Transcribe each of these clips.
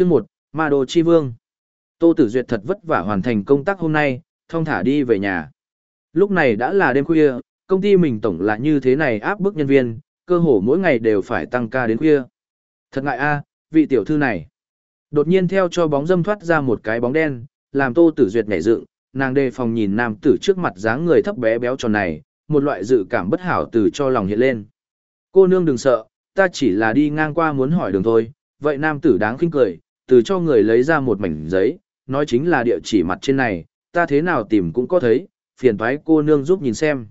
Chương 1, Ma Đô Chi Vương. Tô Tử Duyệt thật vất vả hoàn thành công tác hôm nay, thông thả đi về nhà. Lúc này đã là đêm khuya, công ty mình tổng là như thế này áp bức nhân viên, cơ hồ mỗi ngày đều phải tăng ca đến khuya. Thật ngại a, vị tiểu thư này. Đột nhiên theo cho bóng dâm thoát ra một cái bóng đen, làm Tô Tử Duyệt nhảy dựng, nàng đề phòng nhìn nam tử trước mặt dáng người thấp bé béo tròn này, một loại dự cảm bất hảo từ cho lòng hiện lên. Cô nương đừng sợ, ta chỉ là đi ngang qua muốn hỏi đường thôi. Vậy nam tử đáng khinh cười, từ cho người lấy ra một mảnh giấy, nói chính là địa chỉ mặt trên này, ta thế nào tìm cũng có thấy, phiền thoái cô nương giúp nhìn xem.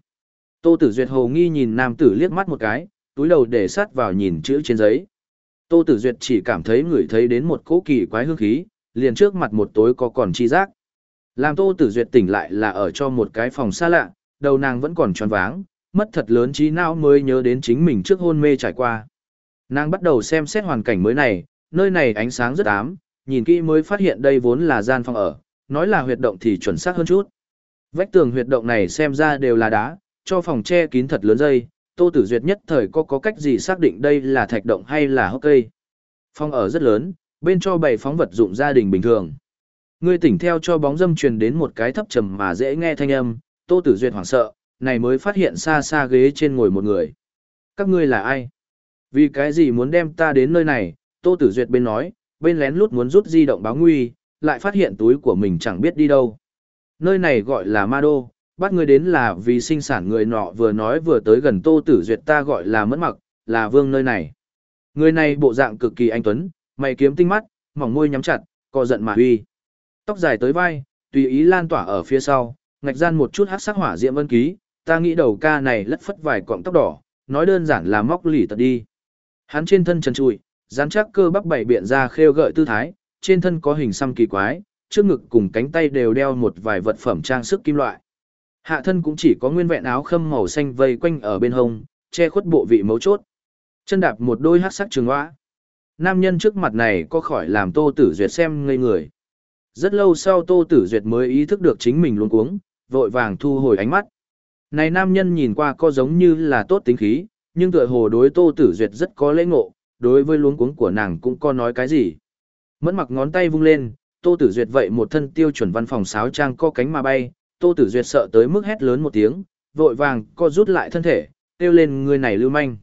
Tô Tử Duyệt hồ nghi nhìn nam tử liếc mắt một cái, túi đầu để sát vào nhìn chữ trên giấy. Tô Tử Duyệt chỉ cảm thấy người thấy đến một cỗ kỳ quái hương khí, liền trước mặt một tối có còn chi giác. Làm Tô Tử Duyệt tỉnh lại là ở cho một cái phòng xa lạ, đầu nàng vẫn còn tròn váng, mất thật lớn trí não mới nhớ đến chính mình trước hôn mê trải qua. Nàng bắt đầu xem xét hoàn cảnh mới này, nơi này ánh sáng rất ám, nhìn kỹ mới phát hiện đây vốn là gian phòng ở, nói là huyệt động thì chuẩn xác hơn chút. Vách tường huyệt động này xem ra đều là đá, cho phòng che kín thật lớn dây, Tô Tử Duyệt nhất thời có có cách gì xác định đây là thạch động hay là hốc cây. Phòng ở rất lớn, bên cho bày phóng vật dụng gia đình bình thường. Ngươi tỉnh theo cho bóng dâm truyền đến một cái thấp trầm mà dễ nghe thanh âm, Tô Tử Duyệt hoảng sợ, này mới phát hiện xa xa ghế trên ngồi một người. Các ngươi là ai? Vì cái gì muốn đem ta đến nơi này? Tô Tử Duyệt bên nói, bên lén lút muốn rút di động báo nguy, lại phát hiện túi của mình chẳng biết đi đâu. Nơi này gọi là Ma Đô, bắt người đến là vì sinh sản người nọ vừa nói vừa tới gần Tô Tử Duyệt ta gọi là mẫn mặc, là vương nơi này. Người này bộ dạng cực kỳ anh tuấn, mày kiếm tinh mắt, mỏng môi nhắm chặt, co giận mà huy. Tóc dài tới vai, tùy ý lan tỏa ở phía sau, ngạch gian một chút hắc sắc hỏa diễm vân ký, ta nghĩ đầu ca này lất phất vài cọng tóc đỏ, nói đơn giản là móc lỉ tật đi. Hắn trên thân trần trụi, rắn chắc cơ bắp bảy biện ra khêu gợi tư thái, trên thân có hình xăm kỳ quái, trước ngực cùng cánh tay đều đeo một vài vật phẩm trang sức kim loại. Hạ thân cũng chỉ có nguyên vẹn áo khâm màu xanh vây quanh ở bên hông, che khuất bộ vị mấu chốt. Chân đạp một đôi hắc sắc trường hoa. Nam nhân trước mặt này có khỏi làm Tô Tử Duyệt xem ngây người. Rất lâu sau Tô Tử Duyệt mới ý thức được chính mình luống cuống, vội vàng thu hồi ánh mắt. Này nam nhân nhìn qua có giống như là tốt tính khí, nhưng tựa hồ đối Tô Tử Duyệt rất có lễ ngộ, đối với luống cuống của nàng cũng có nói cái gì. Mẫn mặc ngón tay vung lên, Tô Tử Duyệt vậy một thân tiêu chuẩn văn phòng sáo trang co cánh mà bay, Tô Tử Duyệt sợ tới mức hét lớn một tiếng, vội vàng co rút lại thân thể, kêu lên người này lưu manh.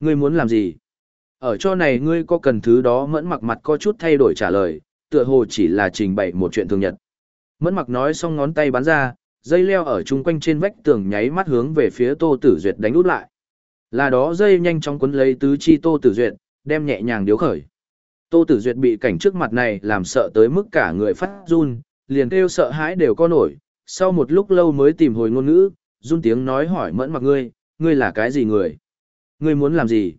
Ngươi muốn làm gì? Ở cho này ngươi có cần thứ đó mẫn mặc mặt có chút thay đổi trả lời, tựa hồ chỉ là trình bày một chuyện thường nhật. Mẫn mặc nói xong ngón tay bắn ra, dây leo ở chung quanh trên vách tường nháy mắt hướng về phía Tô Tử Duyệt đánh út lại. Là đó dây nhanh chóng quấn lấy tứ chi Tô Tử Duyệt, đem nhẹ nhàng điếu khởi. Tô Tử Duyệt bị cảnh trước mặt này làm sợ tới mức cả người phát run, liền kêu sợ hãi đều co nổi, sau một lúc lâu mới tìm hồi ngôn ngữ, run tiếng nói hỏi mẫn mặc ngươi, ngươi là cái gì người? Ngươi muốn làm gì?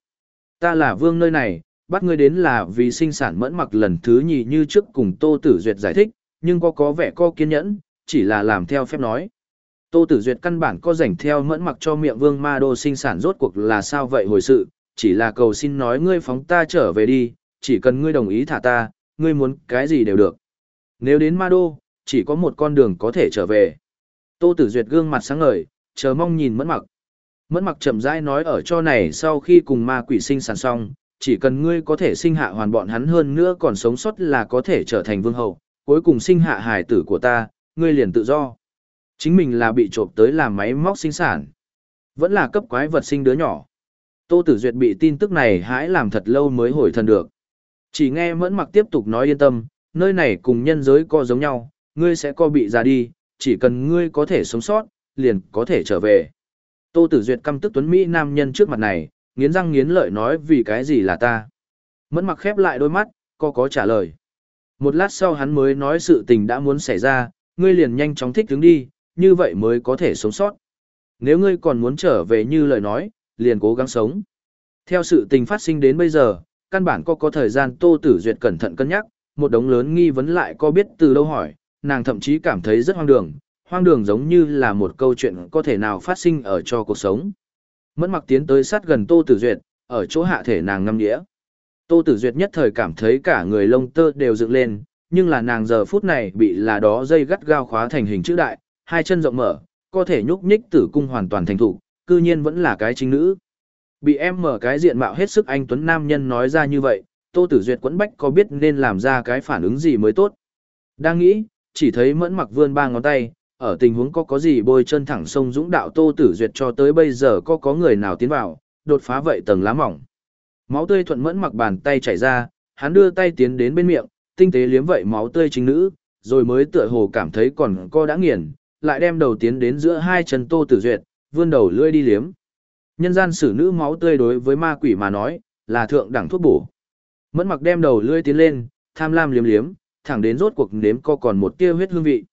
Ta là vương nơi này, bắt ngươi đến là vì sinh sản mẫn mặc lần thứ nhì như trước cùng Tô Tử Duyệt giải thích, nhưng có có vẻ co kiên nhẫn, chỉ là làm theo phép nói. Tô Tử Duyệt căn bản có rảnh theo mẫn mặc cho miệng vương ma đô sinh sản rốt cuộc là sao vậy hồi sự, chỉ là cầu xin nói ngươi phóng ta trở về đi, chỉ cần ngươi đồng ý thả ta, ngươi muốn cái gì đều được. Nếu đến ma đô, chỉ có một con đường có thể trở về. Tô Tử Duyệt gương mặt sáng ngời, chờ mong nhìn mẫn mặc. Mẫn mặc chậm rãi nói ở cho này sau khi cùng ma quỷ sinh sản xong, chỉ cần ngươi có thể sinh hạ hoàn bọn hắn hơn nữa còn sống sót là có thể trở thành vương hậu, cuối cùng sinh hạ hài tử của ta, ngươi liền tự do. Chính mình là bị trộm tới làm máy móc sinh sản. Vẫn là cấp quái vật sinh đứa nhỏ. Tô Tử Duyệt bị tin tức này hãi làm thật lâu mới hồi thần được. Chỉ nghe mẫn mặc tiếp tục nói yên tâm, nơi này cùng nhân giới co giống nhau, ngươi sẽ co bị ra đi, chỉ cần ngươi có thể sống sót, liền có thể trở về. Tô Tử Duyệt căm tức tuấn Mỹ nam nhân trước mặt này, nghiến răng nghiến lợi nói vì cái gì là ta. Mẫn mặc khép lại đôi mắt, có có trả lời. Một lát sau hắn mới nói sự tình đã muốn xảy ra, ngươi liền nhanh chóng thích ứng đi, như vậy mới có thể sống sót. Nếu ngươi còn muốn trở về như lời nói, liền cố gắng sống. Theo sự tình phát sinh đến bây giờ, căn bản có có thời gian Tô Tử Duyệt cẩn thận cân nhắc, một đống lớn nghi vấn lại có biết từ đâu hỏi, nàng thậm chí cảm thấy rất hoang đường, hoang đường giống như là một câu chuyện có thể nào phát sinh ở cho cuộc sống. Mẫn mặc tiến tới sát gần Tô Tử Duyệt, ở chỗ hạ thể nàng ngâm đĩa. Tô Tử Duyệt nhất thời cảm thấy cả người lông tơ đều dựng lên, nhưng là nàng giờ phút này bị là đó dây gắt gao khóa thành hình chữ đại, hai chân rộng mở, có thể nhúc nhích tử cung hoàn toàn thành thủ, cư nhiên vẫn là cái chính nữ. Bị em mở cái diện mạo hết sức anh Tuấn Nam nhân nói ra như vậy, Tô Tử Duyệt quẫn bách có biết nên làm ra cái phản ứng gì mới tốt. Đang nghĩ, chỉ thấy mẫn mặc vươn ba ngón tay, ở tình huống có có gì bôi chân thẳng sông dũng đạo Tô Tử Duyệt cho tới bây giờ có có người nào tiến vào, đột phá vậy tầng lá mỏng. Máu tươi thuận mẫn mặc bàn tay chảy ra, hắn đưa tay tiến đến bên miệng, tinh tế liếm vậy máu tươi chính nữ, rồi mới tựa hồ cảm thấy còn co đã nghiền, lại đem đầu tiến đến giữa hai chân Tô Tử Duyệt, vươn đầu lưỡi đi liếm. Nhân gian xử nữ máu tươi đối với ma quỷ mà nói, là thượng đẳng thuốc bổ. Mẫn mặc đem đầu lưỡi tiến lên, tham lam liếm liếm, thẳng đến rốt cuộc nếm co còn một tia huyết hương vị.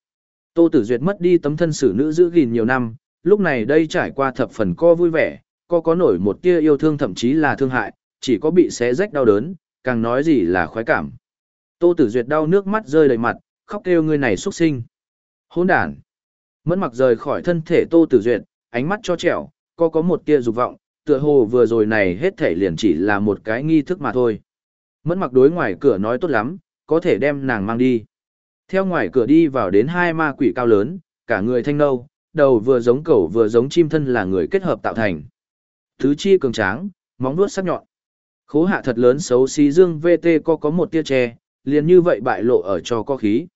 Tô Tử Duyệt mất đi tấm thân xử nữ giữ gìn nhiều năm, lúc này đây trải qua thập phần co vui vẻ, co có nổi một tia yêu thương thậm chí là thương hại, chỉ có bị xé rách đau đớn, càng nói gì là khoái cảm. Tô Tử Duyệt đau nước mắt rơi đầy mặt, khóc kêu người này xuất sinh. Hỗn đản. Mẫn mặc rời khỏi thân thể Tô Tử Duyệt, ánh mắt cho trẻo, có có một tia dục vọng, tựa hồ vừa rồi này hết thể liền chỉ là một cái nghi thức mà thôi. Mẫn mặc đối ngoài cửa nói tốt lắm, có thể đem nàng mang đi. Theo ngoài cửa đi vào đến hai ma quỷ cao lớn, cả người thanh nâu, đầu vừa giống cẩu vừa giống chim thân là người kết hợp tạo thành. Thứ chi cường tráng, móng vuốt sắc nhọn. Khố hạ thật lớn xấu xí dương VT có có một tia tre, liền như vậy bại lộ ở cho có khí.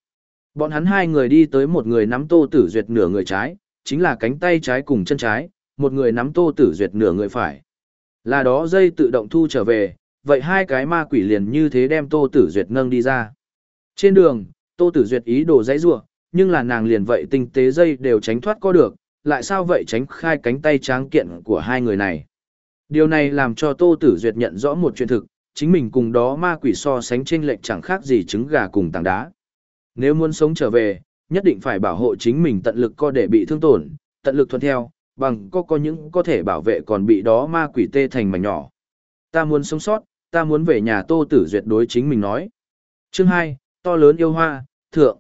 Bọn hắn hai người đi tới một người nắm tô tử duyệt nửa người trái, chính là cánh tay trái cùng chân trái, một người nắm tô tử duyệt nửa người phải. Là đó dây tự động thu trở về, vậy hai cái ma quỷ liền như thế đem tô tử duyệt nâng đi ra. Trên đường, tô tử duyệt ý đồ dãy rua, nhưng là nàng liền vậy tinh tế dây đều tránh thoát có được, lại sao vậy tránh khai cánh tay tráng kiện của hai người này. Điều này làm cho tô tử duyệt nhận rõ một chuyện thực, chính mình cùng đó ma quỷ so sánh chênh lệch chẳng khác gì trứng gà cùng tảng đá. Nếu muốn sống trở về, nhất định phải bảo hộ chính mình tận lực co để bị thương tổn, tận lực thuận theo, bằng co có những có thể bảo vệ còn bị đó ma quỷ tê thành mảnh nhỏ. Ta muốn sống sót, ta muốn về nhà Tô Tử Duyệt đối chính mình nói. Chương 2, to lớn yêu hoa, thượng.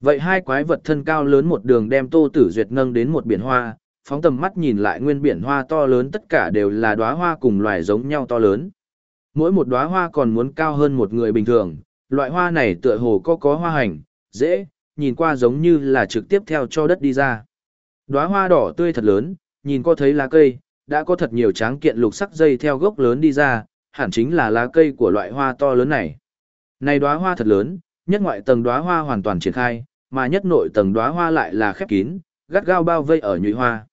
Vậy hai quái vật thân cao lớn một đường đem Tô Tử Duyệt nâng đến một biển hoa, phóng tầm mắt nhìn lại nguyên biển hoa to lớn tất cả đều là đóa hoa cùng loài giống nhau to lớn. Mỗi một đóa hoa còn muốn cao hơn một người bình thường, loại hoa này tựa hồ có có hoa hành, dễ, nhìn qua giống như là trực tiếp theo cho đất đi ra. Đóa hoa đỏ tươi thật lớn, nhìn có thấy lá cây, đã có thật nhiều tráng kiện lục sắc dây theo gốc lớn đi ra, hẳn chính là lá cây của loại hoa to lớn này. Này đóa hoa thật lớn, nhất ngoại tầng đóa hoa hoàn toàn triển khai, mà nhất nội tầng đóa hoa lại là khép kín, gắt gao bao vây ở nhụy hoa.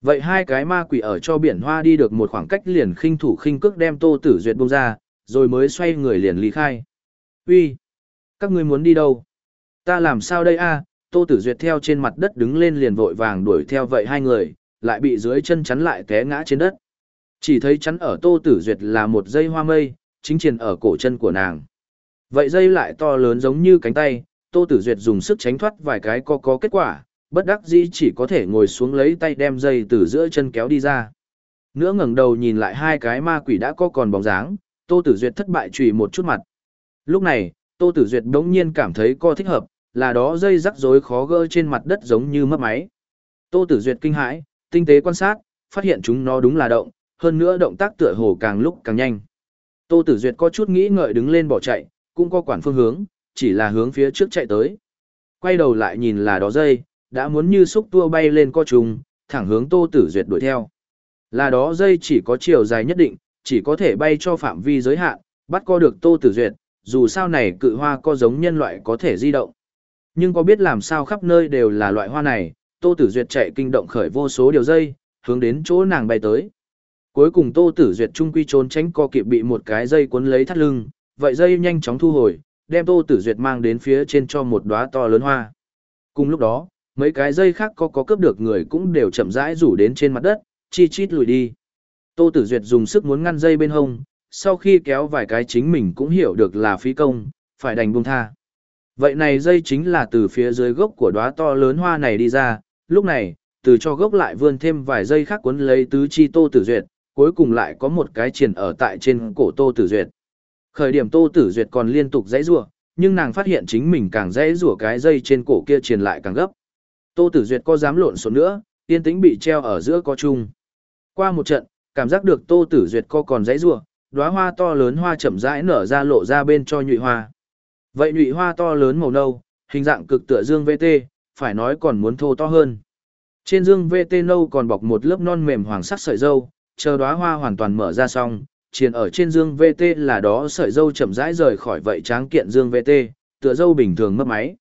Vậy hai cái ma quỷ ở cho biển hoa đi được một khoảng cách liền khinh thủ khinh cước đem Tô Tử Duyệt bung ra, rồi mới xoay người liền ly khai. "Uy, các ngươi muốn đi đâu?" "Ta làm sao đây a?" Tô Tử Duyệt theo trên mặt đất đứng lên liền vội vàng đuổi theo vậy hai người, lại bị dưới chân chắn lại té ngã trên đất. Chỉ thấy chắn ở Tô Tử Duyệt là một dây hoa mây, chính triền ở cổ chân của nàng. Vậy dây lại to lớn giống như cánh tay, Tô Tử Duyệt dùng sức tránh thoát vài cái có có kết quả, bất đắc dĩ chỉ có thể ngồi xuống lấy tay đem dây từ giữa chân kéo đi ra. Nữa ngẩng đầu nhìn lại hai cái ma quỷ đã có còn bóng dáng, Tô Tử Duyệt thất bại chùy một chút mặt. Lúc này, Tô Tử Duyệt đống nhiên cảm thấy co thích hợp, là đó dây rắc rối khó gỡ trên mặt đất giống như mất máy. Tô Tử Duyệt kinh hãi, tinh tế quan sát, phát hiện chúng nó đúng là động, hơn nữa động tác tựa hồ càng lúc càng nhanh. Tô Tử Duyệt có chút nghĩ ngợi đứng lên bỏ chạy, cũng có quản phương hướng, chỉ là hướng phía trước chạy tới. Quay đầu lại nhìn là đó dây, đã muốn như xúc tua bay lên co trùng, thẳng hướng Tô Tử Duyệt đuổi theo. Là đó dây chỉ có chiều dài nhất định, chỉ có thể bay cho phạm vi giới hạn, bắt co được Tô Tử Duyệt, dù sao này cự hoa có giống nhân loại có thể di động. Nhưng có biết làm sao khắp nơi đều là loại hoa này, Tô Tử Duyệt chạy kinh động khởi vô số điều dây, hướng đến chỗ nàng bay tới. Cuối cùng Tô Tử Duyệt trung quy trốn tránh co kịp bị một cái dây cuốn lấy thắt lưng, vậy dây nhanh chóng thu hồi, đem Tô Tử Duyệt mang đến phía trên cho một đóa to lớn hoa. Cùng lúc đó, mấy cái dây khác có có cướp được người cũng đều chậm rãi rủ đến trên mặt đất, chi chít lùi đi. Tô Tử Duyệt dùng sức muốn ngăn dây bên hông, sau khi kéo vài cái chính mình cũng hiểu được là phí công, phải đành buông tha. Vậy này dây chính là từ phía dưới gốc của đóa to lớn hoa này đi ra, lúc này, từ cho gốc lại vươn thêm vài dây khác cuốn lấy tứ chi Tô Tử Duyệt, cuối cùng lại có một cái triển ở tại trên cổ Tô Tử Duyệt. Khởi điểm Tô Tử Duyệt còn liên tục dãy rủa, nhưng nàng phát hiện chính mình càng dãy rủa cái dây trên cổ kia triển lại càng gấp. Tô Tử Duyệt có dám lộn xộn nữa, tiên tính bị treo ở giữa có chung. Qua một trận, cảm giác được Tô Tử Duyệt co còn dãy rủa, đóa hoa to lớn hoa chậm rãi nở ra lộ ra bên cho nhụy hoa. Vậy nhụy hoa to lớn màu nâu, hình dạng cực tựa dương VT, phải nói còn muốn thô to hơn. Trên dương VT nâu còn bọc một lớp non mềm hoàng sắc sợi dâu, chờ đóa hoa hoàn toàn mở ra xong, triền ở trên dương VT là đó sợi dâu chậm rãi rời khỏi vậy tráng kiện dương VT, tựa dâu bình thường mất máy.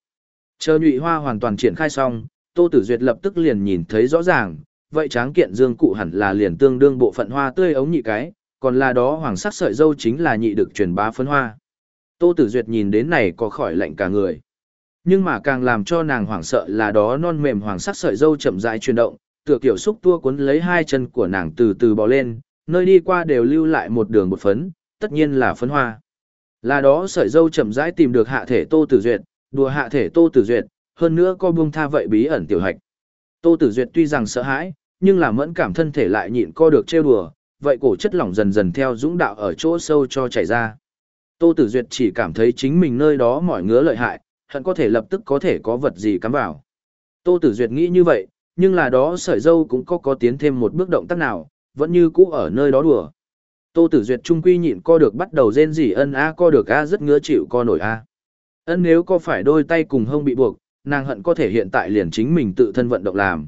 Chờ nhụy hoa hoàn toàn triển khai xong, Tô Tử Duyệt lập tức liền nhìn thấy rõ ràng, vậy tráng kiện dương cụ hẳn là liền tương đương bộ phận hoa tươi ống nhị cái, còn là đó hoàng sắc sợi dâu chính là nhị được truyền bá phấn hoa. Tô Tử Duyệt nhìn đến này có khỏi lạnh cả người. Nhưng mà càng làm cho nàng hoảng sợ là đó non mềm hoàng sắc sợi dâu chậm rãi chuyển động, tựa kiểu xúc tua cuốn lấy hai chân của nàng từ từ bò lên, nơi đi qua đều lưu lại một đường bột phấn, tất nhiên là phấn hoa. Là đó sợi dâu chậm rãi tìm được hạ thể Tô Tử Duyệt, đùa hạ thể Tô Tử Duyệt, hơn nữa co buông tha vậy bí ẩn tiểu hạch. Tô Tử Duyệt tuy rằng sợ hãi, nhưng là mẫn cảm thân thể lại nhịn co được trêu đùa, vậy cổ chất lỏng dần dần theo dũng đạo ở chỗ sâu cho chảy ra. Tô Tử Duyệt chỉ cảm thấy chính mình nơi đó mỏi ngứa lợi hại, hận có thể lập tức có thể có vật gì cắm vào. Tô Tử Duyệt nghĩ như vậy, nhưng là đó sợi dâu cũng có có tiến thêm một bước động tác nào, vẫn như cũ ở nơi đó đùa. Tô Tử Duyệt trung quy nhịn co được bắt đầu rên rỉ ân a co được a rất ngứa chịu co nổi a. Ân nếu có phải đôi tay cùng hông bị buộc, nàng hận có thể hiện tại liền chính mình tự thân vận động làm.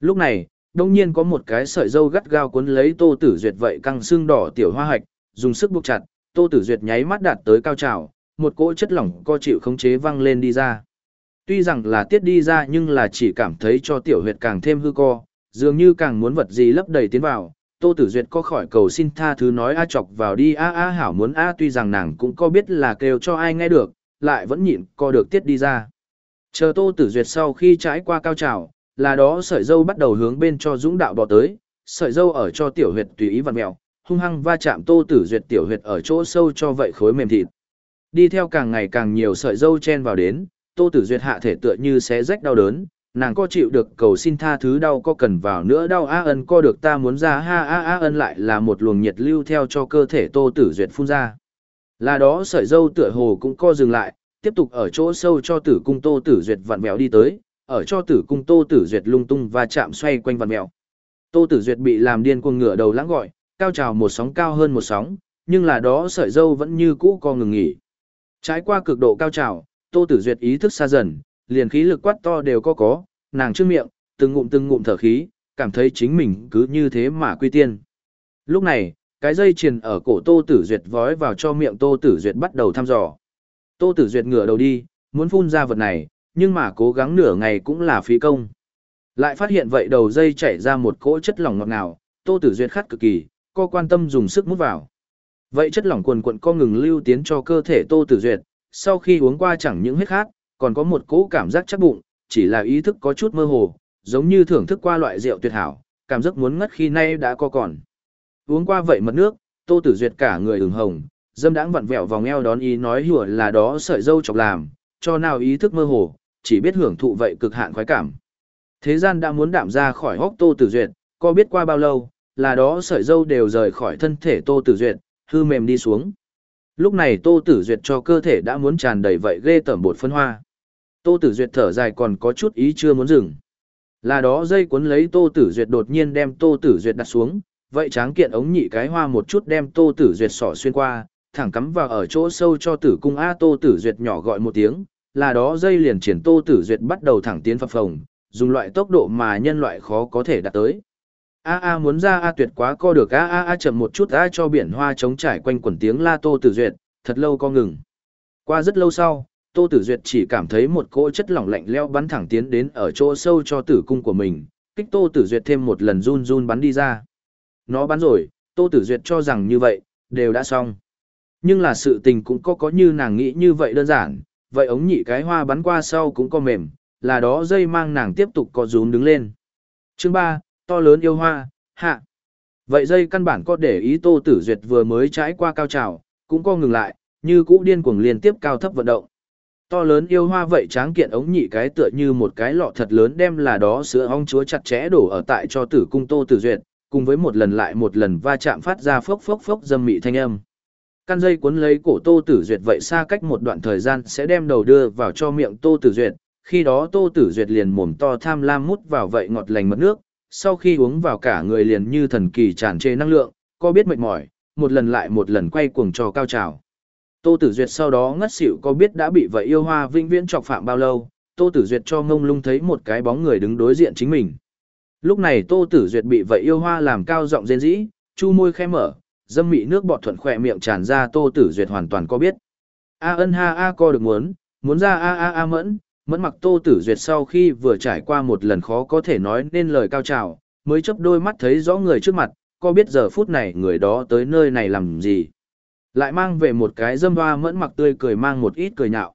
Lúc này, đông nhiên có một cái sợi dâu gắt gao cuốn lấy Tô Tử Duyệt vậy căng xương đỏ tiểu hoa hạch, dùng sức buộc chặt, Tô Tử Duyệt nháy mắt đạt tới cao trào, một cỗ chất lỏng co chịu khống chế văng lên đi ra. Tuy rằng là tiết đi ra nhưng là chỉ cảm thấy cho tiểu huyệt càng thêm hư co, dường như càng muốn vật gì lấp đầy tiến vào. Tô Tử Duyệt có khỏi cầu xin tha thứ nói a chọc vào đi a a hảo muốn a tuy rằng nàng cũng có biết là kêu cho ai nghe được, lại vẫn nhịn co được tiết đi ra. Chờ Tô Tử Duyệt sau khi trải qua cao trào, là đó sợi dâu bắt đầu hướng bên cho dũng đạo bò tới, sợi dâu ở cho tiểu huyệt tùy ý vặn mèo, hung hăng va chạm Tô Tử Duyệt tiểu huyệt ở chỗ sâu cho vậy khối mềm thịt. Đi theo càng ngày càng nhiều sợi dâu chen vào đến, Tô Tử Duyệt hạ thể tựa như xé rách đau đớn, nàng có chịu được cầu xin tha thứ đau có cần vào nữa đau a ân co được ta muốn ra ha a a ân lại là một luồng nhiệt lưu theo cho cơ thể Tô Tử Duyệt phun ra. Là đó sợi dâu tựa hồ cũng co dừng lại, tiếp tục ở chỗ sâu cho tử cung Tô Tử Duyệt vặn vẹo đi tới, ở cho tử cung Tô Tử Duyệt lung tung và chạm xoay quanh vặn vẹo. Tô Tử Duyệt bị làm điên cuồng ngửa đầu lãng gọi, cao trào một sóng cao hơn một sóng, nhưng là đó sợi dâu vẫn như cũ co ngừng nghỉ. Trái qua cực độ cao trào, Tô Tử Duyệt ý thức xa dần, liền khí lực quát to đều có có, nàng trước miệng, từng ngụm từng ngụm thở khí, cảm thấy chính mình cứ như thế mà quy tiên. Lúc này, cái dây chuyền ở cổ Tô Tử Duyệt vói vào cho miệng Tô Tử Duyệt bắt đầu thăm dò. Tô Tử Duyệt ngửa đầu đi, muốn phun ra vật này, nhưng mà cố gắng nửa ngày cũng là phí công. Lại phát hiện vậy đầu dây chảy ra một cỗ chất lỏng ngọt ngào, Tô Tử Duyệt khát cực kỳ, co quan tâm dùng sức mút vào. Vậy chất lỏng quần quận co ngừng lưu tiến cho cơ thể Tô Tử Duyệt, sau khi uống qua chẳng những hết khát, còn có một cỗ cảm giác chắc bụng, chỉ là ý thức có chút mơ hồ, giống như thưởng thức qua loại rượu tuyệt hảo, cảm giác muốn ngất khi nay đã co còn. Uống qua vậy mật nước, Tô Tử Duyệt cả người ửng hồng, dâm đãng vặn vẹo vòng eo đón ý nói hùa là đó sợi dâu chọc làm, cho nào ý thức mơ hồ, chỉ biết hưởng thụ vậy cực hạn khoái cảm. Thế gian đã muốn đạm ra khỏi hốc Tô Tử Duyệt, có biết qua bao lâu, là đó sợi dâu đều rời khỏi thân thể Tô Tử Duyệt, hư mềm đi xuống. Lúc này Tô Tử Duyệt cho cơ thể đã muốn tràn đầy vậy ghê tởm bột phân hoa. Tô Tử Duyệt thở dài còn có chút ý chưa muốn dừng. Là đó dây cuốn lấy Tô Tử Duyệt đột nhiên đem Tô Tử Duyệt đặt xuống, vậy tráng kiện ống nhị cái hoa một chút đem Tô Tử Duyệt sỏ xuyên qua, thẳng cắm vào ở chỗ sâu cho tử cung A Tô Tử Duyệt nhỏ gọi một tiếng, là đó dây liền triển Tô Tử Duyệt bắt đầu thẳng tiến phập phồng, dùng loại tốc độ mà nhân loại khó có thể đạt tới. A a muốn ra a tuyệt quá co được a a a chậm một chút a cho biển hoa trống trải quanh quần tiếng la Tô Tử Duyệt, thật lâu co ngừng. Qua rất lâu sau, Tô Tử Duyệt chỉ cảm thấy một cỗ chất lỏng lạnh lẽo bắn thẳng tiến đến ở chỗ sâu cho tử cung của mình, kích Tô Tử Duyệt thêm một lần run run bắn đi ra. Nó bắn rồi, Tô Tử Duyệt cho rằng như vậy, đều đã xong. Nhưng là sự tình cũng có có như nàng nghĩ như vậy đơn giản, vậy ống nhị cái hoa bắn qua sau cũng có mềm, là đó dây mang nàng tiếp tục có rúm đứng lên. Chương ba to lớn yêu hoa, hạ. Vậy dây căn bản có để ý Tô Tử Duyệt vừa mới trải qua cao trào, cũng co ngừng lại, như cũ điên cuồng liên tiếp cao thấp vận động. To lớn yêu hoa vậy tráng kiện ống nhị cái tựa như một cái lọ thật lớn đem là đó sữa ong chúa chặt chẽ đổ ở tại cho tử cung Tô Tử Duyệt, cùng với một lần lại một lần va chạm phát ra phốc phốc phốc dâm mị thanh âm. Căn dây cuốn lấy cổ Tô Tử Duyệt vậy xa cách một đoạn thời gian sẽ đem đầu đưa vào cho miệng Tô Tử Duyệt, khi đó Tô Tử Duyệt liền mồm to tham lam mút vào vậy ngọt lành mật nước, sau khi uống vào cả người liền như thần kỳ tràn trề năng lượng, có biết mệt mỏi, một lần lại một lần quay cuồng trò cao trào. Tô Tử Duyệt sau đó ngất xỉu có biết đã bị vậy yêu hoa vinh viễn chọc phạm bao lâu, Tô Tử Duyệt cho ngông lung thấy một cái bóng người đứng đối diện chính mình. Lúc này Tô Tử Duyệt bị vậy yêu hoa làm cao giọng rên rỉ, chu môi khẽ mở, dâm mị nước bọt thuận khỏe miệng tràn ra Tô Tử Duyệt hoàn toàn có biết. A ân ha a co được muốn, muốn ra a a a mẫn, mẫn mặc Tô Tử Duyệt sau khi vừa trải qua một lần khó có thể nói nên lời cao trào, mới chớp đôi mắt thấy rõ người trước mặt, có biết giờ phút này người đó tới nơi này làm gì. Lại mang về một cái dâm hoa mẫn mặc tươi cười mang một ít cười nhạo.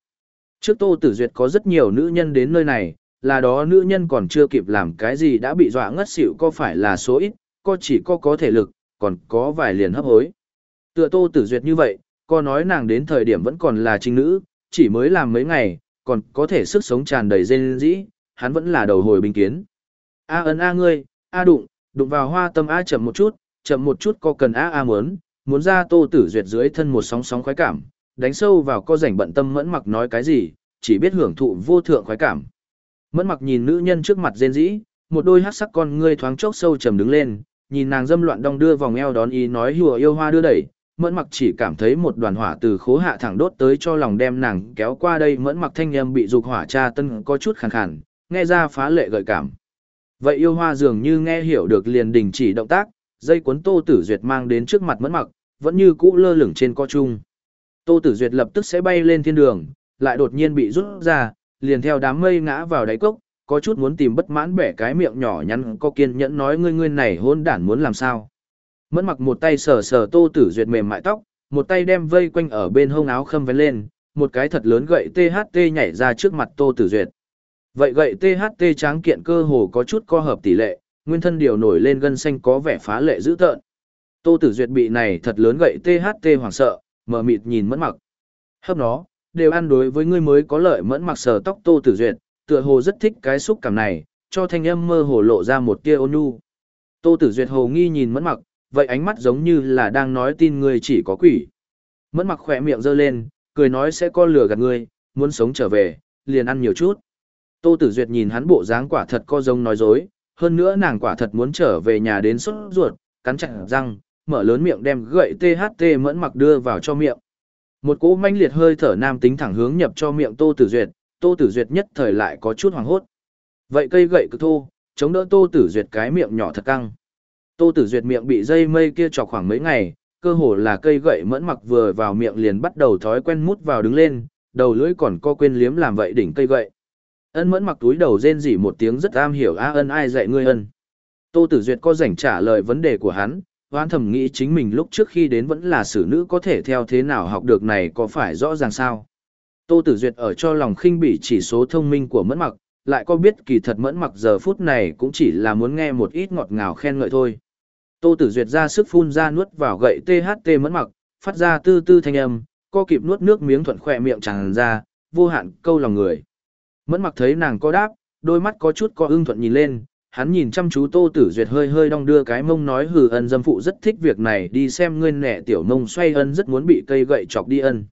Trước Tô Tử Duyệt có rất nhiều nữ nhân đến nơi này, là đó nữ nhân còn chưa kịp làm cái gì đã bị dọa ngất xỉu có phải là số ít, có chỉ có có thể lực, còn có vài liền hấp hối. Tựa Tô Tử Duyệt như vậy, có nói nàng đến thời điểm vẫn còn là trinh nữ, chỉ mới làm mấy ngày, còn có thể sức sống tràn đầy dên dĩ, hắn vẫn là đầu hồi bình kiến. A ấn A ngươi, A đụng, đụng vào hoa tâm A chậm một chút, chậm một chút có cần A A muốn, muốn ra Tô Tử Duyệt dưới thân một sóng sóng khoái cảm, đánh sâu vào co rảnh bận tâm mẫn mặc nói cái gì, chỉ biết hưởng thụ vô thượng khoái cảm. Mẫn mặc nhìn nữ nhân trước mặt dên dĩ, một đôi hát sắc con ngươi thoáng chốc sâu trầm đứng lên, nhìn nàng dâm loạn đong đưa vòng eo đón ý nói hùa yêu hoa đưa đẩy, mẫn mặc chỉ cảm thấy một đoàn hỏa từ khố hạ thẳng đốt tới cho lòng đem nàng kéo qua đây mẫn mặc thanh âm bị dục hỏa tra tân có chút khàn khàn, nghe ra phá lệ gợi cảm. Vậy yêu hoa dường như nghe hiểu được liền đình chỉ động tác, dây cuốn tô tử duyệt mang đến trước mặt mẫn mặc, vẫn như cũ lơ lửng trên co chung Tô tử duyệt lập tức sẽ bay lên thiên đường, lại đột nhiên bị rút ra, liền theo đám mây ngã vào đáy cốc, có chút muốn tìm bất mãn bẻ cái miệng nhỏ nhắn có kiên nhẫn nói ngươi ngươi này hôn đản muốn làm sao. Mẫn mặc một tay sờ sờ tô tử duyệt mềm mại tóc, một tay đem vây quanh ở bên hông áo khâm vén lên, một cái thật lớn gậy THT nhảy ra trước mặt tô tử duyệt. Vậy gậy THT tráng kiện cơ hồ có chút co hợp tỷ lệ, nguyên thân điều nổi lên gân xanh có vẻ phá lệ dữ tợn. Tô tử duyệt bị này thật lớn gậy THT hoảng sợ, mở mịt nhìn mẫn mặc. Hấp nó, đều ăn đối với ngươi mới có lợi mẫn mặc sờ tóc tô tử duyệt, tựa hồ rất thích cái xúc cảm này, cho thanh âm mơ hồ lộ ra một tia ôn nhu. Tô tử duyệt hồ nghi nhìn mẫn mặc, vậy ánh mắt giống như là đang nói tin ngươi chỉ có quỷ. Mẫn mặc khỏe miệng giơ lên, cười nói sẽ có lừa gạt ngươi, muốn sống trở về, liền ăn nhiều chút. Tô Tử Duyệt nhìn hắn bộ dáng quả thật co giống nói dối, hơn nữa nàng quả thật muốn trở về nhà đến sốt ruột, cắn chặt răng, mở lớn miệng đem gậy THT mẫn mặc đưa vào cho miệng. Một cỗ manh liệt hơi thở nam tính thẳng hướng nhập cho miệng Tô Tử Duyệt, Tô Tử Duyệt nhất thời lại có chút hoảng hốt. Vậy cây gậy cứ thô, chống đỡ Tô Tử Duyệt cái miệng nhỏ thật căng. Tô Tử Duyệt miệng bị dây mây kia chọc khoảng mấy ngày, cơ hồ là cây gậy mẫn mặc vừa vào miệng liền bắt đầu thói quen mút vào đứng lên, đầu lưỡi còn co quên liếm làm vậy đỉnh cây gậy. Ân mẫn mặc túi đầu rên rỉ một tiếng rất am hiểu a ân ai dạy ngươi ân. Tô Tử Duyệt có rảnh trả lời vấn đề của hắn, hoan thầm nghĩ chính mình lúc trước khi đến vẫn là xử nữ có thể theo thế nào học được này có phải rõ ràng sao. Tô Tử Duyệt ở cho lòng khinh bỉ chỉ số thông minh của mẫn mặc, lại có biết kỳ thật mẫn mặc giờ phút này cũng chỉ là muốn nghe một ít ngọt ngào khen ngợi thôi. Tô Tử Duyệt ra sức phun ra nuốt vào gậy THT mẫn mặc, phát ra tư tư thanh âm, co kịp nuốt nước miếng thuận khỏe miệng tràn ra, vô hạn câu lòng người. Mẫn mặc thấy nàng có đáp, đôi mắt có chút co ưng thuận nhìn lên, hắn nhìn chăm chú Tô Tử Duyệt hơi hơi đong đưa cái mông nói hừ ân dâm phụ rất thích việc này đi xem ngươi nẻ tiểu mông xoay ân rất muốn bị cây gậy chọc đi ân.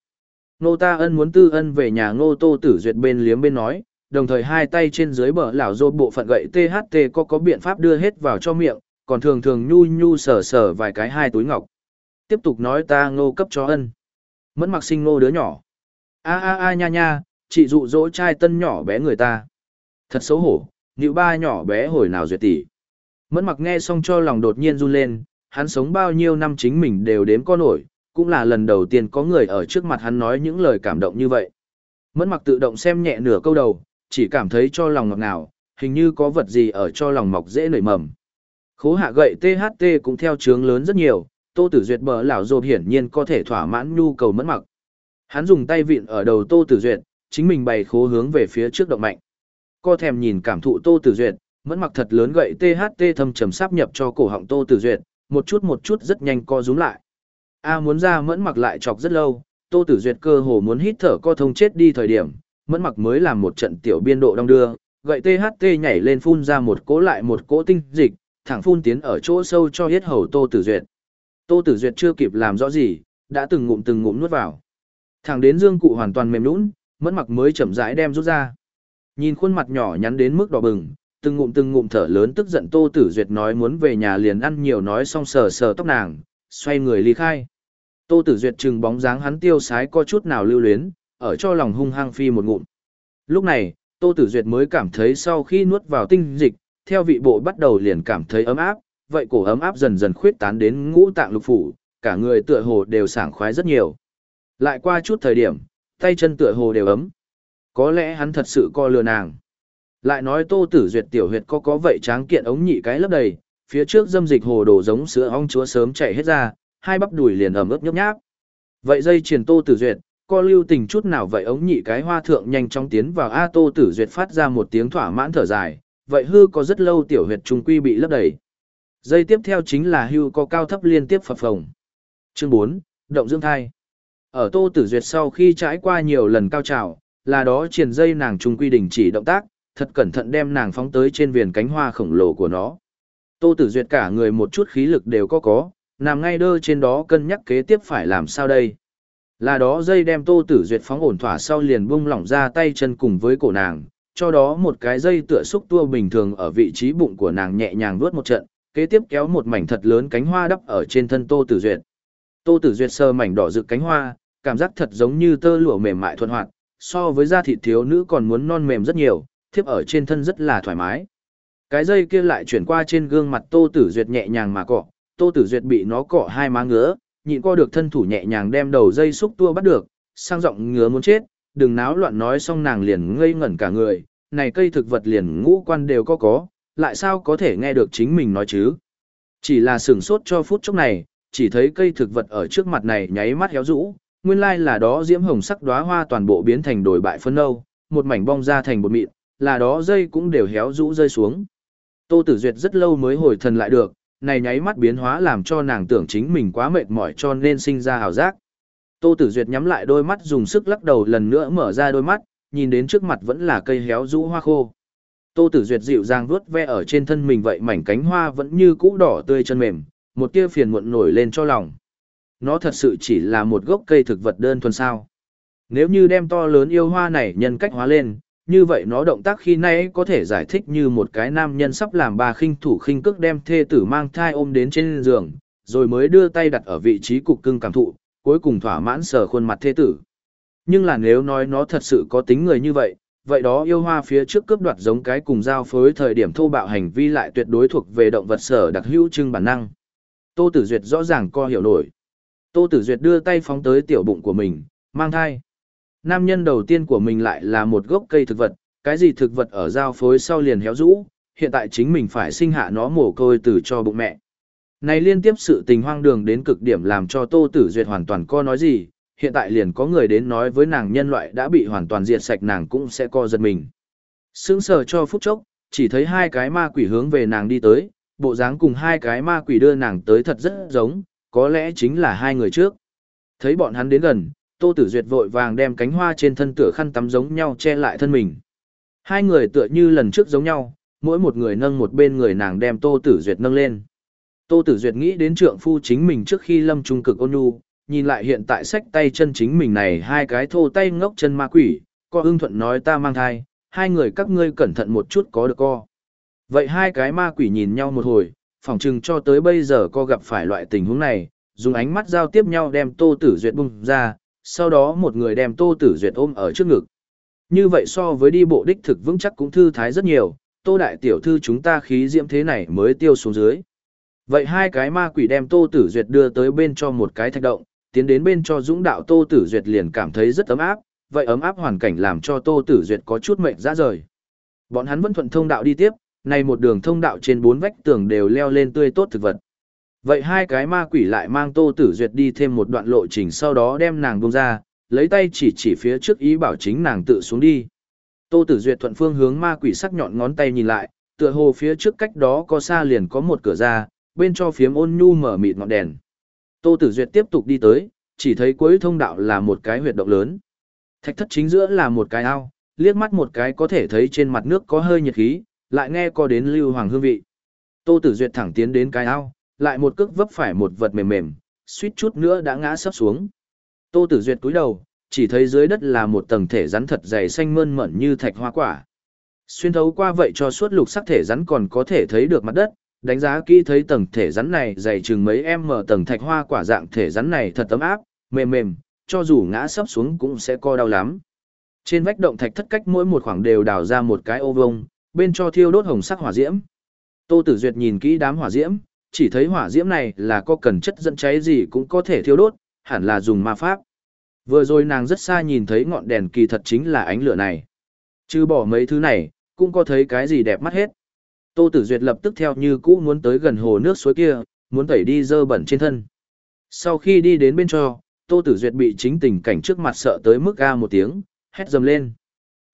Nô ta ân muốn tư ân về nhà ngô Tô Tử Duyệt bên liếm bên nói, đồng thời hai tay trên dưới bờ lão rô bộ phận gậy THT có có biện pháp đưa hết vào cho miệng, còn thường thường nhu nhu sờ sờ vài cái hai túi ngọc. Tiếp tục nói ta ngô cấp cho ân. Mẫn mặc sinh ngô đứa nhỏ. a a a nha nha, chị dụ dỗ trai tân nhỏ bé người ta. Thật xấu hổ, nữ ba nhỏ bé hồi nào duyệt tỷ. Mẫn mặc nghe xong cho lòng đột nhiên run lên, hắn sống bao nhiêu năm chính mình đều đếm có nổi, cũng là lần đầu tiên có người ở trước mặt hắn nói những lời cảm động như vậy. Mẫn mặc tự động xem nhẹ nửa câu đầu, chỉ cảm thấy cho lòng ngọt ngào, hình như có vật gì ở cho lòng mọc dễ nảy mầm. Khố hạ gậy THT cũng theo chướng lớn rất nhiều, Tô Tử Duyệt bờ lão rộp hiển nhiên có thể thỏa mãn nhu cầu mẫn mặc. Hắn dùng tay vịn ở đầu Tô Tử Duyệt, chính mình bày khố hướng về phía trước động mạnh. Co thèm nhìn cảm thụ Tô Tử Duyệt, mẫn mặc thật lớn gậy THT thâm trầm sáp nhập cho cổ họng Tô Tử Duyệt, một chút một chút rất nhanh co rúm lại. A muốn ra mẫn mặc lại chọc rất lâu, Tô Tử Duyệt cơ hồ muốn hít thở co thông chết đi thời điểm, mẫn mặc mới làm một trận tiểu biên độ đong đưa, gậy THT nhảy lên phun ra một cỗ lại một cỗ tinh dịch, thẳng phun tiến ở chỗ sâu cho hết hầu Tô Tử Duyệt. Tô Tử Duyệt chưa kịp làm rõ gì, đã từng ngụm từng ngụm nuốt vào. Thẳng đến dương cụ hoàn toàn mềm nhũn, mẫn mặc mới chậm rãi đem rút ra. Nhìn khuôn mặt nhỏ nhắn đến mức đỏ bừng, từng ngụm từng ngụm thở lớn tức giận Tô Tử Duyệt nói muốn về nhà liền ăn nhiều nói xong sờ sờ tóc nàng, xoay người ly khai. Tô Tử Duyệt trừng bóng dáng hắn tiêu sái có chút nào lưu luyến, ở cho lòng hung hăng phi một ngụm. Lúc này, Tô Tử Duyệt mới cảm thấy sau khi nuốt vào tinh dịch, theo vị bộ bắt đầu liền cảm thấy ấm áp, vậy cổ ấm áp dần dần khuyết tán đến ngũ tạng lục phủ, cả người tựa hồ đều sảng khoái rất nhiều. Lại qua chút thời điểm, tay chân tựa hồ đều ấm. Có lẽ hắn thật sự co lừa nàng. Lại nói Tô Tử Duyệt tiểu huyệt có có vậy tráng kiện ống nhị cái lấp đầy, phía trước dâm dịch hồ đồ giống sữa ong chúa sớm chảy hết ra, hai bắp đùi liền ẩm ướt nhấp nháp. Vậy dây truyền Tô Tử Duyệt, co lưu tình chút nào vậy ống nhị cái hoa thượng nhanh chóng tiến vào A Tô Tử Duyệt phát ra một tiếng thỏa mãn thở dài, vậy hư có rất lâu tiểu huyệt trung quy bị lấp đầy. Dây tiếp theo chính là hưu có cao thấp liên tiếp phập phồng. Chương 4, động dưỡng thai. Ở Tô Tử Duyệt sau khi trải qua nhiều lần cao trào, là đó truyền dây nàng trung quy đình chỉ động tác, thật cẩn thận đem nàng phóng tới trên viền cánh hoa khổng lồ của nó. Tô Tử Duyệt cả người một chút khí lực đều có có, nằm ngay đơ trên đó cân nhắc kế tiếp phải làm sao đây. Là đó dây đem Tô Tử Duyệt phóng ổn thỏa sau liền buông lỏng ra tay chân cùng với cổ nàng, cho đó một cái dây tựa xúc tua bình thường ở vị trí bụng của nàng nhẹ nhàng vuốt một trận, kế tiếp kéo một mảnh thật lớn cánh hoa đắp ở trên thân Tô Tử Duyệt. Tô Tử Duyệt sờ mảnh đỏ rực cánh hoa, cảm giác thật giống như tơ lụa mềm mại thuận hoạt, so với da thịt thiếu nữ còn muốn non mềm rất nhiều, thiếp ở trên thân rất là thoải mái. Cái dây kia lại chuyển qua trên gương mặt Tô Tử Duyệt nhẹ nhàng mà cọ, Tô Tử Duyệt bị nó cọ hai má ngứa, nhịn co được thân thủ nhẹ nhàng đem đầu dây xúc tua bắt được, sang giọng ngứa muốn chết, đừng náo loạn nói xong nàng liền ngây ngẩn cả người, này cây thực vật liền ngũ quan đều có có, lại sao có thể nghe được chính mình nói chứ? Chỉ là sửng sốt cho phút chốc này, chỉ thấy cây thực vật ở trước mặt này nháy mắt héo rũ, nguyên lai là đó diễm hồng sắc đóa hoa toàn bộ biến thành đồi bại phân nâu, một mảnh bong ra thành bột mịn, là đó dây cũng đều héo rũ rơi xuống. Tô Tử Duyệt rất lâu mới hồi thần lại được, này nháy mắt biến hóa làm cho nàng tưởng chính mình quá mệt mỏi cho nên sinh ra hào giác. Tô Tử Duyệt nhắm lại đôi mắt dùng sức lắc đầu lần nữa mở ra đôi mắt, nhìn đến trước mặt vẫn là cây héo rũ hoa khô. Tô Tử Duyệt dịu dàng vuốt ve ở trên thân mình vậy mảnh cánh hoa vẫn như cũ đỏ tươi chân mềm, một tia phiền muộn nổi lên cho lòng. Nó thật sự chỉ là một gốc cây thực vật đơn thuần sao. Nếu như đem to lớn yêu hoa này nhân cách hóa lên, như vậy nó động tác khi nãy có thể giải thích như một cái nam nhân sắp làm bà khinh thủ khinh cước đem thê tử mang thai ôm đến trên giường, rồi mới đưa tay đặt ở vị trí cục cưng cảm thụ, cuối cùng thỏa mãn sờ khuôn mặt thế tử. Nhưng là nếu nói nó thật sự có tính người như vậy, vậy đó yêu hoa phía trước cướp đoạt giống cái cùng giao phối thời điểm thô bạo hành vi lại tuyệt đối thuộc về động vật sở đặc hữu trưng bản năng. Tô Tử Duyệt rõ ràng co hiểu nổi. Tô Tử Duyệt đưa tay phóng tới tiểu bụng của mình, mang thai. Nam nhân đầu tiên của mình lại là một gốc cây thực vật, cái gì thực vật ở giao phối sau liền héo rũ, hiện tại chính mình phải sinh hạ nó mồ côi từ cho bụng mẹ. Này liên tiếp sự tình hoang đường đến cực điểm làm cho Tô Tử Duyệt hoàn toàn co nói gì, hiện tại liền có người đến nói với nàng nhân loại đã bị hoàn toàn diệt sạch nàng cũng sẽ co giật mình. Sững sờ cho phút chốc, chỉ thấy hai cái ma quỷ hướng về nàng đi tới, bộ dáng cùng hai cái ma quỷ đưa nàng tới thật rất giống, có lẽ chính là hai người trước. Thấy bọn hắn đến gần, Tô Tử Duyệt vội vàng đem cánh hoa trên thân tựa khăn tắm giống nhau che lại thân mình. Hai người tựa như lần trước giống nhau, mỗi một người nâng một bên người nàng đem Tô Tử Duyệt nâng lên. Tô Tử Duyệt nghĩ đến trượng phu chính mình trước khi lâm trung cực ôn nhu, nhìn lại hiện tại sách tay chân chính mình này hai cái thô tay ngốc chân ma quỷ, co ưng thuận nói ta mang thai, hai người các ngươi cẩn thận một chút có được co. Vậy hai cái ma quỷ nhìn nhau một hồi, phỏng chừng cho tới bây giờ co gặp phải loại tình huống này, dùng ánh mắt giao tiếp nhau đem Tô Tử Duyệt bung ra, sau đó một người đem Tô Tử Duyệt ôm ở trước ngực. Như vậy so với đi bộ đích thực vững chắc cũng thư thái rất nhiều, Tô Đại Tiểu Thư chúng ta khí diễm thế này mới tiêu xuống dưới. Vậy hai cái ma quỷ đem Tô Tử Duyệt đưa tới bên cho một cái thạch động, tiến đến bên cho dũng đạo Tô Tử Duyệt liền cảm thấy rất ấm áp, vậy ấm áp hoàn cảnh làm cho Tô Tử Duyệt có chút mệt ra rời. Bọn hắn vẫn thuận thông đạo đi tiếp, này một đường thông đạo trên bốn vách tường đều leo lên tươi tốt thực vật. Vậy hai cái ma quỷ lại mang Tô Tử Duyệt đi thêm một đoạn lộ trình sau đó đem nàng buông ra, lấy tay chỉ chỉ phía trước ý bảo chính nàng tự xuống đi. Tô Tử Duyệt thuận phương hướng ma quỷ sắc nhọn ngón tay nhìn lại, tựa hồ phía trước cách đó có xa liền có một cửa ra, bên cho phiếm ôn nhu mở mịt ngọn đèn. Tô Tử Duyệt tiếp tục đi tới, chỉ thấy cuối thông đạo là một cái huyệt động lớn. Thạch thất chính giữa là một cái ao, liếc mắt một cái có thể thấy trên mặt nước có hơi nhiệt khí, lại nghe có đến lưu hoàng hương vị. Tô Tử Duyệt thẳng tiến đến cái ao, lại một cước vấp phải một vật mềm mềm, suýt chút nữa đã ngã sấp xuống. Tô Tử Duyệt cúi đầu, chỉ thấy dưới đất là một tầng thể rắn thật dày xanh mơn mởn như thạch hoa quả. Xuyên thấu qua vậy cho suốt lục sắc thể rắn còn có thể thấy được mặt đất, đánh giá kỹ thấy tầng thể rắn này dày chừng mấy em mở tầng thạch hoa quả dạng thể rắn này thật ấm áp, mềm mềm, cho dù ngã sấp xuống cũng sẽ co đau lắm. Trên vách động thạch thất cách mỗi một khoảng đều đào ra một cái ô vông, bên cho thiêu đốt hồng sắc hỏa diễm. Tô Tử Duyệt nhìn kỹ đám hỏa diễm, chỉ thấy hỏa diễm này là có cần chất dẫn cháy gì cũng có thể thiêu đốt, hẳn là dùng ma pháp. Vừa rồi nàng rất xa nhìn thấy ngọn đèn kỳ thật chính là ánh lửa này. Chứ bỏ mấy thứ này, cũng có thấy cái gì đẹp mắt hết. Tô Tử Duyệt lập tức theo như cũ muốn tới gần hồ nước suối kia, muốn tẩy đi dơ bẩn trên thân. Sau khi đi đến bên cho, Tô Tử Duyệt bị chính tình cảnh trước mặt sợ tới mức ga một tiếng, hét dầm lên.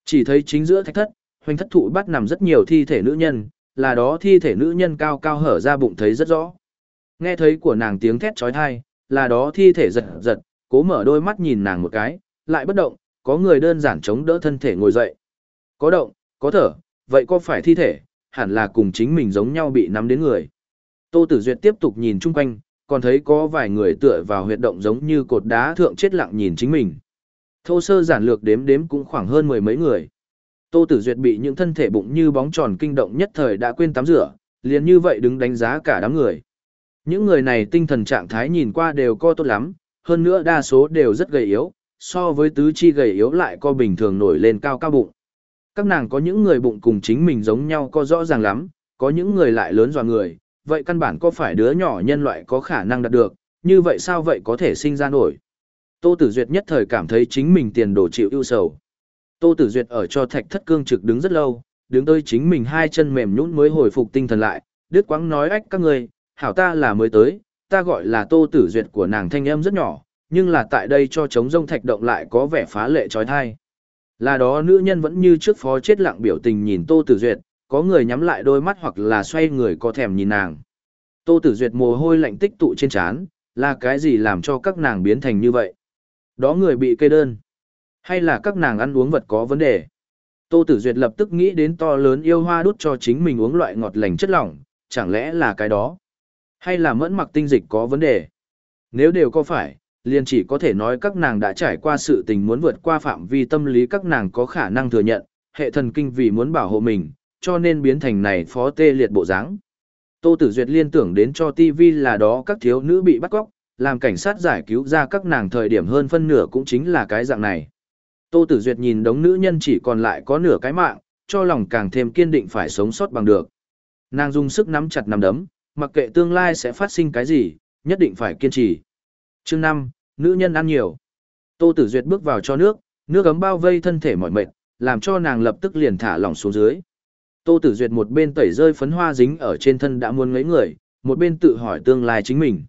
Chỉ thấy chính giữa thạch thất, hoành thất thụ bắt nằm rất nhiều thi thể nữ nhân, là đó thi thể nữ nhân cao cao hở ra bụng thấy rất rõ. Nghe thấy của nàng tiếng thét chói tai, là đó thi thể giật giật, cố mở đôi mắt nhìn nàng một cái, lại bất động, có người đơn giản chống đỡ thân thể ngồi dậy. Có động, có thở, vậy có phải thi thể, hẳn là cùng chính mình giống nhau bị nắm đến người. Tô Tử Duyệt tiếp tục nhìn chung quanh, còn thấy có vài người tựa vào huyệt động giống như cột đá thượng chết lặng nhìn chính mình. Thô sơ giản lược đếm đếm cũng khoảng hơn mười mấy người. Tô Tử Duyệt bị những thân thể bụng như bóng tròn kinh động nhất thời đã quên tắm rửa, liền như vậy đứng đánh giá cả đám người. Những người này tinh thần trạng thái nhìn qua đều co tốt lắm, hơn nữa đa số đều rất gầy yếu, so với tứ chi gầy yếu lại co bình thường nổi lên cao cao bụng. Các nàng có những người bụng cùng chính mình giống nhau có rõ ràng lắm, có những người lại lớn dò người, vậy căn bản có phải đứa nhỏ nhân loại có khả năng đạt được, như vậy sao vậy có thể sinh ra nổi. Tô Tử Duyệt nhất thời cảm thấy chính mình tiền đồ chịu ưu sầu. Tô Tử Duyệt ở cho thạch thất cương trực đứng rất lâu, đứng tới chính mình hai chân mềm nhũn mới hồi phục tinh thần lại, đứt quãng nói ách các người, hảo ta là mới tới, ta gọi là Tô Tử Duyệt của nàng thanh âm rất nhỏ, nhưng là tại đây cho chống rông thạch động lại có vẻ phá lệ trói thai. Là đó nữ nhân vẫn như trước phó chết lặng biểu tình nhìn Tô Tử Duyệt, có người nhắm lại đôi mắt hoặc là xoay người có thèm nhìn nàng. Tô Tử Duyệt mồ hôi lạnh tích tụ trên trán, là cái gì làm cho các nàng biến thành như vậy? Đó người bị kê đơn. Hay là các nàng ăn uống vật có vấn đề? Tô Tử Duyệt lập tức nghĩ đến to lớn yêu hoa đút cho chính mình uống loại ngọt lành chất lỏng, chẳng lẽ là cái đó? Hay là mẫn mặc tinh dịch có vấn đề? Nếu đều có phải, liền chỉ có thể nói các nàng đã trải qua sự tình muốn vượt qua phạm vi tâm lý các nàng có khả năng thừa nhận, hệ thần kinh vì muốn bảo hộ mình, cho nên biến thành này phó tê liệt bộ dáng. Tô Tử Duyệt liên tưởng đến cho TV là đó các thiếu nữ bị bắt cóc, làm cảnh sát giải cứu ra các nàng thời điểm hơn phân nửa cũng chính là cái dạng này. Tô Tử Duyệt nhìn đống nữ nhân chỉ còn lại có nửa cái mạng, cho lòng càng thêm kiên định phải sống sót bằng được. Nàng dùng sức nắm chặt nắm đấm, mặc kệ tương lai sẽ phát sinh cái gì, nhất định phải kiên trì. Chương năm, nữ nhân ăn nhiều. Tô Tử Duyệt bước vào cho nước, nước ấm bao vây thân thể mỏi mệt, làm cho nàng lập tức liền thả lỏng xuống dưới. Tô Tử Duyệt một bên tẩy rơi phấn hoa dính ở trên thân đã muốn ngấy người, một bên tự hỏi tương lai chính mình.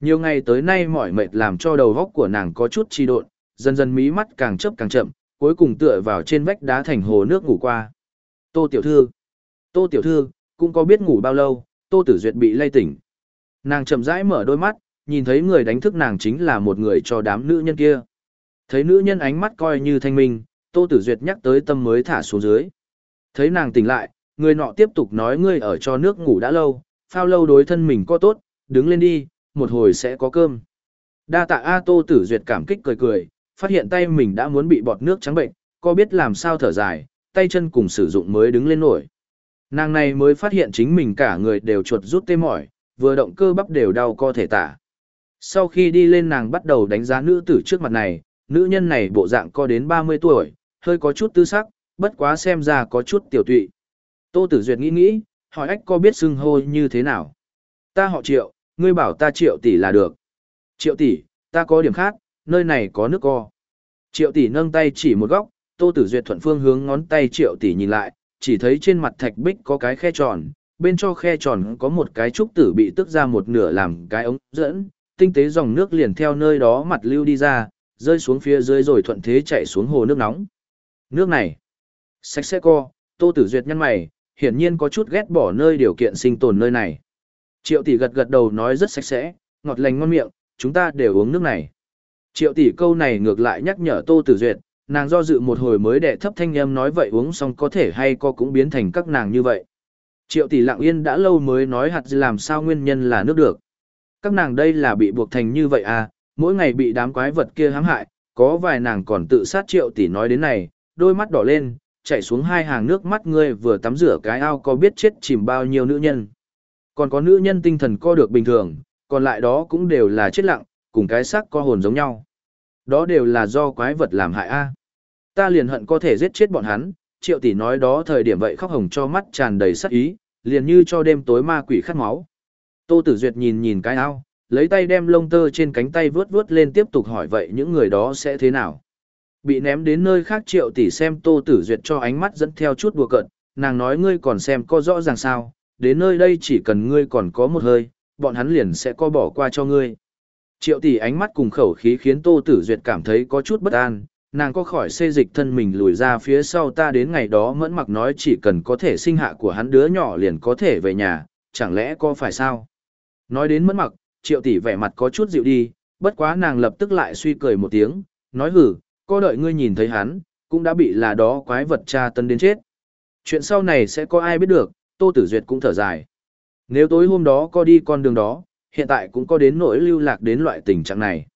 Nhiều ngày tới nay mỏi mệt làm cho đầu góc của nàng có chút trì độn, dần dần mí mắt càng chớp càng chậm, cuối cùng tựa vào trên vách đá thành hồ nước ngủ qua. Tô tiểu thư, Tô tiểu thư, cũng có biết ngủ bao lâu, Tô Tử Duyệt bị lay tỉnh. Nàng chậm rãi mở đôi mắt, nhìn thấy người đánh thức nàng chính là một người cho đám nữ nhân kia. Thấy nữ nhân ánh mắt coi như thanh minh, Tô Tử Duyệt nhắc tới tâm mới thả xuống dưới. Thấy nàng tỉnh lại, người nọ tiếp tục nói ngươi ở cho nước ngủ đã lâu, phao lâu đối thân mình có tốt, đứng lên đi, một hồi sẽ có cơm. Đa tạ A Tô Tử Duyệt cảm kích cười cười, phát hiện tay mình đã muốn bị bọt nước trắng bệnh, có biết làm sao thở dài, tay chân cùng sử dụng mới đứng lên nổi. Nàng này mới phát hiện chính mình cả người đều chuột rút tê mỏi, vừa động cơ bắp đều đau co thể tả. Sau khi đi lên nàng bắt đầu đánh giá nữ tử trước mặt này, nữ nhân này bộ dạng co đến 30 tuổi, hơi có chút tư sắc, bất quá xem ra có chút tiểu tụy. Tô Tử Duyệt nghĩ nghĩ, hỏi ách có biết xưng hô như thế nào. Ta họ triệu, ngươi bảo ta triệu tỷ là được. Triệu tỷ, ta có điểm khác, nơi này có nước co. Triệu tỷ nâng tay chỉ một góc, Tô Tử Duyệt thuận phương hướng ngón tay triệu tỷ nhìn lại, chỉ thấy trên mặt thạch bích có cái khe tròn, bên cho khe tròn có một cái trúc tử bị tức ra một nửa làm cái ống dẫn, tinh tế dòng nước liền theo nơi đó mặt lưu đi ra, rơi xuống phía dưới rồi thuận thế chạy xuống hồ nước nóng. Nước này, sạch sẽ co, Tô Tử Duyệt nhăn mày, hiển nhiên có chút ghét bỏ nơi điều kiện sinh tồn nơi này. Triệu tỷ gật gật đầu nói rất sạch sẽ, ngọt lành ngon miệng, chúng ta đều uống nước này. Triệu tỷ câu này ngược lại nhắc nhở Tô Tử Duyệt, nàng do dự một hồi mới đệ thấp thanh âm nói vậy uống xong có thể hay co cũng biến thành các nàng như vậy. Triệu tỷ lặng yên đã lâu mới nói hạt làm sao nguyên nhân là nước được. Các nàng đây là bị buộc thành như vậy à, mỗi ngày bị đám quái vật kia hãm hại, có vài nàng còn tự sát triệu tỷ nói đến này, đôi mắt đỏ lên, chảy xuống hai hàng nước mắt ngươi vừa tắm rửa cái ao có biết chết chìm bao nhiêu nữ nhân. Còn có nữ nhân tinh thần co được bình thường, còn lại đó cũng đều là chết lặng, cùng cái xác co hồn giống nhau. Đó đều là do quái vật làm hại a. Ta liền hận có thể giết chết bọn hắn, triệu tỷ nói đó thời điểm vậy khóc hồng cho mắt tràn đầy sắc ý, liền như cho đêm tối ma quỷ khát máu. Tô Tử Duyệt nhìn nhìn cái ao, lấy tay đem lông tơ trên cánh tay vướt vướt lên tiếp tục hỏi vậy những người đó sẽ thế nào. Bị ném đến nơi khác triệu tỷ xem Tô Tử Duyệt cho ánh mắt dẫn theo chút đùa cợt, nàng nói ngươi còn xem có rõ ràng sao, đến nơi đây chỉ cần ngươi còn có một hơi, bọn hắn liền sẽ co bỏ qua cho ngươi. Triệu tỷ ánh mắt cùng khẩu khí khiến Tô Tử Duyệt cảm thấy có chút bất an, nàng có khỏi xê dịch thân mình lùi ra phía sau ta đến ngày đó mẫn mặc nói chỉ cần có thể sinh hạ của hắn đứa nhỏ liền có thể về nhà, chẳng lẽ có phải sao? Nói đến mẫn mặc, triệu tỷ vẻ mặt có chút dịu đi, bất quá nàng lập tức lại suy cười một tiếng, nói hử, cô đợi ngươi nhìn thấy hắn, cũng đã bị là đó quái vật tra tân đến chết. Chuyện sau này sẽ có ai biết được, Tô Tử Duyệt cũng thở dài. Nếu tối hôm đó có đi con đường đó, hiện tại cũng có đến nỗi lưu lạc đến loại tình trạng này.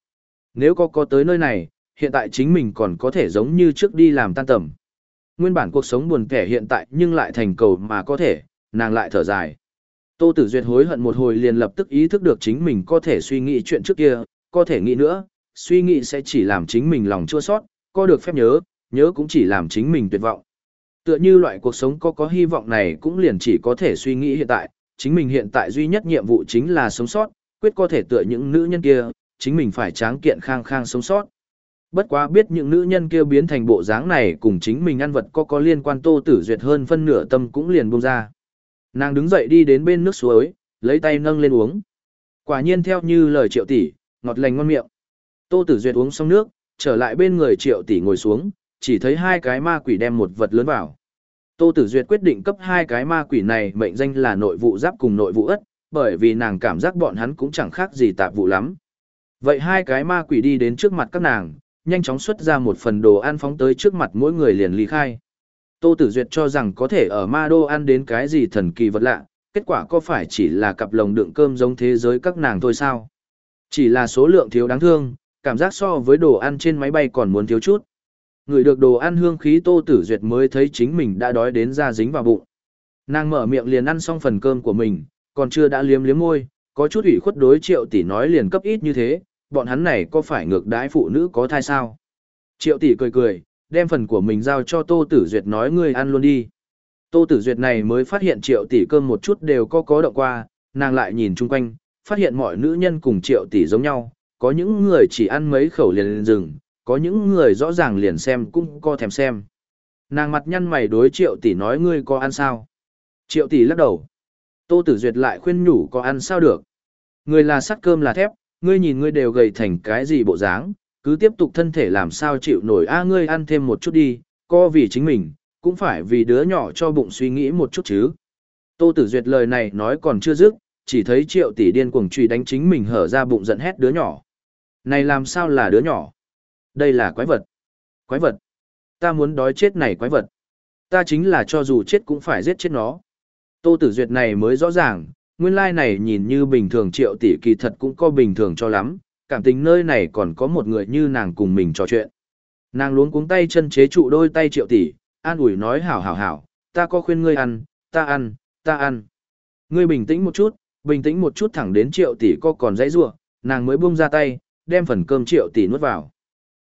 Nếu có có tới nơi này, hiện tại chính mình còn có thể giống như trước đi làm tan tầm. Nguyên bản cuộc sống buồn kẻ hiện tại nhưng lại thành cầu mà có thể, nàng lại thở dài. Tô Tử Duyệt hối hận một hồi liền lập tức ý thức được chính mình có thể suy nghĩ chuyện trước kia, có thể nghĩ nữa, suy nghĩ sẽ chỉ làm chính mình lòng chua sót, có được phép nhớ, nhớ cũng chỉ làm chính mình tuyệt vọng. Tựa như loại cuộc sống có có hy vọng này cũng liền chỉ có thể suy nghĩ hiện tại, chính mình hiện tại duy nhất nhiệm vụ chính là sống sót, quyết có thể tựa những nữ nhân kia, chính mình phải tráng kiện khang khang sống sót. Bất quá biết những nữ nhân kia biến thành bộ dáng này cùng chính mình ăn vật có có liên quan tô tử duyệt hơn phân nửa tâm cũng liền buông ra. Nàng đứng dậy đi đến bên nước suối, lấy tay nâng lên uống. Quả nhiên theo như lời triệu tỷ, ngọt lành ngon miệng. Tô tử duyệt uống xong nước, trở lại bên người triệu tỷ ngồi xuống, chỉ thấy hai cái ma quỷ đem một vật lớn vào. Tô Tử Duyệt quyết định cấp hai cái ma quỷ này mệnh danh là nội vụ giáp cùng nội vụ ất, bởi vì nàng cảm giác bọn hắn cũng chẳng khác gì tạp vụ lắm. Vậy hai cái ma quỷ đi đến trước mặt các nàng, nhanh chóng xuất ra một phần đồ ăn phóng tới trước mặt mỗi người liền ly khai. Tô Tử Duyệt cho rằng có thể ở ma đô ăn đến cái gì thần kỳ vật lạ, kết quả có phải chỉ là cặp lồng đựng cơm giống thế giới các nàng thôi sao? Chỉ là số lượng thiếu đáng thương, cảm giác so với đồ ăn trên máy bay còn muốn thiếu chút. Người được đồ ăn hương khí Tô Tử Duyệt mới thấy chính mình đã đói đến ra dính vào bụng. Nàng mở miệng liền ăn xong phần cơm của mình, còn chưa đã liếm liếm môi, có chút ủy khuất đối triệu tỷ nói liền cấp ít như thế, bọn hắn này có phải ngược đãi phụ nữ có thai sao? Triệu tỷ cười cười, đem phần của mình giao cho Tô Tử Duyệt nói ngươi ăn luôn đi. Tô Tử Duyệt này mới phát hiện triệu tỷ cơm một chút đều có có động qua, nàng lại nhìn chung quanh, phát hiện mọi nữ nhân cùng triệu tỷ giống nhau, có những người chỉ ăn mấy khẩu liền dừng, có những người rõ ràng liền xem cũng co thèm xem. Nàng mặt nhăn mày đối triệu tỷ nói ngươi có ăn sao? Triệu tỷ lắc đầu. Tô Tử Duyệt lại khuyên nhủ có ăn sao được? Người là sắt cơm là thép, ngươi nhìn ngươi đều gầy thành cái gì bộ dáng, cứ tiếp tục thân thể làm sao chịu nổi a ngươi ăn thêm một chút đi, co vì chính mình, cũng phải vì đứa nhỏ cho bụng suy nghĩ một chút chứ. Tô Tử Duyệt lời này nói còn chưa dứt, chỉ thấy triệu tỷ điên cuồng truy đánh chính mình hở ra bụng giận hét đứa nhỏ. Này làm sao là đứa nhỏ? Đây là quái vật. Quái vật. Ta muốn đói chết này quái vật. Ta chính là cho dù chết cũng phải giết chết nó. Tô Tử Duyệt này mới rõ ràng, nguyên lai này nhìn như bình thường triệu tỷ kỳ thật cũng có bình thường cho lắm, cảm tình nơi này còn có một người như nàng cùng mình trò chuyện. Nàng luống cuống tay chân chế trụ đôi tay triệu tỷ, an ủi nói hảo hảo hảo, ta có khuyên ngươi ăn, ta ăn, ta ăn. Ngươi bình tĩnh một chút, bình tĩnh một chút thẳng đến triệu tỷ có còn dãy rua, nàng mới buông ra tay, đem phần cơm triệu tỷ nuốt vào.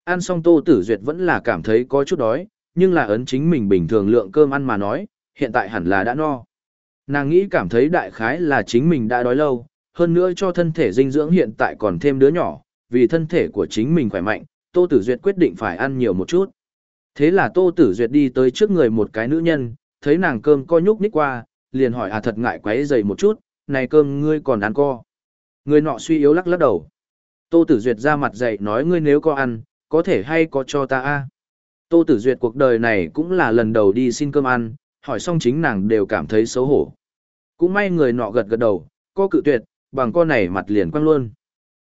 Ăn xong tô tử duyệt vẫn là cảm thấy có chút đói, nhưng là ấn chính mình bình thường lượng cơm ăn mà nói, hiện tại hẳn là đã no. Nàng nghĩ cảm thấy đại khái là chính mình đã đói lâu, hơn nữa cho thân thể dinh dưỡng hiện tại còn thêm đứa nhỏ, vì thân thể của chính mình khỏe mạnh, Tô Tử Duyệt quyết định phải ăn nhiều một chút. Thế là Tô Tử Duyệt đi tới trước người một cái nữ nhân, thấy nàng cơm co nhúc nhích qua, liền hỏi à thật ngại quấy rầy một chút, này cơm ngươi còn ăn co. Người nọ suy yếu lắc lắc đầu. Tô Tử Duyệt ra mặt dậy nói ngươi nếu có ăn, có thể hay có cho ta a Tô Tử Duyệt cuộc đời này cũng là lần đầu đi xin cơm ăn, hỏi xong chính nàng đều cảm thấy xấu hổ. Cũng may người nọ gật gật đầu, có cự tuyệt, bằng con này mặt liền quăng luôn.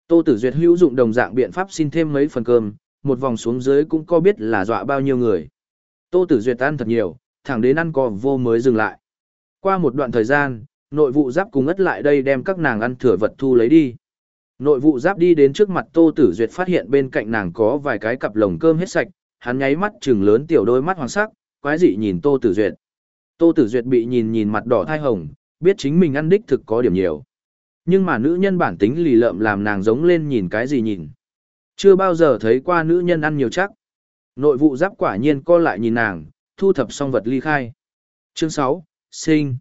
Tô Tử Duyệt hữu dụng đồng dạng biện pháp xin thêm mấy phần cơm, một vòng xuống dưới cũng có biết là dọa bao nhiêu người. Tô Tử Duyệt ăn thật nhiều, thẳng đến ăn cò vô mới dừng lại. Qua một đoạn thời gian, nội vụ giáp cùng ất lại đây đem các nàng ăn thừa vật thu lấy đi. Nội vụ giáp đi đến trước mặt Tô Tử Duyệt phát hiện bên cạnh nàng có vài cái cặp lồng cơm hết sạch, hắn nháy mắt trừng lớn tiểu đôi mắt hoàng sắc, quái dị nhìn Tô Tử Duyệt. Tô Tử Duyệt bị nhìn nhìn mặt đỏ thai hồng, biết chính mình ăn đích thực có điểm nhiều. Nhưng mà nữ nhân bản tính lì lợm làm nàng giống lên nhìn cái gì nhìn. Chưa bao giờ thấy qua nữ nhân ăn nhiều chắc. Nội vụ giáp quả nhiên co lại nhìn nàng, thu thập xong vật ly khai. Chương 6, sinh.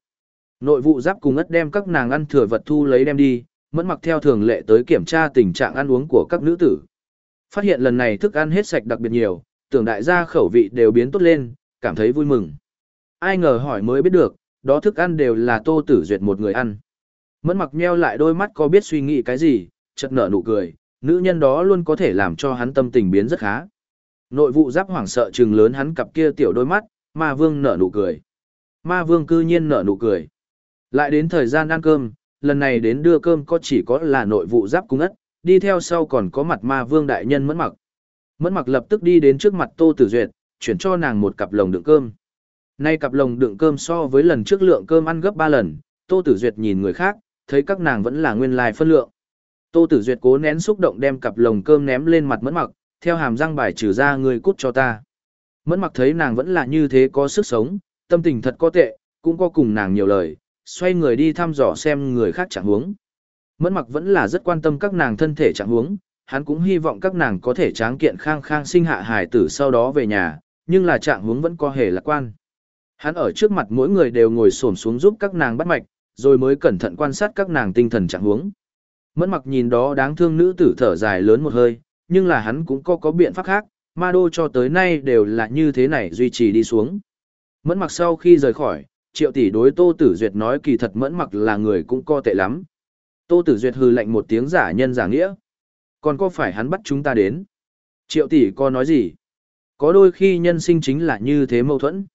Nội vụ giáp cùng ất đem các nàng ăn thừa vật thu lấy đem đi, mẫn mặc theo thường lệ tới kiểm tra tình trạng ăn uống của các nữ tử. Phát hiện lần này thức ăn hết sạch đặc biệt nhiều, tưởng đại gia khẩu vị đều biến tốt lên, cảm thấy vui mừng. Ai ngờ hỏi mới biết được, đó thức ăn đều là tô tử duyệt một người ăn. Mẫn mặc nheo lại đôi mắt có biết suy nghĩ cái gì, chợt nở nụ cười, nữ nhân đó luôn có thể làm cho hắn tâm tình biến rất khá. Nội vụ giáp hoảng sợ trừng lớn hắn cặp kia tiểu đôi mắt, ma vương nở nụ cười. Ma vương cư nhiên nở nụ cười. Lại đến thời gian ăn cơm, lần này đến đưa cơm có chỉ có là nội vụ giáp cung ất, đi theo sau còn có mặt ma vương đại nhân mẫn mặc. Mẫn mặc lập tức đi đến trước mặt Tô Tử Duyệt, chuyển cho nàng một cặp lồng đựng cơm. Nay cặp lồng đựng cơm so với lần trước lượng cơm ăn gấp 3 lần, Tô Tử Duyệt nhìn người khác, thấy các nàng vẫn là nguyên lai phân lượng. Tô Tử Duyệt cố nén xúc động đem cặp lồng cơm ném lên mặt Mẫn Mặc, theo hàm răng bài trừ ra người cút cho ta. Mẫn Mặc thấy nàng vẫn là như thế có sức sống, tâm tình thật có tệ, cũng có cùng nàng nhiều lời, xoay người đi thăm dò xem người khác trạng huống. Mẫn Mặc vẫn là rất quan tâm các nàng thân thể trạng huống, hắn cũng hy vọng các nàng có thể tráng kiện khang khang sinh hạ hài tử sau đó về nhà, nhưng là trạng huống vẫn có hề lạc quan. Hắn ở trước mặt mỗi người đều ngồi xổm xuống giúp các nàng bắt mạch, rồi mới cẩn thận quan sát các nàng tinh thần trạng huống. Mẫn mặc nhìn đó đáng thương nữ tử thở dài lớn một hơi, nhưng là hắn cũng có có biện pháp khác, ma đô cho tới nay đều là như thế này duy trì đi xuống. Mẫn mặc sau khi rời khỏi, triệu tỷ đối Tô Tử Duyệt nói kỳ thật mẫn mặc là người cũng co tệ lắm. Tô Tử Duyệt hừ lạnh một tiếng giả nhân giả nghĩa. Còn có phải hắn bắt chúng ta đến? Triệu tỷ có nói gì? Có đôi khi nhân sinh chính là như thế mâu thuẫn.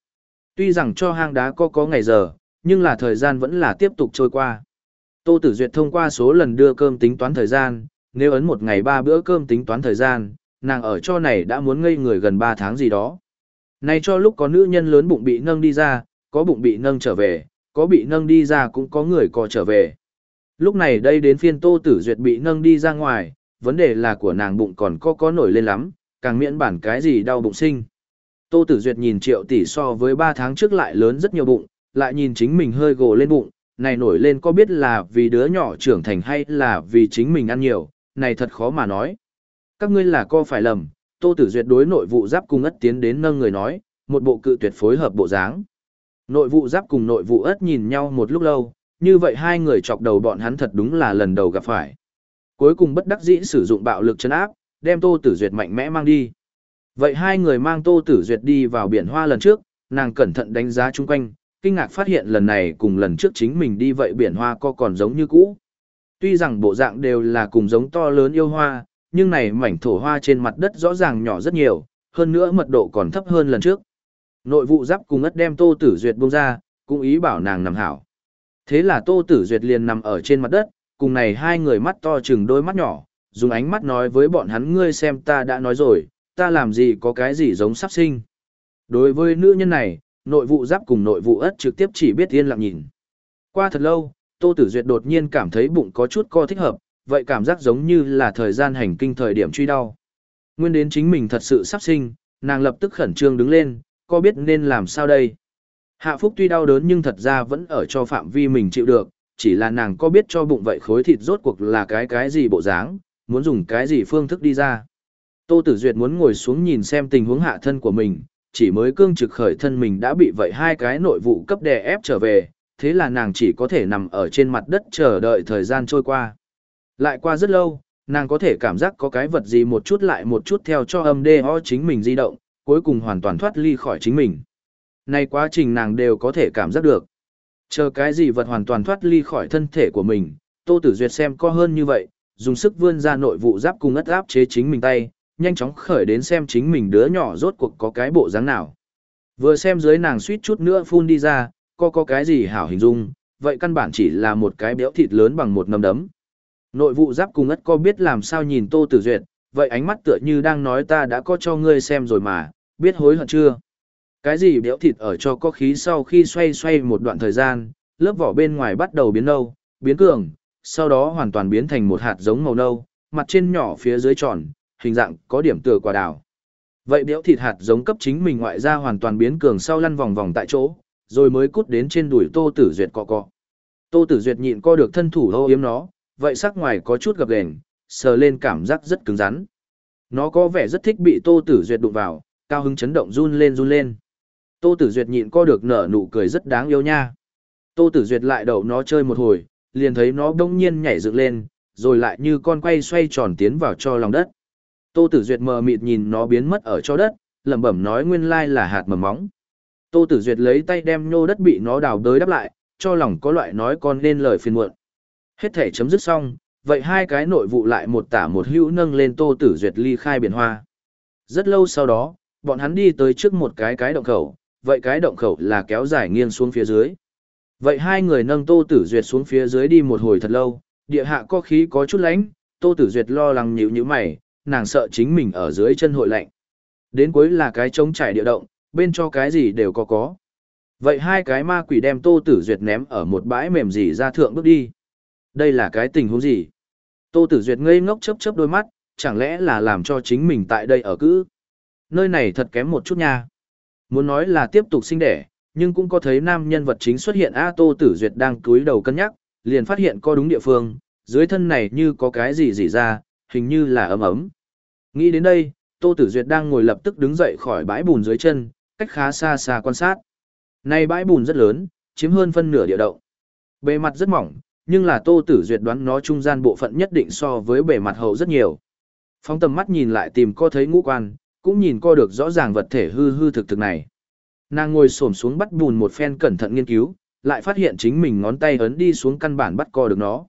Tuy rằng cho hang đá có có ngày giờ, nhưng là thời gian vẫn là tiếp tục trôi qua. Tô Tử Duyệt thông qua số lần đưa cơm tính toán thời gian, nếu ấn một ngày ba bữa cơm tính toán thời gian, nàng ở cho này đã muốn ngây người gần 3 tháng gì đó. Này cho lúc có nữ nhân lớn bụng bị nâng đi ra, có bụng bị nâng trở về, có bị nâng đi ra cũng có người cò trở về. Lúc này đây đến phiên Tô Tử Duyệt bị nâng đi ra ngoài, vấn đề là của nàng bụng còn có có nổi lên lắm, càng miễn bản cái gì đau bụng sinh. Tô Tử Duyệt nhìn triệu tỷ so với 3 tháng trước lại lớn rất nhiều bụng, lại nhìn chính mình hơi gồ lên bụng, này nổi lên có biết là vì đứa nhỏ trưởng thành hay là vì chính mình ăn nhiều, này thật khó mà nói. Các ngươi là co phải lầm, Tô Tử Duyệt đối nội vụ giáp cùng ất tiến đến nâng người nói, một bộ cự tuyệt phối hợp bộ dáng. Nội vụ giáp cùng nội vụ ất nhìn nhau một lúc lâu, như vậy hai người chọc đầu bọn hắn thật đúng là lần đầu gặp phải. Cuối cùng bất đắc dĩ sử dụng bạo lực chấn áp, đem Tô Tử Duyệt mạnh mẽ mang đi. Vậy hai người mang Tô Tử Duyệt đi vào biển hoa lần trước, nàng cẩn thận đánh giá chung quanh, kinh ngạc phát hiện lần này cùng lần trước chính mình đi vậy biển hoa co còn giống như cũ. Tuy rằng bộ dạng đều là cùng giống to lớn yêu hoa, nhưng này mảnh thổ hoa trên mặt đất rõ ràng nhỏ rất nhiều, hơn nữa mật độ còn thấp hơn lần trước. Nội vụ giáp cùng ất đem Tô Tử Duyệt buông ra, cũng ý bảo nàng nằm hảo. Thế là Tô Tử Duyệt liền nằm ở trên mặt đất, cùng này hai người mắt to chừng đôi mắt nhỏ, dùng ánh mắt nói với bọn hắn ngươi xem ta đã nói rồi, ta làm gì có cái gì giống sắp sinh. Đối với nữ nhân này, nội vụ giáp cùng nội vụ ất trực tiếp chỉ biết yên lặng nhìn. Qua thật lâu, Tô Tử Duyệt đột nhiên cảm thấy bụng có chút co thích hợp, vậy cảm giác giống như là thời gian hành kinh thời điểm truy đau. Nguyên đến chính mình thật sự sắp sinh, nàng lập tức khẩn trương đứng lên, có biết nên làm sao đây. Hạ Phúc tuy đau đớn nhưng thật ra vẫn ở cho phạm vi mình chịu được, chỉ là nàng có biết cho bụng vậy khối thịt rốt cuộc là cái cái gì bộ dáng, muốn dùng cái gì phương thức đi ra. Tô Tử Duyệt muốn ngồi xuống nhìn xem tình huống hạ thân của mình, chỉ mới cương trực khởi thân mình đã bị vậy hai cái nội vụ cấp đè ép trở về, thế là nàng chỉ có thể nằm ở trên mặt đất chờ đợi thời gian trôi qua. Lại qua rất lâu, nàng có thể cảm giác có cái vật gì một chút lại một chút theo cho âm đê ho chính mình di động, cuối cùng hoàn toàn thoát ly khỏi chính mình. Này quá trình nàng đều có thể cảm giác được. Chờ cái gì vật hoàn toàn thoát ly khỏi thân thể của mình, Tô Tử Duyệt xem có hơn như vậy, dùng sức vươn ra nội vụ giáp cùng ất áp chế chính mình tay, nhanh chóng khởi đến xem chính mình đứa nhỏ rốt cuộc có cái bộ dáng nào. Vừa xem dưới nàng suýt chút nữa phun đi ra, có có cái gì hảo hình dung, vậy căn bản chỉ là một cái béo thịt lớn bằng một nắm đấm. Nội vụ giáp cùng ất co biết làm sao nhìn Tô Tử Duyệt, vậy ánh mắt tựa như đang nói ta đã có cho ngươi xem rồi mà, biết hối hận chưa? Cái gì béo thịt ở cho có khí sau khi xoay xoay một đoạn thời gian, lớp vỏ bên ngoài bắt đầu biến nâu, biến cường, sau đó hoàn toàn biến thành một hạt giống màu nâu, mặt trên nhỏ phía dưới tròn, hình dạng có điểm tựa quả đào. Vậy béo thịt hạt giống cấp chính mình ngoại ra hoàn toàn biến cường sau lăn vòng vòng tại chỗ, rồi mới cút đến trên đùi Tô Tử Duyệt cọ cọ. Tô Tử Duyệt nhịn co được thân thủ hô yếm nó, vậy sắc ngoài có chút gập ghềnh, sờ lên cảm giác rất cứng rắn. Nó có vẻ rất thích bị Tô Tử Duyệt đụng vào, cao hứng chấn động run lên run lên. Tô Tử Duyệt nhịn co được nở nụ cười rất đáng yêu nha. Tô Tử Duyệt lại đậu nó chơi một hồi, liền thấy nó bỗng nhiên nhảy dựng lên, rồi lại như con quay xoay tròn tiến vào cho lòng đất. Tô Tử Duyệt mờ mịt nhìn nó biến mất ở cho đất, lẩm bẩm nói nguyên lai là hạt mầm móng. Tô Tử Duyệt lấy tay đem nhô đất bị nó đào đới đắp lại, cho lòng có loại nói con nên lời phiền muộn. Hết thể chấm dứt xong, vậy hai cái nội vụ lại một tả một hữu nâng lên Tô Tử Duyệt ly khai biển hoa. Rất lâu sau đó, bọn hắn đi tới trước một cái cái động khẩu, vậy cái động khẩu là kéo dài nghiêng xuống phía dưới. Vậy hai người nâng Tô Tử Duyệt xuống phía dưới đi một hồi thật lâu, địa hạ có khí có chút lạnh, Tô Tử Duyệt lo lắng nhíu nhíu mày, nàng sợ chính mình ở dưới chân hội lạnh. Đến cuối là cái trống trải địa động, bên cho cái gì đều có có. Vậy hai cái ma quỷ đem Tô Tử Duyệt ném ở một bãi mềm gì ra thượng bước đi. Đây là cái tình huống gì? Tô Tử Duyệt ngây ngốc chớp chớp đôi mắt, chẳng lẽ là làm cho chính mình tại đây ở cứ Nơi này thật kém một chút nha. Muốn nói là tiếp tục sinh đẻ, nhưng cũng có thấy nam nhân vật chính xuất hiện A Tô Tử Duyệt đang cúi đầu cân nhắc, liền phát hiện có đúng địa phương, dưới thân này như có cái gì gì ra, hình như là ấm ấm. Nghĩ đến đây, Tô Tử Duyệt đang ngồi lập tức đứng dậy khỏi bãi bùn dưới chân, cách khá xa xa quan sát. Này bãi bùn rất lớn, chiếm hơn phân nửa địa động. Bề mặt rất mỏng, nhưng là Tô Tử Duyệt đoán nó trung gian bộ phận nhất định so với bề mặt hậu rất nhiều. Phóng tầm mắt nhìn lại tìm co thấy ngũ quan, cũng nhìn co được rõ ràng vật thể hư hư thực thực này. Nàng ngồi xổm xuống bắt bùn một phen cẩn thận nghiên cứu, lại phát hiện chính mình ngón tay ấn đi xuống căn bản bắt co được nó.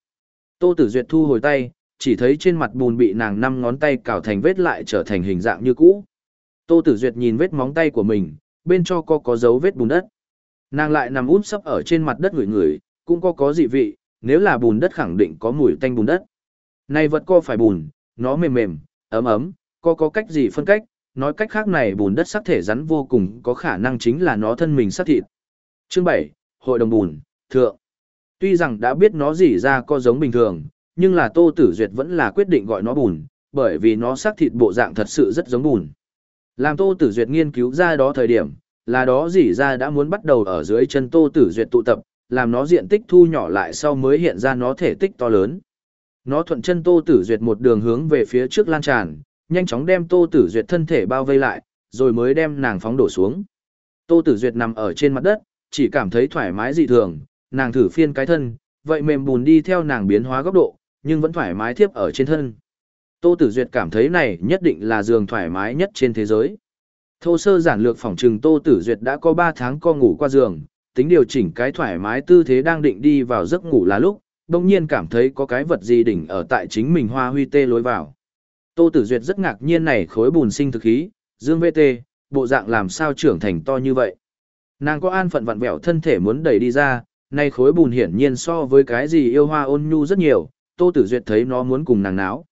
Tô Tử Duyệt thu hồi tay, chỉ thấy trên mặt bùn bị nàng năm ngón tay cào thành vết lại trở thành hình dạng như cũ. Tô Tử Duyệt nhìn vết móng tay của mình, bên cho có có dấu vết bùn đất. Nàng lại nằm úp sấp ở trên mặt đất ngửi ngửi, cũng có có dị vị, nếu là bùn đất khẳng định có mùi tanh bùn đất. Này vật co phải bùn, nó mềm mềm, ấm ấm, có có cách gì phân cách, nói cách khác này bùn đất sắc thể rắn vô cùng có khả năng chính là nó thân mình sắc thịt. Chương 7, Hội đồng bùn, thượng. Tuy rằng đã biết nó gì ra có giống bình thường, nhưng là Tô Tử Duyệt vẫn là quyết định gọi nó bùn, bởi vì nó xác thịt bộ dạng thật sự rất giống bùn. Làm Tô Tử Duyệt nghiên cứu ra đó thời điểm, là đó dỉ ra đã muốn bắt đầu ở dưới chân Tô Tử Duyệt tụ tập, làm nó diện tích thu nhỏ lại sau mới hiện ra nó thể tích to lớn. Nó thuận chân Tô Tử Duyệt một đường hướng về phía trước lan tràn, nhanh chóng đem Tô Tử Duyệt thân thể bao vây lại, rồi mới đem nàng phóng đổ xuống. Tô Tử Duyệt nằm ở trên mặt đất, chỉ cảm thấy thoải mái dị thường, nàng thử phiên cái thân, vậy mềm bùn đi theo nàng biến hóa góc độ, nhưng vẫn thoải mái thiếp ở trên thân. Tô Tử Duyệt cảm thấy này nhất định là giường thoải mái nhất trên thế giới. Thô sơ giản lược phòng trừng Tô Tử Duyệt đã có 3 tháng co ngủ qua giường, tính điều chỉnh cái thoải mái tư thế đang định đi vào giấc ngủ là lúc, đồng nhiên cảm thấy có cái vật gì đỉnh ở tại chính mình hoa huy tê lối vào. Tô Tử Duyệt rất ngạc nhiên này khối bùn sinh thực khí, dương VT, bộ dạng làm sao trưởng thành to như vậy. Nàng có an phận vặn vẹo thân thể muốn đẩy đi ra, nay khối bùn hiển nhiên so với cái gì yêu hoa ôn nhu rất nhiều, Tô Tử Duyệt thấy nó muốn cùng nàng náo.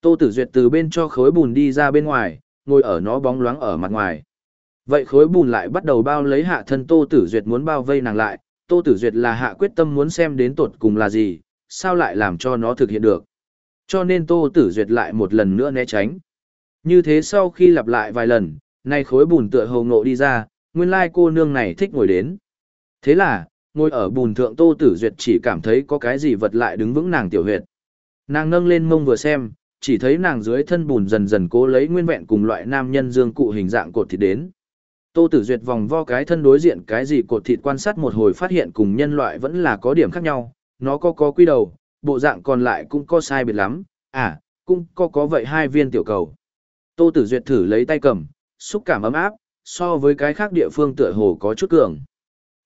Tô Tử Duyệt từ bên cho khối bùn đi ra bên ngoài, ngồi ở nó bóng loáng ở mặt ngoài. Vậy khối bùn lại bắt đầu bao lấy hạ thân Tô Tử Duyệt muốn bao vây nàng lại, Tô Tử Duyệt là hạ quyết tâm muốn xem đến tột cùng là gì, sao lại làm cho nó thực hiện được. Cho nên Tô Tử Duyệt lại một lần nữa né tránh. Như thế sau khi lặp lại vài lần, nay khối bùn tựa hồ ngộ đi ra, nguyên lai cô nương này thích ngồi đến. Thế là, ngồi ở bùn thượng Tô Tử Duyệt chỉ cảm thấy có cái gì vật lại đứng vững nàng tiểu huyệt. Nàng nâng lên mông vừa xem, chỉ thấy nàng dưới thân bùn dần dần cố lấy nguyên vẹn cùng loại nam nhân dương cụ hình dạng cột thịt đến. Tô Tử Duyệt vòng vo cái thân đối diện cái gì cột thịt quan sát một hồi phát hiện cùng nhân loại vẫn là có điểm khác nhau, nó có có quy đầu, bộ dạng còn lại cũng có sai biệt lắm, à, cũng có có vậy hai viên tiểu cầu. Tô Tử Duyệt thử lấy tay cầm, xúc cảm ấm áp, so với cái khác địa phương tựa hồ có chút cường.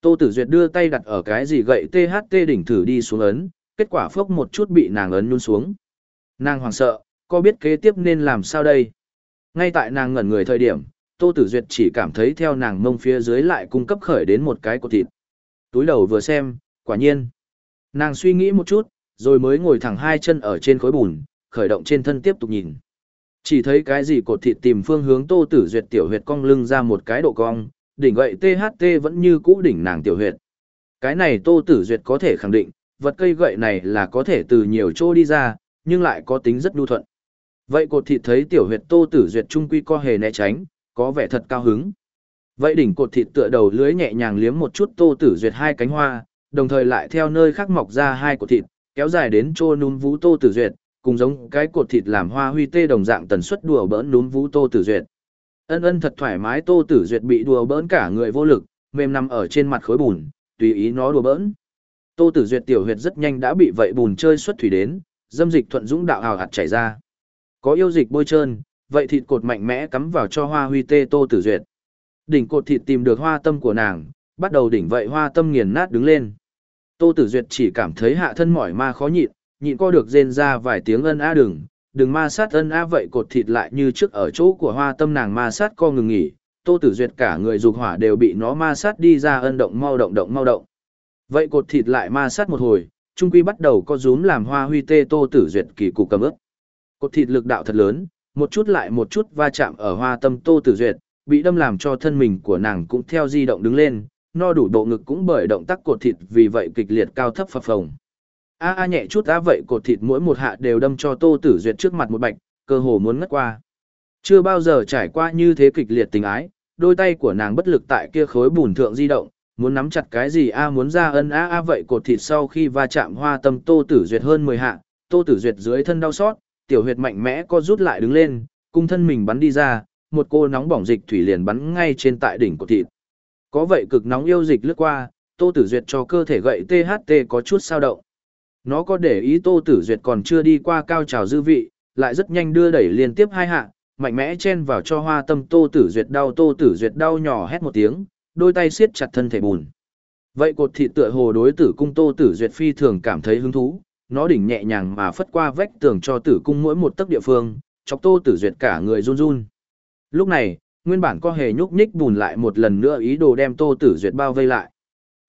Tô Tử Duyệt đưa tay đặt ở cái gì gậy THT đỉnh thử đi xuống ấn, kết quả phốc một chút bị nàng ấn nhún xuống. Nàng hoảng sợ, có biết kế tiếp nên làm sao đây? Ngay tại nàng ngẩn người thời điểm, Tô Tử Duyệt chỉ cảm thấy theo nàng mông phía dưới lại cung cấp khởi đến một cái cột thịt. Túi đầu vừa xem, quả nhiên. Nàng suy nghĩ một chút, rồi mới ngồi thẳng hai chân ở trên khối bùn, khởi động trên thân tiếp tục nhìn. Chỉ thấy cái gì cột thịt tìm phương hướng Tô Tử Duyệt tiểu huyệt cong lưng ra một cái độ cong, đỉnh gậy THT vẫn như cũ đỉnh nàng tiểu huyệt. Cái này Tô Tử Duyệt có thể khẳng định, vật cây gậy này là có thể từ nhiều chỗ đi ra, nhưng lại có tính rất nhu thuận. Vậy cột thịt thấy tiểu huyệt Tô Tử Duyệt trung quy co hề né tránh, có vẻ thật cao hứng. Vậy đỉnh cột thịt tựa đầu lưới nhẹ nhàng liếm một chút Tô Tử Duyệt hai cánh hoa, đồng thời lại theo nơi khác mọc ra hai cột thịt, kéo dài đến chô núm vũ Tô Tử Duyệt, cùng giống cái cột thịt làm hoa huy tê đồng dạng tần suất đùa bỡn núm vũ Tô Tử Duyệt. Ân ân thật thoải mái Tô Tử Duyệt bị đùa bỡn cả người vô lực, mềm nằm ở trên mặt khối bùn, tùy ý nó đùa bỡn. Tô Tử Duyệt tiểu huyệt rất nhanh đã bị vậy bùn chơi xuất thủy đến, dâm dịch thuận dũng đạo hào hạt chảy ra. Có yêu dịch bôi trơn, vậy thịt cột mạnh mẽ cắm vào cho Hoa Huy tê Tô Tử Duyệt. Đỉnh cột thịt tìm được hoa tâm của nàng, bắt đầu đỉnh vậy hoa tâm nghiền nát đứng lên. Tô Tử Duyệt chỉ cảm thấy hạ thân mỏi ma khó nhịn, nhịn co được rên ra vài tiếng ân a đừng, đừng ma sát ân a vậy cột thịt lại như trước ở chỗ của hoa tâm nàng ma sát co ngừng nghỉ, Tô Tử Duyệt cả người dục hỏa đều bị nó ma sát đi ra ân động mau động động mau động. Vậy cột thịt lại ma sát một hồi, trung quy bắt đầu có rúm làm hoa huy tê Tô Tử Duyệt kỳ cục cầm ướp. Cột thịt lực đạo thật lớn, một chút lại một chút va chạm ở hoa tâm Tô Tử Duyệt, bị đâm làm cho thân mình của nàng cũng theo di động đứng lên, no đủ độ ngực cũng bởi động tác cột thịt vì vậy kịch liệt cao thấp phập phồng. A a nhẹ chút á vậy cột thịt mỗi một hạ đều đâm cho Tô Tử Duyệt trước mặt một bạch, cơ hồ muốn ngất qua. Chưa bao giờ trải qua như thế kịch liệt tình ái, đôi tay của nàng bất lực tại kia khối bùn thượng di động, muốn nắm chặt cái gì a muốn ra ân a a vậy cột thịt sau khi va chạm hoa tâm Tô Tử Duyệt hơn 10 hạ, Tô Tử Duyệt dưới thân đau xót, tiểu huyệt mạnh mẽ co rút lại đứng lên, cung thân mình bắn đi ra, một cô nóng bỏng dịch thủy liền bắn ngay trên tại đỉnh cột thịt. Có vậy cực nóng yêu dịch lướt qua, Tô Tử Duyệt cho cơ thể gậy THT có chút sao động. Nó có để ý Tô Tử Duyệt còn chưa đi qua cao trào dư vị, lại rất nhanh đưa đẩy liên tiếp hai hạ, mạnh mẽ chen vào cho hoa tâm Tô Tử Duyệt đau Tô Tử Duyệt đau nhỏ hét một tiếng, đôi tay siết chặt thân thể bùn. Vậy cột thịt tựa hồ đối tử cung Tô Tử Duyệt phi thường cảm thấy hứng thú, nó đỉnh nhẹ nhàng mà phất qua vách tường cho tử cung mỗi một tấc địa phương, chọc Tô Tử Duyệt cả người run run. Lúc này, nguyên bản có hề nhúc nhích bùn lại một lần nữa ý đồ đem Tô Tử Duyệt bao vây lại.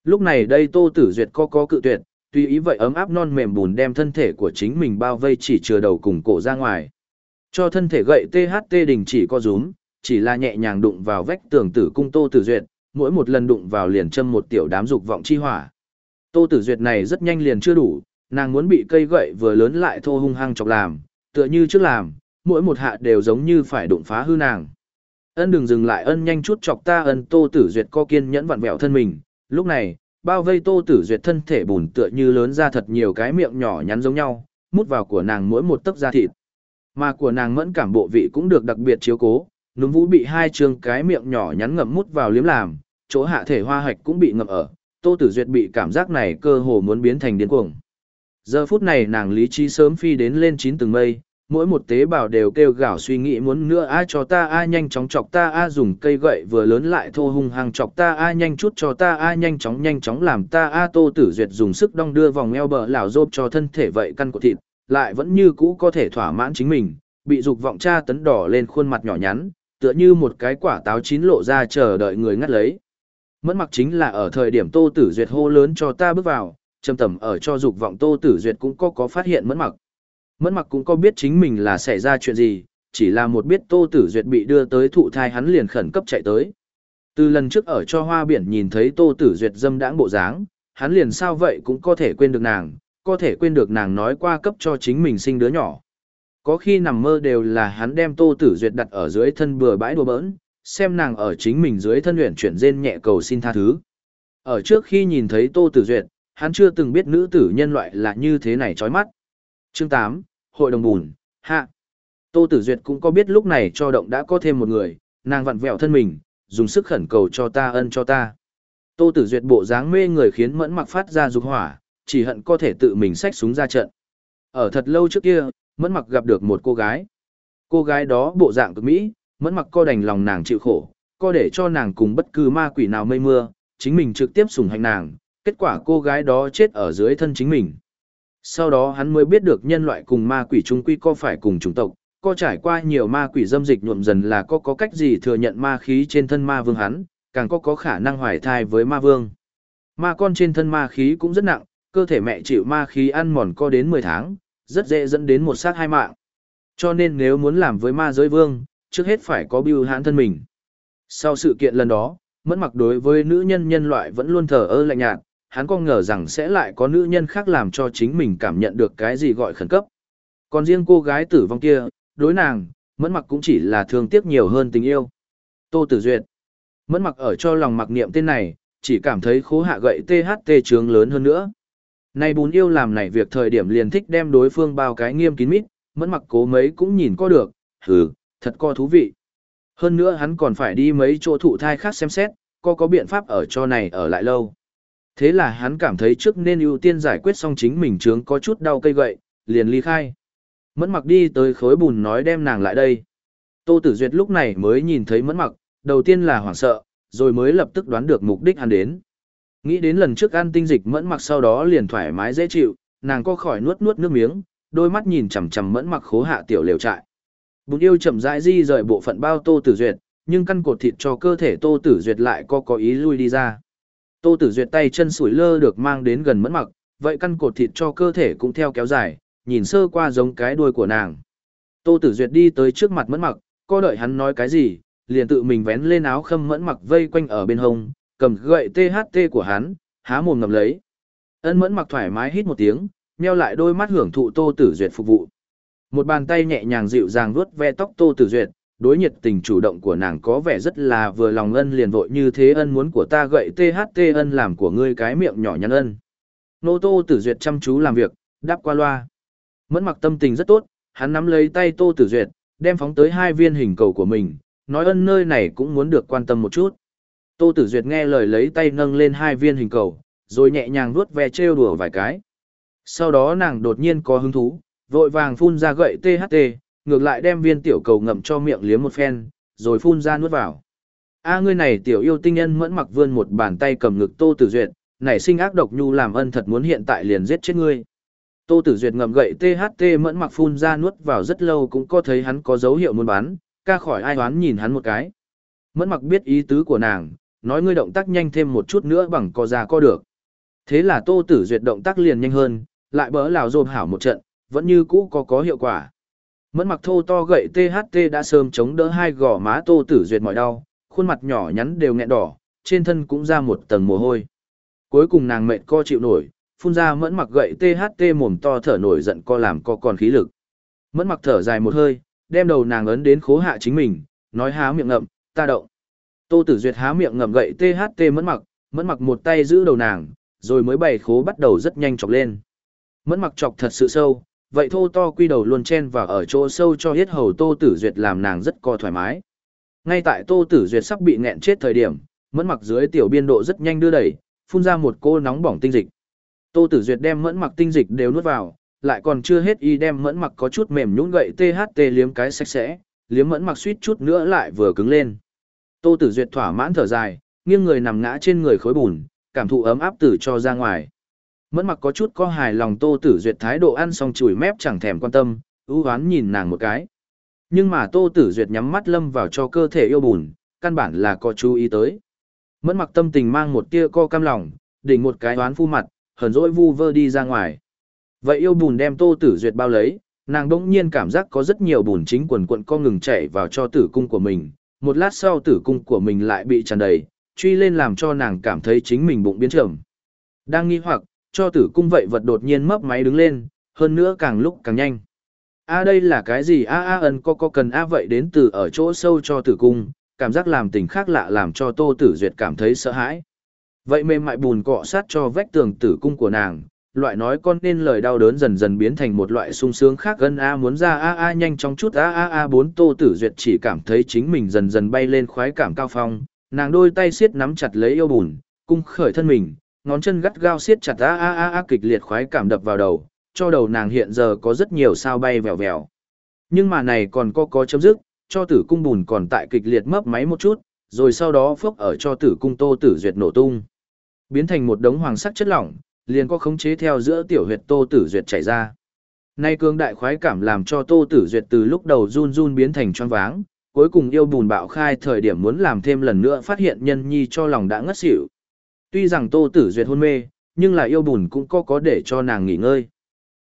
Lúc này đây Tô Tử Duyệt có có cự tuyệt, tuy ý vậy ấm áp non mềm bùn đem thân thể của chính mình bao vây chỉ chừa đầu cùng cổ ra ngoài. Cho thân thể gậy THT đình chỉ co rúm, chỉ là nhẹ nhàng đụng vào vách tường tử cung Tô Tử Duyệt, mỗi một lần đụng vào liền châm một tiểu đám dục vọng chi hỏa. Tô Tử Duyệt này rất nhanh liền chưa đủ, nàng muốn bị cây gậy vừa lớn lại thô hung hăng chọc làm, tựa như trước làm, mỗi một hạ đều giống như phải đụng phá hư nàng. Ân đừng dừng lại ân nhanh chút chọc ta ân Tô Tử Duyệt co kiên nhẫn vặn vẹo thân mình, lúc này, bao vây Tô Tử Duyệt thân thể bùn tựa như lớn ra thật nhiều cái miệng nhỏ nhắn giống nhau, mút vào của nàng mỗi một tấc da thịt. Mà của nàng mẫn cảm bộ vị cũng được đặc biệt chiếu cố, núm vũ bị hai trường cái miệng nhỏ nhắn ngậm mút vào liếm làm, chỗ hạ thể hoa hạch cũng bị ngậm ở, Tô Tử Duyệt bị cảm giác này cơ hồ muốn biến thành điên cuồng. Giờ phút này nàng lý trí sớm phi đến lên chín tầng mây, mỗi một tế bào đều kêu gào suy nghĩ muốn nữa ai cho ta, a, nhanh chóng chọc ta, a, dùng cây gậy vừa lớn lại thô hung hăng chọc ta, a, nhanh chút cho ta, a, nhanh chóng nhanh chóng làm ta, a, tô tử duyệt dùng sức đong đưa vòng eo bờ lảo rộp cho thân thể vậy căn của thịt, lại vẫn như cũ có thể thỏa mãn chính mình. Bị dục vọng cha tấn đỏ lên khuôn mặt nhỏ nhắn, tựa như một cái quả táo chín lộ ra chờ đợi người ngắt lấy. Mẫn mặc chính là ở thời điểm tô tử duyệt hô lớn cho ta bước vào, trầm tầm ở cho dục vọng tô tử duyệt cũng có có phát hiện mẫn mặc. Mẫn mặc cũng có biết chính mình là xảy ra chuyện gì, chỉ là một biết Tô Tử Duyệt bị đưa tới thụ thai hắn liền khẩn cấp chạy tới. Từ lần trước ở cho hoa biển nhìn thấy Tô Tử Duyệt dâm đãng bộ dáng, hắn liền sao vậy cũng có thể quên được nàng, có thể quên được nàng nói qua cấp cho chính mình sinh đứa nhỏ. Có khi nằm mơ đều là hắn đem Tô Tử Duyệt đặt ở dưới thân bừa bãi đùa bỡn, xem nàng ở chính mình dưới thân luyện chuyển rên nhẹ cầu xin tha thứ. Ở trước khi nhìn thấy Tô Tử Duyệt, hắn chưa từng biết nữ tử nhân loại là như thế này chói mắt. Chương 8, Hội đồng bùn, hạ. Tô Tử Duyệt cũng có biết lúc này cho động đã có thêm một người, nàng vặn vẹo thân mình, dùng sức khẩn cầu cho ta ân cho ta. Tô Tử Duyệt bộ dáng mê người khiến mẫn mặc phát ra dục hỏa, chỉ hận có thể tự mình xách súng ra trận. Ở thật lâu trước kia, mẫn mặc gặp được một cô gái. Cô gái đó bộ dạng cực mỹ, mẫn mặc co đành lòng nàng chịu khổ, co để cho nàng cùng bất cứ ma quỷ nào mây mưa, chính mình trực tiếp sủng hành nàng, kết quả cô gái đó chết ở dưới thân chính mình. Sau đó hắn mới biết được nhân loại cùng ma quỷ trung quy có phải cùng chủng tộc, có trải qua nhiều ma quỷ dâm dịch nhuộm dần là có có cách gì thừa nhận ma khí trên thân ma vương hắn, càng có có khả năng hoài thai với ma vương. Ma con trên thân ma khí cũng rất nặng, cơ thể mẹ chịu ma khí ăn mòn co đến 10 tháng, rất dễ dẫn đến một sát hai mạng. Cho nên nếu muốn làm với ma giới vương, trước hết phải có bưu hãn thân mình. Sau sự kiện lần đó, mẫn mặc đối với nữ nhân nhân loại vẫn luôn thờ ơ lạnh nhạt, hắn có ngờ rằng sẽ lại có nữ nhân khác làm cho chính mình cảm nhận được cái gì gọi khẩn cấp. Còn riêng cô gái tử vong kia, đối nàng, mẫn mặc cũng chỉ là thương tiếc nhiều hơn tình yêu. Tô Tử Duyệt Mẫn mặc ở cho lòng mặc niệm tên này, chỉ cảm thấy khố hạ gậy THT trướng lớn hơn nữa. Này bún yêu làm này việc thời điểm liền thích đem đối phương bao cái nghiêm kín mít, mẫn mặc cố mấy cũng nhìn có được, hừ, thật co thú vị. Hơn nữa hắn còn phải đi mấy chỗ thụ thai khác xem xét, có có biện pháp ở cho này ở lại lâu. Thế là hắn cảm thấy trước nên ưu tiên giải quyết xong chính mình trướng có chút đau cây gậy, liền ly khai. Mẫn mặc đi tới khối bùn nói đem nàng lại đây. Tô Tử Duyệt lúc này mới nhìn thấy mẫn mặc, đầu tiên là hoảng sợ, rồi mới lập tức đoán được mục đích hắn đến. Nghĩ đến lần trước ăn tinh dịch mẫn mặc sau đó liền thoải mái dễ chịu, nàng co khỏi nuốt nuốt nước miếng, đôi mắt nhìn chằm chằm mẫn mặc khố hạ tiểu lều trại. Bùn yêu chậm rãi di rời bộ phận bao Tô Tử Duyệt, nhưng căn cột thịt cho cơ thể Tô Tử Duyệt lại có có ý lui đi ra. Tô Tử Duyệt tay chân sủi lơ được mang đến gần mẫn mặc, vậy căn cột thịt cho cơ thể cũng theo kéo dài, nhìn sơ qua giống cái đuôi của nàng. Tô Tử Duyệt đi tới trước mặt mẫn mặc, co đợi hắn nói cái gì, liền tự mình vén lên áo khâm mẫn mặc vây quanh ở bên hông, cầm gậy THT của hắn, há mồm ngậm lấy. Ân mẫn mặc thoải mái hít một tiếng, nheo lại đôi mắt hưởng thụ Tô Tử Duyệt phục vụ. Một bàn tay nhẹ nhàng dịu dàng vuốt ve tóc Tô Tử Duyệt, đối nhiệt tình chủ động của nàng có vẻ rất là vừa lòng ân liền vội như thế ân muốn của ta gậy THT ân làm của ngươi cái miệng nhỏ nhắn ân. Nô Tô Tử Duyệt chăm chú làm việc, đáp qua loa. Mẫn mặc tâm tình rất tốt, hắn nắm lấy tay Tô Tử Duyệt, đem phóng tới hai viên hình cầu của mình, nói ân nơi này cũng muốn được quan tâm một chút. Tô Tử Duyệt nghe lời lấy tay nâng lên hai viên hình cầu, rồi nhẹ nhàng vuốt ve trêu đùa vài cái. Sau đó nàng đột nhiên có hứng thú, vội vàng phun ra gậy THT, ngược lại đem viên tiểu cầu ngậm cho miệng liếm một phen, rồi phun ra nuốt vào. A ngươi này tiểu yêu tinh nhân mẫn mặc vươn một bàn tay cầm ngực Tô Tử Duyệt, nảy sinh ác độc nhu làm ân thật muốn hiện tại liền giết chết ngươi. Tô Tử Duyệt ngậm gậy THT mẫn mặc phun ra nuốt vào rất lâu cũng có thấy hắn có dấu hiệu muốn bán, ca khỏi ai đoán nhìn hắn một cái. Mẫn mặc biết ý tứ của nàng, nói ngươi động tác nhanh thêm một chút nữa bằng co ra co được. Thế là Tô Tử Duyệt động tác liền nhanh hơn, lại bỡ lào rồm hảo một trận, vẫn như cũ có có hiệu quả. Mẫn mặc thô to gậy THT đã sớm chống đỡ hai gò má Tô Tử Duyệt mọi đau, khuôn mặt nhỏ nhắn đều nghẹn đỏ, trên thân cũng ra một tầng mồ hôi. Cuối cùng nàng mệt co chịu nổi, phun ra mẫn mặc gậy THT mồm to thở nổi giận co làm co còn khí lực. Mẫn mặc thở dài một hơi, đem đầu nàng ấn đến khố hạ chính mình, nói há miệng ngậm, ta động. Tô Tử Duyệt há miệng ngậm gậy THT mẫn mặc, mẫn mặc một tay giữ đầu nàng, rồi mới bày khố bắt đầu rất nhanh chọc lên. Mẫn mặc chọc thật sự sâu, vậy thô to quy đầu luôn chen và ở chỗ sâu cho hết hầu Tô Tử Duyệt làm nàng rất co thoải mái. Ngay tại Tô Tử Duyệt sắp bị nghẹn chết thời điểm, mẫn mặc dưới tiểu biên độ rất nhanh đưa đẩy, phun ra một cô nóng bỏng tinh dịch. Tô Tử Duyệt đem mẫn mặc tinh dịch đều nuốt vào, lại còn chưa hết y đem mẫn mặc có chút mềm nhũn gậy THT liếm cái sạch sẽ, liếm mẫn mặc suýt chút nữa lại vừa cứng lên. Tô Tử Duyệt thỏa mãn thở dài, nghiêng người nằm ngã trên người khối bùn, cảm thụ ấm áp từ cho ra ngoài. Mẫn mặc có chút có hài lòng Tô Tử Duyệt thái độ ăn xong chùi mép chẳng thèm quan tâm, ưu hoán nhìn nàng một cái. Nhưng mà Tô Tử Duyệt nhắm mắt lâm vào cho cơ thể yêu bùn, căn bản là có chú ý tới. Mẫn mặc tâm tình mang một tia co cam lòng, đỉnh một cái oán phu mặt, hờn dỗi vu vơ đi ra ngoài. Vậy yêu bùn đem Tô Tử Duyệt bao lấy, nàng đỗng nhiên cảm giác có rất nhiều bùn chính quần quận co ngừng chảy vào cho tử cung của mình, một lát sau tử cung của mình lại bị tràn đầy, truy lên làm cho nàng cảm thấy chính mình bụng biến trầm. Đang nghi hoặc, cho tử cung vậy vật đột nhiên mấp máy đứng lên, hơn nữa càng lúc càng nhanh. A đây là cái gì a a ân có có cần a vậy đến từ ở chỗ sâu cho tử cung, cảm giác làm tình khác lạ làm cho Tô Tử Duyệt cảm thấy sợ hãi. Vậy mềm mại bùn cọ sát cho vách tường tử cung của nàng, loại nói con nên lời đau đớn dần dần biến thành một loại sung sướng khác gần a muốn ra a a nhanh trong chút a a a bốn tô tử duyệt chỉ cảm thấy chính mình dần dần bay lên khoái cảm cao phong nàng đôi tay siết nắm chặt lấy yêu bùn cung khởi thân mình ngón chân gắt gao siết chặt a a a a kịch liệt khoái cảm đập vào đầu cho đầu nàng hiện giờ có rất nhiều sao bay vèo vèo nhưng mà này còn có có chấm dứt cho tử cung bùn còn tại kịch liệt mấp máy một chút rồi sau đó phốc ở cho tử cung tô tử duyệt nổ tung biến thành một đống hoàng sắc chất lỏng liền có khống chế theo giữa tiểu huyệt Tô Tử Duyệt chảy ra. Nay cương đại khoái cảm làm cho Tô Tử Duyệt từ lúc đầu run run biến thành choáng váng, cuối cùng yêu bùn bạo khai thời điểm muốn làm thêm lần nữa phát hiện nhân nhi cho lòng đã ngất xỉu. Tuy rằng Tô Tử Duyệt hôn mê, nhưng là yêu bùn cũng có có để cho nàng nghỉ ngơi.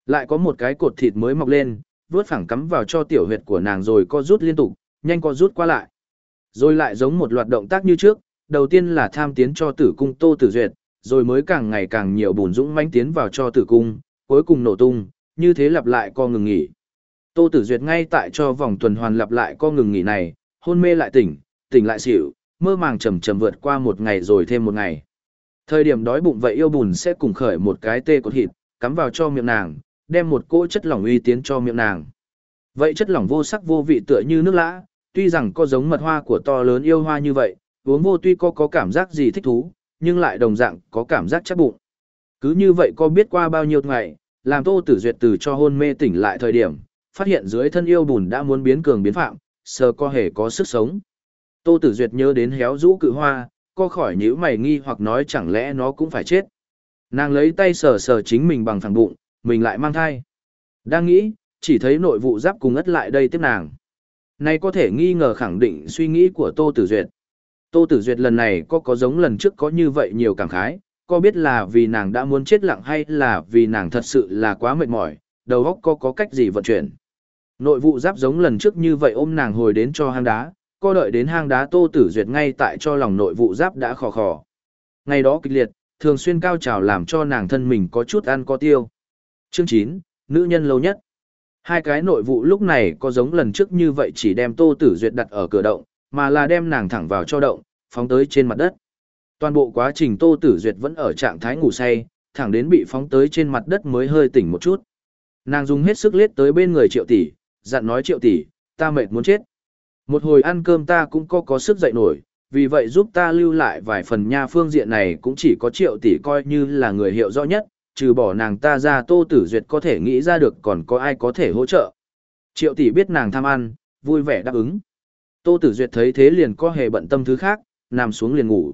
Lại có một cái cột thịt mới mọc lên, vướt phẳng cắm vào cho tiểu huyệt của nàng rồi co rút liên tục, nhanh co rút qua lại. Rồi lại giống một loạt động tác như trước, đầu tiên là tham tiến cho tử cung Tô Tử Duyệt, rồi mới càng ngày càng nhiều bùn dũng mãnh tiến vào cho tử cung, cuối cùng nổ tung, như thế lặp lại co ngừng nghỉ. Tô Tử Duyệt ngay tại cho vòng tuần hoàn lặp lại co ngừng nghỉ này, hôn mê lại tỉnh, tỉnh lại xỉu, mơ màng trầm trầm vượt qua một ngày rồi thêm một ngày. Thời điểm đói bụng vậy yêu bùn sẽ cùng khởi một cái tê cột thịt, cắm vào cho miệng nàng, đem một cỗ chất lỏng uy tiến cho miệng nàng. Vậy chất lỏng vô sắc vô vị tựa như nước lã, tuy rằng có giống mật hoa của to lớn yêu hoa như vậy, uống vô tuy có có cảm giác gì thích thú, nhưng lại đồng dạng có cảm giác chắc bụng. Cứ như vậy có biết qua bao nhiêu ngày, làm Tô Tử Duyệt từ cho hôn mê tỉnh lại thời điểm, phát hiện dưới thân yêu bùn đã muốn biến cường biến phạm, sờ co hề có sức sống. Tô Tử Duyệt nhớ đến héo rũ cự hoa, co khỏi nhữ mày nghi hoặc nói chẳng lẽ nó cũng phải chết. Nàng lấy tay sờ sờ chính mình bằng phẳng bụng, mình lại mang thai. Đang nghĩ, chỉ thấy nội vụ giáp cùng ất lại đây tiếp nàng. Này có thể nghi ngờ khẳng định suy nghĩ của Tô Tử Duyệt. Tô Tử Duyệt lần này có có giống lần trước có như vậy nhiều cảm khái, có biết là vì nàng đã muốn chết lặng hay là vì nàng thật sự là quá mệt mỏi, đầu óc có có cách gì vận chuyển. Nội vụ giáp giống lần trước như vậy ôm nàng hồi đến cho hang đá, co đợi đến hang đá Tô Tử Duyệt ngay tại cho lòng nội vụ giáp đã khò khò. Ngày đó kịch liệt, thường xuyên cao trào làm cho nàng thân mình có chút ăn có tiêu. Chương chín nữ nhân lâu nhất. Hai cái nội vụ lúc này có giống lần trước như vậy chỉ đem Tô Tử Duyệt đặt ở cửa động, mà là đem nàng thẳng vào cho động, phóng tới trên mặt đất. Toàn bộ quá trình Tô Tử Duyệt vẫn ở trạng thái ngủ say, thẳng đến bị phóng tới trên mặt đất mới hơi tỉnh một chút. Nàng dùng hết sức liết tới bên người Triệu tỷ, dặn nói Triệu tỷ, ta mệt muốn chết. Một hồi ăn cơm ta cũng có có sức dậy nổi, vì vậy giúp ta lưu lại vài phần nha phương diện này cũng chỉ có Triệu tỷ coi như là người hiệu rõ nhất, trừ bỏ nàng ta ra Tô Tử Duyệt có thể nghĩ ra được còn có ai có thể hỗ trợ. Triệu tỷ biết nàng tham ăn, vui vẻ đáp ứng. Tô Tử Duyệt thấy thế liền có hề bận tâm thứ khác, nằm xuống liền ngủ.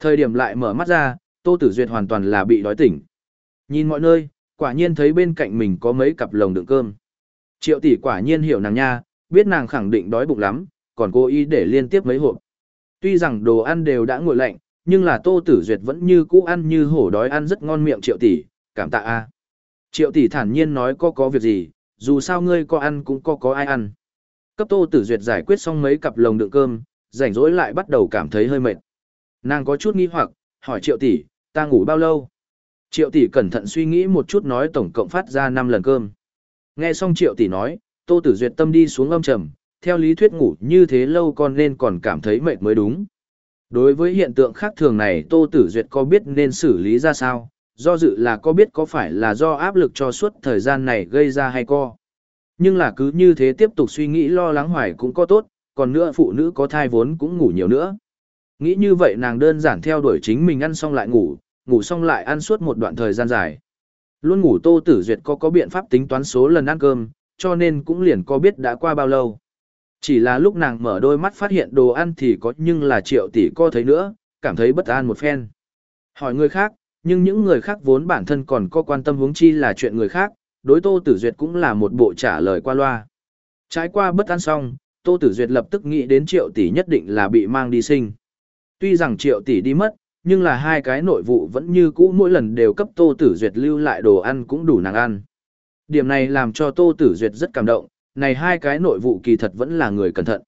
Thời điểm lại mở mắt ra, Tô Tử Duyệt hoàn toàn là bị đói tỉnh. Nhìn mọi nơi, quả nhiên thấy bên cạnh mình có mấy cặp lồng đựng cơm. Triệu tỷ quả nhiên hiểu nàng nha, biết nàng khẳng định đói bụng lắm, còn cố ý để liên tiếp mấy hộp. Tuy rằng đồ ăn đều đã nguội lạnh, nhưng là Tô Tử Duyệt vẫn như cũ ăn như hổ đói ăn rất ngon miệng Triệu tỷ, cảm tạ a. Triệu tỷ thản nhiên nói có có việc gì, dù sao ngươi có ăn cũng có có ai ăn. Cấp Tô Tử Duyệt giải quyết xong mấy cặp lồng đựng cơm, rảnh rỗi lại bắt đầu cảm thấy hơi mệt. Nàng có chút nghi hoặc, hỏi Triệu tỷ, ta ngủ bao lâu? Triệu tỷ cẩn thận suy nghĩ một chút nói tổng cộng phát ra 5 lần cơm. Nghe xong Triệu tỷ nói, Tô Tử Duyệt tâm đi xuống âm trầm, theo lý thuyết ngủ như thế lâu con nên còn cảm thấy mệt mới đúng. Đối với hiện tượng khác thường này Tô Tử Duyệt có biết nên xử lý ra sao, do dự là có biết có phải là do áp lực cho suốt thời gian này gây ra hay co. Nhưng là cứ như thế tiếp tục suy nghĩ lo lắng hoài cũng có tốt, còn nữa phụ nữ có thai vốn cũng ngủ nhiều nữa. Nghĩ như vậy nàng đơn giản theo đuổi chính mình ăn xong lại ngủ, ngủ xong lại ăn suốt một đoạn thời gian dài. Luôn ngủ Tô Tử Duyệt có có biện pháp tính toán số lần ăn cơm, cho nên cũng liền có biết đã qua bao lâu. Chỉ là lúc nàng mở đôi mắt phát hiện đồ ăn thì có nhưng là triệu tỷ co thấy nữa, cảm thấy bất an một phen. Hỏi người khác, nhưng những người khác vốn bản thân còn có quan tâm hướng chi là chuyện người khác, đối Tô Tử Duyệt cũng là một bộ trả lời qua loa. Trái qua bất an xong, Tô Tử Duyệt lập tức nghĩ đến triệu tỷ nhất định là bị mang đi sinh. Tuy rằng triệu tỷ đi mất, nhưng là hai cái nội vụ vẫn như cũ mỗi lần đều cấp Tô Tử Duyệt lưu lại đồ ăn cũng đủ nàng ăn. Điểm này làm cho Tô Tử Duyệt rất cảm động, này hai cái nội vụ kỳ thật vẫn là người cẩn thận.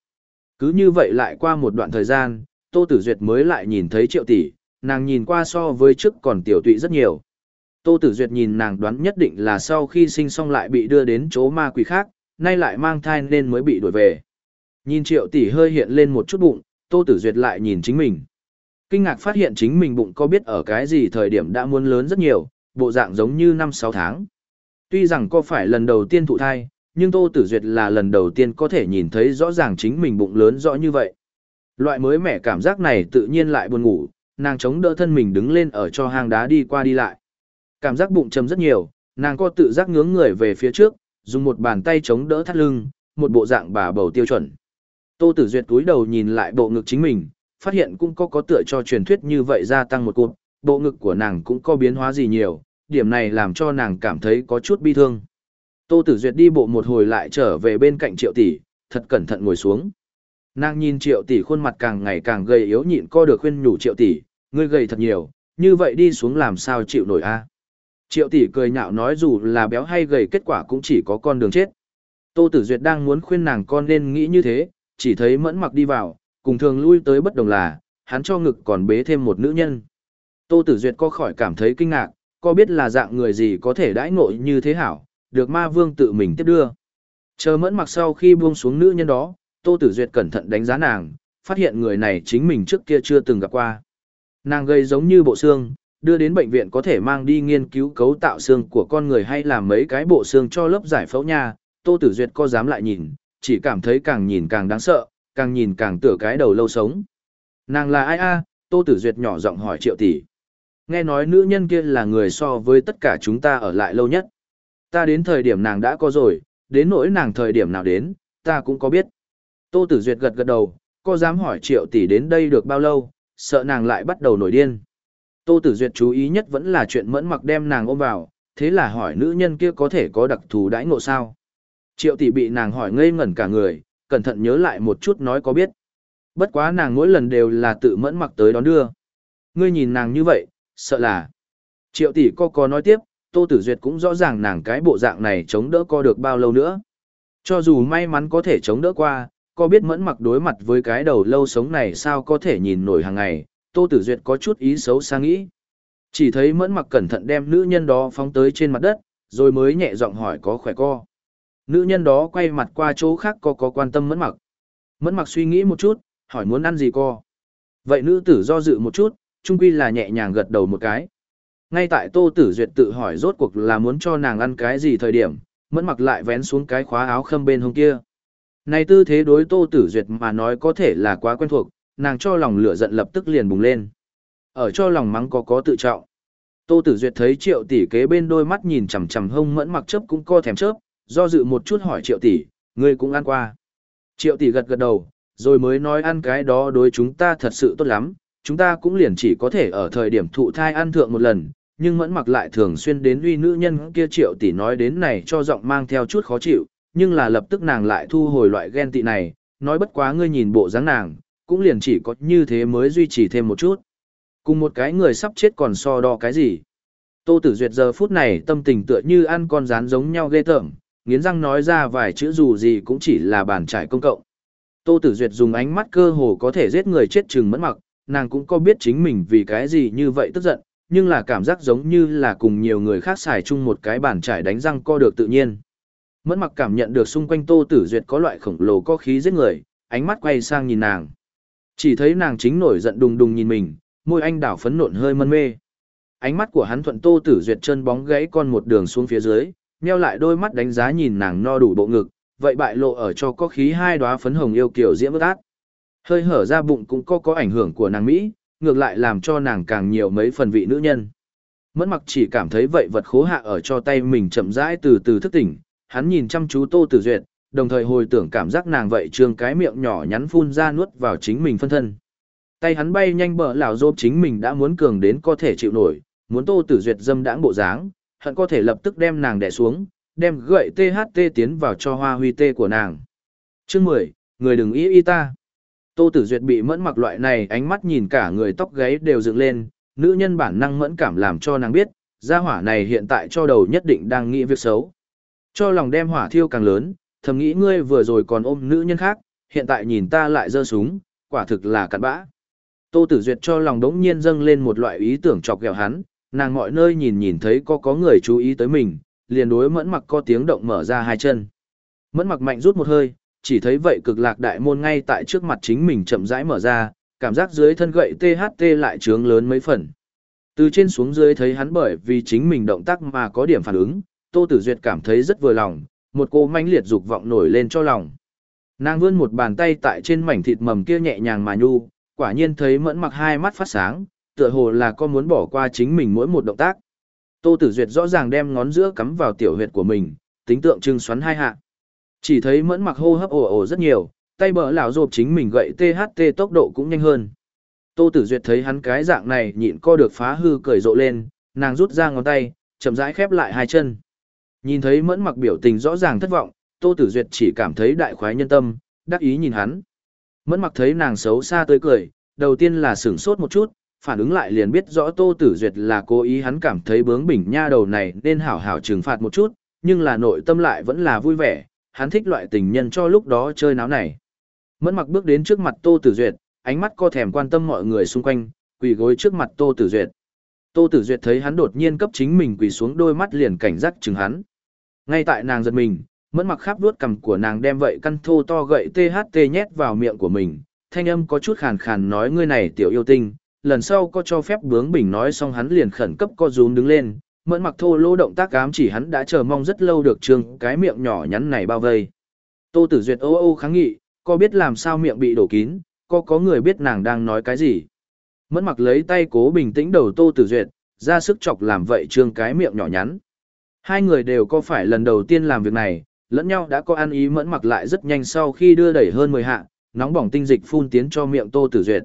Cứ như vậy lại qua một đoạn thời gian, Tô Tử Duyệt mới lại nhìn thấy triệu tỷ, nàng nhìn qua so với trước còn tiểu tụy rất nhiều. Tô Tử Duyệt nhìn nàng đoán nhất định là sau khi sinh xong lại bị đưa đến chỗ ma quỷ khác, nay lại mang thai nên mới bị đuổi về. Nhìn triệu tỷ hơi hiện lên một chút bụng, Tô Tử Duyệt lại nhìn chính mình. Kinh ngạc phát hiện chính mình bụng có biết ở cái gì thời điểm đã muốn lớn rất nhiều, bộ dạng giống như 5-6 tháng. Tuy rằng có phải lần đầu tiên thụ thai, nhưng Tô Tử Duyệt là lần đầu tiên có thể nhìn thấy rõ ràng chính mình bụng lớn rõ như vậy. Loại mới mẻ cảm giác này tự nhiên lại buồn ngủ, nàng chống đỡ thân mình đứng lên ở cho hang đá đi qua đi lại. Cảm giác bụng trầm rất nhiều, nàng co tự giác ngưỡng người về phía trước, dùng một bàn tay chống đỡ thắt lưng, một bộ dạng bà bầu tiêu chuẩn. Tô Tử Duyệt túi đầu nhìn lại bộ ngực chính mình, phát hiện cũng có có tựa cho truyền thuyết như vậy gia tăng một cột, bộ ngực của nàng cũng có biến hóa gì nhiều, điểm này làm cho nàng cảm thấy có chút bi thương. Tô Tử Duyệt đi bộ một hồi lại trở về bên cạnh Triệu tỷ, thật cẩn thận ngồi xuống. Nàng nhìn Triệu tỷ khuôn mặt càng ngày càng gầy yếu nhịn co được khuyên nhủ Triệu tỷ, ngươi gầy thật nhiều, như vậy đi xuống làm sao chịu nổi a? Triệu tỷ cười nhạo nói dù là béo hay gầy kết quả cũng chỉ có con đường chết. Tô Tử Duyệt đang muốn khuyên nàng con nên nghĩ như thế, chỉ thấy mẫn mặc đi vào, cùng thường lui tới bất đồng là, hắn cho ngực còn bế thêm một nữ nhân. Tô Tử Duyệt có khỏi cảm thấy kinh ngạc, có biết là dạng người gì có thể đãi ngộ như thế hảo, được ma vương tự mình tiếp đưa. Chờ mẫn mặc sau khi buông xuống nữ nhân đó, Tô Tử Duyệt cẩn thận đánh giá nàng, phát hiện người này chính mình trước kia chưa từng gặp qua. Nàng gây giống như bộ xương, đưa đến bệnh viện có thể mang đi nghiên cứu cấu tạo xương của con người hay làm mấy cái bộ xương cho lớp giải phẫu nha, Tô Tử Duyệt có dám lại nhìn, chỉ cảm thấy càng nhìn càng đáng sợ, càng nhìn càng tựa cái đầu lâu sống. Nàng là ai a? Tô Tử Duyệt nhỏ giọng hỏi Triệu tỷ. Nghe nói nữ nhân kia là người so với tất cả chúng ta ở lại lâu nhất. Ta đến thời điểm nàng đã có rồi, đến nỗi nàng thời điểm nào đến, ta cũng có biết. Tô Tử Duyệt gật gật đầu, có dám hỏi Triệu tỷ đến đây được bao lâu, sợ nàng lại bắt đầu nổi điên. Tô Tử Duyệt chú ý nhất vẫn là chuyện mẫn mặc đem nàng ôm vào, thế là hỏi nữ nhân kia có thể có đặc thù đãi ngộ sao. Triệu tỷ bị nàng hỏi ngây ngẩn cả người, cẩn thận nhớ lại một chút nói có biết. Bất quá nàng mỗi lần đều là tự mẫn mặc tới đón đưa. Ngươi nhìn nàng như vậy, sợ là. Triệu tỷ co có nói tiếp, Tô Tử Duyệt cũng rõ ràng nàng cái bộ dạng này chống đỡ co được bao lâu nữa. Cho dù may mắn có thể chống đỡ qua, co biết mẫn mặc đối mặt với cái đầu lâu sống này sao có thể nhìn nổi hàng ngày, Tô Tử Duyệt có chút ý xấu xa nghĩ. Chỉ thấy mẫn mặc cẩn thận đem nữ nhân đó phóng tới trên mặt đất, rồi mới nhẹ giọng hỏi có khỏe co. Nữ nhân đó quay mặt qua chỗ khác co có quan tâm mẫn mặc. Mẫn mặc suy nghĩ một chút, hỏi muốn ăn gì co. Vậy nữ tử do dự một chút, trung quy là nhẹ nhàng gật đầu một cái. Ngay tại Tô Tử Duyệt tự hỏi rốt cuộc là muốn cho nàng ăn cái gì thời điểm, mẫn mặc lại vén xuống cái khóa áo khâm bên hông kia. Này tư thế đối Tô Tử Duyệt mà nói có thể là quá quen thuộc, nàng cho lòng lửa giận lập tức liền bùng lên. Ở cho lòng mắng có có tự trọng. Tô Tử Duyệt thấy Triệu tỷ kế bên đôi mắt nhìn chằm chằm hông mẫn mặc chớp cũng co thèm chớp, do dự một chút hỏi Triệu tỷ, ngươi cũng ăn qua. Triệu tỷ gật gật đầu, rồi mới nói ăn cái đó đối chúng ta thật sự tốt lắm, chúng ta cũng liền chỉ có thể ở thời điểm thụ thai ăn thượng một lần, nhưng mẫn mặc lại thường xuyên đến uy nữ nhân kia Triệu tỷ nói đến này cho giọng mang theo chút khó chịu, nhưng là lập tức nàng lại thu hồi loại ghen tị này, nói bất quá ngươi nhìn bộ dáng nàng, cũng liền chỉ có như thế mới duy trì thêm một chút. Cùng một cái người sắp chết còn so đo cái gì. Tô Tử Duyệt giờ phút này tâm tình tựa như ăn con rán giống nhau ghê tởm, nghiến răng nói ra vài chữ dù gì cũng chỉ là bàn trải công cộng. Tô Tử Duyệt dùng ánh mắt cơ hồ có thể giết người chết chừng mẫn mặc, nàng cũng có biết chính mình vì cái gì như vậy tức giận, nhưng là cảm giác giống như là cùng nhiều người khác xài chung một cái bàn trải đánh răng co được tự nhiên. Mẫn mặc cảm nhận được xung quanh Tô Tử Duyệt có loại khổng lồ có khí giết người, ánh mắt quay sang nhìn nàng. Chỉ thấy nàng chính nổi giận đùng đùng nhìn mình, môi anh đảo phấn nộn hơi mân mê. Ánh mắt của hắn thuận Tô Tử Duyệt chân bóng gãy con một đường xuống phía dưới, nheo lại đôi mắt đánh giá nhìn nàng no đủ bộ ngực, vậy bại lộ ở cho có khí hai đóa phấn hồng yêu kiều diễm ướt. Hơi hở ra bụng cũng có có ảnh hưởng của nàng Mỹ, ngược lại làm cho nàng càng nhiều mấy phần vị nữ nhân. Mẫn mặc chỉ cảm thấy vậy vật khố hạ ở cho tay mình chậm rãi từ từ thức tỉnh, hắn nhìn chăm chú Tô Tử Duyệt, đồng thời hồi tưởng cảm giác nàng vậy trương cái miệng nhỏ nhắn phun ra nuốt vào chính mình phân thân. Tay hắn bay nhanh bờ lão rộp chính mình đã muốn cường đến có thể chịu nổi, muốn Tô Tử Duyệt dâm đãng bộ dáng, hắn có thể lập tức đem nàng đè xuống, đem gậy THT tiến vào cho hoa huy tê của nàng. Chương 10, người đừng ý y ta. Tô Tử Duyệt bị mẫn mặc loại này ánh mắt nhìn cả người tóc gáy đều dựng lên, nữ nhân bản năng mẫn cảm làm cho nàng biết, gia hỏa này hiện tại cho đầu nhất định đang nghĩ việc xấu. Cho lòng đem hỏa thiêu càng lớn, thầm nghĩ ngươi vừa rồi còn ôm nữ nhân khác, hiện tại nhìn ta lại giơ súng, quả thực là cặn bã. Tô Tử Duyệt cho lòng đống nhiên dâng lên một loại ý tưởng chọc ghẹo hắn, nàng mọi nơi nhìn nhìn thấy có có người chú ý tới mình, liền đối mẫn mặc có tiếng động mở ra hai chân. Mẫn mặc mạnh rút một hơi, chỉ thấy vậy cực lạc đại môn ngay tại trước mặt chính mình chậm rãi mở ra, cảm giác dưới thân gậy THT lại trướng lớn mấy phần. Từ trên xuống dưới thấy hắn bởi vì chính mình động tác mà có điểm phản ứng, Tô Tử Duyệt cảm thấy rất vừa lòng, một cô manh liệt dục vọng nổi lên cho lòng. Nàng vươn một bàn tay tại trên mảnh thịt mầm kia nhẹ nhàng mà nhu, quả nhiên thấy mẫn mặc hai mắt phát sáng, tựa hồ là có muốn bỏ qua chính mình mỗi một động tác. Tô Tử Duyệt rõ ràng đem ngón giữa cắm vào tiểu huyệt của mình, tính tượng trưng xoắn hai hạ. Chỉ thấy mẫn mặc hô hấp ồ ồ rất nhiều, tay bờ lão rộp chính mình gậy THT tốc độ cũng nhanh hơn. Tô Tử Duyệt thấy hắn cái dạng này nhịn co được phá hư cởi rộ lên, nàng rút ra ngón tay, chậm rãi khép lại hai chân. Nhìn thấy mẫn mặc biểu tình rõ ràng thất vọng, Tô Tử Duyệt chỉ cảm thấy đại khoái nhân tâm, đắc ý nhìn hắn. Mẫn mặc thấy nàng xấu xa tới cười, đầu tiên là sửng sốt một chút, phản ứng lại liền biết rõ Tô Tử Duyệt là cố ý hắn cảm thấy bướng bỉnh nha đầu này nên hảo hảo trừng phạt một chút, nhưng là nội tâm lại vẫn là vui vẻ, hắn thích loại tình nhân cho lúc đó chơi náo này. Mẫn mặc bước đến trước mặt Tô Tử Duyệt, ánh mắt co thèm quan tâm mọi người xung quanh, quỳ gối trước mặt Tô Tử Duyệt. Tô Tử Duyệt thấy hắn đột nhiên cấp chính mình quỳ xuống đôi mắt liền cảnh giác chừng hắn. Ngay tại nàng giật mình, mẫn mặc khắp đuốt cằm của nàng đem vậy căn thô to gậy THT nhét vào miệng của mình, thanh âm có chút khàn khàn nói ngươi này tiểu yêu tinh, lần sau có cho phép bướng bỉnh nói xong hắn liền khẩn cấp co rúm đứng lên, mẫn mặc thô lỗ động tác cám chỉ hắn đã chờ mong rất lâu được trương cái miệng nhỏ nhắn này bao vây. Tô Tử Duyệt ô ô kháng nghị, có biết làm sao miệng bị đổ kín, có có người biết nàng đang nói cái gì. Mẫn mặc lấy tay cố bình tĩnh đầu Tô Tử Duyệt, ra sức chọc làm vậy trương cái miệng nhỏ nhắn. Hai người đều có phải lần đầu tiên làm việc này, lẫn nhau đã có ăn ý mẫn mặc lại rất nhanh sau khi đưa đẩy hơn 10 hạ, nóng bỏng tinh dịch phun tiến cho miệng Tô Tử Duyệt.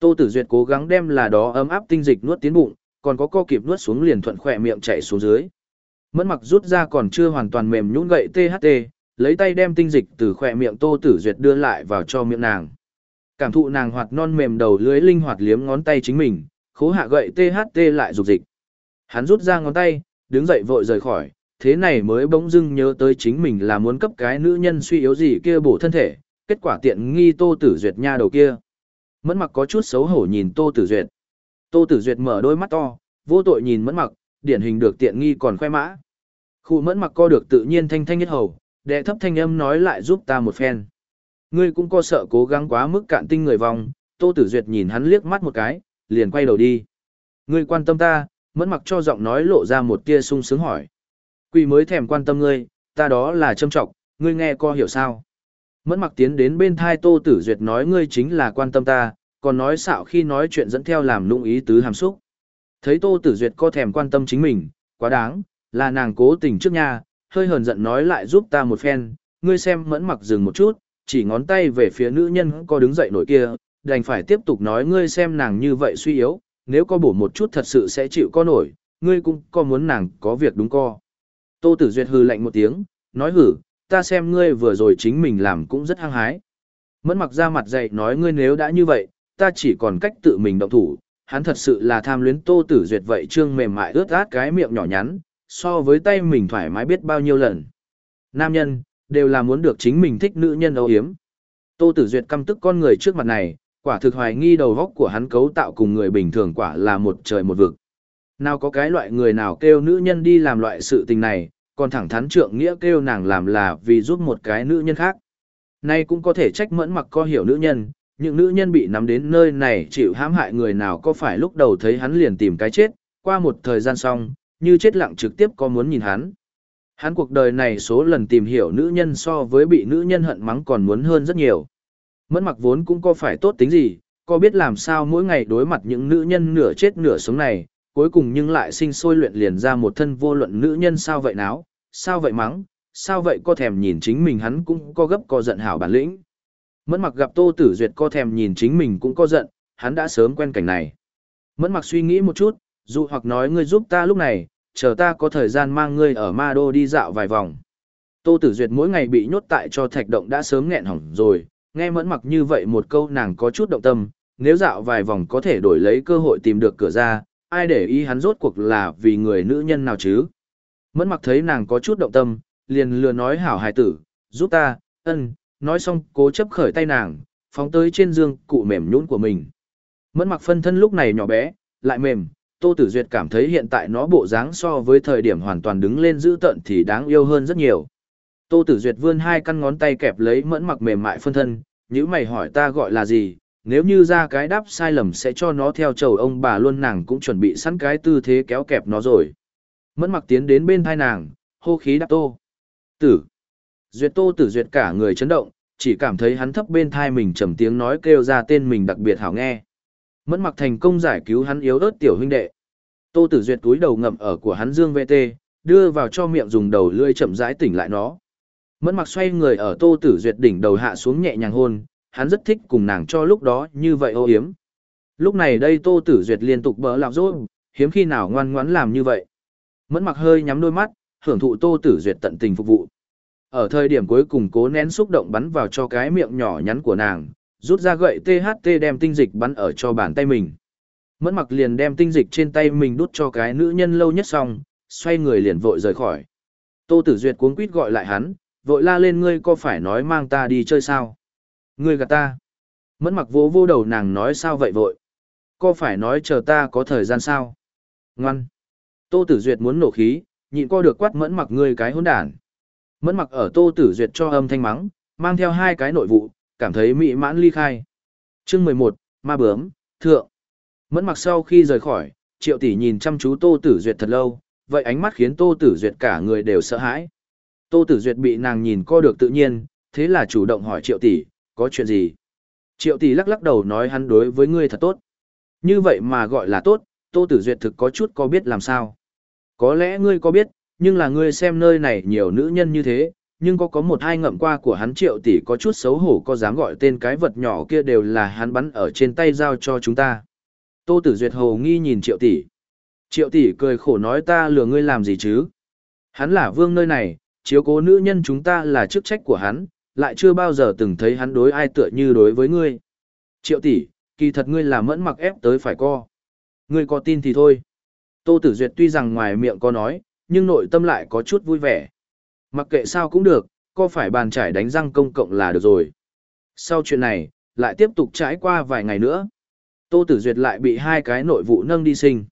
Tô Tử Duyệt cố gắng đem là đó ấm áp tinh dịch nuốt tiến bụng, còn có co kịp nuốt xuống liền thuận khỏe miệng chảy xuống dưới. Mẫn mặc rút ra còn chưa hoàn toàn mềm nhũn gậy THT, lấy tay đem tinh dịch từ khỏe miệng Tô Tử Duyệt đưa lại vào cho miệng nàng. Cảm thụ nàng hoạt non mềm đầu lưới linh hoạt liếm ngón tay chính mình, khố hạ gậy THT lại dục dịch. Hắn rút ra ngón tay, đứng dậy vội rời khỏi, thế này mới bỗng dưng nhớ tới chính mình là muốn cấp cái nữ nhân suy yếu gì kia bổ thân thể, kết quả tiện nghi Tô Tử Duyệt nha đầu kia. Mẫn mặc có chút xấu hổ nhìn Tô Tử Duyệt. Tô Tử Duyệt mở đôi mắt to, vô tội nhìn Mẫn mặc, điển hình được tiện nghi còn khoe mã. Khu Mẫn mặc co được tự nhiên thanh thanh nhất hầu, đệ thấp thanh âm nói lại giúp ta một phen. Ngươi cũng co sợ cố gắng quá mức cạn tinh người vòng, Tô Tử Duyệt nhìn hắn liếc mắt một cái, liền quay đầu đi. Ngươi quan tâm ta, Mẫn mặc cho giọng nói lộ ra một tia sung sướng hỏi. Quỷ mới thèm quan tâm ngươi, ta đó là châm trọng, ngươi nghe co hiểu sao. Mẫn mặc tiến đến bên thai Tô Tử Duyệt nói ngươi chính là quan tâm ta, còn nói xạo khi nói chuyện dẫn theo làm lung ý tứ hàm xúc. Thấy Tô Tử Duyệt co thèm quan tâm chính mình, quá đáng, là nàng cố tình trước nha, hơi hờn giận nói lại giúp ta một phen, ngươi xem mẫn mặc dừng một chút, chỉ ngón tay về phía nữ nhân có đứng dậy nổi kia, đành phải tiếp tục nói ngươi xem nàng như vậy suy yếu, nếu có bổ một chút thật sự sẽ chịu co nổi, ngươi cũng có muốn nàng có việc đúng co. Tô Tử Duyệt hừ lạnh một tiếng, nói hử, ta xem ngươi vừa rồi chính mình làm cũng rất hăng hái. Mẫn mặc ra mặt dậy nói ngươi nếu đã như vậy, ta chỉ còn cách tự mình động thủ, hắn thật sự là tham luyến Tô Tử Duyệt vậy trương mềm mại ướt át cái miệng nhỏ nhắn, so với tay mình thoải mái biết bao nhiêu lần. Nam nhân, đều là muốn được chính mình thích nữ nhân âu hiếm. Tô Tử Duyệt căm tức con người trước mặt này, quả thực hoài nghi đầu góc của hắn cấu tạo cùng người bình thường quả là một trời một vực. Nào có cái loại người nào kêu nữ nhân đi làm loại sự tình này, còn thẳng thắn trượng nghĩa kêu nàng làm là vì giúp một cái nữ nhân khác. Nay cũng có thể trách mẫn mặc co hiểu nữ nhân, những nữ nhân bị nắm đến nơi này chịu hãm hại người nào có phải lúc đầu thấy hắn liền tìm cái chết, qua một thời gian xong, như chết lặng trực tiếp có muốn nhìn hắn. Hắn cuộc đời này số lần tìm hiểu nữ nhân so với bị nữ nhân hận mắng còn muốn hơn rất nhiều. Mẫn mặc vốn cũng có phải tốt tính gì, có biết làm sao mỗi ngày đối mặt những nữ nhân nửa chết nửa sống này, cuối cùng nhưng lại sinh sôi luyện liền ra một thân vô luận nữ nhân sao vậy náo, sao vậy mắng, sao vậy có thèm nhìn chính mình hắn cũng có gấp có giận hảo bản lĩnh. Mẫn mặc gặp Tô Tử Duyệt co thèm nhìn chính mình cũng có giận, hắn đã sớm quen cảnh này. Mẫn mặc suy nghĩ một chút, dù hoặc nói ngươi giúp ta lúc này, chờ ta có thời gian mang ngươi ở Ma Đô đi dạo vài vòng. Tô Tử Duyệt mỗi ngày bị nhốt tại cho thạch động đã sớm nghẹn hỏng rồi, nghe mẫn mặc như vậy một câu nàng có chút động tâm, nếu dạo vài vòng có thể đổi lấy cơ hội tìm được cửa ra, ai để ý hắn rốt cuộc là vì người nữ nhân nào chứ. Mẫn mặc thấy nàng có chút động tâm, liền lừa nói hảo hài tử, giúp ta, ân, nói xong cố chấp khởi tay nàng, phóng tới trên giường cụ mềm nhũn của mình. Mẫn mặc phân thân lúc này nhỏ bé, lại mềm, Tô Tử Duyệt cảm thấy hiện tại nó bộ dáng so với thời điểm hoàn toàn đứng lên giữ tận thì đáng yêu hơn rất nhiều. Tô Tử Duyệt vươn hai căn ngón tay kẹp lấy mẫn mặc mềm mại phân thân, nếu mày hỏi ta gọi là gì, nếu như ra cái đáp sai lầm sẽ cho nó theo chầu ông bà luôn nàng cũng chuẩn bị sẵn cái tư thế kéo kẹp nó rồi. Mẫn mặc tiến đến bên thai nàng, hô khí đáp tô. Tử. Duyệt tô tử duyệt cả người chấn động, chỉ cảm thấy hắn thấp bên thai mình trầm tiếng nói kêu ra tên mình đặc biệt hảo nghe. Mẫn mặc thành công giải cứu hắn yếu ớt tiểu huynh đệ. Tô tử duyệt túi đầu ngậm ở của hắn dương VT, đưa vào cho miệng dùng đầu lưỡi chậm rãi tỉnh lại nó. Mẫn mặc xoay người ở tô tử duyệt đỉnh đầu hạ xuống nhẹ nhàng hôn, hắn rất thích cùng nàng cho lúc đó như vậy ô hiếm. Lúc này đây tô tử duyệt liên tục bỡ lạo rốt, hiếm khi nào ngoan ngoãn làm như vậy. Mẫn mặc hơi nhắm đôi mắt, hưởng thụ tô tử duyệt tận tình phục vụ. Ở thời điểm cuối cùng cố nén xúc động bắn vào cho cái miệng nhỏ nhắn của nàng, rút ra gậy THT đem tinh dịch bắn ở cho bàn tay mình. Mẫn mặc liền đem tinh dịch trên tay mình đút cho cái nữ nhân lâu nhất xong, xoay người liền vội rời khỏi. Tô Tử Duyệt cuống quýt gọi lại hắn, vội la lên ngươi có phải nói mang ta đi chơi sao? Ngươi gạt ta. Mẫn mặc vô vô đầu nàng nói sao vậy vội? Có phải nói chờ ta có thời gian sao? Ngoan. Tô Tử Duyệt muốn nổ khí, nhịn co được quát mẫn mặc ngươi cái hỗn đản. Mẫn mặc ở Tô Tử Duyệt cho âm thanh mắng, mang theo hai cái nội vụ, cảm thấy mỹ mãn ly khai. Chương 11, ma bướm, thượng. Mẫn mặc sau khi rời khỏi, Triệu tỷ nhìn chăm chú Tô Tử Duyệt thật lâu, vậy ánh mắt khiến Tô Tử Duyệt cả người đều sợ hãi. Tô Tử Duyệt bị nàng nhìn co được tự nhiên, thế là chủ động hỏi Triệu tỷ, có chuyện gì? Triệu tỷ lắc lắc đầu nói hắn đối với ngươi thật tốt. Như vậy mà gọi là tốt, Tô Tử Duyệt thực có chút có biết làm sao. Có lẽ ngươi có biết, nhưng là ngươi xem nơi này nhiều nữ nhân như thế, nhưng có có một hai ngậm qua của hắn triệu tỷ có chút xấu hổ có dám gọi tên cái vật nhỏ kia đều là hắn bắn ở trên tay giao cho chúng ta. Tô Tử Duyệt hồ nghi nhìn triệu tỷ. Triệu tỷ cười khổ nói ta lừa ngươi làm gì chứ? Hắn là vương nơi này, chiếu cố nữ nhân chúng ta là chức trách của hắn, lại chưa bao giờ từng thấy hắn đối ai tựa như đối với ngươi. Triệu tỷ, kỳ thật ngươi là mẫn mặc ép tới phải co. Ngươi có tin thì thôi. Tô Tử Duyệt tuy rằng ngoài miệng có nói, nhưng nội tâm lại có chút vui vẻ. Mặc kệ sao cũng được, có phải bàn trải đánh răng công cộng là được rồi. Sau chuyện này, lại tiếp tục trải qua vài ngày nữa. Tô Tử Duyệt lại bị hai cái nội vụ nâng đi sinh.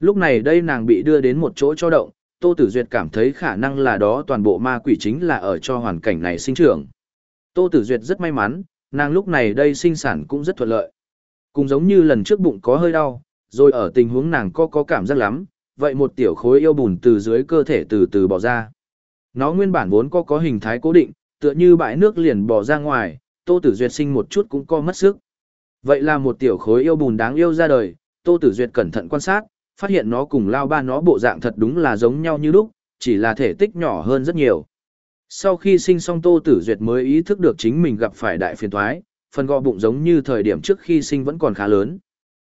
Lúc này đây nàng bị đưa đến một chỗ cho động, Tô Tử Duyệt cảm thấy khả năng là đó toàn bộ ma quỷ chính là ở cho hoàn cảnh này sinh trưởng. Tô Tử Duyệt rất may mắn, nàng lúc này đây sinh sản cũng rất thuận lợi. Cũng giống như lần trước bụng có hơi đau, rồi ở tình huống nàng có có cảm giác lắm, vậy một tiểu khối yêu bùn từ dưới cơ thể từ từ bỏ ra. Nó nguyên bản vốn có có hình thái cố định, tựa như bãi nước liền bỏ ra ngoài, Tô Tử Duyệt sinh một chút cũng co mất sức. Vậy là một tiểu khối yêu bùn đáng yêu ra đời, Tô Tử Duyệt cẩn thận quan sát, phát hiện nó cùng lao ba nó bộ dạng thật đúng là giống nhau như lúc, chỉ là thể tích nhỏ hơn rất nhiều. Sau khi sinh xong Tô Tử Duyệt mới ý thức được chính mình gặp phải đại phiền toái, phần gò bụng giống như thời điểm trước khi sinh vẫn còn khá lớn.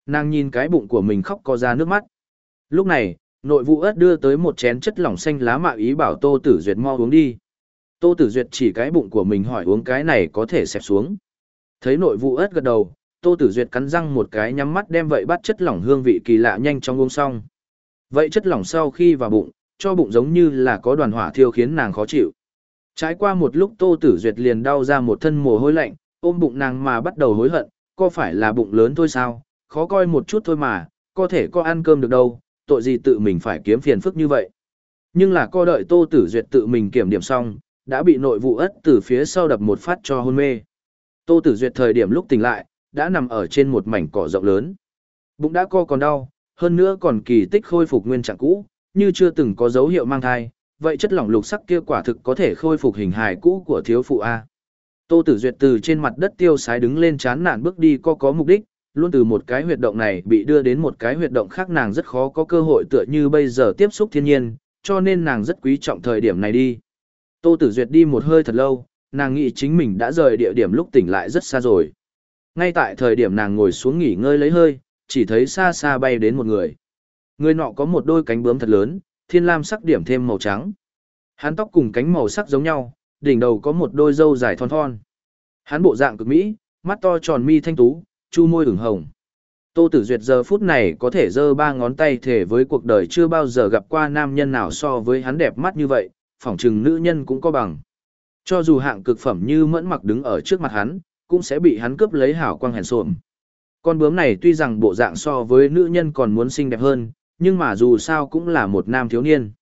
Nàng nhìn cái bụng của mình khóc có ra nước mắt. Lúc này, nội vụ ớt đưa tới một chén chất lỏng xanh lá mạ ý bảo Tô Tử Duyệt mau uống đi. Tô Tử Duyệt chỉ cái bụng của mình hỏi uống cái này có thể xẹp xuống. Thấy nội vụ ớt gật đầu, Tô Tử Duyệt cắn răng một cái nhắm mắt đem vậy bắt chất lỏng hương vị kỳ lạ nhanh chóng uống xong. Vậy chất lỏng sau khi vào bụng, cho bụng giống như là có đoàn hỏa thiêu khiến nàng khó chịu. Trải qua một lúc Tô Tử Duyệt liền đau ra một thân mồ hôi lạnh, ôm bụng nàng mà bắt đầu hối hận, có phải là bụng lớn thôi sao, khó coi một chút thôi mà, có thể có ăn cơm được đâu, tội gì tự mình phải kiếm phiền phức như vậy. Nhưng là co đợi Tô Tử Duyệt tự mình kiểm điểm xong, đã bị nội vụ ất từ phía sau đập một phát cho hôn mê. Tô Tử Duyệt thời điểm lúc tỉnh lại, đã nằm ở trên một mảnh cỏ rộng lớn. Bụng đã co còn đau, hơn nữa còn kỳ tích khôi phục nguyên trạng cũ, như chưa từng có dấu hiệu mang thai, vậy chất lỏng lục sắc kia quả thực có thể khôi phục hình hài cũ của thiếu phụ A. Tô Tử Duyệt từ trên mặt đất tiêu sái đứng lên chán nản bước đi có có mục đích, luôn từ một cái huyệt động này bị đưa đến một cái huyệt động khác nàng rất khó có cơ hội tựa như bây giờ tiếp xúc thiên nhiên, cho nên nàng rất quý trọng thời điểm này đi. Tô Tử Duyệt đi một hơi thật lâu, nàng nghĩ chính mình đã rời địa điểm lúc tỉnh lại rất xa rồi. Ngay tại thời điểm nàng ngồi xuống nghỉ ngơi lấy hơi, chỉ thấy xa xa bay đến một người. Người nọ có một đôi cánh bướm thật lớn, thiên lam sắc điểm thêm màu trắng. Hắn tóc cùng cánh màu sắc giống nhau, đỉnh đầu có một đôi râu dài thon thon. Hắn bộ dạng cực mỹ, mắt to tròn mi thanh tú, chu môi ửng hồng. Tô Tử Duyệt giờ phút này có thể giơ ba ngón tay thể với cuộc đời chưa bao giờ gặp qua nam nhân nào so với hắn đẹp mắt như vậy, phỏng chừng nữ nhân cũng có bằng. Cho dù hạng cực phẩm như mẫn mặc đứng ở trước mặt hắn, cũng sẽ bị hắn cướp lấy hảo quang hèn sộm. Con bướm này tuy rằng bộ dạng so với nữ nhân còn muốn xinh đẹp hơn, nhưng mà dù sao cũng là một nam thiếu niên.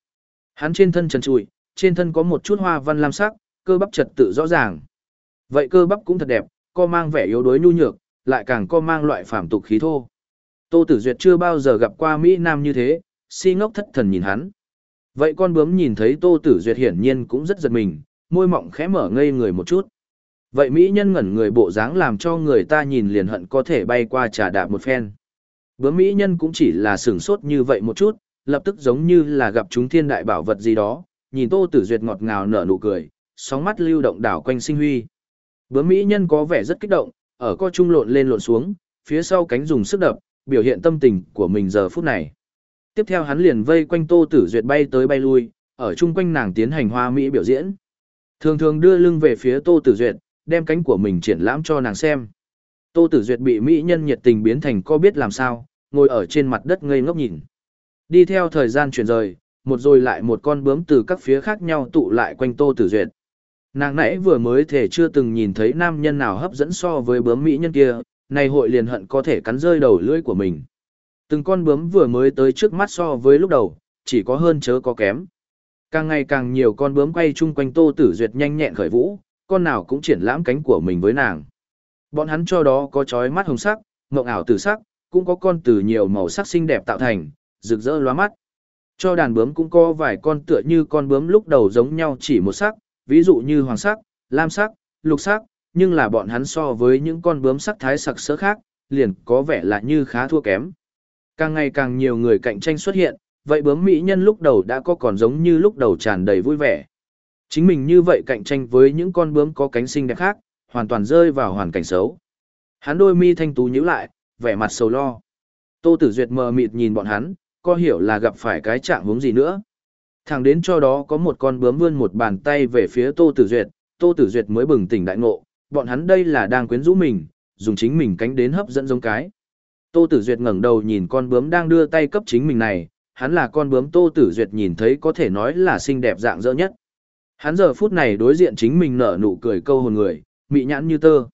Hắn trên thân trần trụi, trên thân có một chút hoa văn lam sắc, cơ bắp trật tự rõ ràng. Vậy cơ bắp cũng thật đẹp, co mang vẻ yếu đuối nhu nhược, lại càng co mang loại phàm tục khí thô. Tô Tử Duyệt chưa bao giờ gặp qua Mỹ Nam như thế, si ngốc thất thần nhìn hắn. Vậy con bướm nhìn thấy Tô Tử Duyệt hiển nhiên cũng rất giật mình, môi mọng khẽ mở ngây người một chút. Vậy Mỹ nhân ngẩn người bộ dáng làm cho người ta nhìn liền hận có thể bay qua trà đạp một phen. Bướm Mỹ nhân cũng chỉ là sửng sốt như vậy một chút, lập tức giống như là gặp chúng thiên đại bảo vật gì đó, nhìn Tô Tử Duyệt ngọt ngào nở nụ cười, sóng mắt lưu động đảo quanh sinh huy. Bướm Mỹ nhân có vẻ rất kích động, ở co trung lộn lên lộn xuống, phía sau cánh dùng sức đập, biểu hiện tâm tình của mình giờ phút này. Tiếp theo hắn liền vây quanh Tô Tử Duyệt bay tới bay lui, ở chung quanh nàng tiến hành hoa mỹ biểu diễn. Thường thường đưa lưng về phía Tô Tử Duyệt, đem cánh của mình triển lãm cho nàng xem. Tô Tử Duyệt bị mỹ nhân nhiệt tình biến thành co biết làm sao, ngồi ở trên mặt đất ngây ngốc nhìn. Đi theo thời gian chuyển rời, một rồi lại một con bướm từ các phía khác nhau tụ lại quanh Tô Tử Duyệt. Nàng nãy vừa mới thể chưa từng nhìn thấy nam nhân nào hấp dẫn so với bướm mỹ nhân kia, này hội liền hận có thể cắn rơi đầu lưỡi của mình. Từng con bướm vừa mới tới trước mắt so với lúc đầu, chỉ có hơn chớ có kém. Càng ngày càng nhiều con bướm quay chung quanh Tô Tử Duyệt nhanh nhẹn khởi vũ, con nào cũng triển lãm cánh của mình với nàng. Bọn hắn cho đó có chói mắt hồng sắc, mộng ảo tử sắc, cũng có con từ nhiều màu sắc xinh đẹp tạo thành, rực rỡ lóa mắt. Cho đàn bướm cũng có vài con tựa như con bướm lúc đầu giống nhau chỉ một sắc, ví dụ như hoàng sắc, lam sắc, lục sắc, nhưng là bọn hắn so với những con bướm sắc thái sặc sỡ khác, liền có vẻ là như khá thua kém. Càng ngày càng nhiều người cạnh tranh xuất hiện, vậy bướm mỹ nhân lúc đầu đã có còn giống như lúc đầu tràn đầy vui vẻ. Chính mình như vậy cạnh tranh với những con bướm có cánh xinh đẹp khác, hoàn toàn rơi vào hoàn cảnh xấu. Hắn đôi mi thanh tú nhíu lại, vẻ mặt sầu lo. Tô Tử Duyệt mờ mịt nhìn bọn hắn, có hiểu là gặp phải cái trạng huống gì nữa. Thẳng đến cho đó có một con bướm vươn một bàn tay về phía Tô Tử Duyệt, Tô Tử Duyệt mới bừng tỉnh đại ngộ, bọn hắn đây là đang quyến rũ mình, dùng chính mình cánh đến hấp dẫn giống cái. Tô Tử Duyệt ngẩng đầu nhìn con bướm đang đưa tay cấp chính mình này, hắn là con bướm Tô Tử Duyệt nhìn thấy có thể nói là xinh đẹp dạng dỡ nhất. Hắn giờ phút này đối diện chính mình nở nụ cười câu hồn người, mị nhãn như tơ.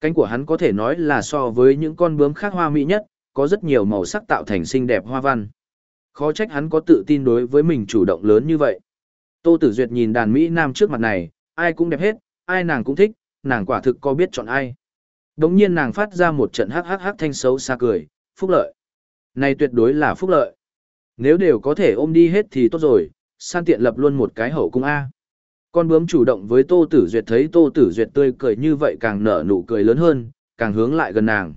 Cánh của hắn có thể nói là so với những con bướm khác hoa mỹ nhất, có rất nhiều màu sắc tạo thành xinh đẹp hoa văn. Khó trách hắn có tự tin đối với mình chủ động lớn như vậy. Tô Tử Duyệt nhìn đàn Mỹ Nam trước mặt này, ai cũng đẹp hết, ai nàng cũng thích, nàng quả thực có biết chọn ai. Đống nhiên nàng phát ra một trận hắc hắc hắc thanh xấu xa cười, phúc lợi. Này tuyệt đối là phúc lợi. Nếu đều có thể ôm đi hết thì tốt rồi, san tiện lập luôn một cái hậu cung A. Con bướm chủ động với Tô Tử Duyệt thấy Tô Tử Duyệt tươi cười như vậy càng nở nụ cười lớn hơn, càng hướng lại gần nàng.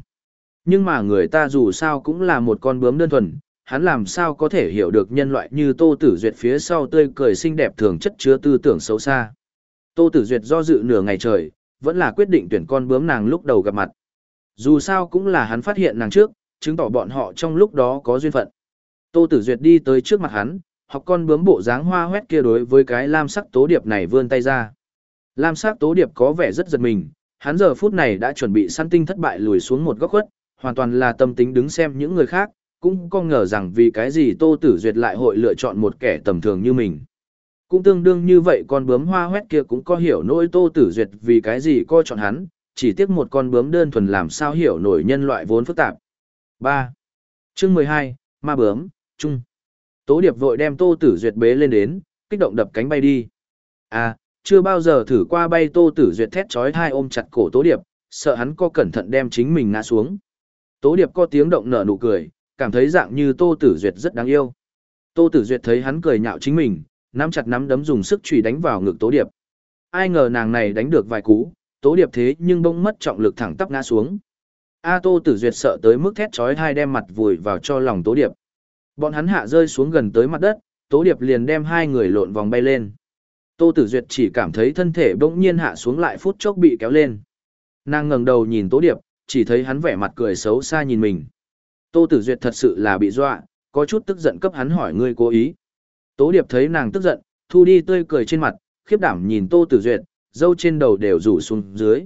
Nhưng mà người ta dù sao cũng là một con bướm đơn thuần, hắn làm sao có thể hiểu được nhân loại như Tô Tử Duyệt phía sau tươi cười xinh đẹp thường chất chứa tư tưởng xấu xa. Tô Tử Duyệt do dự nửa ngày trời, vẫn là quyết định tuyển con bướm nàng lúc đầu gặp mặt. Dù sao cũng là hắn phát hiện nàng trước, chứng tỏ bọn họ trong lúc đó có duyên phận. Tô Tử Duyệt đi tới trước mặt hắn, học con bướm bộ dáng hoa hoét kia đối với cái lam sắc tố điệp này vươn tay ra. Lam sắc tố điệp có vẻ rất giật mình, hắn giờ phút này đã chuẩn bị săn tinh thất bại lùi xuống một góc khuất, hoàn toàn là tâm tính đứng xem những người khác, cũng không ngờ rằng vì cái gì Tô Tử Duyệt lại hội lựa chọn một kẻ tầm thường như mình. Cũng tương đương như vậy con bướm hoa hoét kia cũng có hiểu nỗi Tô Tử Duyệt vì cái gì coi chọn hắn, chỉ tiếc một con bướm đơn thuần làm sao hiểu nổi nhân loại vốn phức tạp. 3. Chương 12, Ma bướm, Trung. Tố Điệp vội đem Tô Tử Duyệt bế lên đến, kích động đập cánh bay đi. À, chưa bao giờ thử qua bay Tô Tử Duyệt thét chói tai ôm chặt cổ Tố Điệp, sợ hắn có cẩn thận đem chính mình ngã xuống. Tố Điệp có tiếng động nở nụ cười, cảm thấy dạng như Tô Tử Duyệt rất đáng yêu. Tô Tử Duyệt thấy hắn cười nhạo chính mình, nắm chặt nắm đấm dùng sức chùy đánh vào ngực Tố Điệp. Ai ngờ nàng này đánh được vài cú, Tố Điệp thế nhưng bỗng mất trọng lực thẳng tắp ngã xuống. A Tô Tử Duyệt sợ tới mức thét chói tai đem mặt vùi vào cho lòng Tố Điệp. Bọn hắn hạ rơi xuống gần tới mặt đất, Tố Điệp liền đem hai người lộn vòng bay lên. Tô Tử Duyệt chỉ cảm thấy thân thể bỗng nhiên hạ xuống lại phút chốc bị kéo lên. Nàng ngẩng đầu nhìn Tố Điệp, chỉ thấy hắn vẻ mặt cười xấu xa nhìn mình. Tô Tử Duyệt thật sự là bị dọa, có chút tức giận cấp hắn hỏi ngươi cố ý. Tố Điệp thấy nàng tức giận, thu đi tươi cười trên mặt, khiếp đảm nhìn Tô Tử Duyệt, râu trên đầu đều rủ xuống dưới.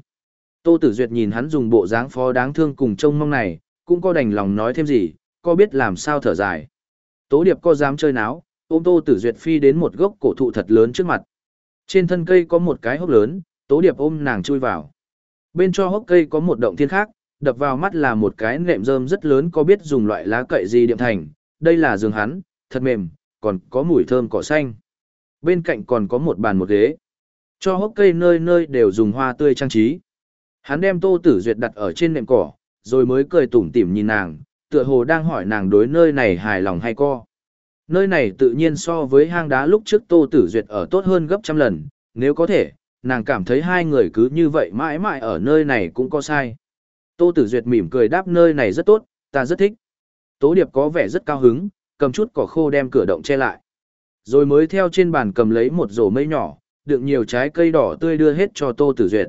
Tô Tử Duyệt nhìn hắn dùng bộ dáng phó đáng thương cùng trông mong này, cũng có đành lòng nói thêm gì, có biết làm sao thở dài. Tố Điệp có dám chơi náo, ôm Tô Tử Duyệt phi đến một gốc cổ thụ thật lớn trước mặt. Trên thân cây có một cái hốc lớn, Tố Điệp ôm nàng chui vào. Bên cho hốc cây có một động thiên khác, đập vào mắt là một cái nệm rơm rất lớn có biết dùng loại lá cậy gì điệm thành, đây là giường hắn, thật mềm, còn có mùi thơm cỏ xanh. Bên cạnh còn có một bàn một ghế. Cho hốc cây nơi nơi đều dùng hoa tươi trang trí. Hắn đem Tô Tử Duyệt đặt ở trên nệm cỏ, rồi mới cười tủm tỉm nhìn nàng, tựa hồ đang hỏi nàng đối nơi này hài lòng hay co. Nơi này tự nhiên so với hang đá lúc trước Tô Tử Duyệt ở tốt hơn gấp trăm lần, nếu có thể, nàng cảm thấy hai người cứ như vậy mãi mãi ở nơi này cũng có sai. Tô Tử Duyệt mỉm cười đáp nơi này rất tốt, ta rất thích. Tố Điệp có vẻ rất cao hứng, cầm chút cỏ khô đem cửa động che lại. Rồi mới theo trên bàn cầm lấy một rổ mây nhỏ, đựng nhiều trái cây đỏ tươi đưa hết cho Tô Tử Duyệt.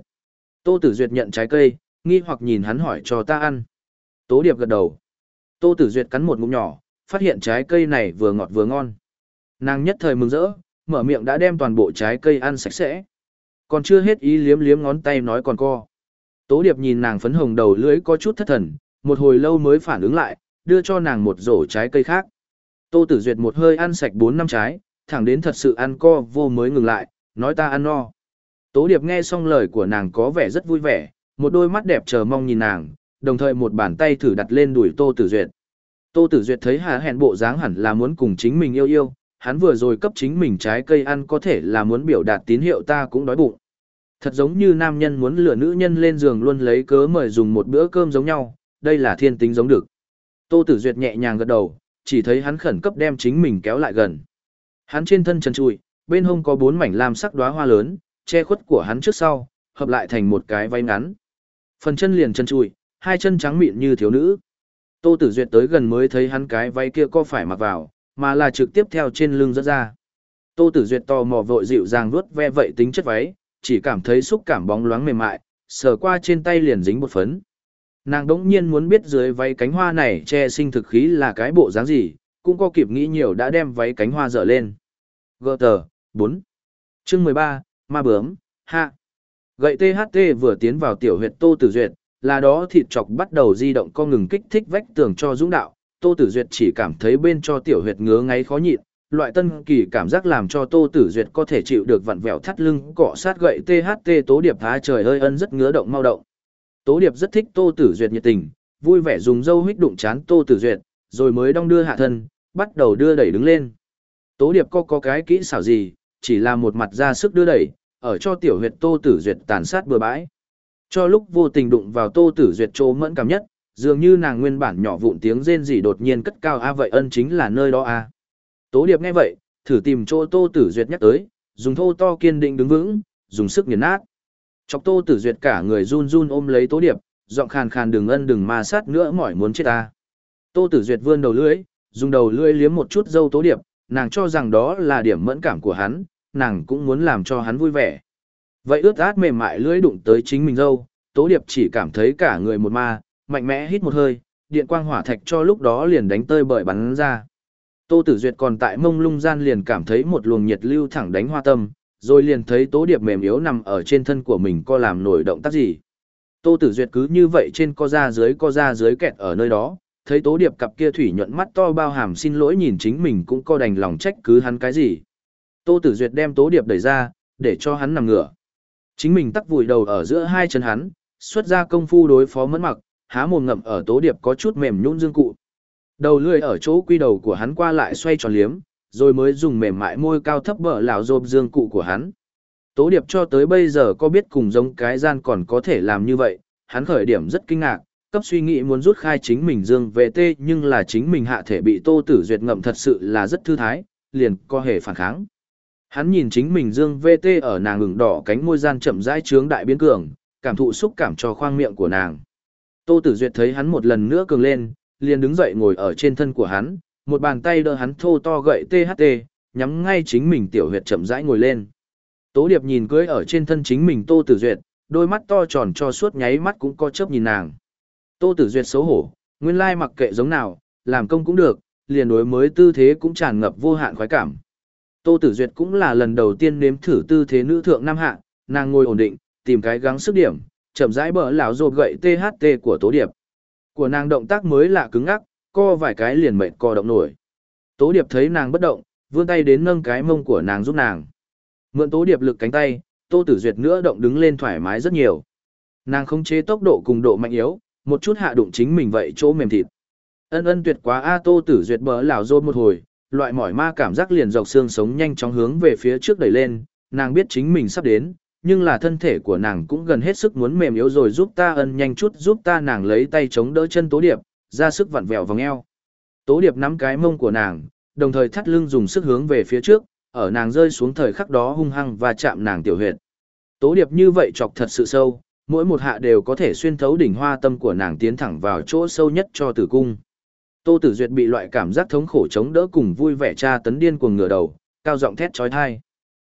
Tô Tử Duyệt nhận trái cây, nghi hoặc nhìn hắn hỏi cho ta ăn. Tố Điệp gật đầu. Tô Tử Duyệt cắn một ngụm nhỏ, phát hiện trái cây này vừa ngọt vừa ngon. Nàng nhất thời mừng rỡ, mở miệng đã đem toàn bộ trái cây ăn sạch sẽ. Còn chưa hết ý liếm liếm ngón tay nói còn co. Tố Điệp nhìn nàng phấn hồng đầu lưỡi có chút thất thần, một hồi lâu mới phản ứng lại, đưa cho nàng một rổ trái cây khác. Tô Tử Duyệt một hơi ăn sạch 4 năm trái, thẳng đến thật sự ăn co vô mới ngừng lại, nói ta ăn no. Tố Điệp nghe xong lời của nàng có vẻ rất vui vẻ, một đôi mắt đẹp chờ mong nhìn nàng, đồng thời một bàn tay thử đặt lên đùi Tô Tử Duyệt. Tô Tử Duyệt thấy Hà hẹn bộ dáng hẳn là muốn cùng chính mình yêu yêu, hắn vừa rồi cấp chính mình trái cây ăn có thể là muốn biểu đạt tín hiệu ta cũng đói bụng. Thật giống như nam nhân muốn lừa nữ nhân lên giường luôn lấy cớ mời dùng một bữa cơm giống nhau, đây là thiên tính giống được. Tô Tử Duyệt nhẹ nhàng gật đầu, chỉ thấy hắn khẩn cấp đem chính mình kéo lại gần. Hắn trên thân trần trụi, bên hông có bốn mảnh lam sắc đóa hoa lớn, che khuất của hắn trước sau, hợp lại thành một cái váy ngắn. Phần chân liền chân trụi, hai chân trắng mịn như thiếu nữ. Tô Tử Duyệt tới gần mới thấy hắn cái váy kia có phải mặc vào, mà là trực tiếp theo trên lưng dẫn ra. Tô Tử Duyệt tò mò vội dịu dàng vuốt ve vậy tính chất váy, chỉ cảm thấy xúc cảm bóng loáng mềm mại, sờ qua trên tay liền dính một phấn. Nàng đống nhiên muốn biết dưới váy cánh hoa này che sinh thực khí là cái bộ dáng gì, cũng có kịp nghĩ nhiều đã đem váy cánh hoa dở lên. Gơ tờ, 4. chương 13, ma bướm, hạ. Gậy THT vừa tiến vào tiểu huyệt Tô Tử Duyệt, là đó thịt chọc bắt đầu di động co ngừng kích thích vách tường cho dũng đạo, Tô Tử Duyệt chỉ cảm thấy bên cho tiểu huyệt ngứa ngáy khó nhịn, loại tân kỳ cảm giác làm cho Tô Tử Duyệt có thể chịu được vặn vẹo thắt lưng cọ sát gậy THT Tố Điệp há trời ơi ân rất ngứa động mau động. Tố Điệp rất thích Tô Tử Duyệt nhiệt tình, vui vẻ dùng dâu hít đụng chán Tô Tử Duyệt, rồi mới đong đưa hạ thân, bắt đầu đưa đẩy đứng lên. Tố Điệp có có cái kỹ xảo gì, chỉ là một mặt ra sức đưa đẩy, ở cho tiểu huyệt Tô Tử Duyệt tàn sát bừa bãi. Cho lúc vô tình đụng vào Tô Tử Duyệt chỗ mẫn cảm nhất, dường như nàng nguyên bản nhỏ vụn tiếng rên rỉ đột nhiên cất cao a vậy ân chính là nơi đó a. Tố Điệp nghe vậy, thử tìm chỗ Tô Tử Duyệt nhắc tới, dùng thô to kiên định đứng vững, dùng sức nghiền nát. Chọc Tô Tử Duyệt cả người run run ôm lấy Tố Điệp, giọng khàn khàn đừng ân đừng ma sát nữa mỏi muốn chết ta. Tô Tử Duyệt vươn đầu lưỡi, dùng đầu lưỡi liếm một chút dâu Tố Điệp, nàng cho rằng đó là điểm mẫn cảm của hắn, nàng cũng muốn làm cho hắn vui vẻ. Vậy ướt át mềm mại lưỡi đụng tới chính mình dâu, Tố Điệp chỉ cảm thấy cả người một ma, mạnh mẽ hít một hơi, điện quang hỏa thạch cho lúc đó liền đánh tơi bởi bắn ra. Tô Tử Duyệt còn tại mông lung gian liền cảm thấy một luồng nhiệt lưu thẳng đánh hoa tâm, rồi liền thấy Tố Điệp mềm yếu nằm ở trên thân của mình co làm nổi động tác gì. Tô Tử Duyệt cứ như vậy trên co ra dưới co ra dưới kẹt ở nơi đó, thấy Tố Điệp cặp kia thủy nhuận mắt to bao hàm xin lỗi nhìn chính mình cũng co đành lòng trách cứ hắn cái gì. Tô Tử Duyệt đem Tố Điệp đẩy ra, để cho hắn nằm ngửa. Chính mình tắc vùi đầu ở giữa hai chân hắn, xuất ra công phu đối phó mẫn mặc, há mồm ngậm ở Tố Điệp có chút mềm nhũn dương cụ. Đầu lưỡi ở chỗ quy đầu của hắn qua lại xoay tròn liếm, rồi mới dùng mềm mại môi cao thấp bở lão rộp dương cụ của hắn. Tố điệp cho tới bây giờ có biết cùng giống cái gian còn có thể làm như vậy, hắn khởi điểm rất kinh ngạc, cấp suy nghĩ muốn rút khai chính mình dương về tê nhưng là chính mình hạ thể bị tô tử duyệt ngậm thật sự là rất thư thái, liền có hề phản kháng. Hắn nhìn chính mình dương VT ở nàng ửng đỏ cánh môi gian chậm rãi trướng đại biến cường, cảm thụ xúc cảm cho khoang miệng của nàng. Tô Tử Duyệt thấy hắn một lần nữa cường lên, liền đứng dậy ngồi ở trên thân của hắn, một bàn tay đỡ hắn thô to gậy THT, nhắm ngay chính mình tiểu huyệt chậm rãi ngồi lên. Tố Điệp nhìn cưới ở trên thân chính mình Tô Tử Duyệt, đôi mắt to tròn cho suốt nháy mắt cũng có chớp nhìn nàng. Tô Tử Duyệt xấu hổ, nguyên lai mặc kệ giống nào, làm công cũng được, liền đối mới tư thế cũng tràn ngập vô hạn khoái cảm. Tô Tử Duyệt cũng là lần đầu tiên nếm thử tư thế nữ thượng nam hạ, nàng ngồi ổn định, tìm cái gắng sức điểm, chậm rãi bờ lão rộp gậy THT của Tố Điệp. Của nàng động tác mới lạ cứng ngắc, co vài cái liền mệt co động nổi. Tố Điệp thấy nàng bất động, vươn tay đến nâng cái mông của nàng giúp nàng. Mượn Tố Điệp lực cánh tay, Tô Tử Duyệt nữa động đứng lên thoải mái rất nhiều. Nàng không chế tốc độ cùng độ mạnh yếu, một chút hạ đụng chính mình vậy chỗ mềm thịt. Ân ân tuyệt quá a Tô Tử Duyệt bỡ lảo rôn một hồi, loại mỏi ma cảm giác liền dọc xương sống nhanh chóng hướng về phía trước đẩy lên, nàng biết chính mình sắp đến, nhưng là thân thể của nàng cũng gần hết sức muốn mềm yếu rồi giúp ta ân nhanh chút giúp ta nàng lấy tay chống đỡ chân tố điệp, ra sức vặn vẹo vòng eo. Tố điệp nắm cái mông của nàng, đồng thời thắt lưng dùng sức hướng về phía trước, ở nàng rơi xuống thời khắc đó hung hăng và chạm nàng tiểu huyệt. Tố điệp như vậy chọc thật sự sâu, mỗi một hạ đều có thể xuyên thấu đỉnh hoa tâm của nàng tiến thẳng vào chỗ sâu nhất cho tử cung. Tô Tử Duyệt bị loại cảm giác thống khổ chống đỡ cùng vui vẻ tra tấn điên cuồng ngửa đầu, cao giọng thét chói tai.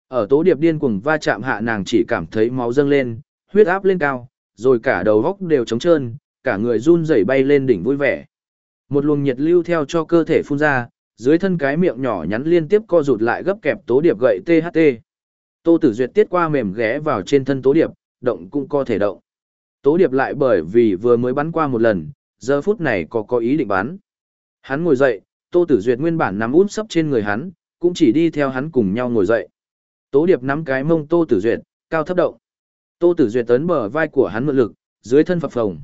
Ở tố điệp điên cuồng va chạm hạ nàng chỉ cảm thấy máu dâng lên, huyết áp lên cao, rồi cả đầu góc đều trống trơn, cả người run rẩy bay lên đỉnh vui vẻ. Một luồng nhiệt lưu theo cho cơ thể phun ra, dưới thân cái miệng nhỏ nhắn liên tiếp co rụt lại gấp kẹp tố điệp gậy THT. Tô Tử Duyệt tiết qua mềm ghé vào trên thân tố điệp, động cũng có thể động. Tố điệp lại bởi vì vừa mới bắn qua một lần, giờ phút này có có ý định bắn. Hắn ngồi dậy, Tô Tử Duyệt nguyên bản nằm úp sấp trên người hắn, cũng chỉ đi theo hắn cùng nhau ngồi dậy. Tố Điệp nắm cái mông Tô Tử Duyệt, cao thấp động. Tô Tử Duyệt tấn bờ vai của hắn mượn lực, dưới thân phập phồng.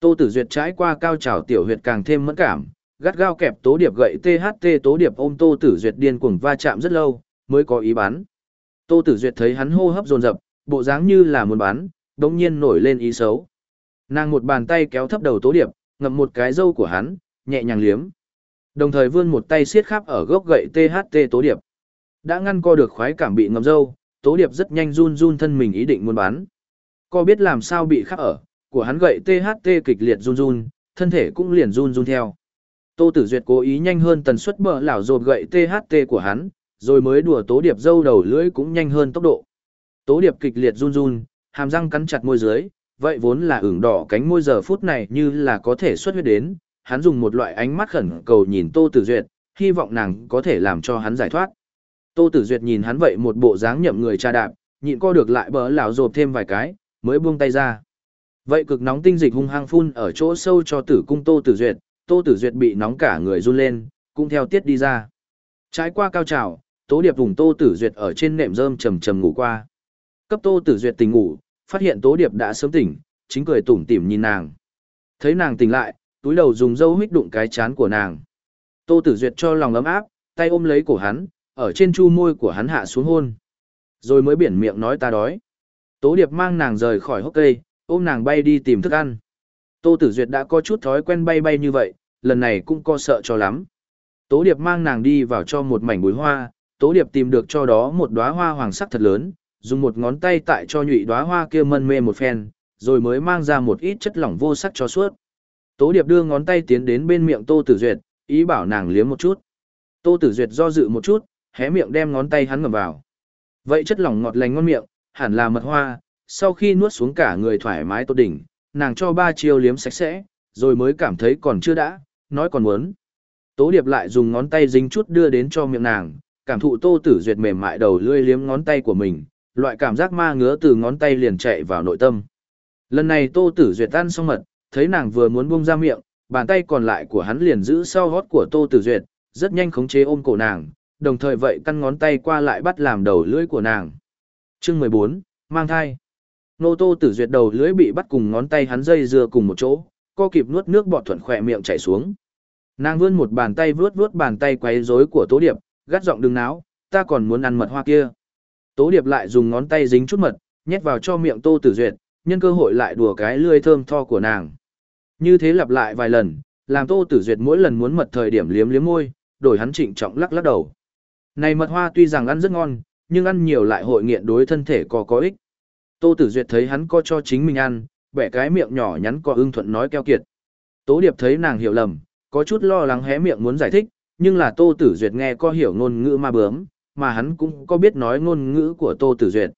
Tô Tử Duyệt trái qua cao trào tiểu huyệt càng thêm mẫn cảm, gắt gao kẹp Tố Điệp gậy THT Tố Điệp ôm Tô Tử Duyệt điên cuồng va chạm rất lâu, mới có ý bắn. Tô Tử Duyệt thấy hắn hô hấp dồn dập, bộ dáng như là muốn bắn, đột nhiên nổi lên ý xấu. Nàng một bàn tay kéo thấp đầu Tố Điệp, ngậm một cái râu của hắn, nhẹ nhàng liếm. Đồng thời vươn một tay siết khắp ở gốc gậy THT Tố Điệp. Đã ngăn co được khoái cảm bị ngầm dâu, Tố Điệp rất nhanh run run thân mình ý định muốn bán. Co biết làm sao bị khắc ở, của hắn gậy THT kịch liệt run run, thân thể cũng liền run run theo. Tô Tử Duyệt cố ý nhanh hơn tần suất bờ lão rộp gậy THT của hắn, rồi mới đùa Tố Điệp dâu đầu lưỡi cũng nhanh hơn tốc độ. Tố Điệp kịch liệt run run, hàm răng cắn chặt môi dưới, vậy vốn là ửng đỏ cánh môi giờ phút này như là có thể xuất huyết đến, hắn dùng một loại ánh mắt khẩn cầu nhìn Tô Tử Duyệt, hy vọng nàng có thể làm cho hắn giải thoát. Tô Tử Duyệt nhìn hắn vậy một bộ dáng nhậm người cha đạp, nhịn co được lại bỡ lão rộp thêm vài cái, mới buông tay ra. Vậy cực nóng tinh dịch hung hăng phun ở chỗ sâu cho tử cung Tô Tử Duyệt, Tô Tử Duyệt bị nóng cả người run lên, cũng theo tiết đi ra. Trái qua cao trào, Tố Điệp vùng Tô Tử Duyệt ở trên nệm rơm trầm trầm ngủ qua. Cấp Tô Tử Duyệt tỉnh ngủ, phát hiện Tố Điệp đã sớm tỉnh, chính cười tủm tỉm nhìn nàng. Thấy nàng tỉnh lại, túi đầu dùng dâu hít đụng cái chán của nàng. Tô Tử Duyệt cho lòng ấm áp, tay ôm lấy cổ hắn, ở trên chu môi của hắn hạ xuống hôn. Rồi mới biển miệng nói ta đói. Tố Điệp mang nàng rời khỏi hốc cây, ôm nàng bay đi tìm thức ăn. Tô Tử Duyệt đã có chút thói quen bay bay như vậy, lần này cũng co sợ cho lắm. Tố Điệp mang nàng đi vào cho một mảnh bụi hoa, Tố Điệp tìm được cho đó một đóa hoa hoàng sắc thật lớn, dùng một ngón tay tại cho nhụy đóa hoa kia mân mê một phen, rồi mới mang ra một ít chất lỏng vô sắc cho suốt. Tố Điệp đưa ngón tay tiến đến bên miệng Tô Tử Duyệt, ý bảo nàng liếm một chút. Tô Tử Duyệt do dự một chút, hé miệng đem ngón tay hắn ngầm vào. Vậy chất lỏng ngọt lành ngon miệng, hẳn là mật hoa, sau khi nuốt xuống cả người thoải mái tốt đỉnh, nàng cho ba chiêu liếm sạch sẽ, rồi mới cảm thấy còn chưa đã, nói còn muốn. Tố Điệp lại dùng ngón tay dính chút đưa đến cho miệng nàng, cảm thụ Tô Tử Duyệt mềm mại đầu lưỡi liếm ngón tay của mình, loại cảm giác ma ngứa từ ngón tay liền chạy vào nội tâm. Lần này Tô Tử Duyệt ăn xong mật, thấy nàng vừa muốn buông ra miệng, bàn tay còn lại của hắn liền giữ sau gót của Tô Tử Duyệt, rất nhanh khống chế ôm cổ nàng, đồng thời vậy căn ngón tay qua lại bắt làm đầu lưỡi của nàng. Chương 14, mang thai. Nô Tô Tử Duyệt đầu lưỡi bị bắt cùng ngón tay hắn dây dưa cùng một chỗ, co kịp nuốt nước bọt thuận khỏe miệng chảy xuống. Nàng vươn một bàn tay vuốt vuốt bàn tay quấy rối của Tố Điệp, gắt giọng đừng náo, ta còn muốn ăn mật hoa kia. Tố Điệp lại dùng ngón tay dính chút mật, nhét vào cho miệng Tô Tử Duyệt, nhân cơ hội lại đùa cái lưỡi thơm tho của nàng. Như thế lặp lại vài lần, làm Tô Tử Duyệt mỗi lần muốn mật thời điểm liếm liếm môi, đổi hắn trịnh trọng lắc lắc đầu. Này mật hoa tuy rằng ăn rất ngon, nhưng ăn nhiều lại hội nghiện đối thân thể có có ích. Tô Tử Duyệt thấy hắn co cho chính mình ăn, bẻ cái miệng nhỏ nhắn có ưng thuận nói keo kiệt. Tố Điệp thấy nàng hiểu lầm, có chút lo lắng hé miệng muốn giải thích, nhưng là Tô Tử Duyệt nghe có hiểu ngôn ngữ ma bướm, mà hắn cũng có biết nói ngôn ngữ của Tô Tử Duyệt.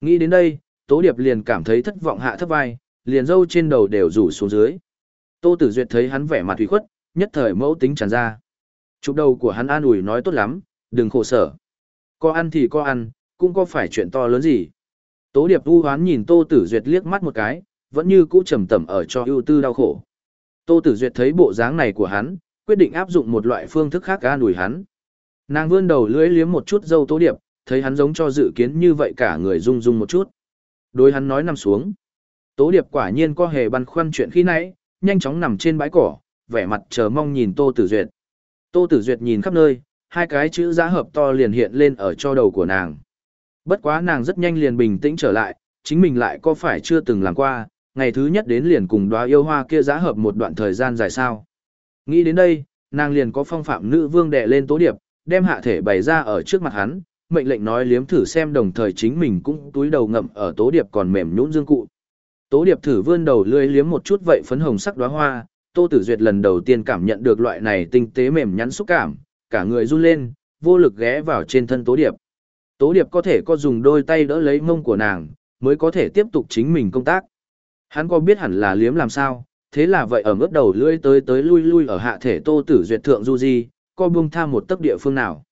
Nghĩ đến đây, Tố Điệp liền cảm thấy thất vọng hạ thấp vai, liền râu trên đầu đều rủ xuống dưới. Tô Tử Duyệt thấy hắn vẻ mặt ủy khuất, nhất thời mẫu tính tràn ra. Chụp đầu của hắn an ủi nói tốt lắm, đừng khổ sở. Có ăn thì có ăn, cũng có phải chuyện to lớn gì. Tố Điệp u hoán nhìn Tô Tử Duyệt liếc mắt một cái, vẫn như cũ trầm tầm ở cho ưu tư đau khổ. Tô Tử Duyệt thấy bộ dáng này của hắn, quyết định áp dụng một loại phương thức khác an ủi hắn. Nàng vươn đầu lưỡi liếm một chút dâu Tố Điệp, thấy hắn giống cho dự kiến như vậy cả người rung rung một chút. Đối hắn nói nằm xuống. Tố Điệp quả nhiên có hề băn khoăn chuyện khi nãy, nhanh chóng nằm trên bãi cỏ, vẻ mặt chờ mong nhìn Tô Tử Duyệt. Tô Tử Duyệt nhìn khắp nơi, hai cái chữ giá hợp to liền hiện lên ở cho đầu của nàng. Bất quá nàng rất nhanh liền bình tĩnh trở lại, chính mình lại có phải chưa từng làm qua, ngày thứ nhất đến liền cùng đóa yêu hoa kia giá hợp một đoạn thời gian dài sao. Nghĩ đến đây, nàng liền có phong phạm nữ vương đè lên tố điệp, đem hạ thể bày ra ở trước mặt hắn, mệnh lệnh nói liếm thử xem đồng thời chính mình cũng túi đầu ngậm ở tố điệp còn mềm nhũn dương cụ. Tố điệp thử vươn đầu lưỡi liếm một chút vậy phấn hồng sắc đóa hoa, Tô Tử Duyệt lần đầu tiên cảm nhận được loại này tinh tế mềm nhắn xúc cảm, cả người run lên, vô lực ghé vào trên thân Tố Điệp. Tố Điệp có thể có dùng đôi tay đỡ lấy mông của nàng, mới có thể tiếp tục chính mình công tác. Hắn có biết hẳn là liếm làm sao, thế là vậy ở mức đầu lưỡi tới tới lui lui ở hạ thể Tô Tử Duyệt thượng du di, co buông tham một tấc địa phương nào.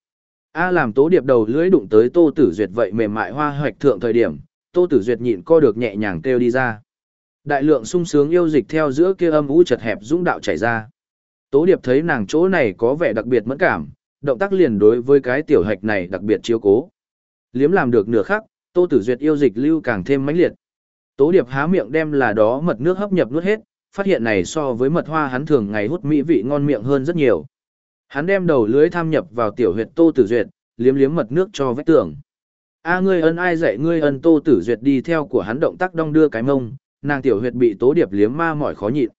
A làm Tố Điệp đầu lưỡi đụng tới Tô Tử Duyệt vậy mềm mại hoa hoạch thượng thời điểm, Tô Tử Duyệt nhịn co được nhẹ nhàng kêu đi ra. Đại lượng sung sướng yêu dịch theo giữa kia âm u chật hẹp dũng đạo chảy ra. Tố Điệp thấy nàng chỗ này có vẻ đặc biệt mẫn cảm, động tác liền đối với cái tiểu hạch này đặc biệt chiếu cố. Liếm làm được nửa khắc, Tô Tử Duyệt yêu dịch lưu càng thêm mãnh liệt. Tố Điệp há miệng đem là đó mật nước hấp nhập nuốt hết, phát hiện này so với mật hoa hắn thường ngày hút mỹ vị ngon miệng hơn rất nhiều. Hắn đem đầu lưới tham nhập vào tiểu huyệt Tô Tử Duyệt, liếm liếm mật nước cho vết tường. A ngươi ân ai dạy ngươi ân Tô Tử Duyệt đi theo của hắn động tác đong đưa cái mông, nàng tiểu huyệt bị Tố Điệp liếm ma mỏi khó nhịn.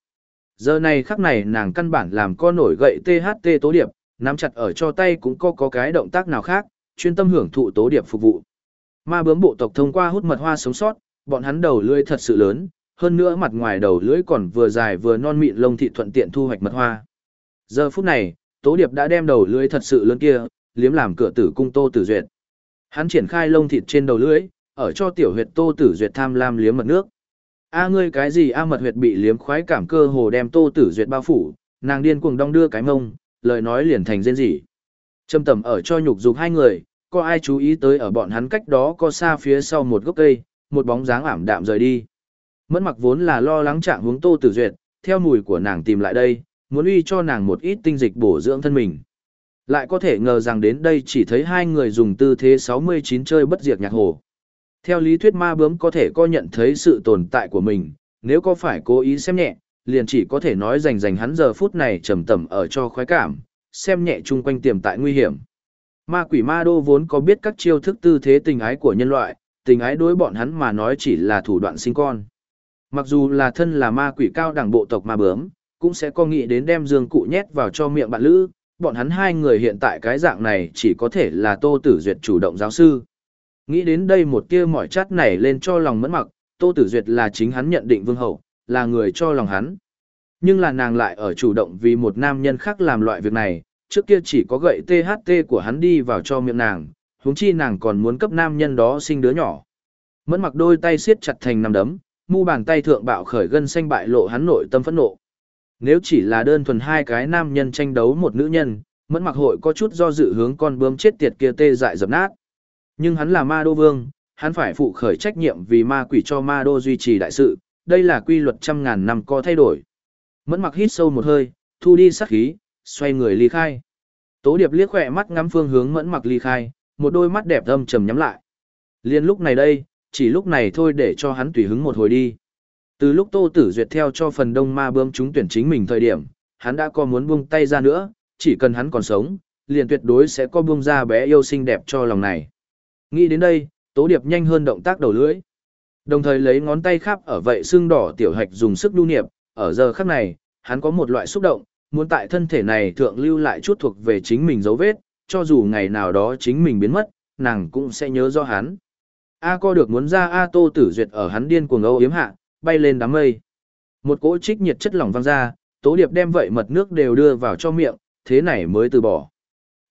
Giờ này khắc này nàng căn bản làm co nổi gậy THT Tố Điệp, nắm chặt ở cho tay cũng có có cái động tác nào khác, chuyên tâm hưởng thụ Tố Điệp phục vụ. Ma bướm bộ tộc thông qua hút mật hoa sống sót, bọn hắn đầu lưỡi thật sự lớn, hơn nữa mặt ngoài đầu lưỡi còn vừa dài vừa non mịn lông thị thuận tiện thu hoạch mật hoa. Giờ phút này, Tố Điệp đã đem đầu lưỡi thật sự lớn kia, liếm làm cửa tử cung Tô Tử Duyệt. Hắn triển khai lông thịt trên đầu lưỡi, ở cho tiểu huyệt Tô Tử Duyệt tham lam liếm mật nước. A ngươi cái gì a mật huyệt bị liếm khoái cảm cơ hồ đem Tô Tử Duyệt bao phủ, nàng điên cuồng đong đưa cái mông, lời nói liền thành rên rỉ. Trâm tầm ở cho nhục dục hai người, có ai chú ý tới ở bọn hắn cách đó có xa phía sau một gốc cây, một bóng dáng ảm đạm rời đi. Mẫn mặc vốn là lo lắng trạng hướng Tô Tử Duyệt, theo mùi của nàng tìm lại đây, muốn uy cho nàng một ít tinh dịch bổ dưỡng thân mình. Lại có thể ngờ rằng đến đây chỉ thấy hai người dùng tư thế 69 chơi bất diệt nhạc hồ. Theo lý thuyết ma bướm có thể co nhận thấy sự tồn tại của mình, nếu có phải cố ý xem nhẹ, liền chỉ có thể nói dành dành hắn giờ phút này trầm tầm ở cho khoái cảm, xem nhẹ chung quanh tiềm tại nguy hiểm. Ma quỷ ma đô vốn có biết các chiêu thức tư thế tình ái của nhân loại, tình ái đối bọn hắn mà nói chỉ là thủ đoạn sinh con. Mặc dù là thân là ma quỷ cao đẳng bộ tộc ma bướm, cũng sẽ có nghĩ đến đem dương cụ nhét vào cho miệng bạn lữ, bọn hắn hai người hiện tại cái dạng này chỉ có thể là Tô Tử Duyệt chủ động giáo sư. Nghĩ đến đây một tia mỏi chát nảy lên cho lòng mẫn mặc, Tô Tử Duyệt là chính hắn nhận định vương hậu, là người cho lòng hắn. Nhưng là nàng lại ở chủ động vì một nam nhân khác làm loại việc này, trước kia chỉ có gậy THT của hắn đi vào cho miệng nàng, huống chi nàng còn muốn cấp nam nhân đó sinh đứa nhỏ. Mẫn mặc đôi tay siết chặt thành nắm đấm, mu bàn tay thượng bạo khởi gân xanh bại lộ hắn nội tâm phẫn nộ. Nếu chỉ là đơn thuần hai cái nam nhân tranh đấu một nữ nhân, mẫn mặc hội có chút do dự hướng con bướm chết tiệt kia tê dại dập nát. Nhưng hắn là ma đô vương, hắn phải phụ khởi trách nhiệm vì ma quỷ cho ma đô duy trì đại sự, đây là quy luật trăm ngàn năm có thay đổi. Mẫn mặc hít sâu một hơi, thu đi sát khí, xoay người ly khai. Tố điệp liếc khỏe mắt ngắm phương hướng mẫn mặc ly khai, một đôi mắt đẹp âm trầm nhắm lại. Liên lúc này đây, chỉ lúc này thôi để cho hắn tùy hứng một hồi đi. Từ lúc Tô Tử Duyệt theo cho phần đông ma bơm chúng tuyển chính mình thời điểm, hắn đã có muốn buông tay ra nữa, chỉ cần hắn còn sống, liền tuyệt đối sẽ có buông ra bé yêu xinh đẹp cho lòng này. Nghĩ đến đây, Tố Điệp nhanh hơn động tác đầu lưỡi. Đồng thời lấy ngón tay khắp ở vậy xương đỏ tiểu hạch dùng sức đu niệm, ở giờ khắc này, hắn có một loại xúc động, muốn tại thân thể này thượng lưu lại chút thuộc về chính mình dấu vết, cho dù ngày nào đó chính mình biến mất, nàng cũng sẽ nhớ do hắn. A co được muốn ra A Tô Tử Duyệt ở hắn điên cuồng âu yếm hạ, bay lên đám mây. Một cỗ trích nhiệt chất lỏng văng ra, Tố Điệp đem vậy mật nước đều đưa vào cho miệng, thế này mới từ bỏ.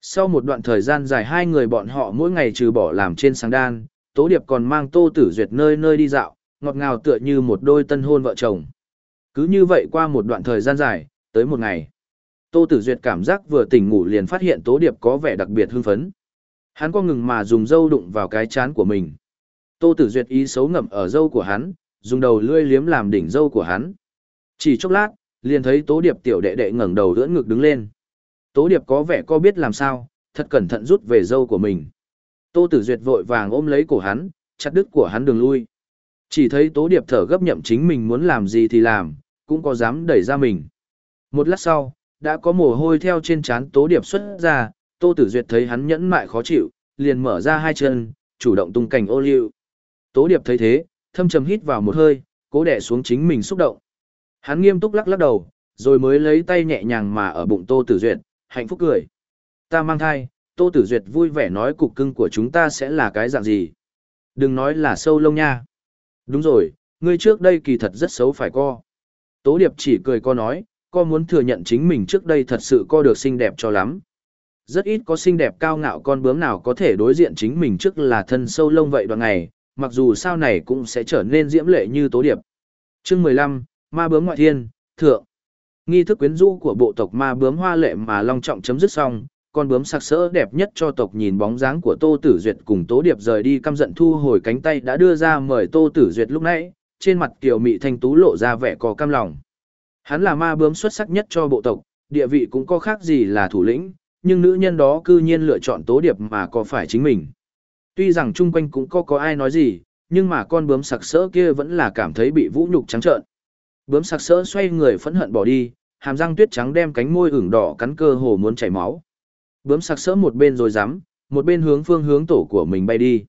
Sau một đoạn thời gian dài hai người bọn họ mỗi ngày trừ bỏ làm trên sáng đan, Tố Điệp còn mang Tô Tử Duyệt nơi nơi đi dạo, ngọt ngào tựa như một đôi tân hôn vợ chồng. Cứ như vậy qua một đoạn thời gian dài, tới một ngày. Tô Tử Duyệt cảm giác vừa tỉnh ngủ liền phát hiện Tố Điệp có vẻ đặc biệt hưng phấn. Hắn có ngừng mà dùng dâu đụng vào cái chán của mình. Tô Tử Duyệt ý xấu ngậm ở dâu của hắn, dùng đầu lưỡi liếm làm đỉnh dâu của hắn. Chỉ chốc lát, liền thấy Tố Điệp tiểu đệ đệ ngẩng đầu ưỡn ngực đứng lên. Tố Điệp có vẻ có biết làm sao, thật cẩn thận rút về dâu của mình. Tô Tử Duyệt vội vàng ôm lấy cổ hắn, chặt đứt của hắn đường lui. Chỉ thấy Tố Điệp thở gấp nhậm chính mình muốn làm gì thì làm, cũng có dám đẩy ra mình. Một lát sau, đã có mồ hôi theo trên trán Tố Điệp xuất ra, Tô Tử Duyệt thấy hắn nhẫn mại khó chịu, liền mở ra hai chân, chủ động tung cảnh ô liu. Tố Điệp thấy thế, thâm trầm hít vào một hơi, cố đè xuống chính mình xúc động. Hắn nghiêm túc lắc lắc đầu, rồi mới lấy tay nhẹ nhàng mà ở bụng Tô Tử Duyệt, hạnh phúc cười. Ta mang thai, Tô Tử Duyệt vui vẻ nói cục cưng của chúng ta sẽ là cái dạng gì. Đừng nói là sâu lông nha. Đúng rồi, ngươi trước đây kỳ thật rất xấu phải co. Tố Điệp chỉ cười co nói, co muốn thừa nhận chính mình trước đây thật sự co được xinh đẹp cho lắm. Rất ít có xinh đẹp cao ngạo con bướm nào có thể đối diện chính mình trước là thân sâu lông vậy đoạn ngày, mặc dù sau này cũng sẽ trở nên diễm lệ như tố điệp. Chương 15, Ma bướm ngoại thiên, thượng. Nghi thức quyến rũ của bộ tộc ma bướm hoa lệ mà long trọng chấm dứt xong, con bướm sặc sỡ đẹp nhất cho tộc nhìn bóng dáng của Tô Tử Duyệt cùng Tố Điệp rời đi căm giận thu hồi cánh tay đã đưa ra mời Tô Tử Duyệt lúc nãy, trên mặt kiều mị thanh tú lộ ra vẻ có cam lòng. Hắn là ma bướm xuất sắc nhất cho bộ tộc, địa vị cũng có khác gì là thủ lĩnh, nhưng nữ nhân đó cư nhiên lựa chọn Tố Điệp mà có phải chính mình. Tuy rằng chung quanh cũng có có ai nói gì, nhưng mà con bướm sặc sỡ kia vẫn là cảm thấy bị vũ nhục trắng trợn. Bướm sặc sỡ xoay người phẫn hận bỏ đi, hàm răng tuyết trắng đem cánh môi ửng đỏ cắn cơ hồ muốn chảy máu. Bướm sặc sỡ một bên rồi dám, một bên hướng phương hướng tổ của mình bay đi.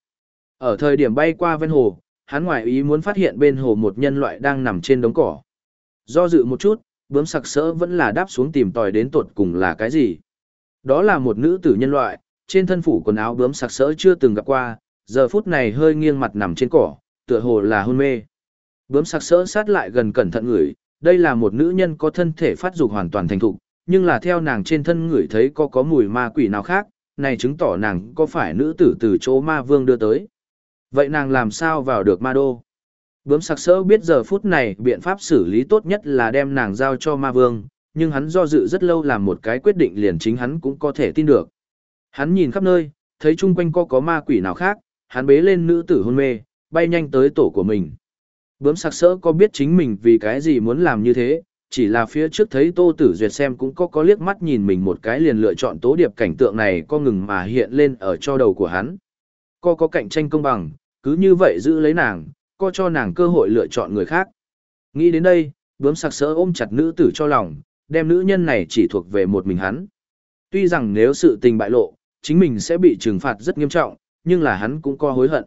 Ở thời điểm bay qua ven hồ, hắn ngoại ý muốn phát hiện bên hồ một nhân loại đang nằm trên đống cỏ. Do dự một chút, bướm sặc sỡ vẫn là đáp xuống tìm tòi đến tột cùng là cái gì. Đó là một nữ tử nhân loại, trên thân phủ quần áo bướm sặc sỡ chưa từng gặp qua, giờ phút này hơi nghiêng mặt nằm trên cỏ, tựa hồ là hôn mê. Bướm sặc sỡ sát lại gần cẩn thận ngửi, đây là một nữ nhân có thân thể phát dục hoàn toàn thành thục, nhưng là theo nàng trên thân ngửi thấy có có mùi ma quỷ nào khác, này chứng tỏ nàng có phải nữ tử từ chỗ ma vương đưa tới. Vậy nàng làm sao vào được ma đô? Bướm sặc sỡ biết giờ phút này biện pháp xử lý tốt nhất là đem nàng giao cho ma vương, nhưng hắn do dự rất lâu làm một cái quyết định liền chính hắn cũng có thể tin được. Hắn nhìn khắp nơi, thấy chung quanh có có ma quỷ nào khác, hắn bế lên nữ tử hôn mê, bay nhanh tới tổ của mình. Bướm sặc sỡ có biết chính mình vì cái gì muốn làm như thế, chỉ là phía trước thấy Tô Tử Duyệt xem cũng có có liếc mắt nhìn mình một cái liền lựa chọn tố điệp cảnh tượng này có ngừng mà hiện lên ở cho đầu của hắn. Co có cạnh tranh công bằng, cứ như vậy giữ lấy nàng, co cho nàng cơ hội lựa chọn người khác. Nghĩ đến đây, bướm sặc sỡ ôm chặt nữ tử cho lòng, đem nữ nhân này chỉ thuộc về một mình hắn. Tuy rằng nếu sự tình bại lộ, chính mình sẽ bị trừng phạt rất nghiêm trọng, nhưng là hắn cũng có hối hận.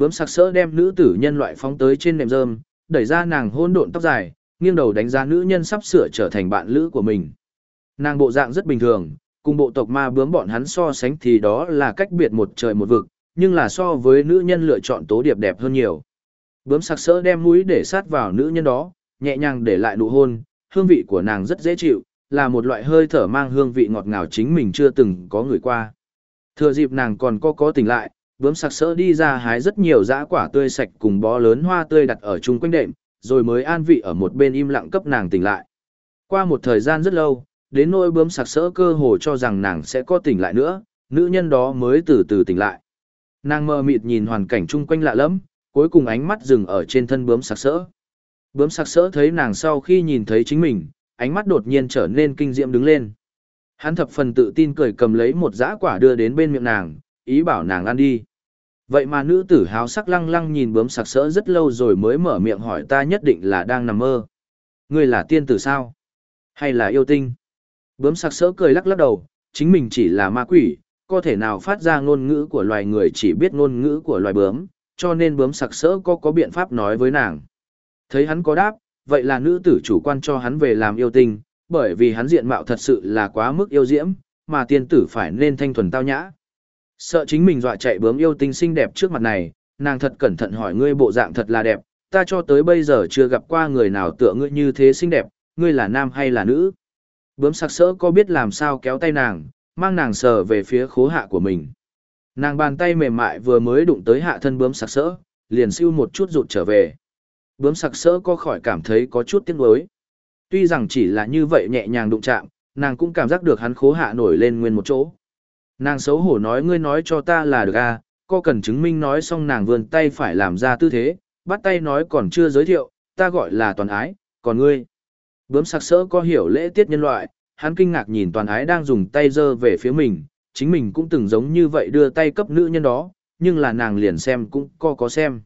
Bướm sặc sỡ đem nữ tử nhân loại phóng tới trên nệm rơm, đẩy ra nàng hôn độn tóc dài, nghiêng đầu đánh giá nữ nhân sắp sửa trở thành bạn lữ của mình. Nàng bộ dạng rất bình thường, cùng bộ tộc ma bướm bọn hắn so sánh thì đó là cách biệt một trời một vực, nhưng là so với nữ nhân lựa chọn tố điệp đẹp hơn nhiều. Bướm sặc sỡ đem mũi để sát vào nữ nhân đó, nhẹ nhàng để lại nụ hôn, hương vị của nàng rất dễ chịu, là một loại hơi thở mang hương vị ngọt ngào chính mình chưa từng có người qua. Thừa dịp nàng còn có có tỉnh lại, bướm sặc sỡ đi ra hái rất nhiều dã quả tươi sạch cùng bó lớn hoa tươi đặt ở chung quanh đệm, rồi mới an vị ở một bên im lặng cấp nàng tỉnh lại. Qua một thời gian rất lâu, đến nỗi bướm sặc sỡ cơ hồ cho rằng nàng sẽ có tỉnh lại nữa, nữ nhân đó mới từ từ tỉnh lại. Nàng mơ mịt nhìn hoàn cảnh chung quanh lạ lẫm, cuối cùng ánh mắt dừng ở trên thân bướm sặc sỡ. Bướm sặc sỡ thấy nàng sau khi nhìn thấy chính mình, ánh mắt đột nhiên trở nên kinh diệm đứng lên. Hắn thập phần tự tin cười cầm lấy một dã quả đưa đến bên miệng nàng, ý bảo nàng ăn đi. Vậy mà nữ tử háo sắc lăng lăng nhìn bướm sặc sỡ rất lâu rồi mới mở miệng hỏi ta nhất định là đang nằm mơ. Ngươi là tiên tử sao? Hay là yêu tinh? Bướm sặc sỡ cười lắc lắc đầu, chính mình chỉ là ma quỷ, có thể nào phát ra ngôn ngữ của loài người chỉ biết ngôn ngữ của loài bướm, cho nên bướm sặc sỡ có có biện pháp nói với nàng. Thấy hắn có đáp, vậy là nữ tử chủ quan cho hắn về làm yêu tinh, bởi vì hắn diện mạo thật sự là quá mức yêu diễm, mà tiên tử phải nên thanh thuần tao nhã. Sợ chính mình dọa chạy bướm yêu tinh xinh đẹp trước mặt này, nàng thật cẩn thận hỏi ngươi bộ dạng thật là đẹp, ta cho tới bây giờ chưa gặp qua người nào tựa ngươi như thế xinh đẹp, ngươi là nam hay là nữ. Bướm sặc sỡ có biết làm sao kéo tay nàng, mang nàng sờ về phía khố hạ của mình. Nàng bàn tay mềm mại vừa mới đụng tới hạ thân bướm sặc sỡ, liền siêu một chút rụt trở về. Bướm sặc sỡ có khỏi cảm thấy có chút tiếc nuối. Tuy rằng chỉ là như vậy nhẹ nhàng đụng chạm, nàng cũng cảm giác được hắn khố hạ nổi lên nguyên một chỗ. Nàng xấu hổ nói ngươi nói cho ta là được à, Co cần chứng minh nói xong nàng vươn tay phải làm ra tư thế, bắt tay nói còn chưa giới thiệu, ta gọi là toàn ái, còn ngươi. Bướm sặc sỡ có hiểu lễ tiết nhân loại, hắn kinh ngạc nhìn toàn ái đang dùng tay giơ về phía mình, chính mình cũng từng giống như vậy đưa tay cấp nữ nhân đó, nhưng là nàng liền xem cũng co có xem.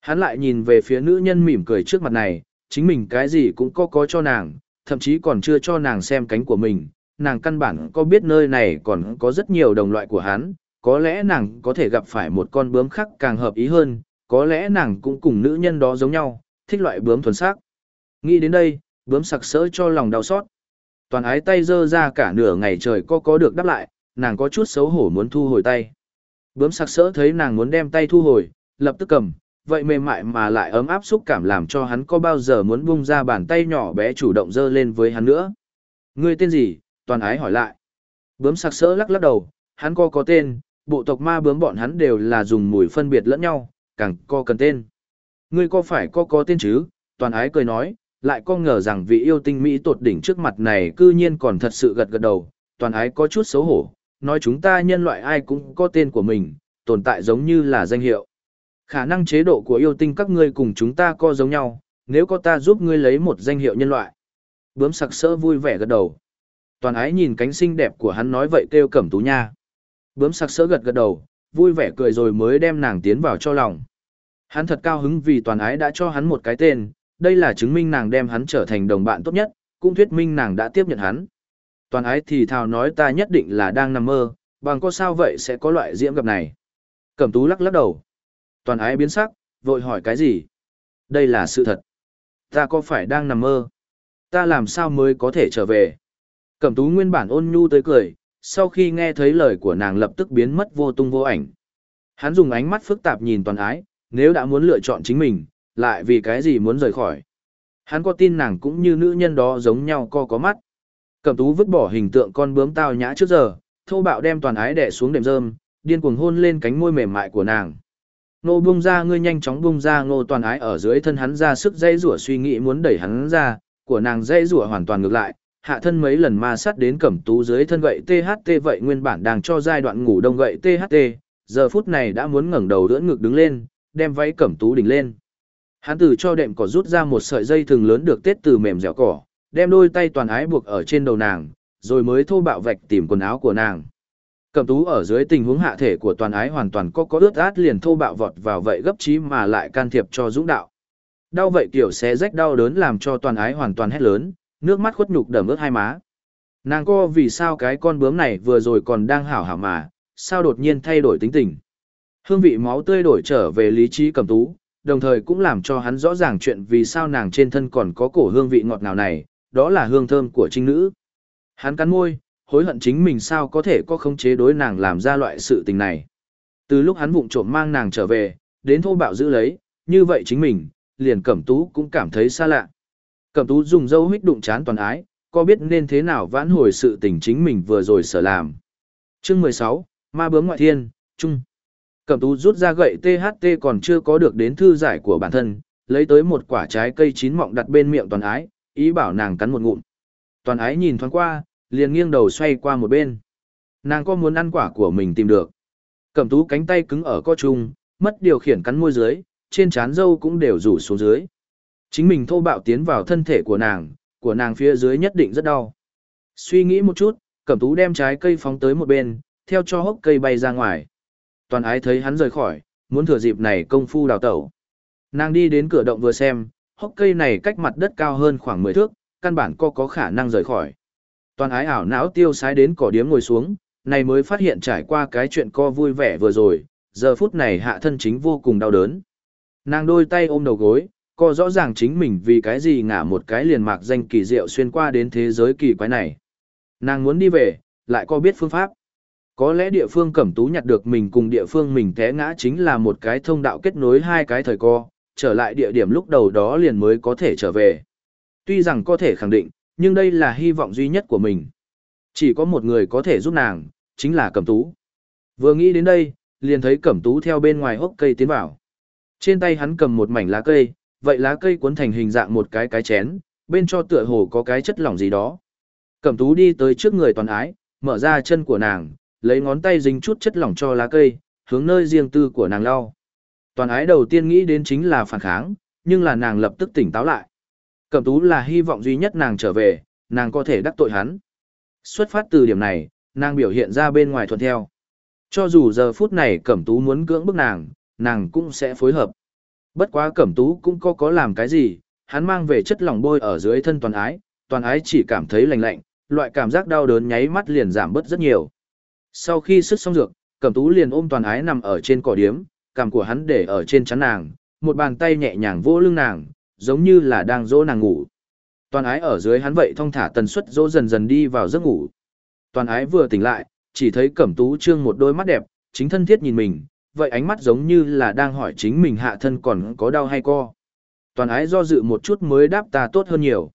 Hắn lại nhìn về phía nữ nhân mỉm cười trước mặt này, chính mình cái gì cũng có có cho nàng, thậm chí còn chưa cho nàng xem cánh của mình, nàng căn bản có biết nơi này còn có rất nhiều đồng loại của hắn, có lẽ nàng có thể gặp phải một con bướm khác càng hợp ý hơn, có lẽ nàng cũng cùng nữ nhân đó giống nhau, thích loại bướm thuần sắc. Nghĩ đến đây, bướm sặc sỡ cho lòng đau xót. Toàn ái tay dơ ra cả nửa ngày trời có có được đáp lại, nàng có chút xấu hổ muốn thu hồi tay. Bướm sặc sỡ thấy nàng muốn đem tay thu hồi, lập tức cầm, vậy mềm mại mà lại ấm áp xúc cảm làm cho hắn có bao giờ muốn buông ra bàn tay nhỏ bé chủ động dơ lên với hắn nữa. Ngươi tên gì? Toàn ái hỏi lại. Bướm sặc sỡ lắc lắc đầu, hắn co có tên, bộ tộc ma bướm bọn hắn đều là dùng mùi phân biệt lẫn nhau, càng co cần tên. Ngươi co phải co có tên chứ? Toàn ái cười nói, lại co ngờ rằng vị yêu tinh Mỹ tột đỉnh trước mặt này cư nhiên còn thật sự gật gật đầu, toàn ái có chút xấu hổ, nói chúng ta nhân loại ai cũng có tên của mình, tồn tại giống như là danh hiệu. Khả năng chế độ của yêu tinh các ngươi cùng chúng ta co giống nhau, nếu có ta giúp ngươi lấy một danh hiệu nhân loại. Bướm sặc sỡ vui vẻ gật đầu. Toàn ái nhìn cánh xinh đẹp của hắn nói vậy kêu cẩm tú nha. Bướm sặc sỡ gật gật đầu, vui vẻ cười rồi mới đem nàng tiến vào cho lòng. Hắn thật cao hứng vì toàn ái đã cho hắn một cái tên, đây là chứng minh nàng đem hắn trở thành đồng bạn tốt nhất, cũng thuyết minh nàng đã tiếp nhận hắn. Toàn ái thì thào nói ta nhất định là đang nằm mơ, bằng có sao vậy sẽ có loại diễm gặp này. Cẩm tú lắc lắc đầu. Toàn ái biến sắc, vội hỏi cái gì? Đây là sự thật. Ta có phải đang nằm mơ? Ta làm sao mới có thể trở về? Cẩm tú nguyên bản ôn nhu tới cười, sau khi nghe thấy lời của nàng lập tức biến mất vô tung vô ảnh. Hắn dùng ánh mắt phức tạp nhìn toàn ái, nếu đã muốn lựa chọn chính mình, lại vì cái gì muốn rời khỏi. Hắn có tin nàng cũng như nữ nhân đó giống nhau co có mắt. Cẩm tú vứt bỏ hình tượng con bướm tao nhã trước giờ, thô bạo đem toàn ái đè xuống đệm rơm, điên cuồng hôn lên cánh môi mềm mại của nàng. Nô bung ra ngươi nhanh chóng bung ra ngô toàn ái ở dưới thân hắn ra sức dây rủa suy nghĩ muốn đẩy hắn ra, của nàng dây rủa hoàn toàn ngược lại, hạ thân mấy lần ma sát đến cẩm tú dưới thân gậy THT vậy nguyên bản đang cho giai đoạn ngủ đông gậy THT, giờ phút này đã muốn ngẩng đầu đỡ ngực đứng lên, đem váy cẩm tú đỉnh lên. Hắn từ cho đệm cỏ rút ra một sợi dây thường lớn được tết từ mềm dẻo cỏ, đem đôi tay toàn ái buộc ở trên đầu nàng, rồi mới thô bạo vạch tìm quần áo của nàng. Cẩm tú ở dưới tình huống hạ thể của toàn ái hoàn toàn có có ướt át liền thô bạo vọt vào vậy gấp trí mà lại can thiệp cho dũng đạo. Đau vậy kiểu xé rách đau đớn làm cho toàn ái hoàn toàn hét lớn, nước mắt khuất nhục đầm ướt hai má. Nàng co vì sao cái con bướm này vừa rồi còn đang hảo hảo mà, sao đột nhiên thay đổi tính tình. Hương vị máu tươi đổi trở về lý trí cầm tú, đồng thời cũng làm cho hắn rõ ràng chuyện vì sao nàng trên thân còn có cổ hương vị ngọt ngào này, đó là hương thơm của trinh nữ. Hắn cắn môi, hối hận chính mình sao có thể có khống chế đối nàng làm ra loại sự tình này. Từ lúc hắn vụng trộm mang nàng trở về, đến thô bạo giữ lấy, như vậy chính mình, liền cẩm tú cũng cảm thấy xa lạ. Cẩm tú dùng dâu hích đụng chán toàn ái, có biết nên thế nào vãn hồi sự tình chính mình vừa rồi sở làm. Chương 16, Ma bướm ngoại thiên, Trung. Cẩm tú rút ra gậy THT còn chưa có được đến thư giải của bản thân, lấy tới một quả trái cây chín mọng đặt bên miệng toàn ái, ý bảo nàng cắn một ngụm. Toàn ái nhìn thoáng qua, liền nghiêng đầu xoay qua một bên. Nàng có muốn ăn quả của mình tìm được. Cẩm tú cánh tay cứng ở co trung, mất điều khiển cắn môi dưới, trên trán dâu cũng đều rủ xuống dưới. Chính mình thô bạo tiến vào thân thể của nàng, của nàng phía dưới nhất định rất đau. Suy nghĩ một chút, cẩm tú đem trái cây phóng tới một bên, theo cho hốc cây bay ra ngoài. Toàn ái thấy hắn rời khỏi, muốn thừa dịp này công phu đào tẩu. Nàng đi đến cửa động vừa xem, hốc cây này cách mặt đất cao hơn khoảng 10 thước, căn bản có có khả năng rời khỏi. Toàn ái ảo não tiêu sái đến cỏ điếm ngồi xuống, này mới phát hiện trải qua cái chuyện co vui vẻ vừa rồi, giờ phút này hạ thân chính vô cùng đau đớn. Nàng đôi tay ôm đầu gối, co rõ ràng chính mình vì cái gì ngả một cái liền mạc danh kỳ diệu xuyên qua đến thế giới kỳ quái này. Nàng muốn đi về, lại có biết phương pháp. Có lẽ địa phương cẩm tú nhặt được mình cùng địa phương mình té ngã chính là một cái thông đạo kết nối hai cái thời co, trở lại địa điểm lúc đầu đó liền mới có thể trở về. Tuy rằng có thể khẳng định, nhưng đây là hy vọng duy nhất của mình. Chỉ có một người có thể giúp nàng, chính là cẩm tú. Vừa nghĩ đến đây, liền thấy cẩm tú theo bên ngoài hốc cây tiến vào. Trên tay hắn cầm một mảnh lá cây, vậy lá cây cuốn thành hình dạng một cái cái chén, bên cho tựa hồ có cái chất lỏng gì đó. Cẩm tú đi tới trước người toàn ái, mở ra chân của nàng, lấy ngón tay dính chút chất lỏng cho lá cây, hướng nơi riêng tư của nàng lau. Toàn ái đầu tiên nghĩ đến chính là phản kháng, nhưng là nàng lập tức tỉnh táo lại. Cẩm tú là hy vọng duy nhất nàng trở về, nàng có thể đắc tội hắn. Xuất phát từ điểm này, nàng biểu hiện ra bên ngoài thuận theo. Cho dù giờ phút này Cẩm tú muốn cưỡng bức nàng, nàng cũng sẽ phối hợp. Bất quá Cẩm tú cũng có có làm cái gì, hắn mang về chất lỏng bôi ở dưới thân toàn ái, toàn ái chỉ cảm thấy lạnh lạnh, loại cảm giác đau đớn nháy mắt liền giảm bớt rất nhiều. Sau khi sức xong dược, Cẩm tú liền ôm toàn ái nằm ở trên cỏ điếm, cằm của hắn để ở trên chắn nàng, một bàn tay nhẹ nhàng vỗ lưng nàng, giống như là đang dỗ nàng ngủ. Toàn ái ở dưới hắn vậy thong thả tần suất dỗ dần dần đi vào giấc ngủ. Toàn ái vừa tỉnh lại, chỉ thấy cẩm tú trương một đôi mắt đẹp, chính thân thiết nhìn mình, vậy ánh mắt giống như là đang hỏi chính mình hạ thân còn có đau hay co. Toàn ái do dự một chút mới đáp ta tốt hơn nhiều.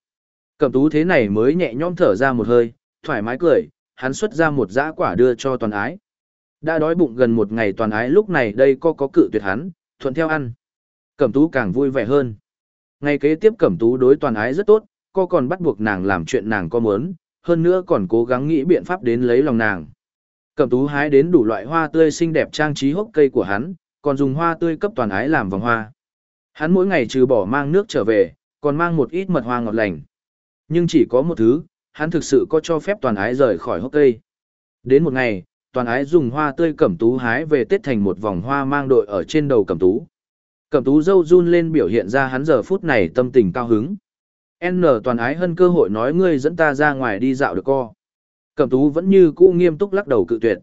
Cẩm tú thế này mới nhẹ nhõm thở ra một hơi, thoải mái cười, hắn xuất ra một dã quả đưa cho toàn ái. Đã đói bụng gần một ngày toàn ái lúc này đây có có cự tuyệt hắn, thuận theo ăn. Cẩm tú càng vui vẻ hơn. Ngày kế tiếp cẩm tú đối toàn ái rất tốt, cô còn bắt buộc nàng làm chuyện nàng có muốn, hơn nữa còn cố gắng nghĩ biện pháp đến lấy lòng nàng. Cẩm tú hái đến đủ loại hoa tươi xinh đẹp trang trí hốc cây của hắn, còn dùng hoa tươi cấp toàn ái làm vòng hoa. Hắn mỗi ngày trừ bỏ mang nước trở về, còn mang một ít mật hoa ngọt lành. Nhưng chỉ có một thứ, hắn thực sự có cho phép toàn ái rời khỏi hốc cây. Đến một ngày, toàn ái dùng hoa tươi cẩm tú hái về tết thành một vòng hoa mang đội ở trên đầu cẩm tú. Cẩm tú dâu run lên biểu hiện ra hắn giờ phút này tâm tình cao hứng. N toàn ái hơn cơ hội nói ngươi dẫn ta ra ngoài đi dạo được co. Cẩm tú vẫn như cũ nghiêm túc lắc đầu cự tuyệt.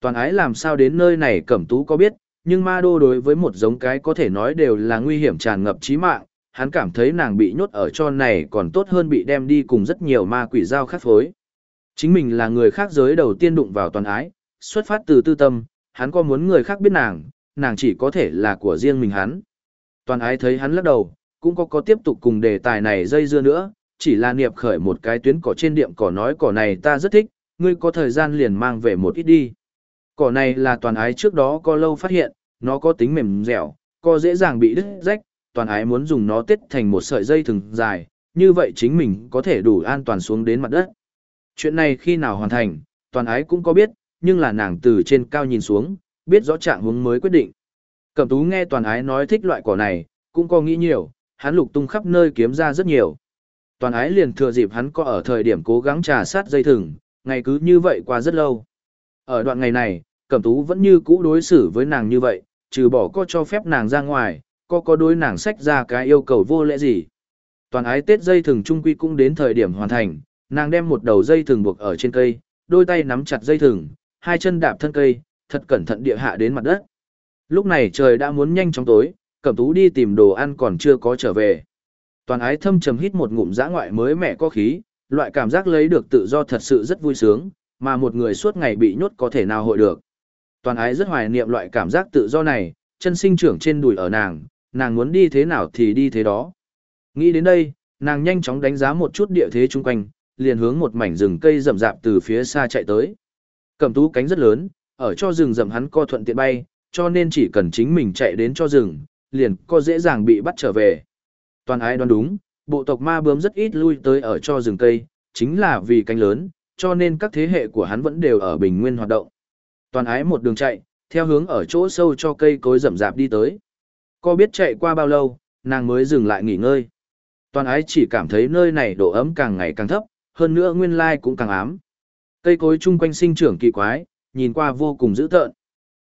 Toàn ái làm sao đến nơi này cẩm tú có biết, nhưng ma đô đối với một giống cái có thể nói đều là nguy hiểm tràn ngập chí mạng, hắn cảm thấy nàng bị nhốt ở cho này còn tốt hơn bị đem đi cùng rất nhiều ma quỷ giao khắc phối. Chính mình là người khác giới đầu tiên đụng vào toàn ái, xuất phát từ tư tâm, hắn có muốn người khác biết nàng, nàng chỉ có thể là của riêng mình hắn. Toàn ái thấy hắn lắc đầu, cũng có có tiếp tục cùng đề tài này dây dưa nữa, chỉ là niệm khởi một cái tuyến cỏ trên điệm cỏ nói cỏ này ta rất thích, ngươi có thời gian liền mang về một ít đi. Cỏ này là toàn ái trước đó có lâu phát hiện, nó có tính mềm dẻo, có dễ dàng bị đứt rách, toàn ái muốn dùng nó tết thành một sợi dây thừng dài, như vậy chính mình có thể đủ an toàn xuống đến mặt đất. Chuyện này khi nào hoàn thành, toàn ái cũng có biết, nhưng là nàng từ trên cao nhìn xuống, biết rõ trạng hướng mới quyết định. Cẩm tú nghe toàn ái nói thích loại cỏ này, cũng có nghĩ nhiều, hắn lục tung khắp nơi kiếm ra rất nhiều. Toàn ái liền thừa dịp hắn có ở thời điểm cố gắng trà sát dây thừng, ngày cứ như vậy qua rất lâu. Ở đoạn ngày này, Cẩm tú vẫn như cũ đối xử với nàng như vậy, trừ bỏ có cho phép nàng ra ngoài, có có đối nàng sách ra cái yêu cầu vô lễ gì. Toàn ái tết dây thừng trung quy cũng đến thời điểm hoàn thành, nàng đem một đầu dây thừng buộc ở trên cây, đôi tay nắm chặt dây thừng, hai chân đạp thân cây, thật cẩn thận địa hạ đến mặt đất. Lúc này trời đã muốn nhanh chóng tối, Cẩm Tú đi tìm đồ ăn còn chưa có trở về. Toàn ái thâm trầm hít một ngụm dã ngoại mới mẻ có khí, loại cảm giác lấy được tự do thật sự rất vui sướng, mà một người suốt ngày bị nhốt có thể nào hội được. Toàn ái rất hoài niệm loại cảm giác tự do này, chân sinh trưởng trên đùi ở nàng, nàng muốn đi thế nào thì đi thế đó. Nghĩ đến đây, nàng nhanh chóng đánh giá một chút địa thế chung quanh, liền hướng một mảnh rừng cây rậm rạp từ phía xa chạy tới. Cẩm tú cánh rất lớn, ở cho rừng rậm hắn co thuận tiện bay, cho nên chỉ cần chính mình chạy đến cho rừng, liền co dễ dàng bị bắt trở về. Toàn ái đoán đúng, bộ tộc ma bướm rất ít lui tới ở cho rừng cây, chính là vì cánh lớn, cho nên các thế hệ của hắn vẫn đều ở bình nguyên hoạt động. Toàn ái một đường chạy, theo hướng ở chỗ sâu cho cây cối rậm rạp đi tới. Có biết chạy qua bao lâu, nàng mới dừng lại nghỉ ngơi. Toàn ái chỉ cảm thấy nơi này độ ấm càng ngày càng thấp, hơn nữa nguyên lai cũng càng ám. Cây cối chung quanh sinh trưởng kỳ quái, nhìn qua vô cùng dữ tợn.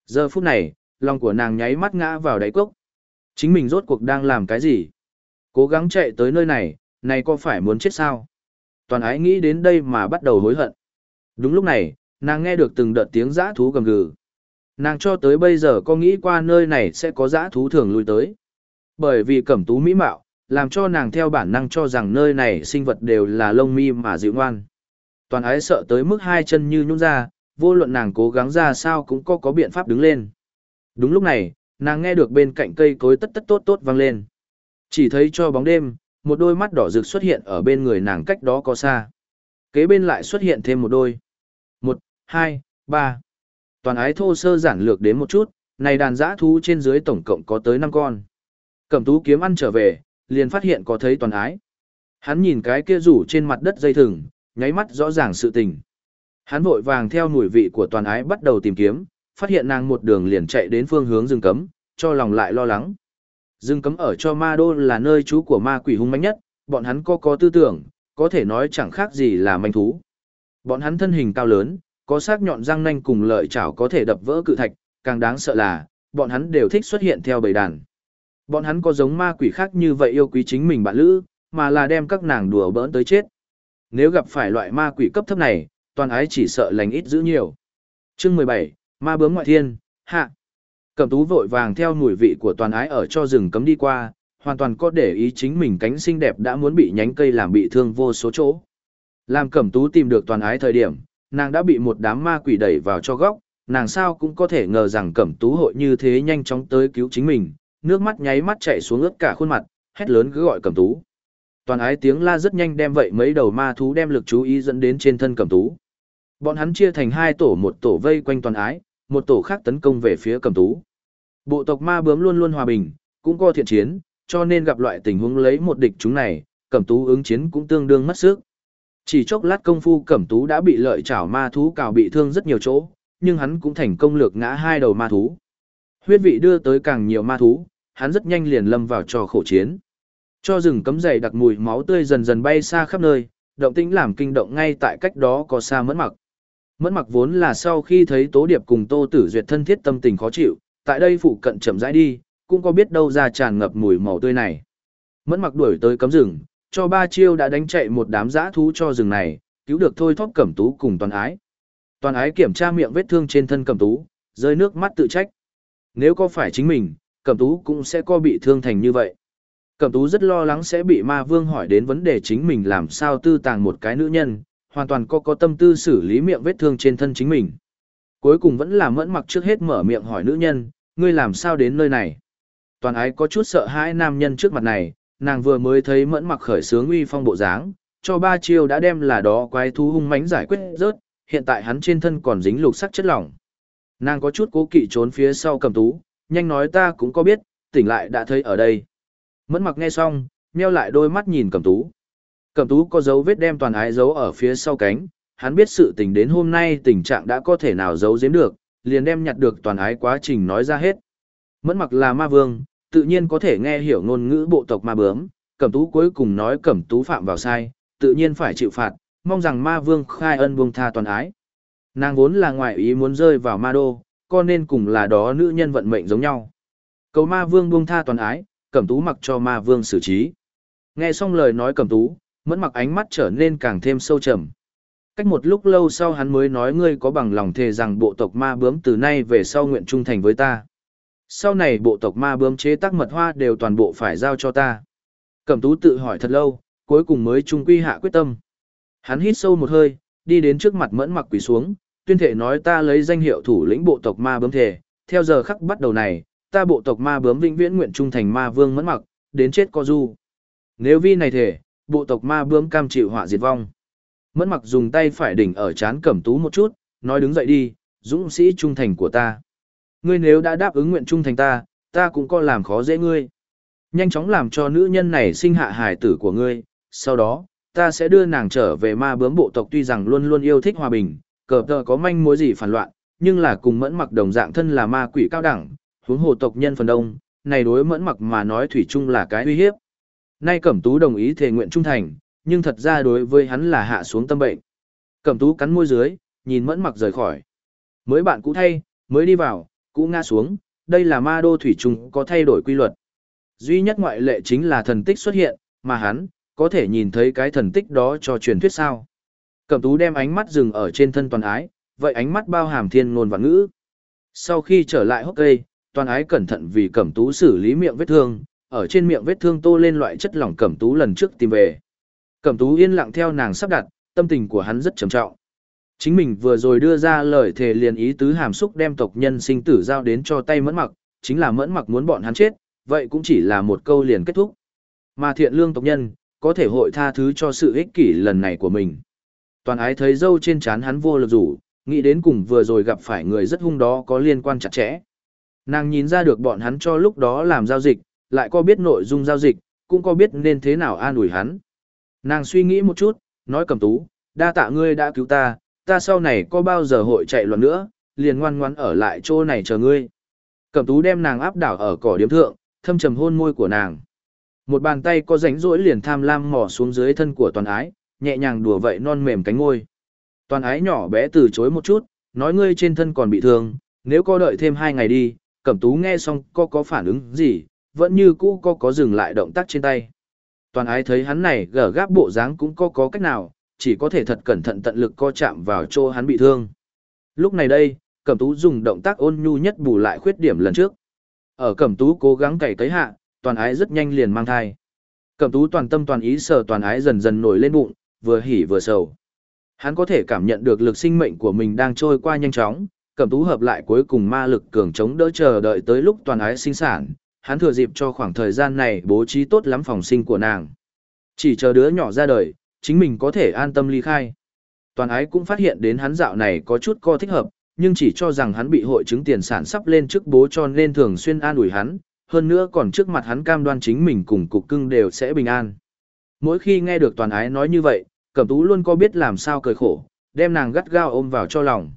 Giờ phút này, lòng của nàng nháy mắt ngã vào đáy cốc. Chính mình rốt cuộc đang làm cái gì? Cố gắng chạy tới nơi này, này có phải muốn chết sao? Toàn ái nghĩ đến đây mà bắt đầu hối hận. Đúng lúc này, nàng nghe được từng đợt tiếng giã thú gầm gừ. Nàng cho tới bây giờ có nghĩ qua nơi này sẽ có giã thú thường lui tới. Bởi vì cẩm tú mỹ mạo, làm cho nàng theo bản năng cho rằng nơi này sinh vật đều là lông mi mà dịu ngoan. Toàn ái sợ tới mức hai chân như nhún ra, vô luận nàng cố gắng ra sao cũng có có biện pháp đứng lên. Đúng lúc này, nàng nghe được bên cạnh cây cối tất tất tốt tốt vang lên. Chỉ thấy cho bóng đêm, một đôi mắt đỏ rực xuất hiện ở bên người nàng cách đó có xa. Kế bên lại xuất hiện thêm một đôi. Một, hai, ba. Toàn ái thô sơ giản lược đến một chút, này đàn dã thú trên dưới tổng cộng có tới năm con. Cẩm tú kiếm ăn trở về, liền phát hiện có thấy toàn ái. Hắn nhìn cái kia rủ trên mặt đất dây thừng, nháy mắt rõ ràng sự tình. Hắn vội vàng theo mùi vị của toàn ái bắt đầu tìm kiếm, phát hiện nàng một đường liền chạy đến phương hướng rừng cấm, cho lòng lại lo lắng. Rừng cấm ở cho ma đô là nơi trú của ma quỷ hung manh nhất, bọn hắn có có tư tưởng, có thể nói chẳng khác gì là manh thú. Bọn hắn thân hình cao lớn, có sắc nhọn răng nanh cùng lợi chảo có thể đập vỡ cự thạch, càng đáng sợ là, bọn hắn đều thích xuất hiện theo bầy đàn. Bọn hắn có giống ma quỷ khác như vậy yêu quý chính mình bạn lữ, mà là đem các nàng đùa bỡn tới chết. Nếu gặp phải loại ma quỷ cấp thấp này, toàn ái chỉ sợ lành ít giữ nhiều. Chương 17, Ma bướm ngoại thiên, hạ. Cẩm tú vội vàng theo mùi vị của toàn ái ở cho rừng cấm đi qua, hoàn toàn có để ý chính mình cánh xinh đẹp đã muốn bị nhánh cây làm bị thương vô số chỗ. Làm cẩm tú tìm được toàn ái thời điểm, nàng đã bị một đám ma quỷ đẩy vào cho góc, nàng sao cũng có thể ngờ rằng cẩm tú hội như thế nhanh chóng tới cứu chính mình, nước mắt nháy mắt chảy xuống ướt cả khuôn mặt, hét lớn cứ gọi cẩm tú. Toàn ái tiếng la rất nhanh đem vậy mấy đầu ma thú đem lực chú ý dẫn đến trên thân cẩm tú. Bọn hắn chia thành hai tổ một tổ vây quanh toàn ái, một tổ khác tấn công về phía cẩm tú. Bộ tộc ma bướm luôn luôn hòa bình, cũng có thiện chiến, cho nên gặp loại tình huống lấy một địch chúng này, cẩm tú ứng chiến cũng tương đương mất sức. Chỉ chốc lát công phu cẩm tú đã bị lợi chảo ma thú cào bị thương rất nhiều chỗ, nhưng hắn cũng thành công lược ngã hai đầu ma thú. Huyết vị đưa tới càng nhiều ma thú, hắn rất nhanh liền lâm vào trò khổ chiến. Cho rừng cấm dày đặc mùi máu tươi dần dần bay xa khắp nơi, động tĩnh làm kinh động ngay tại cách đó có xa mẫn mặc. Mẫn mặc vốn là sau khi thấy Tố Điệp cùng Tô Tử Duyệt thân thiết tâm tình khó chịu, tại đây phụ cận chậm rãi đi, cũng có biết đâu ra tràn ngập mùi màu tươi này. Mẫn mặc đuổi tới cấm rừng, cho ba chiêu đã đánh chạy một đám dã thú cho rừng này, cứu được thôi thóp cẩm tú cùng toàn ái. Toàn ái kiểm tra miệng vết thương trên thân cẩm tú, rơi nước mắt tự trách. Nếu có phải chính mình, cẩm tú cũng sẽ có bị thương thành như vậy. Cẩm tú rất lo lắng sẽ bị ma vương hỏi đến vấn đề chính mình làm sao tư tàng một cái nữ nhân, hoàn toàn có có tâm tư xử lý miệng vết thương trên thân chính mình. Cuối cùng vẫn là mẫn mặc trước hết mở miệng hỏi nữ nhân, ngươi làm sao đến nơi này. Toàn ái có chút sợ hãi nam nhân trước mặt này, nàng vừa mới thấy mẫn mặc khởi sướng uy phong bộ dáng, cho ba chiêu đã đem là đó quái thú hung mãnh giải quyết rớt, hiện tại hắn trên thân còn dính lục sắc chất lỏng. Nàng có chút cố kỵ trốn phía sau cầm tú, nhanh nói ta cũng có biết, tỉnh lại đã thấy ở đây. Mẫn mặc nghe xong, meo lại đôi mắt nhìn cầm tú. Cẩm tú có dấu vết đem toàn ái dấu ở phía sau cánh, hắn biết sự tình đến hôm nay tình trạng đã có thể nào giấu giếm được, liền đem nhặt được toàn ái quá trình nói ra hết. Mẫn mặc là ma vương, tự nhiên có thể nghe hiểu ngôn ngữ bộ tộc ma bướm, cẩm tú cuối cùng nói cẩm tú phạm vào sai, tự nhiên phải chịu phạt, mong rằng ma vương khai ân buông tha toàn ái. Nàng vốn là ngoại ý muốn rơi vào ma đô, cho nên cùng là đó nữ nhân vận mệnh giống nhau. Cầu ma vương buông tha toàn ái, cẩm tú mặc cho ma vương xử trí. Nghe xong lời nói cẩm tú, mẫn mặc ánh mắt trở nên càng thêm sâu trầm. Cách một lúc lâu sau hắn mới nói ngươi có bằng lòng thề rằng bộ tộc ma bướm từ nay về sau nguyện trung thành với ta. Sau này bộ tộc ma bướm chế tác mật hoa đều toàn bộ phải giao cho ta. Cẩm tú tự hỏi thật lâu, cuối cùng mới trung quy hạ quyết tâm. Hắn hít sâu một hơi, đi đến trước mặt mẫn mặc quỳ xuống, tuyên thể nói ta lấy danh hiệu thủ lĩnh bộ tộc ma bướm thể, theo giờ khắc bắt đầu này, ta bộ tộc ma bướm vĩnh viễn nguyện trung thành ma vương mẫn mặc, đến chết co du. Nếu vi này thể, bộ tộc ma bướm cam chịu họa diệt vong. Mẫn mặc dùng tay phải đỉnh ở chán cẩm tú một chút, nói đứng dậy đi, dũng sĩ trung thành của ta. Ngươi nếu đã đáp ứng nguyện trung thành ta, ta cũng có làm khó dễ ngươi. Nhanh chóng làm cho nữ nhân này sinh hạ hài tử của ngươi, sau đó, ta sẽ đưa nàng trở về ma bướm bộ tộc tuy rằng luôn luôn yêu thích hòa bình, cờ tờ có manh mối gì phản loạn, nhưng là cùng mẫn mặc đồng dạng thân là ma quỷ cao đẳng, huống hồ tộc nhân phần đông, này đối mẫn mặc mà nói thủy chung là cái uy hiếp. Nay Cẩm Tú đồng ý thề nguyện trung thành, nhưng thật ra đối với hắn là hạ xuống tâm bệnh. Cẩm Tú cắn môi dưới, nhìn mẫn mặc rời khỏi. Mới bạn cũ thay, mới đi vào, cũ ngã xuống, đây là ma đô thủy trùng có thay đổi quy luật. Duy nhất ngoại lệ chính là thần tích xuất hiện, mà hắn, có thể nhìn thấy cái thần tích đó cho truyền thuyết sao. Cẩm tú đem ánh mắt dừng ở trên thân toàn ái, vậy ánh mắt bao hàm thiên ngôn và ngữ. Sau khi trở lại hốc cây, toàn ái cẩn thận vì cẩm tú xử lý miệng vết thương, ở trên miệng vết thương tô lên loại chất lỏng cẩm tú lần trước tìm về. Cẩm tú yên lặng theo nàng sắp đặt, tâm tình của hắn rất trầm trọng. Chính mình vừa rồi đưa ra lời thề liền ý tứ hàm xúc đem tộc nhân sinh tử giao đến cho tay mẫn mặc, chính là mẫn mặc muốn bọn hắn chết, vậy cũng chỉ là một câu liền kết thúc. Mà thiện lương tộc nhân, có thể hội tha thứ cho sự ích kỷ lần này của mình. Toàn ái thấy dâu trên trán hắn vô lực rủ, nghĩ đến cùng vừa rồi gặp phải người rất hung đó có liên quan chặt chẽ. Nàng nhìn ra được bọn hắn cho lúc đó làm giao dịch, lại có biết nội dung giao dịch, cũng có biết nên thế nào an ủi hắn. Nàng suy nghĩ một chút, nói cầm tú, đa tạ ngươi đã cứu ta, ta sau này có bao giờ hội chạy loạn nữa, liền ngoan ngoãn ở lại chỗ này chờ ngươi. Cẩm tú đem nàng áp đảo ở cỏ điếm thượng, thâm trầm hôn môi của nàng. Một bàn tay có rảnh rỗi liền tham lam mò xuống dưới thân của toàn ái, nhẹ nhàng đùa vậy non mềm cánh ngôi. Toàn ái nhỏ bé từ chối một chút, nói ngươi trên thân còn bị thương, nếu có đợi thêm hai ngày đi, cẩm tú nghe xong có có phản ứng gì, vẫn như cũ có có dừng lại động tác trên tay. Toàn ái thấy hắn này gở gáp bộ dáng cũng có có cách nào, chỉ có thể thật cẩn thận tận lực co chạm vào chỗ hắn bị thương. Lúc này đây, Cẩm Tú dùng động tác ôn nhu nhất bù lại khuyết điểm lần trước. Ở Cẩm Tú cố gắng cày cấy hạ, toàn ái rất nhanh liền mang thai. Cẩm Tú toàn tâm toàn ý sở toàn ái dần dần nổi lên bụng, vừa hỉ vừa sầu. Hắn có thể cảm nhận được lực sinh mệnh của mình đang trôi qua nhanh chóng, Cẩm Tú hợp lại cuối cùng ma lực cường chống đỡ chờ đợi tới lúc toàn ái sinh sản, hắn thừa dịp cho khoảng thời gian này bố trí tốt lắm phòng sinh của nàng. Chỉ chờ đứa nhỏ ra đời, chính mình có thể an tâm ly khai. Toàn ái cũng phát hiện đến hắn dạo này có chút co thích hợp, nhưng chỉ cho rằng hắn bị hội chứng tiền sản sắp lên trước bố cho nên thường xuyên an ủi hắn, hơn nữa còn trước mặt hắn cam đoan chính mình cùng cục cưng đều sẽ bình an. Mỗi khi nghe được toàn ái nói như vậy, Cẩm Tú luôn có biết làm sao cười khổ, đem nàng gắt gao ôm vào cho lòng.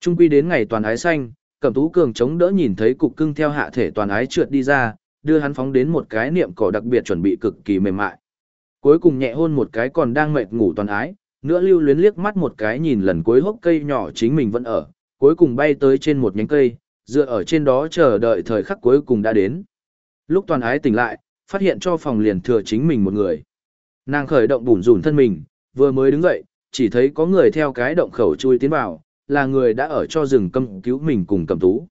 Trung quy đến ngày toàn ái xanh, Cẩm Tú cường chống đỡ nhìn thấy cục cưng theo hạ thể toàn ái trượt đi ra, đưa hắn phóng đến một cái niệm cỏ đặc biệt chuẩn bị cực kỳ mềm mại. Cuối cùng nhẹ hôn một cái còn đang mệt ngủ toàn ái, nữa lưu luyến liếc mắt một cái nhìn lần cuối hốc cây nhỏ chính mình vẫn ở, cuối cùng bay tới trên một nhánh cây, dựa ở trên đó chờ đợi thời khắc cuối cùng đã đến. Lúc toàn ái tỉnh lại, phát hiện cho phòng liền thừa chính mình một người. Nàng khởi động bùn rùn thân mình, vừa mới đứng dậy, chỉ thấy có người theo cái động khẩu chui tiến vào, là người đã ở cho rừng câm cứu mình cùng cầm tú.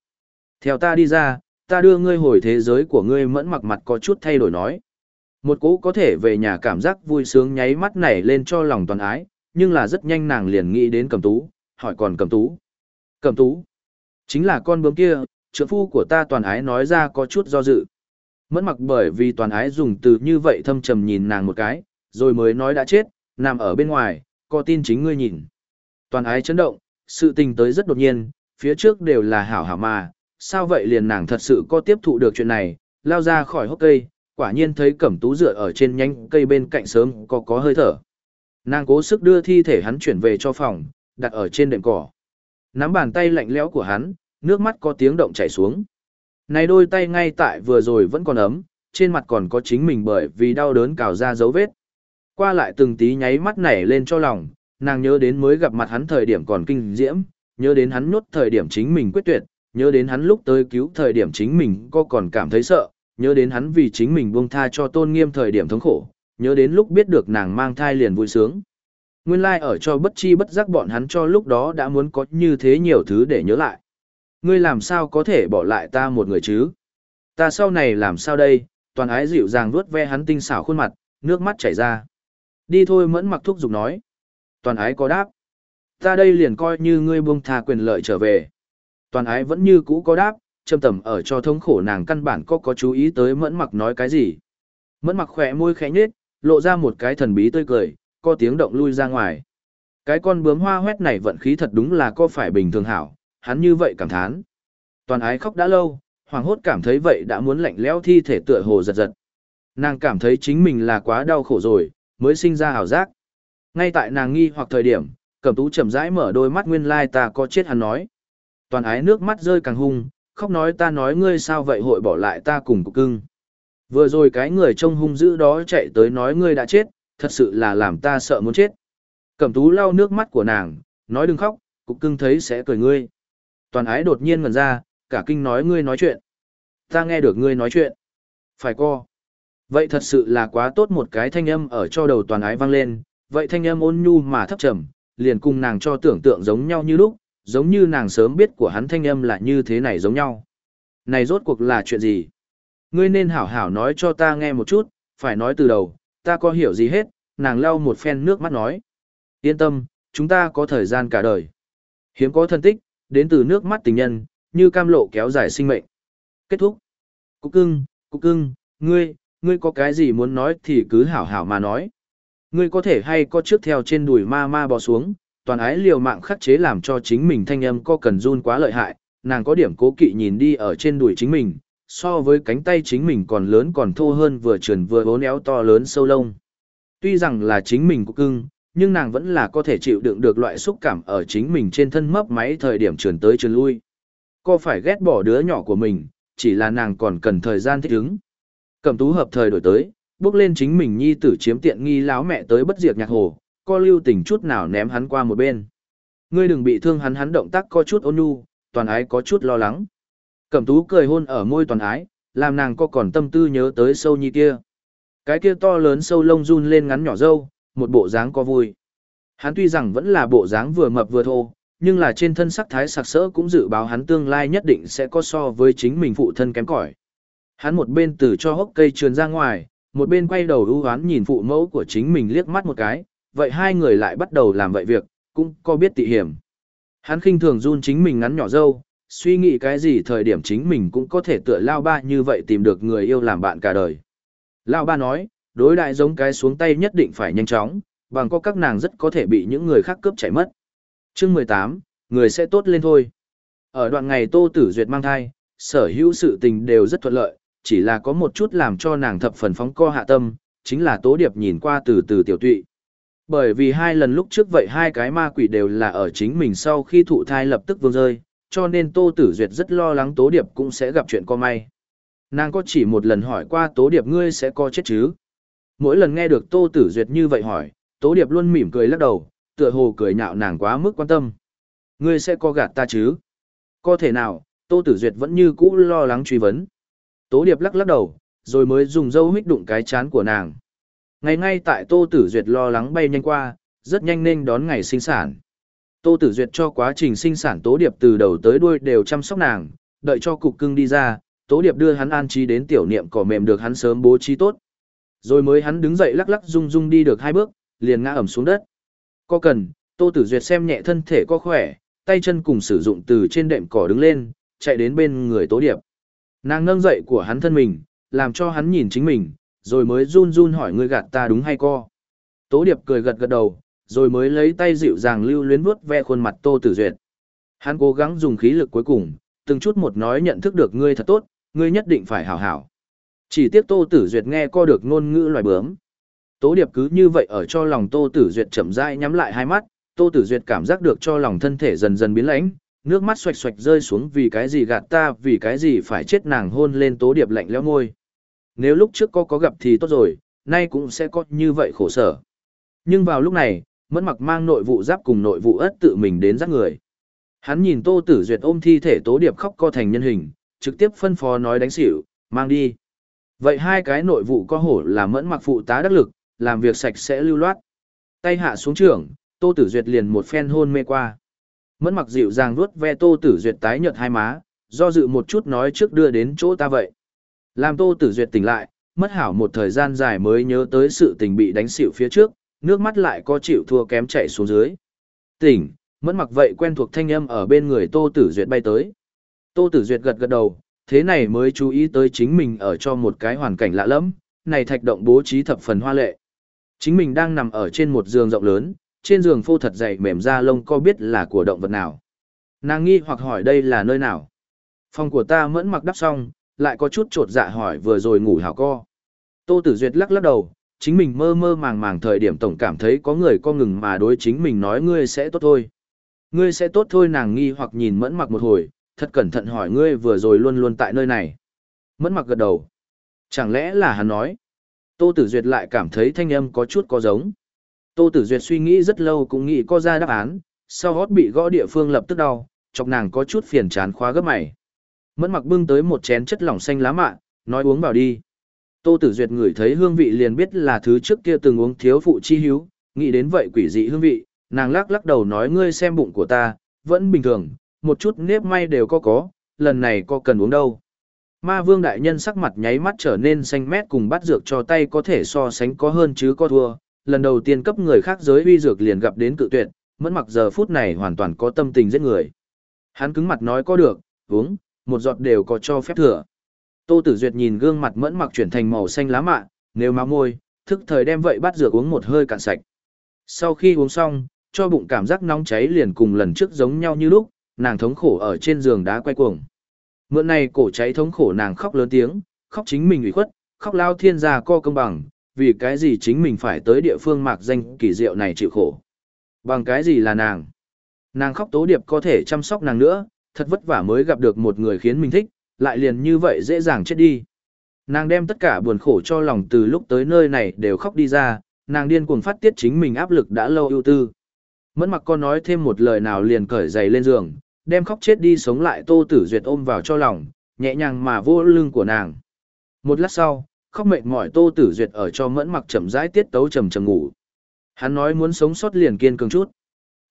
Theo ta đi ra, ta đưa ngươi hồi thế giới của ngươi mẫn mặc mặt có chút thay đổi nói. Một cỗ có thể về nhà cảm giác vui sướng nháy mắt nảy lên cho lòng toàn ái, nhưng là rất nhanh nàng liền nghĩ đến cầm tú, hỏi còn cầm tú. Cầm tú, chính là con bướm kia, trưởng phu của ta toàn ái nói ra có chút do dự. Mẫn mặc bởi vì toàn ái dùng từ như vậy thâm trầm nhìn nàng một cái, rồi mới nói đã chết, nằm ở bên ngoài, có tin chính ngươi nhìn. Toàn ái chấn động, sự tình tới rất đột nhiên, phía trước đều là hảo hảo mà, sao vậy liền nàng thật sự có tiếp thụ được chuyện này, lao ra khỏi hốc cây, quả nhiên thấy cẩm tú dựa ở trên nhánh cây bên cạnh sớm có có hơi thở. Nàng cố sức đưa thi thể hắn chuyển về cho phòng, đặt ở trên đệm cỏ. Nắm bàn tay lạnh lẽo của hắn, nước mắt có tiếng động chảy xuống. Này đôi tay ngay tại vừa rồi vẫn còn ấm, trên mặt còn có chính mình bởi vì đau đớn cào ra dấu vết. Qua lại từng tí nháy mắt nảy lên cho lòng, nàng nhớ đến mới gặp mặt hắn thời điểm còn kinh diễm, nhớ đến hắn nhốt thời điểm chính mình quyết tuyệt, nhớ đến hắn lúc tới cứu thời điểm chính mình có còn cảm thấy sợ, nhớ đến hắn vì chính mình buông tha cho tôn nghiêm thời điểm thống khổ, nhớ đến lúc biết được nàng mang thai liền vui sướng. Nguyên lai like ở cho bất chi bất giác bọn hắn cho lúc đó đã muốn có như thế nhiều thứ để nhớ lại. Ngươi làm sao có thể bỏ lại ta một người chứ? Ta sau này làm sao đây? Toàn ái dịu dàng vuốt ve hắn tinh xảo khuôn mặt, nước mắt chảy ra. Đi thôi mẫn mặc thúc giục nói. Toàn ái có đáp. Ta đây liền coi như ngươi buông tha quyền lợi trở về. Toàn ái vẫn như cũ có đáp, châm tầm ở cho thống khổ nàng căn bản có có chú ý tới mẫn mặc nói cái gì. Mẫn mặc khỏe môi khẽ nhết, lộ ra một cái thần bí tươi cười, có tiếng động lui ra ngoài. Cái con bướm hoa hoét này vận khí thật đúng là có phải bình thường hảo, hắn như vậy cảm thán. Toàn ái khóc đã lâu, hoàng hốt cảm thấy vậy đã muốn lạnh lẽo thi thể tựa hồ giật giật. Nàng cảm thấy chính mình là quá đau khổ rồi, mới sinh ra hảo giác. Ngay tại nàng nghi hoặc thời điểm, cẩm tú chậm rãi mở đôi mắt nguyên lai ta có chết hắn nói. Toàn ái nước mắt rơi càng hung, khóc nói ta nói ngươi sao vậy hội bỏ lại ta cùng cục cưng. Vừa rồi cái người trông hung dữ đó chạy tới nói ngươi đã chết, thật sự là làm ta sợ muốn chết. Cẩm tú lau nước mắt của nàng, nói đừng khóc, cục cưng thấy sẽ cười ngươi. Toàn ái đột nhiên ngần ra, cả kinh nói ngươi nói chuyện. Ta nghe được ngươi nói chuyện. Phải co. Vậy thật sự là quá tốt một cái thanh âm ở cho đầu toàn ái vang lên, vậy thanh âm ôn nhu mà thấp trầm, liền cùng nàng cho tưởng tượng giống nhau như lúc, giống như nàng sớm biết của hắn thanh âm là như thế này giống nhau. Này rốt cuộc là chuyện gì? Ngươi nên hảo hảo nói cho ta nghe một chút, phải nói từ đầu, ta có hiểu gì hết, nàng lau một phen nước mắt nói. Yên tâm, chúng ta có thời gian cả đời. Hiếm có thân tích, đến từ nước mắt tình nhân, như cam lộ kéo dài sinh mệnh. Kết thúc. Cúc cưng, cúc cưng, ngươi, ngươi có cái gì muốn nói thì cứ hảo hảo mà nói. Ngươi có thể hay có trước theo trên đùi ma ma bò xuống, toàn ái liều mạng khắc chế làm cho chính mình thanh âm có cần run quá lợi hại, nàng có điểm cố kỵ nhìn đi ở trên đùi chính mình, so với cánh tay chính mình còn lớn còn thô hơn vừa trườn vừa bốn éo to lớn sâu lông. Tuy rằng là chính mình cũng cưng, nhưng nàng vẫn là có thể chịu đựng được loại xúc cảm ở chính mình trên thân mấp máy thời điểm trườn tới trườn lui. Có phải ghét bỏ đứa nhỏ của mình, chỉ là nàng còn cần thời gian thích ứng. Cẩm tú hợp thời đổi tới, bước lên chính mình nhi tử chiếm tiện nghi láo mẹ tới bất diệt nhạc hồ, co lưu tình chút nào ném hắn qua một bên. Ngươi đừng bị thương hắn hắn động tác có chút ôn nhu, toàn ái có chút lo lắng. Cẩm tú cười hôn ở môi toàn ái, làm nàng có còn tâm tư nhớ tới sâu nhi kia. Cái kia to lớn sâu lông run lên ngắn nhỏ dâu, một bộ dáng có vui. Hắn tuy rằng vẫn là bộ dáng vừa mập vừa thô, nhưng là trên thân sắc thái sặc sỡ cũng dự báo hắn tương lai nhất định sẽ có so với chính mình phụ thân kém cỏi. Hắn một bên từ cho hốc cây trườn ra ngoài, một bên quay đầu ưu oán nhìn phụ mẫu của chính mình liếc mắt một cái, vậy hai người lại bắt đầu làm vậy việc, cũng có biết tị hiểm. Hắn khinh thường run chính mình ngắn nhỏ dâu, suy nghĩ cái gì thời điểm chính mình cũng có thể tựa lao ba như vậy tìm được người yêu làm bạn cả đời. Lao ba nói, đối đại giống cái xuống tay nhất định phải nhanh chóng, bằng có các nàng rất có thể bị những người khác cướp chạy mất. chương 18, người sẽ tốt lên thôi. Ở đoạn ngày Tô Tử Duyệt mang thai, sở hữu sự tình đều rất thuận lợi, chỉ là có một chút làm cho nàng thập phần phóng co hạ tâm, chính là Tố Điệp nhìn qua từ từ tiểu tụy. Bởi vì hai lần lúc trước vậy hai cái ma quỷ đều là ở chính mình sau khi thụ thai lập tức vương rơi, cho nên Tô Tử Duyệt rất lo lắng Tố Điệp cũng sẽ gặp chuyện co may. Nàng có chỉ một lần hỏi qua Tố Điệp ngươi sẽ co chết chứ? Mỗi lần nghe được Tô Tử Duyệt như vậy hỏi, Tố Điệp luôn mỉm cười lắc đầu, tựa hồ cười nhạo nàng quá mức quan tâm. Ngươi sẽ co gạt ta chứ? Có thể nào, Tô Tử Duyệt vẫn như cũ lo lắng truy vấn. Tố Điệp lắc lắc đầu, rồi mới dùng dâu hít đụng cái chán của nàng. Ngày ngay tại Tô Tử Duyệt lo lắng bay nhanh qua, rất nhanh nên đón ngày sinh sản. Tô Tử Duyệt cho quá trình sinh sản Tố Điệp từ đầu tới đuôi đều chăm sóc nàng, đợi cho cục cưng đi ra, Tố Điệp đưa hắn an trí đến tiểu niệm cỏ mềm được hắn sớm bố trí tốt. Rồi mới hắn đứng dậy lắc lắc rung rung đi được hai bước, liền ngã ẩm xuống đất. Có cần, Tô Tử Duyệt xem nhẹ thân thể có khỏe, tay chân cùng sử dụng từ trên đệm cỏ đứng lên, chạy đến bên người Tố Điệp. Nàng nâng dậy của hắn thân mình, làm cho hắn nhìn chính mình, rồi mới run run hỏi ngươi gạt ta đúng hay co. Tố Điệp cười gật gật đầu, rồi mới lấy tay dịu dàng lưu luyến vuốt ve khuôn mặt Tô Tử Duyệt. Hắn cố gắng dùng khí lực cuối cùng, từng chút một nói nhận thức được ngươi thật tốt, ngươi nhất định phải hảo hảo. Chỉ tiếc Tô Tử Duyệt nghe co được ngôn ngữ loài bướm. Tố Điệp cứ như vậy ở cho lòng Tô Tử Duyệt chậm rãi nhắm lại hai mắt, Tô Tử Duyệt cảm giác được cho lòng thân thể dần dần biến lãnh, nước mắt xoạch xoạch rơi xuống vì cái gì gạt ta, vì cái gì phải chết nàng hôn lên Tố Điệp lạnh lẽo môi. Nếu lúc trước có có gặp thì tốt rồi, nay cũng sẽ có như vậy khổ sở. Nhưng vào lúc này, Mẫn Mặc mang nội vụ giáp cùng nội vụ ất tự mình đến dắt người. Hắn nhìn Tô Tử Duyệt ôm thi thể Tố Điệp khóc co thành nhân hình, trực tiếp phân phó nói đánh xỉu, mang đi. Vậy hai cái nội vụ có hổ là Mẫn Mặc phụ tá đắc lực, làm việc sạch sẽ lưu loát. Tay hạ xuống trưởng, Tô Tử Duyệt liền một phen hôn mê qua. Mẫn mặc dịu dàng vuốt ve Tô Tử Duyệt tái nhợt hai má, do dự một chút nói trước đưa đến chỗ ta vậy. Làm Tô Tử Duyệt tỉnh lại, mất hảo một thời gian dài mới nhớ tới sự tình bị đánh xỉu phía trước, nước mắt lại có chịu thua kém chảy xuống dưới. Tỉnh, mẫn mặc vậy quen thuộc thanh âm ở bên người Tô Tử Duyệt bay tới. Tô Tử Duyệt gật gật đầu, thế này mới chú ý tới chính mình ở cho một cái hoàn cảnh lạ lẫm, này thạch động bố trí thập phần hoa lệ. Chính mình đang nằm ở trên một giường rộng lớn, trên giường phô thật dày mềm da lông co biết là của động vật nào. Nàng nghi hoặc hỏi đây là nơi nào. Phòng của ta mẫn mặc đắp xong, lại có chút trột dạ hỏi vừa rồi ngủ hảo co. Tô Tử Duyệt lắc lắc đầu, chính mình mơ mơ màng màng thời điểm tổng cảm thấy có người co ngừng mà đối chính mình nói ngươi sẽ tốt thôi. Ngươi sẽ tốt thôi nàng nghi hoặc nhìn mẫn mặc một hồi, thật cẩn thận hỏi ngươi vừa rồi luôn luôn tại nơi này. Mẫn mặc gật đầu. Chẳng lẽ là hắn nói. Tô Tử Duyệt lại cảm thấy thanh âm có chút có giống. Tô Tử Duyệt suy nghĩ rất lâu cũng nghĩ có ra đáp án, sau hót bị gõ địa phương lập tức đau, chọc nàng có chút phiền chán khóa gấp mày. Mẫn mặc bưng tới một chén chất lỏng xanh lá mạ, nói uống vào đi. Tô Tử Duyệt ngửi thấy hương vị liền biết là thứ trước kia từng uống thiếu phụ chi hiếu, nghĩ đến vậy quỷ dị hương vị, nàng lắc lắc đầu nói ngươi xem bụng của ta, vẫn bình thường, một chút nếp may đều có có, lần này có cần uống đâu. Ma vương đại nhân sắc mặt nháy mắt trở nên xanh mét cùng bắt dược cho tay có thể so sánh có hơn chứ có thua, lần đầu tiên cấp người khác giới uy dược liền gặp đến cự tuyệt, mẫn mặc giờ phút này hoàn toàn có tâm tình giết người. Hắn cứng mặt nói có được, uống, một giọt đều có cho phép thừa. Tô Tử Duyệt nhìn gương mặt mẫn mặc chuyển thành màu xanh lá mạ, nếu máu môi, thức thời đem vậy bắt dược uống một hơi cạn sạch. Sau khi uống xong, cho bụng cảm giác nóng cháy liền cùng lần trước giống nhau như lúc, nàng thống khổ ở trên giường đá quay cuồng. Mượn này cổ cháy thống khổ nàng khóc lớn tiếng, khóc chính mình ủy khuất, khóc lao thiên gia co công bằng, vì cái gì chính mình phải tới địa phương mạc danh kỳ diệu này chịu khổ. Bằng cái gì là nàng? Nàng khóc tố điệp có thể chăm sóc nàng nữa, thật vất vả mới gặp được một người khiến mình thích, lại liền như vậy dễ dàng chết đi. Nàng đem tất cả buồn khổ cho lòng từ lúc tới nơi này đều khóc đi ra, nàng điên cuồng phát tiết chính mình áp lực đã lâu ưu tư. Mẫn mặc con nói thêm một lời nào liền cởi giày lên giường, đem khóc chết đi sống lại tô tử duyệt ôm vào cho lòng, nhẹ nhàng mà vô lưng của nàng. Một lát sau, khóc mệt mỏi tô tử duyệt ở cho mẫn mặc chậm rãi tiết tấu trầm trầm ngủ. Hắn nói muốn sống sót liền kiên cường chút.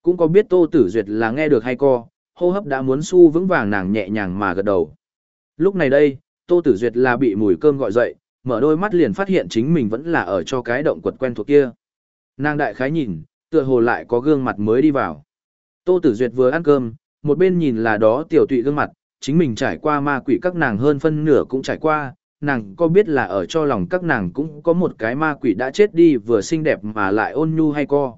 Cũng có biết tô tử duyệt là nghe được hay co, hô hấp đã muốn su vững vàng nàng nhẹ nhàng mà gật đầu. Lúc này đây, tô tử duyệt là bị mùi cơm gọi dậy, mở đôi mắt liền phát hiện chính mình vẫn là ở cho cái động quật quen thuộc kia. Nàng đại khái nhìn, tựa hồ lại có gương mặt mới đi vào. Tô Tử Duyệt vừa ăn cơm, một bên nhìn là đó tiểu tụy gương mặt, chính mình trải qua ma quỷ các nàng hơn phân nửa cũng trải qua, nàng có biết là ở cho lòng các nàng cũng có một cái ma quỷ đã chết đi vừa xinh đẹp mà lại ôn nhu hay co.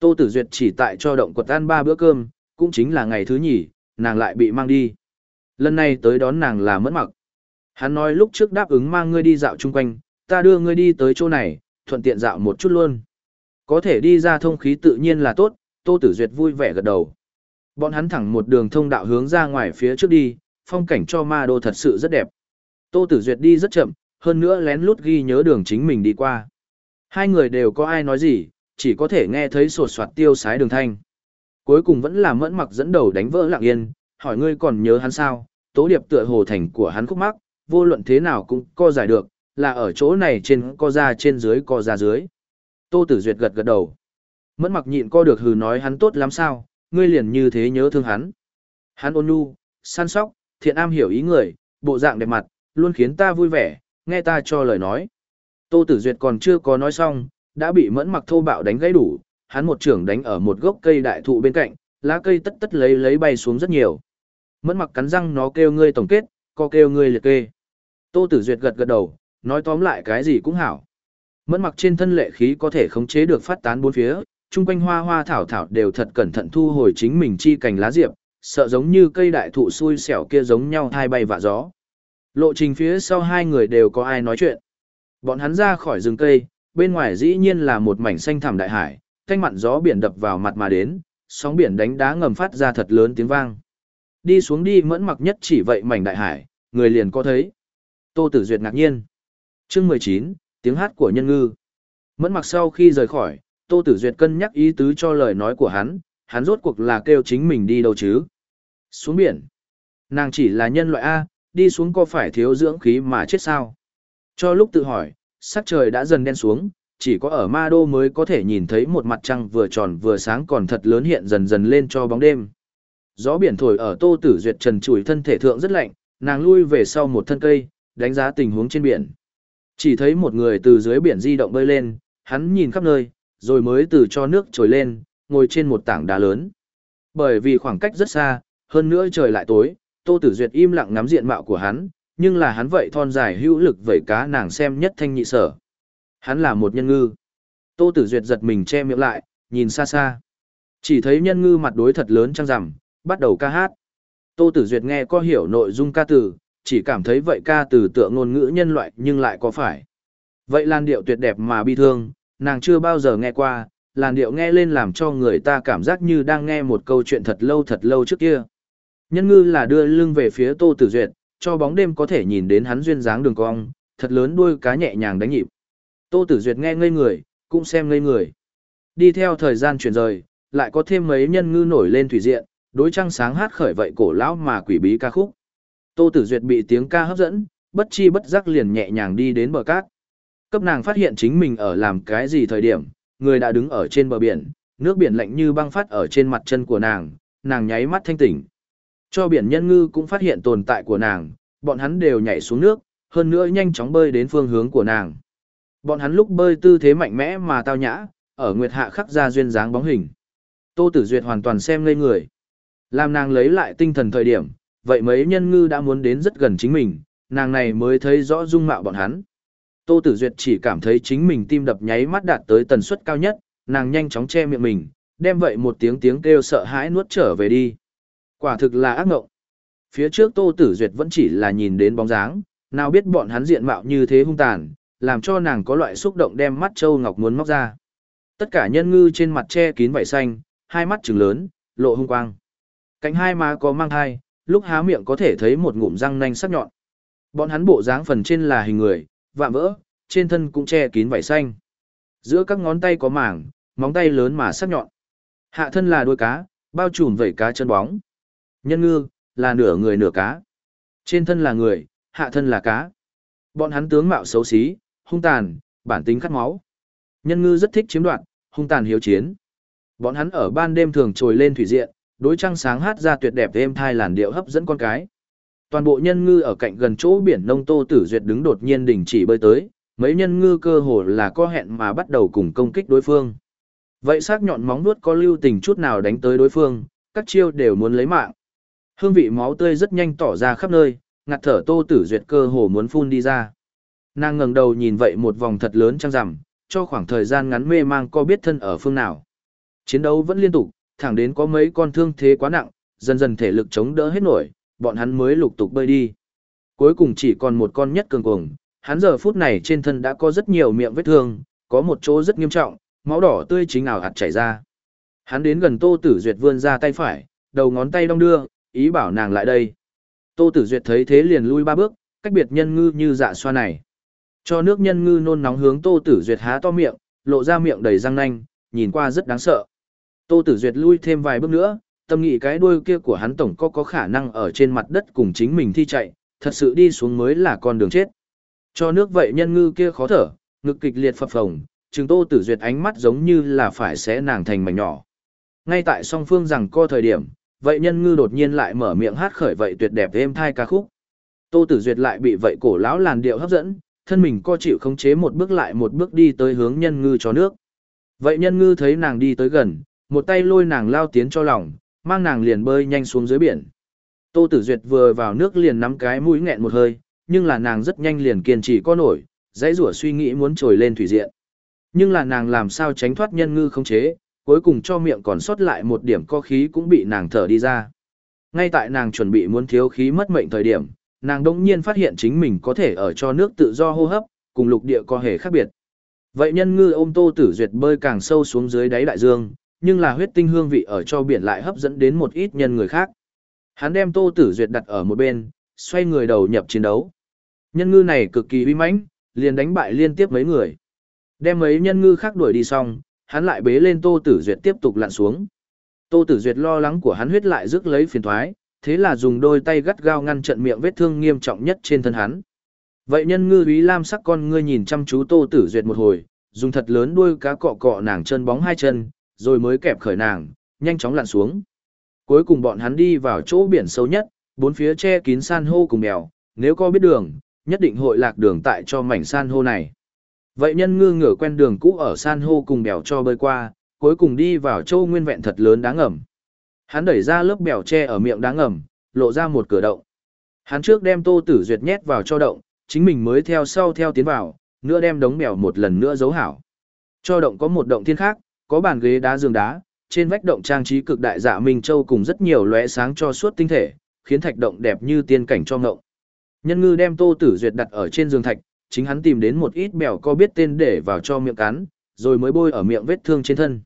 Tô Tử Duyệt chỉ tại cho động quật ăn ba bữa cơm, cũng chính là ngày thứ nhì, nàng lại bị mang đi. Lần này tới đón nàng là mất mặc. Hắn nói lúc trước đáp ứng mang ngươi đi dạo chung quanh, ta đưa ngươi đi tới chỗ này, thuận tiện dạo một chút luôn. Có thể đi ra thông khí tự nhiên là tốt, Tô Tử Duyệt vui vẻ gật đầu. Bọn hắn thẳng một đường thông đạo hướng ra ngoài phía trước đi, phong cảnh cho ma đô thật sự rất đẹp. Tô Tử Duyệt đi rất chậm, hơn nữa lén lút ghi nhớ đường chính mình đi qua. Hai người đều có ai nói gì, chỉ có thể nghe thấy sột soạt tiêu sái đường thanh. Cuối cùng vẫn là mẫn mặc dẫn đầu đánh vỡ lặng yên, hỏi ngươi còn nhớ hắn sao, tố điệp tựa hồ thành của hắn khúc mắc, vô luận thế nào cũng co giải được, là ở chỗ này trên co ra trên dưới co ra dưới. Tô Tử Duyệt gật gật đầu. Mẫn mặc nhịn co được hừ nói hắn tốt lắm sao, ngươi liền như thế nhớ thương hắn. Hắn ôn nhu, săn sóc, thiện am hiểu ý người, bộ dạng đẹp mặt, luôn khiến ta vui vẻ, nghe ta cho lời nói. Tô Tử Duyệt còn chưa có nói xong, đã bị mẫn mặc thô bạo đánh gãy đủ, hắn một trưởng đánh ở một gốc cây đại thụ bên cạnh, lá cây tất tất lấy lấy bay xuống rất nhiều. Mẫn mặc cắn răng nó kêu ngươi tổng kết, co kêu ngươi liệt kê. Tô Tử Duyệt gật gật đầu, nói tóm lại cái gì cũng hảo. Mẫn mặc trên thân lệ khí có thể khống chế được phát tán bốn phía, chung quanh hoa hoa thảo thảo đều thật cẩn thận thu hồi chính mình chi cành lá diệp, sợ giống như cây đại thụ xui xẻo kia giống nhau thay bay vạ gió. Lộ trình phía sau hai người đều có ai nói chuyện. Bọn hắn ra khỏi rừng cây, bên ngoài dĩ nhiên là một mảnh xanh thẳm đại hải, thanh mặn gió biển đập vào mặt mà đến, sóng biển đánh đá ngầm phát ra thật lớn tiếng vang. Đi xuống đi mẫn mặc nhất chỉ vậy mảnh đại hải, người liền có thấy. Tô Tử Duyệt ngạc nhiên. Chương 19, tiếng hát của nhân ngư. Mẫn mặc sau khi rời khỏi, Tô Tử Duyệt cân nhắc ý tứ cho lời nói của hắn, hắn rốt cuộc là kêu chính mình đi đâu chứ. Xuống biển. Nàng chỉ là nhân loại A, đi xuống có phải thiếu dưỡng khí mà chết sao? Cho lúc tự hỏi, sắc trời đã dần đen xuống, chỉ có ở ma đô mới có thể nhìn thấy một mặt trăng vừa tròn vừa sáng còn thật lớn hiện dần dần lên cho bóng đêm. Gió biển thổi ở Tô Tử Duyệt trần Chùi thân thể thượng rất lạnh, nàng lui về sau một thân cây, đánh giá tình huống trên biển. Chỉ thấy một người từ dưới biển di động bơi lên, hắn nhìn khắp nơi, rồi mới từ cho nước trồi lên, ngồi trên một tảng đá lớn. Bởi vì khoảng cách rất xa, hơn nữa trời lại tối, Tô Tử Duyệt im lặng ngắm diện mạo của hắn, nhưng là hắn vậy thon dài hữu lực vẩy cá nàng xem nhất thanh nhị sở. Hắn là một nhân ngư. Tô Tử Duyệt giật mình che miệng lại, nhìn xa xa. Chỉ thấy nhân ngư mặt đối thật lớn trăng rằm, bắt đầu ca hát. Tô Tử Duyệt nghe có hiểu nội dung ca từ, chỉ cảm thấy vậy ca từ tựa ngôn ngữ nhân loại nhưng lại có phải. Vậy làn điệu tuyệt đẹp mà bi thương, nàng chưa bao giờ nghe qua, làn điệu nghe lên làm cho người ta cảm giác như đang nghe một câu chuyện thật lâu thật lâu trước kia. Nhân ngư là đưa lưng về phía Tô Tử Duyệt, cho bóng đêm có thể nhìn đến hắn duyên dáng đường cong, thật lớn đuôi cá nhẹ nhàng đánh nhịp. Tô Tử Duyệt nghe ngây người, cũng xem ngây người. Đi theo thời gian chuyển rời, lại có thêm mấy nhân ngư nổi lên thủy diện, đối trăng sáng hát khởi vậy cổ lão mà quỷ bí ca khúc. Tô Tử Duyệt bị tiếng ca hấp dẫn, bất chi bất giác liền nhẹ nhàng đi đến bờ cát. Cấp nàng phát hiện chính mình ở làm cái gì thời điểm, người đã đứng ở trên bờ biển, nước biển lạnh như băng phát ở trên mặt chân của nàng, nàng nháy mắt thanh tỉnh. Cho biển nhân ngư cũng phát hiện tồn tại của nàng, bọn hắn đều nhảy xuống nước, hơn nữa nhanh chóng bơi đến phương hướng của nàng. Bọn hắn lúc bơi tư thế mạnh mẽ mà tao nhã, ở nguyệt hạ khắc ra duyên dáng bóng hình. Tô Tử Duyệt hoàn toàn xem ngây người. Làm nàng lấy lại tinh thần thời điểm, vậy mấy nhân ngư đã muốn đến rất gần chính mình, nàng này mới thấy rõ dung mạo bọn hắn. Tô Tử Duyệt chỉ cảm thấy chính mình tim đập nháy mắt đạt tới tần suất cao nhất, nàng nhanh chóng che miệng mình, đem vậy một tiếng tiếng kêu sợ hãi nuốt trở về đi. Quả thực là ác ngộng. Phía trước Tô Tử Duyệt vẫn chỉ là nhìn đến bóng dáng, nào biết bọn hắn diện mạo như thế hung tàn, làm cho nàng có loại xúc động đem mắt châu ngọc muốn móc ra. Tất cả nhân ngư trên mặt che kín vảy xanh, hai mắt trừng lớn, lộ hung quang. Cánh hai má có mang hai, lúc há miệng có thể thấy một ngụm răng nanh sắc nhọn. Bọn hắn bộ dáng phần trên là hình người, vạm vỡ, trên thân cũng che kín vảy xanh. Giữa các ngón tay có mảng, móng tay lớn mà sắc nhọn. Hạ thân là đuôi cá, bao trùm vảy cá chân bóng. Nhân ngư, là nửa người nửa cá. Trên thân là người, hạ thân là cá. Bọn hắn tướng mạo xấu xí, hung tàn, bản tính khát máu. Nhân ngư rất thích chiếm đoạt, hung tàn hiếu chiến. Bọn hắn ở ban đêm thường trồi lên thủy diện, đối trăng sáng hát ra tuyệt đẹp êm thai làn điệu hấp dẫn con cái. Toàn bộ nhân ngư ở cạnh gần chỗ biển nông Tô Tử Duyệt đứng đột nhiên đình chỉ bơi tới, mấy nhân ngư cơ hồ là có hẹn mà bắt đầu cùng công kích đối phương. Vậy sắc nhọn móng vuốt có lưu tình chút nào đánh tới đối phương, các chiêu đều muốn lấy mạng. Hương vị máu tươi rất nhanh tỏ ra khắp nơi, ngạt thở Tô Tử Duyệt cơ hồ muốn phun đi ra. Nàng ngẩng đầu nhìn vậy một vòng thật lớn trăng rằm, cho khoảng thời gian ngắn mê mang co biết thân ở phương nào. Chiến đấu vẫn liên tục, thẳng đến có mấy con thương thế quá nặng, dần dần thể lực chống đỡ hết nổi, bọn hắn mới lục tục bơi đi. Cuối cùng chỉ còn một con nhất cường cuồng, hắn giờ phút này trên thân đã có rất nhiều miệng vết thương, có một chỗ rất nghiêm trọng, máu đỏ tươi chính ảo hạt chảy ra. Hắn đến gần Tô Tử Duyệt vươn ra tay phải, đầu ngón tay đong đưa, ý bảo nàng lại đây. Tô Tử Duyệt thấy thế liền lui ba bước, cách biệt nhân ngư như dạ xoa này. Cho nước nhân ngư nôn nóng hướng Tô Tử Duyệt há to miệng, lộ ra miệng đầy răng nanh, nhìn qua rất đáng sợ. Tô Tử Duyệt lui thêm vài bước nữa, tâm nghĩ cái đuôi kia của hắn tổng có có khả năng ở trên mặt đất cùng chính mình thi chạy, thật sự đi xuống mới là con đường chết. Cho nước vậy nhân ngư kia khó thở, ngực kịch liệt phập phồng, trừng Tô Tử Duyệt ánh mắt giống như là phải xé nàng thành mảnh nhỏ. Ngay tại song phương rằng co thời điểm, vậy nhân ngư đột nhiên lại mở miệng hát khởi vậy tuyệt đẹp êm thai ca khúc. Tô Tử Duyệt lại bị vậy cổ lão làn điệu hấp dẫn, thân mình co chịu khống chế một bước lại một bước đi tới hướng nhân ngư cho nước. Vậy nhân ngư thấy nàng đi tới gần, một tay lôi nàng lao tiến cho lòng, mang nàng liền bơi nhanh xuống dưới biển. Tô Tử Duyệt vừa vào nước liền nắm cái mũi nghẹn một hơi, nhưng là nàng rất nhanh liền kiên trì co nổi, dãy rủa suy nghĩ muốn trồi lên thủy diện. Nhưng là nàng làm sao tránh thoát nhân ngư không chế, cuối cùng cho miệng còn sót lại một điểm co khí cũng bị nàng thở đi ra. Ngay tại nàng chuẩn bị muốn thiếu khí mất mệnh thời điểm, nàng đỗng nhiên phát hiện chính mình có thể ở cho nước tự do hô hấp, cùng lục địa có hề khác biệt. Vậy nhân ngư ôm tô tử duyệt bơi càng sâu xuống dưới đáy đại dương, nhưng là huyết tinh hương vị ở cho biển lại hấp dẫn đến một ít nhân người khác. Hắn đem tô tử duyệt đặt ở một bên, xoay người đầu nhập chiến đấu. Nhân ngư này cực kỳ uy mãnh, liền đánh bại liên tiếp mấy người. Đem mấy nhân ngư khác đuổi đi xong, hắn lại bế lên Tô Tử Duyệt tiếp tục lặn xuống. Tô Tử Duyệt lo lắng của hắn huyết lại rước lấy phiền toái, thế là dùng đôi tay gắt gao ngăn trận miệng vết thương nghiêm trọng nhất trên thân hắn. Vậy nhân ngư úy lam sắc con ngươi nhìn chăm chú Tô Tử Duyệt một hồi, dùng thật lớn đuôi cá cọ cọ nàng chân bóng hai chân, rồi mới kẹp khởi nàng, nhanh chóng lặn xuống. Cuối cùng bọn hắn đi vào chỗ biển sâu nhất, bốn phía che kín san hô cùng mèo nếu có biết đường, nhất định hội lạc đường tại cho mảnh san hô này. Vậy nhân ngư ngửa quen đường cũ ở san hô cùng bèo cho bơi qua, cuối cùng đi vào châu nguyên vẹn thật lớn đáng ngầm. Hắn đẩy ra lớp bèo tre ở miệng đáng ngầm, lộ ra một cửa động. Hắn trước đem tô tử duyệt nhét vào cho động, chính mình mới theo sau theo tiến vào, nữa đem đống bèo một lần nữa giấu hảo. Cho động có một động thiên khác, có bàn ghế đá giường đá, trên vách động trang trí cực đại dạ minh châu cùng rất nhiều lóe sáng cho suốt tinh thể, khiến thạch động đẹp như tiên cảnh cho ngộng. Nhân ngư đem tô tử duyệt đặt ở trên giường thạch, chính hắn tìm đến một ít bèo co biết tên để vào cho miệng cắn, rồi mới bôi ở miệng vết thương trên thân.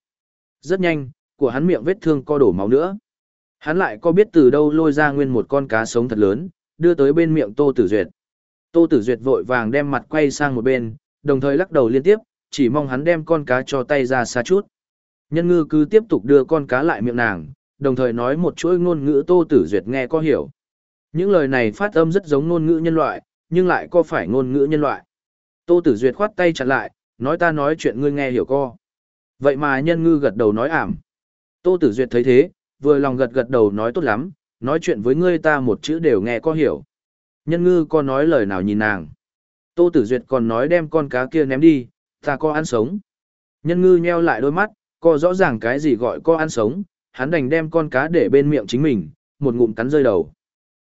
Rất nhanh, của hắn miệng vết thương co đổ máu nữa. Hắn lại có biết từ đâu lôi ra nguyên một con cá sống thật lớn, đưa tới bên miệng Tô Tử Duyệt. Tô Tử Duyệt vội vàng đem mặt quay sang một bên, đồng thời lắc đầu liên tiếp, chỉ mong hắn đem con cá cho tay ra xa chút. Nhân ngư cứ tiếp tục đưa con cá lại miệng nàng, đồng thời nói một chuỗi ngôn ngữ Tô Tử Duyệt nghe có hiểu. Những lời này phát âm rất giống ngôn ngữ nhân loại, nhưng lại có phải ngôn ngữ nhân loại. Tô Tử Duyệt khoát tay chặn lại, nói ta nói chuyện ngươi nghe hiểu co. Vậy mà nhân ngư gật đầu nói ảm. Tô Tử Duyệt thấy thế, vừa lòng gật gật đầu nói tốt lắm, nói chuyện với ngươi ta một chữ đều nghe có hiểu. Nhân ngư có nói lời nào nhìn nàng. Tô Tử Duyệt còn nói đem con cá kia ném đi, ta có ăn sống. Nhân ngư nheo lại đôi mắt, có rõ ràng cái gì gọi có ăn sống, hắn đành đem con cá để bên miệng chính mình, một ngụm cắn rơi đầu.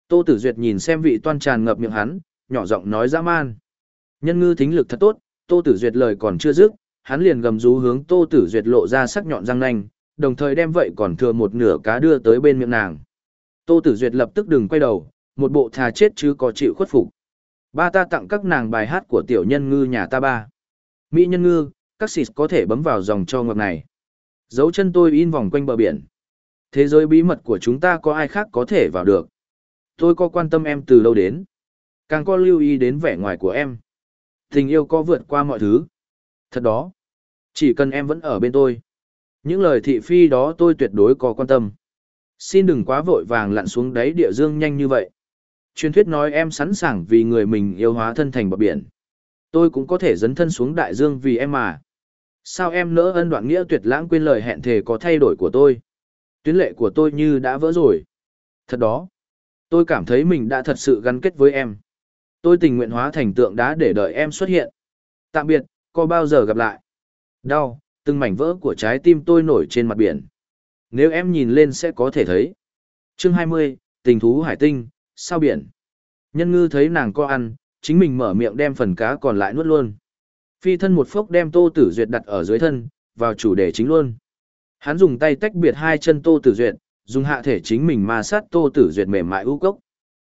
Tô Tử Duyệt nhìn xem vị toan tràn ngập miệng hắn, nhỏ giọng nói dã man. Nhân ngư thính lực thật tốt, Tô Tử Duyệt lời còn chưa dứt, hắn liền gầm rú hướng Tô Tử Duyệt lộ ra sắc nhọn răng nanh, đồng thời đem vậy còn thừa một nửa cá đưa tới bên miệng nàng. Tô Tử Duyệt lập tức đừng quay đầu, một bộ thà chết chứ có chịu khuất phục. Ba ta tặng các nàng bài hát của tiểu nhân ngư nhà ta ba. Mỹ nhân ngư, các xịt có thể bấm vào dòng cho ngọc này. Dấu chân tôi in vòng quanh bờ biển. Thế giới bí mật của chúng ta có ai khác có thể vào được. Tôi có quan tâm em từ lâu đến. Càng có lưu ý đến vẻ ngoài của em. Tình yêu có vượt qua mọi thứ. Thật đó. Chỉ cần em vẫn ở bên tôi. Những lời thị phi đó tôi tuyệt đối có quan tâm. Xin đừng quá vội vàng lặn xuống đáy địa dương nhanh như vậy. Truyền thuyết nói em sẵn sàng vì người mình yêu hóa thân thành bờ biển. Tôi cũng có thể dấn thân xuống đại dương vì em mà. Sao em nỡ ân đoạn nghĩa tuyệt lãng quên lời hẹn thề có thay đổi của tôi? Tuyến lệ của tôi như đã vỡ rồi. Thật đó. Tôi cảm thấy mình đã thật sự gắn kết với em. Tôi tình nguyện hóa thành tượng đá để đợi em xuất hiện. Tạm biệt, có bao giờ gặp lại? Đau, từng mảnh vỡ của trái tim tôi nổi trên mặt biển. Nếu em nhìn lên sẽ có thể thấy. Chương 20, tình thú hải tinh, sao biển. Nhân ngư thấy nàng co ăn, chính mình mở miệng đem phần cá còn lại nuốt luôn. Phi thân một phốc đem tô tử duyệt đặt ở dưới thân, vào chủ đề chính luôn. Hắn dùng tay tách biệt hai chân tô tử duyệt, dùng hạ thể chính mình ma sát tô tử duyệt mềm mại u cốc.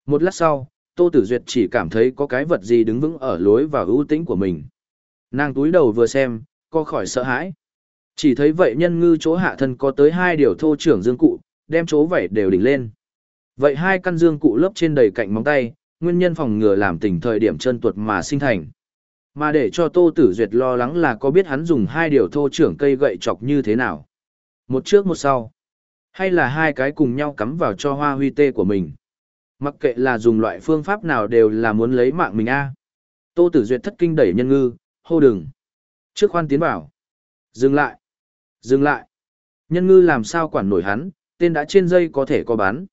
Một lát sau, tô tử duyệt chỉ cảm thấy có cái vật gì đứng vững ở lối vào ưu tĩnh của mình. Nàng túi đầu vừa xem, co khỏi sợ hãi. Chỉ thấy vậy nhân ngư chỗ hạ thân có tới hai điều thô trưởng dương cụ, đem chỗ vảy đều đỉnh lên. Vậy hai căn dương cụ lớp trên đầy cạnh móng tay, nguyên nhân phòng ngừa làm tình thời điểm chân tuột mà sinh thành. Mà để cho Tô Tử Duyệt lo lắng là có biết hắn dùng hai điều thô trưởng cây gậy chọc như thế nào. Một trước một sau. Hay là hai cái cùng nhau cắm vào cho hoa huy tê của mình. Mặc kệ là dùng loại phương pháp nào đều là muốn lấy mạng mình a. Tô Tử Duyệt thất kinh đẩy nhân ngư, hô đừng. Trước khoan tiến vào. Dừng lại. Dừng lại. Nhân ngư làm sao quản nổi hắn, tên đã trên dây có thể có bán.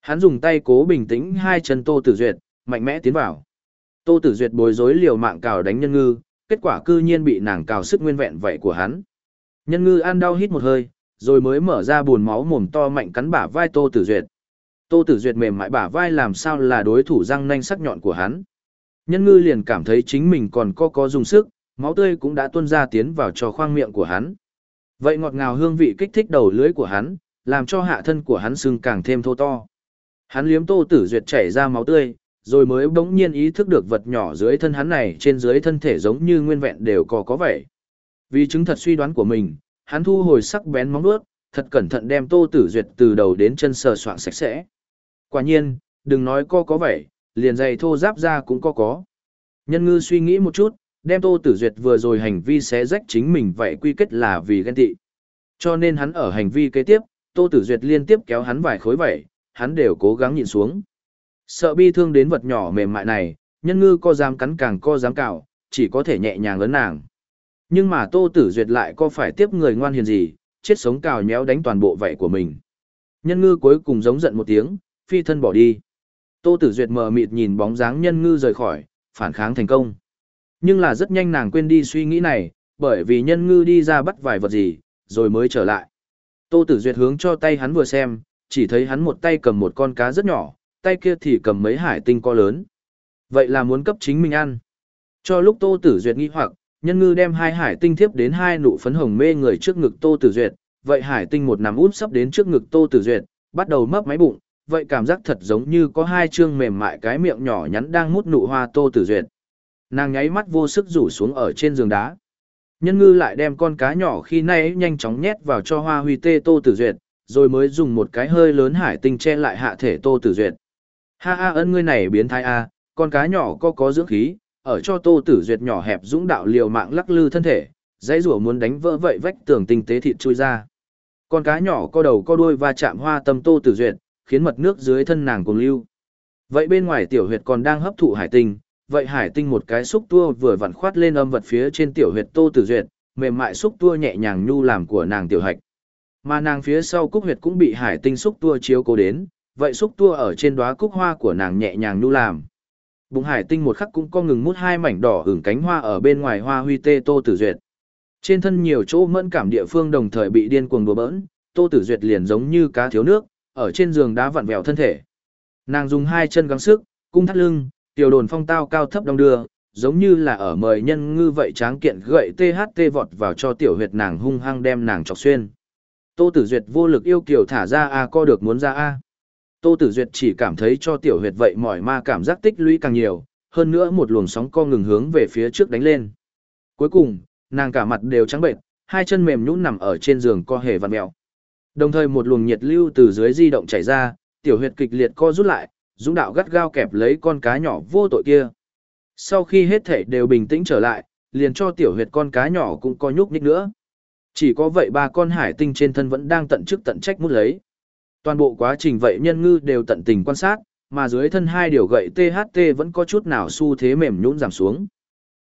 Hắn dùng tay cố bình tĩnh hai chân Tô Tử Duyệt, mạnh mẽ tiến vào. Tô Tử Duyệt bối rối liều mạng cào đánh nhân ngư, kết quả cư nhiên bị nàng cào sức nguyên vẹn vậy của hắn. Nhân ngư ăn đau hít một hơi, rồi mới mở ra buồn máu mồm to mạnh cắn bả vai Tô Tử Duyệt. Tô Tử Duyệt mềm mại bả vai làm sao là đối thủ răng nanh sắc nhọn của hắn. Nhân ngư liền cảm thấy chính mình còn có có dùng sức, máu tươi cũng đã tuôn ra tiến vào cho khoang miệng của hắn. Vậy ngọt ngào hương vị kích thích đầu lưới của hắn, làm cho hạ thân của hắn sưng càng thêm thô to. Hắn liếm Tô Tử Duyệt chảy ra máu tươi, rồi mới bỗng nhiên ý thức được vật nhỏ dưới thân hắn này trên dưới thân thể giống như nguyên vẹn đều có có vẻ. Vì chứng thật suy đoán của mình, hắn thu hồi sắc bén móng vuốt, thật cẩn thận đem Tô Tử Duyệt từ đầu đến chân sờ soạng sạch sẽ. Quả nhiên, đừng nói co có vậy, liền dày thô giáp ra cũng có có. Nhân ngư suy nghĩ một chút, đem Tô Tử Duyệt vừa rồi hành vi xé rách chính mình vậy quy kết là vì ghen tị. Cho nên hắn ở hành vi kế tiếp, Tô Tử Duyệt liên tiếp kéo hắn vài khối vẩy, hắn đều cố gắng nhịn xuống. Sợ bi thương đến vật nhỏ mềm mại này, nhân ngư co dám cắn càng co dám cào, chỉ có thể nhẹ nhàng lớn nàng. Nhưng mà Tô Tử Duyệt lại có phải tiếp người ngoan hiền gì, chết sống cào nhéo đánh toàn bộ vậy của mình. Nhân ngư cuối cùng giống giận một tiếng, phi thân bỏ đi. Tô Tử Duyệt mờ mịt nhìn bóng dáng nhân ngư rời khỏi, phản kháng thành công. Nhưng là rất nhanh nàng quên đi suy nghĩ này, bởi vì nhân ngư đi ra bắt vài vật gì, rồi mới trở lại. Tô Tử Duyệt hướng cho tay hắn vừa xem, chỉ thấy hắn một tay cầm một con cá rất nhỏ, tay kia thì cầm mấy hải tinh co lớn. Vậy là muốn cấp chính mình ăn. Cho lúc Tô Tử Duyệt nghi hoặc, nhân ngư đem hai hải tinh thiếp đến hai nụ phấn hồng mê người trước ngực Tô Tử Duyệt, vậy hải tinh một nằm út sắp đến trước ngực Tô Tử Duyệt, bắt đầu mấp máy bụng, vậy cảm giác thật giống như có hai chương mềm mại cái miệng nhỏ nhắn đang mút nụ hoa Tô Tử Duyệt. Nàng nháy mắt vô sức rủ xuống ở trên giường đá. Nhân ngư lại đem con cá nhỏ khi nay nhanh chóng nhét vào cho hoa huy tê Tô Tử Duyệt, rồi mới dùng một cái hơi lớn hải tinh che lại hạ thể Tô Tử Duyệt. Ha ha ân ngươi này biến thái a, con cá nhỏ có có dưỡng khí, ở cho Tô Tử Duyệt nhỏ hẹp dũng đạo liều mạng lắc lư thân thể, dãy rủa muốn đánh vỡ vậy vách tường tinh tế thịt chui ra. Con cá nhỏ co đầu co đuôi va chạm hoa tâm Tô Tử Duyệt, khiến mật nước dưới thân nàng cùng lưu. Vậy bên ngoài tiểu huyệt còn đang hấp thụ hải tinh, vậy hải tinh một cái xúc tua vừa vặn khoát lên âm vật phía trên tiểu huyệt Tô Tử Duyệt, mềm mại xúc tua nhẹ nhàng nhu làm của nàng tiểu hạch. Mà nàng phía sau cúc huyệt cũng bị hải tinh xúc tua chiếu cố đến, vậy xúc tua ở trên đóa cúc hoa của nàng nhẹ nhàng nhu làm. Bụng hải tinh một khắc cũng có ngừng mút hai mảnh đỏ hưởng cánh hoa ở bên ngoài hoa huy tê tô tử duyệt. Trên thân nhiều chỗ mẫn cảm địa phương đồng thời bị điên cuồng đùa bỡn, tô tử duyệt liền giống như cá thiếu nước, ở trên giường đá vặn vẹo thân thể. Nàng dùng hai chân gắng sức, cung thắt lưng, tiểu đồn phong tao cao thấp đong đưa, giống như là ở mời nhân ngư vậy tráng kiện gậy THT vọt vào cho tiểu huyệt nàng hung hăng đem nàng chọc xuyên. Tô Tử Duyệt vô lực yêu kiều thả ra a co được muốn ra a. Tô Tử Duyệt chỉ cảm thấy cho tiểu huyệt vậy mỏi ma cảm giác tích lũy càng nhiều, hơn nữa một luồng sóng co ngừng hướng về phía trước đánh lên. Cuối cùng, nàng cả mặt đều trắng bệnh, hai chân mềm nhũn nằm ở trên giường co hề vặn mèo. Đồng thời một luồng nhiệt lưu từ dưới di động chảy ra, tiểu huyệt kịch liệt co rút lại, dũng đạo gắt gao kẹp lấy con cá nhỏ vô tội kia. Sau khi hết thể đều bình tĩnh trở lại, liền cho tiểu huyệt con cá nhỏ cũng co nhúc nhích nữa. Chỉ có vậy ba con hải tinh trên thân vẫn đang tận chức tận trách mút lấy. Toàn bộ quá trình vậy nhân ngư đều tận tình quan sát, mà dưới thân hai điều gậy THT vẫn có chút nào xu thế mềm nhũn giảm xuống.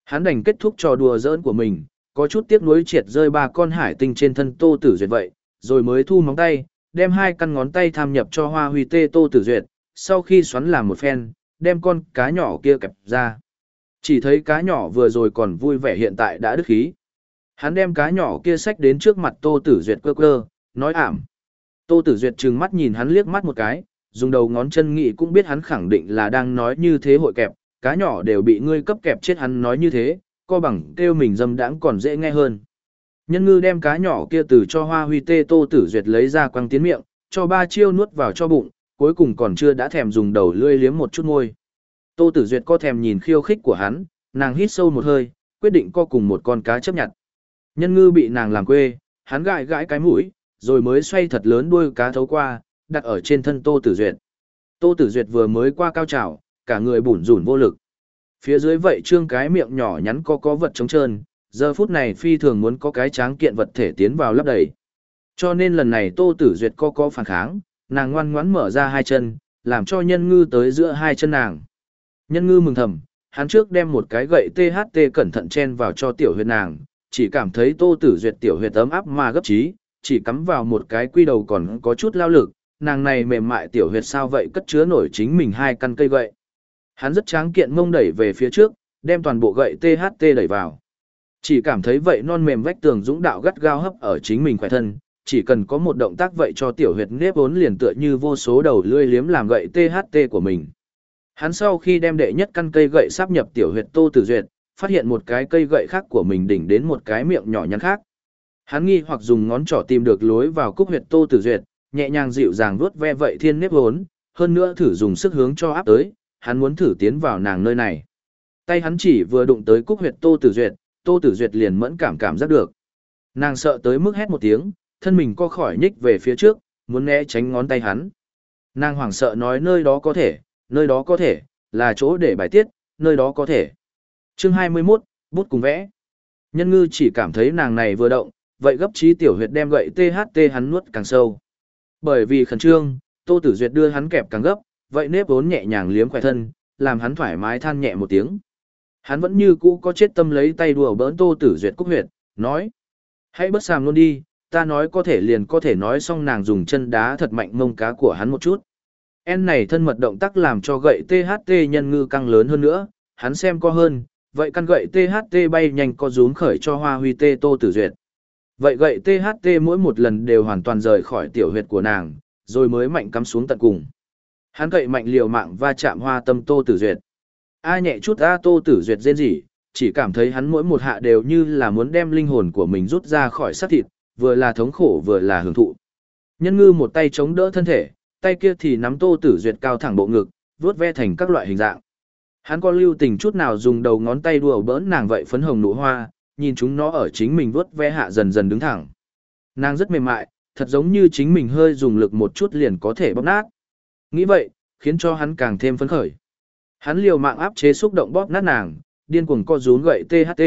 Hắn đành kết thúc trò đùa giỡn của mình, có chút tiếc nuối triệt rơi ba con hải tinh trên thân Tô Tử Duyệt vậy, rồi mới thu móng tay, đem hai căn ngón tay tham nhập cho Hoa Huy Tê Tô Tử Duyệt, sau khi xoắn làm một phen, đem con cá nhỏ kia kẹp ra. Chỉ thấy cá nhỏ vừa rồi còn vui vẻ hiện tại đã đứt khí. Hắn đem cá nhỏ kia xách đến trước mặt Tô Tử Duyệt cơ cơ, nói ảm. Tô Tử Duyệt trừng mắt nhìn hắn liếc mắt một cái, dùng đầu ngón chân nghị cũng biết hắn khẳng định là đang nói như thế hội kẹp, cá nhỏ đều bị ngươi cấp kẹp chết hắn nói như thế, co bằng kêu mình dâm đãng còn dễ nghe hơn. Nhân ngư đem cá nhỏ kia từ cho hoa huy tê Tô Tử Duyệt lấy ra quăng tiến miệng, cho ba chiêu nuốt vào cho bụng, cuối cùng còn chưa đã thèm dùng đầu lươi liếm một chút môi. Tô Tử Duyệt co thèm nhìn khiêu khích của hắn, nàng hít sâu một hơi, quyết định co cùng một con cá chấp nhận. Nhân ngư bị nàng làm quê, hắn gãi gãi cái mũi, rồi mới xoay thật lớn đuôi cá thấu qua, đặt ở trên thân Tô Tử Duyệt. Tô Tử Duyệt vừa mới qua cao trào, cả người bủn rủn vô lực. Phía dưới vậy trương cái miệng nhỏ nhắn có có vật trống trơn, giờ phút này phi thường muốn có cái tráng kiện vật thể tiến vào lấp đầy. Cho nên lần này Tô Tử Duyệt có có phản kháng, nàng ngoan ngoãn mở ra hai chân, làm cho nhân ngư tới giữa hai chân nàng. Nhân ngư mừng thầm, hắn trước đem một cái gậy THT cẩn thận chen vào cho tiểu huyệt nàng, chỉ cảm thấy Tô Tử Duyệt tiểu huyệt ấm áp mà gấp trí, chỉ cắm vào một cái quy đầu còn có chút lao lực, nàng này mềm mại tiểu huyệt sao vậy cất chứa nổi chính mình hai căn cây gậy. Hắn rất tráng kiện mông đẩy về phía trước, đem toàn bộ gậy THT đẩy vào. Chỉ cảm thấy vậy non mềm vách tường dũng đạo gắt gao hấp ở chính mình khỏe thân, chỉ cần có một động tác vậy cho tiểu huyệt nếp vốn liền tựa như vô số đầu lươi liếm làm gậy THT của mình. Hắn sau khi đem đệ nhất căn cây gậy sáp nhập tiểu huyệt Tô Tử Duyệt, phát hiện một cái cây gậy khác của mình đỉnh đến một cái miệng nhỏ nhắn khác. Hắn nghi hoặc dùng ngón trỏ tìm được lối vào cúc huyệt Tô Tử Duyệt, nhẹ nhàng dịu dàng vuốt ve vậy thiên nếp vốn hơn nữa thử dùng sức hướng cho áp tới, hắn muốn thử tiến vào nàng nơi này. Tay hắn chỉ vừa đụng tới cúc huyệt Tô Tử Duyệt, Tô Tử Duyệt liền mẫn cảm cảm giác được. Nàng sợ tới mức hét một tiếng, thân mình co khỏi nhích về phía trước, muốn né tránh ngón tay hắn. Nàng hoảng sợ nói nơi đó có thể, nơi đó có thể, là chỗ để bài tiết, nơi đó có thể. Chương 21, bút cùng vẽ. Nhân ngư chỉ cảm thấy nàng này vừa động, vậy gấp trí tiểu huyệt đem gậy THT hắn nuốt càng sâu. Bởi vì khẩn trương, Tô Tử Duyệt đưa hắn kẹp càng gấp, vậy nếp vốn nhẹ nhàng liếm khỏe thân, làm hắn thoải mái than nhẹ một tiếng. Hắn vẫn như cũ có chết tâm lấy tay đùa bỡn Tô Tử Duyệt cúc huyệt, nói: "Hãy bất sàm luôn đi, ta nói có thể liền có thể nói xong nàng dùng chân đá thật mạnh mông cá của hắn một chút." En này thân mật động tác làm cho gậy THT nhân ngư căng lớn hơn nữa, hắn xem co hơn, vậy căn gậy THT bay nhanh co rúm khởi cho hoa huy tê Tô Tử Duyệt. Vậy gậy THT mỗi một lần đều hoàn toàn rời khỏi tiểu huyệt của nàng, rồi mới mạnh cắm xuống tận cùng. Hắn gậy mạnh liều mạng va chạm hoa tâm Tô Tử Duyệt. A nhẹ chút A Tô Tử Duyệt rên rỉ, chỉ cảm thấy hắn mỗi một hạ đều như là muốn đem linh hồn của mình rút ra khỏi xác thịt, vừa là thống khổ vừa là hưởng thụ. Nhân ngư một tay chống đỡ thân thể, tay kia thì nắm Tô Tử Duyệt cao thẳng bộ ngực, vuốt ve thành các loại hình dạng. Hắn có lưu tình chút nào dùng đầu ngón tay đùa bỡn nàng vậy phấn hồng nụ hoa, nhìn chúng nó ở chính mình vuốt ve hạ dần dần đứng thẳng. Nàng rất mềm mại, thật giống như chính mình hơi dùng lực một chút liền có thể bóp nát. Nghĩ vậy, khiến cho hắn càng thêm phấn khởi. Hắn liều mạng áp chế xúc động bóp nát nàng, điên cuồng co rún gậy THT.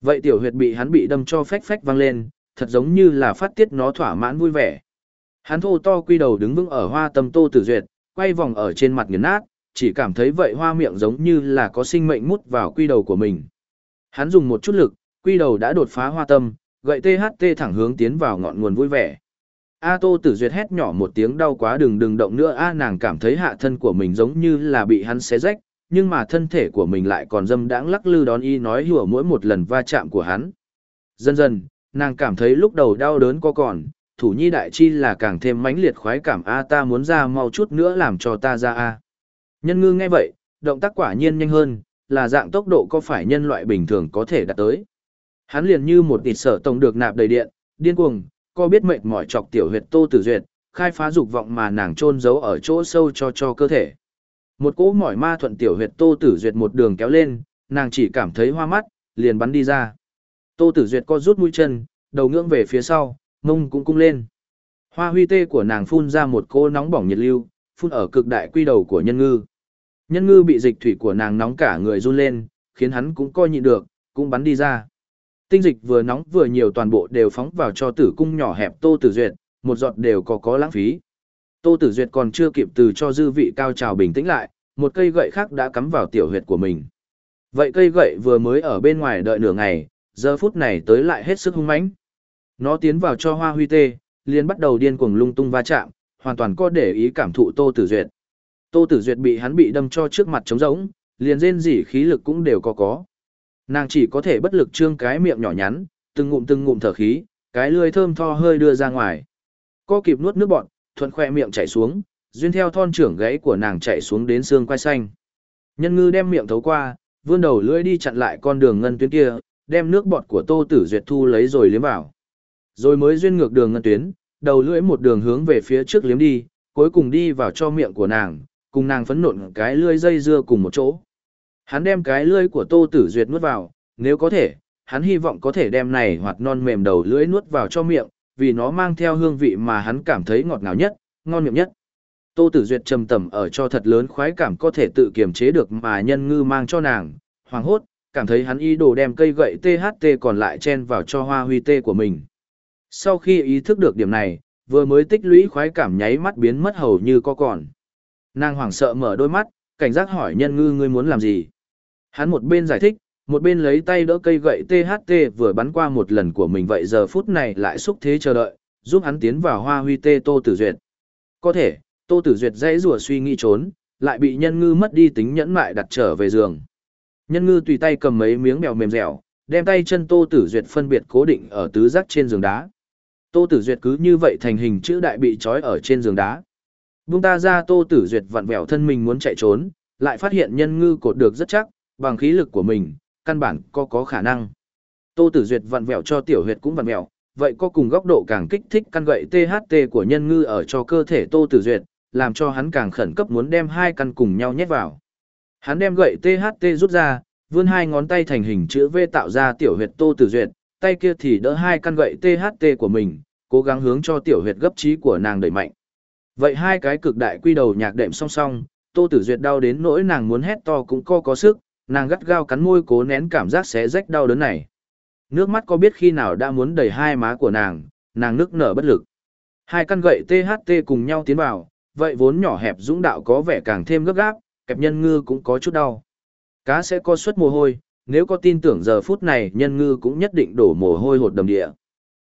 Vậy tiểu huyệt bị hắn bị đâm cho phách phách vang lên, thật giống như là phát tiết nó thỏa mãn vui vẻ. Hắn thô to quy đầu đứng vững ở hoa tâm tô tử duyệt, quay vòng ở trên mặt nghiền nát, chỉ cảm thấy vậy hoa miệng giống như là có sinh mệnh mút vào quy đầu của mình. Hắn dùng một chút lực, quy đầu đã đột phá hoa tâm, gậy THT thẳng hướng tiến vào ngọn nguồn vui vẻ. A Tô Tử Duyệt hét nhỏ một tiếng đau quá đừng đừng động nữa a nàng cảm thấy hạ thân của mình giống như là bị hắn xé rách, nhưng mà thân thể của mình lại còn dâm đãng lắc lư đón y nói hùa mỗi một lần va chạm của hắn. Dần dần, nàng cảm thấy lúc đầu đau đớn có còn, thủ nhi đại chi là càng thêm mãnh liệt khoái cảm a ta muốn ra mau chút nữa làm cho ta ra a. Nhân ngư nghe vậy, động tác quả nhiên nhanh hơn, là dạng tốc độ có phải nhân loại bình thường có thể đạt tới. Hắn liền như một tịt sở tổng được nạp đầy điện, điên cuồng, co biết mệt mỏi chọc tiểu huyệt tô tử duyệt, khai phá dục vọng mà nàng trôn giấu ở chỗ sâu cho cho cơ thể. Một cỗ mỏi ma thuận tiểu huyệt tô tử duyệt một đường kéo lên, nàng chỉ cảm thấy hoa mắt, liền bắn đi ra. Tô tử duyệt co rút mũi chân, đầu ngưỡng về phía sau, mông cũng cung lên. Hoa huy tê của nàng phun ra một cỗ nóng bỏng nhiệt lưu, phun ở cực đại quy đầu của nhân ngư. Nhân ngư bị dịch thủy của nàng nóng cả người run lên, khiến hắn cũng coi nhịn được, cũng bắn đi ra. Tinh dịch vừa nóng vừa nhiều toàn bộ đều phóng vào cho tử cung nhỏ hẹp Tô Tử Duyệt, một giọt đều có có lãng phí. Tô Tử Duyệt còn chưa kịp từ cho dư vị cao trào bình tĩnh lại, một cây gậy khác đã cắm vào tiểu huyệt của mình. Vậy cây gậy vừa mới ở bên ngoài đợi nửa ngày, giờ phút này tới lại hết sức hung mãnh. Nó tiến vào cho hoa huy tê, liền bắt đầu điên cuồng lung tung va chạm, hoàn toàn có để ý cảm thụ Tô Tử Duyệt. Tô Tử Duyệt bị hắn bị đâm cho trước mặt trống rỗng, liền rên rỉ khí lực cũng đều có có. Nàng chỉ có thể bất lực trương cái miệng nhỏ nhắn, từng ngụm từng ngụm thở khí, cái lưỡi thơm tho hơi đưa ra ngoài. Co kịp nuốt nước bọt, thuận khoe miệng chảy xuống, duyên theo thon trưởng gãy của nàng chảy xuống đến xương quai xanh. Nhân ngư đem miệng thấu qua, vươn đầu lưỡi đi chặn lại con đường ngân tuyến kia, đem nước bọt của Tô Tử Duyệt thu lấy rồi liếm vào. Rồi mới duyên ngược đường ngân tuyến, đầu lưỡi một đường hướng về phía trước liếm đi, cuối cùng đi vào cho miệng của nàng, cùng nàng phấn nộn cái lưỡi dây dưa cùng một chỗ. Hắn đem cái lưỡi của Tô Tử Duyệt nuốt vào, nếu có thể, hắn hy vọng có thể đem này hoặc non mềm đầu lưỡi nuốt vào cho miệng, vì nó mang theo hương vị mà hắn cảm thấy ngọt ngào nhất, ngon miệng nhất. Tô Tử Duyệt trầm tầm ở cho thật lớn khoái cảm có thể tự kiềm chế được mà nhân ngư mang cho nàng, hoàng hốt, cảm thấy hắn ý đồ đem cây gậy THT còn lại chen vào cho hoa huy tê của mình. Sau khi ý thức được điểm này, vừa mới tích lũy khoái cảm nháy mắt biến mất hầu như có còn. Nàng hoảng sợ mở đôi mắt, cảnh giác hỏi nhân ngư ngươi muốn làm gì. Hắn một bên giải thích, một bên lấy tay đỡ cây gậy THT vừa bắn qua một lần của mình vậy giờ phút này lại xúc thế chờ đợi, giúp hắn tiến vào hoa huy tê Tô Tử Duyệt. Có thể, Tô Tử Duyệt dãy rủa suy nghĩ trốn, lại bị nhân ngư mất đi tính nhẫn mại đặt trở về giường. Nhân ngư tùy tay cầm mấy miếng bèo mềm dẻo, đem tay chân Tô Tử Duyệt phân biệt cố định ở tứ giác trên giường đá. Tô Tử Duyệt cứ như vậy thành hình chữ đại bị trói ở trên giường đá. Buông ta ra Tô Tử Duyệt vặn vẹo thân mình muốn chạy trốn, lại phát hiện nhân ngư cột được rất chắc, bằng khí lực của mình, căn bản có có khả năng. Tô Tử Duyệt vặn vẹo cho tiểu huyệt cũng vặn vẹo, vậy có cùng góc độ càng kích thích căn gậy THT của nhân ngư ở cho cơ thể Tô Tử Duyệt, làm cho hắn càng khẩn cấp muốn đem hai căn cùng nhau nhét vào. Hắn đem gậy THT rút ra, vươn hai ngón tay thành hình chữ V tạo ra tiểu huyệt Tô Tử Duyệt, tay kia thì đỡ hai căn gậy THT của mình, cố gắng hướng cho tiểu huyệt gấp trí của nàng đẩy mạnh. Vậy hai cái cực đại quy đầu nhạc đệm song song, Tô Tử Duyệt đau đến nỗi nàng muốn hét to cũng co có sức, nàng gắt gao cắn môi cố nén cảm giác xé rách đau đớn này. Nước mắt có biết khi nào đã muốn đầy hai má của nàng, nàng nức nở bất lực. Hai căn gậy THT cùng nhau tiến vào, vậy vốn nhỏ hẹp dũng đạo có vẻ càng thêm gấp gáp, kẹp nhân ngư cũng có chút đau. Cá sẽ có suất mồ hôi, nếu có tin tưởng giờ phút này nhân ngư cũng nhất định đổ mồ hôi hột đầm địa.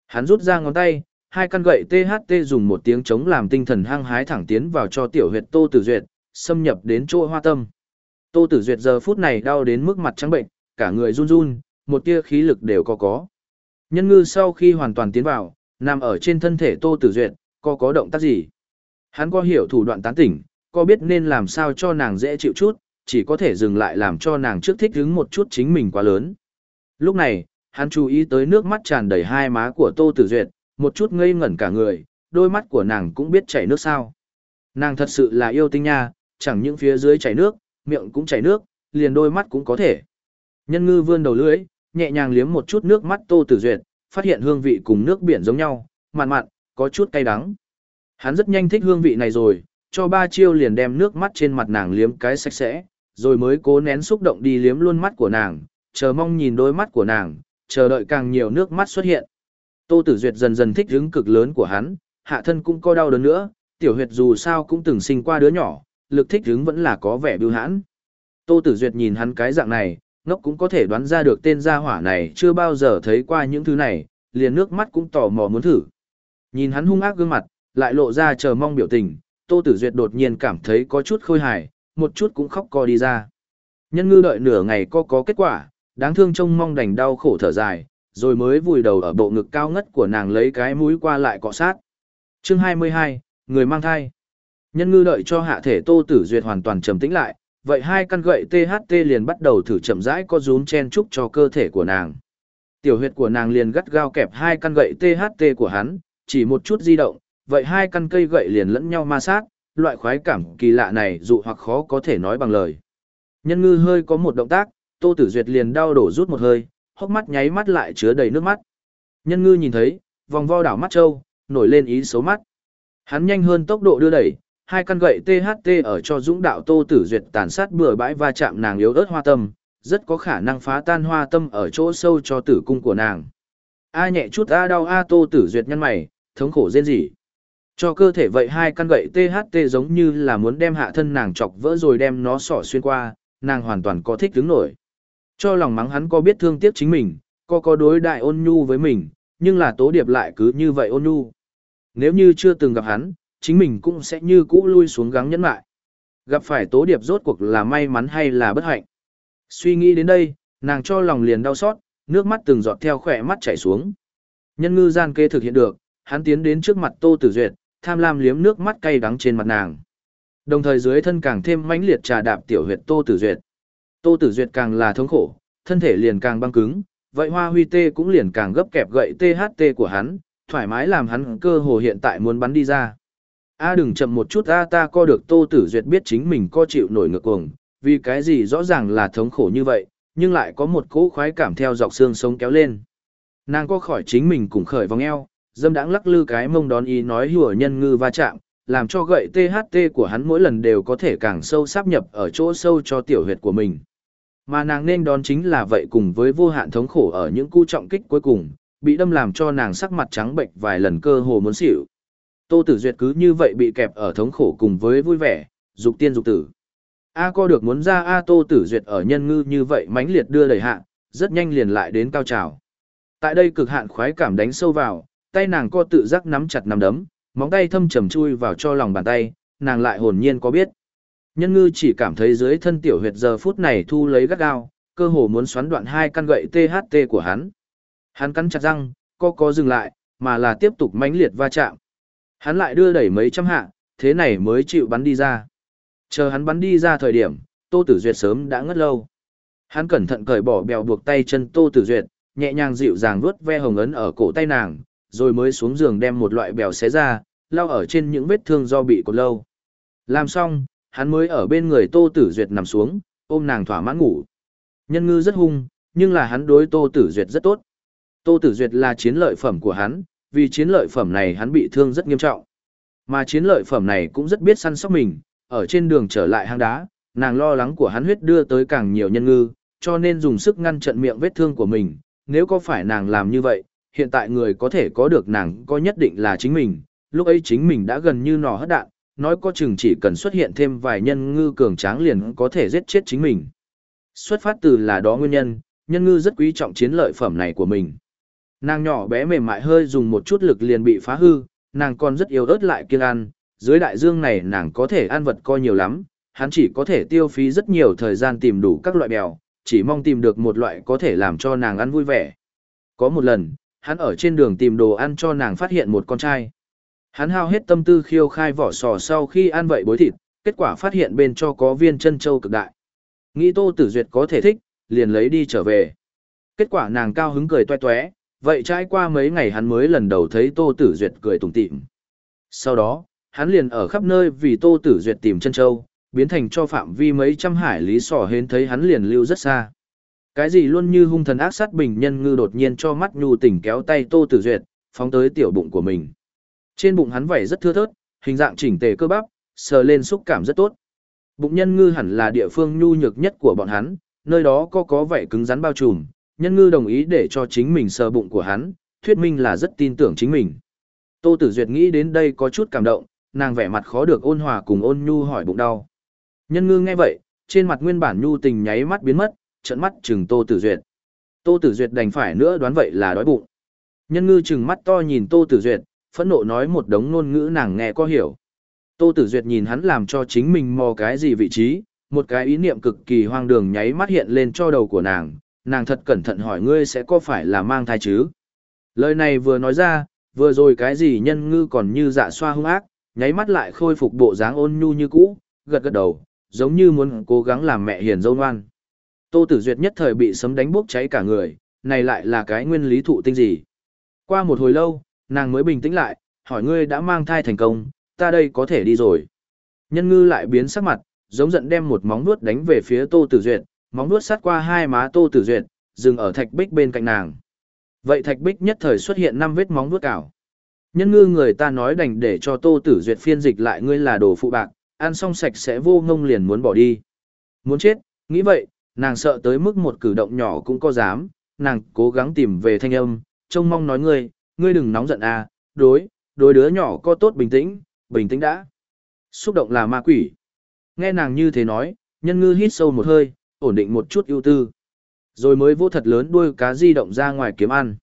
Hắn rút ra ngón tay, hai căn gậy THT dùng một tiếng chống làm tinh thần hăng hái thẳng tiến vào cho tiểu huyệt Tô Tử Duyệt, xâm nhập đến chỗ hoa tâm. Tô Tử Duyệt giờ phút này đau đến mức mặt trắng bệnh, cả người run run, một tia khí lực đều có có. Nhân ngư sau khi hoàn toàn tiến vào, nằm ở trên thân thể Tô Tử Duyệt, có có động tác gì? Hắn có hiểu thủ đoạn tán tỉnh, có biết nên làm sao cho nàng dễ chịu chút, chỉ có thể dừng lại làm cho nàng trước thích hứng một chút chính mình quá lớn. Lúc này, hắn chú ý tới nước mắt tràn đầy hai má của Tô Tử Duyệt, một chút ngây ngẩn cả người, đôi mắt của nàng cũng biết chảy nước sao. Nàng thật sự là yêu tinh nha, chẳng những phía dưới chảy nước, miệng cũng chảy nước, liền đôi mắt cũng có thể. Nhân ngư vươn đầu lưỡi, nhẹ nhàng liếm một chút nước mắt Tô Tử Duyệt, phát hiện hương vị cùng nước biển giống nhau, mặn mặn, có chút cay đắng. Hắn rất nhanh thích hương vị này rồi, cho ba chiêu liền đem nước mắt trên mặt nàng liếm cái sạch sẽ, rồi mới cố nén xúc động đi liếm luôn mắt của nàng, chờ mong nhìn đôi mắt của nàng, chờ đợi càng nhiều nước mắt xuất hiện. Tô Tử Duyệt dần dần thích hứng cực lớn của hắn, hạ thân cũng có đau đớn nữa, tiểu huyệt dù sao cũng từng sinh qua đứa nhỏ, lực thích hứng vẫn là có vẻ bưu hãn. Tô Tử Duyệt nhìn hắn cái dạng này, ngốc cũng có thể đoán ra được tên gia hỏa này chưa bao giờ thấy qua những thứ này, liền nước mắt cũng tò mò muốn thử. Nhìn hắn hung ác gương mặt, lại lộ ra chờ mong biểu tình, Tô Tử Duyệt đột nhiên cảm thấy có chút khôi hài, một chút cũng khóc co đi ra. Nhân ngư đợi nửa ngày có có kết quả, đáng thương trông mong đành đau khổ thở dài, rồi mới vùi đầu ở bộ ngực cao ngất của nàng lấy cái mũi qua lại cọ sát. Chương 22, người mang thai. Nhân ngư đợi cho hạ thể Tô Tử Duyệt hoàn toàn trầm tĩnh lại, vậy hai căn gậy THT liền bắt đầu thử chậm rãi co rúm chen chúc cho cơ thể của nàng. Tiểu huyệt của nàng liền gắt gao kẹp hai căn gậy THT của hắn, chỉ một chút di động, vậy hai căn cây gậy liền lẫn nhau ma sát, loại khoái cảm kỳ lạ này dụ hoặc khó có thể nói bằng lời. Nhân ngư hơi có một động tác, Tô Tử Duyệt liền đau đổ rút một hơi, hốc mắt nháy mắt lại chứa đầy nước mắt. Nhân ngư nhìn thấy, vòng vo đảo mắt trâu, nổi lên ý xấu mắt. Hắn nhanh hơn tốc độ đưa đẩy, hai căn gậy THT ở cho dũng đạo Tô Tử Duyệt tàn sát bừa bãi va chạm nàng yếu ớt hoa tâm, rất có khả năng phá tan hoa tâm ở chỗ sâu cho tử cung của nàng. A nhẹ chút a đau a Tô Tử Duyệt nhăn mày, thống khổ rên rỉ. Cho cơ thể vậy hai căn gậy THT giống như là muốn đem hạ thân nàng chọc vỡ rồi đem nó xỏ xuyên qua, nàng hoàn toàn có thích đứng nổi. Cho lòng mắng hắn có biết thương tiếc chính mình, có có đối đại ôn nhu với mình, nhưng là tố điệp lại cứ như vậy ôn nhu. Nếu như chưa từng gặp hắn, chính mình cũng sẽ như cũ lui xuống gắng nhẫn lại. Gặp phải tố điệp rốt cuộc là may mắn hay là bất hạnh. Suy nghĩ đến đây, nàng cho lòng liền đau xót, nước mắt từng giọt theo khỏe mắt chảy xuống. Nhân ngư gian kê thực hiện được, hắn tiến đến trước mặt Tô Tử Duyệt, tham lam liếm nước mắt cay đắng trên mặt nàng. Đồng thời dưới thân càng thêm mãnh liệt trà đạp tiểu huyệt Tô Tử Duyệt. Tô Tử Duyệt càng là thống khổ, thân thể liền càng băng cứng, vậy Hoa Huy Tê cũng liền càng gấp kẹp gậy THT của hắn, thoải mái làm hắn cơ hồ hiện tại muốn bắn đi ra. A đừng chậm một chút a ta co được Tô Tử Duyệt biết chính mình co chịu nổi ngược cuồng, vì cái gì rõ ràng là thống khổ như vậy, nhưng lại có một cỗ khoái cảm theo dọc xương sống kéo lên. Nàng co khỏi chính mình cùng khởi vòng eo, dâm đãng lắc lư cái mông đón ý nói hùa nhân ngư va chạm, làm cho gậy THT của hắn mỗi lần đều có thể càng sâu sáp nhập ở chỗ sâu cho tiểu huyệt của mình. Mà nàng nên đón chính là vậy cùng với vô hạn thống khổ ở những cu trọng kích cuối cùng, bị đâm làm cho nàng sắc mặt trắng bệnh vài lần cơ hồ muốn xỉu. Tô Tử Duyệt cứ như vậy bị kẹp ở thống khổ cùng với vui vẻ, dục tiên dục tử. A co được muốn ra A Tô Tử Duyệt ở nhân ngư như vậy mãnh liệt đưa đẩy hạ, rất nhanh liền lại đến cao trào. Tại đây cực hạn khoái cảm đánh sâu vào, tay nàng co tự giác nắm chặt nắm đấm, móng tay thâm trầm chui vào cho lòng bàn tay, nàng lại hồn nhiên có biết. Nhân ngư chỉ cảm thấy dưới thân tiểu huyệt giờ phút này thu lấy gắt gao, cơ hồ muốn xoắn đoạn hai căn gậy THT của hắn. Hắn cắn chặt răng, co có dừng lại, mà là tiếp tục mãnh liệt va chạm. Hắn lại đưa đẩy mấy trăm hạ, thế này mới chịu bắn đi ra. Chờ hắn bắn đi ra thời điểm, Tô Tử Duyệt sớm đã ngất lâu. Hắn cẩn thận cởi bỏ bèo buộc tay chân Tô Tử Duyệt, nhẹ nhàng dịu dàng vuốt ve hồng ấn ở cổ tay nàng, rồi mới xuống giường đem một loại bèo xé ra, lau ở trên những vết thương do bị cột lâu. Làm xong, hắn mới ở bên người Tô Tử Duyệt nằm xuống, ôm nàng thỏa mãn ngủ. Nhân ngư rất hung, nhưng là hắn đối Tô Tử Duyệt rất tốt. Tô Tử Duyệt là chiến lợi phẩm của hắn, vì chiến lợi phẩm này hắn bị thương rất nghiêm trọng. Mà chiến lợi phẩm này cũng rất biết săn sóc mình, ở trên đường trở lại hang đá, nàng lo lắng của hắn huyết đưa tới càng nhiều nhân ngư, cho nên dùng sức ngăn chặn miệng vết thương của mình. Nếu có phải nàng làm như vậy, hiện tại người có thể có được nàng có nhất định là chính mình, lúc ấy chính mình đã gần như nỏ hất đạn, nói có chừng chỉ cần xuất hiện thêm vài nhân ngư cường tráng liền có thể giết chết chính mình. Xuất phát từ là đó nguyên nhân, nhân ngư rất quý trọng chiến lợi phẩm này của mình. Nàng nhỏ bé mềm mại hơi dùng một chút lực liền bị phá hư, nàng còn rất yếu ớt lại kiêng ăn, dưới đại dương này nàng có thể ăn vật coi nhiều lắm, hắn chỉ có thể tiêu phí rất nhiều thời gian tìm đủ các loại bèo, chỉ mong tìm được một loại có thể làm cho nàng ăn vui vẻ. Có một lần, hắn ở trên đường tìm đồ ăn cho nàng phát hiện một con trai. Hắn hao hết tâm tư khiêu khai vỏ sò sau khi ăn vậy bối thịt, kết quả phát hiện bên cho có viên chân châu cực đại. Nghĩ Tô Tử Duyệt có thể thích, liền lấy đi trở về. Kết quả nàng cao hứng cười toe toé, vậy trải qua mấy ngày hắn mới lần đầu thấy Tô Tử Duyệt cười tủm tỉm. Sau đó, hắn liền ở khắp nơi vì Tô Tử Duyệt tìm chân châu, biến thành cho phạm vi mấy trăm hải lý sỏ hến thấy hắn liền lưu rất xa. Cái gì luôn như hung thần ác sát bình nhân ngư đột nhiên cho mắt nhu tình kéo tay Tô Tử Duyệt, phóng tới tiểu bụng của mình. Trên bụng hắn vảy rất thưa thớt, hình dạng chỉnh tề cơ bắp, sờ lên xúc cảm rất tốt. Bụng nhân ngư hẳn là địa phương nhu nhược nhất của bọn hắn, nơi đó có có vảy cứng rắn bao trùm, nhân ngư đồng ý để cho chính mình sờ bụng của hắn, thuyết minh là rất tin tưởng chính mình. Tô Tử Duyệt nghĩ đến đây có chút cảm động, nàng vẻ mặt khó được ôn hòa cùng ôn nhu hỏi bụng đau. Nhân ngư nghe vậy, trên mặt nguyên bản nhu tình nháy mắt biến mất, trợn mắt chừng Tô Tử Duyệt. Tô Tử Duyệt đành phải nữa đoán vậy là đói bụng. Nhân ngư chừng mắt to nhìn Tô Tử Duyệt, phẫn nộ nói một đống ngôn ngữ nàng nghe có hiểu. Tô Tử Duyệt nhìn hắn làm cho chính mình mò cái gì vị trí, một cái ý niệm cực kỳ hoang đường nháy mắt hiện lên cho đầu của nàng, nàng thật cẩn thận hỏi ngươi sẽ có phải là mang thai chứ. Lời này vừa nói ra, vừa rồi cái gì nhân ngư còn như dạ xoa hung ác, nháy mắt lại khôi phục bộ dáng ôn nhu như cũ, gật gật đầu, giống như muốn cố gắng làm mẹ hiền dâu ngoan. Tô Tử Duyệt nhất thời bị sấm đánh bốc cháy cả người, này lại là cái nguyên lý thụ tinh gì. Qua một hồi lâu, nàng mới bình tĩnh lại, hỏi ngươi đã mang thai thành công, ta đây có thể đi rồi. Nhân ngư lại biến sắc mặt, giống giận đem một móng vuốt đánh về phía Tô Tử Duyệt, móng nuốt sát qua hai má Tô Tử Duyệt, dừng ở thạch bích bên cạnh nàng. Vậy thạch bích nhất thời xuất hiện năm vết móng nuốt cào. Nhân ngư người ta nói đành để cho Tô Tử Duyệt phiên dịch lại ngươi là đồ phụ bạc, ăn xong sạch sẽ vô ngông liền muốn bỏ đi. Muốn chết, nghĩ vậy, nàng sợ tới mức một cử động nhỏ cũng có dám, nàng cố gắng tìm về thanh âm, trông mong nói ngươi, ngươi đừng nóng giận à, đối, đối đứa nhỏ có tốt bình tĩnh, bình tĩnh đã. Xúc động là ma quỷ. Nghe nàng như thế nói, nhân ngư hít sâu một hơi, ổn định một chút ưu tư. Rồi mới vô thật lớn đuôi cá di động ra ngoài kiếm ăn.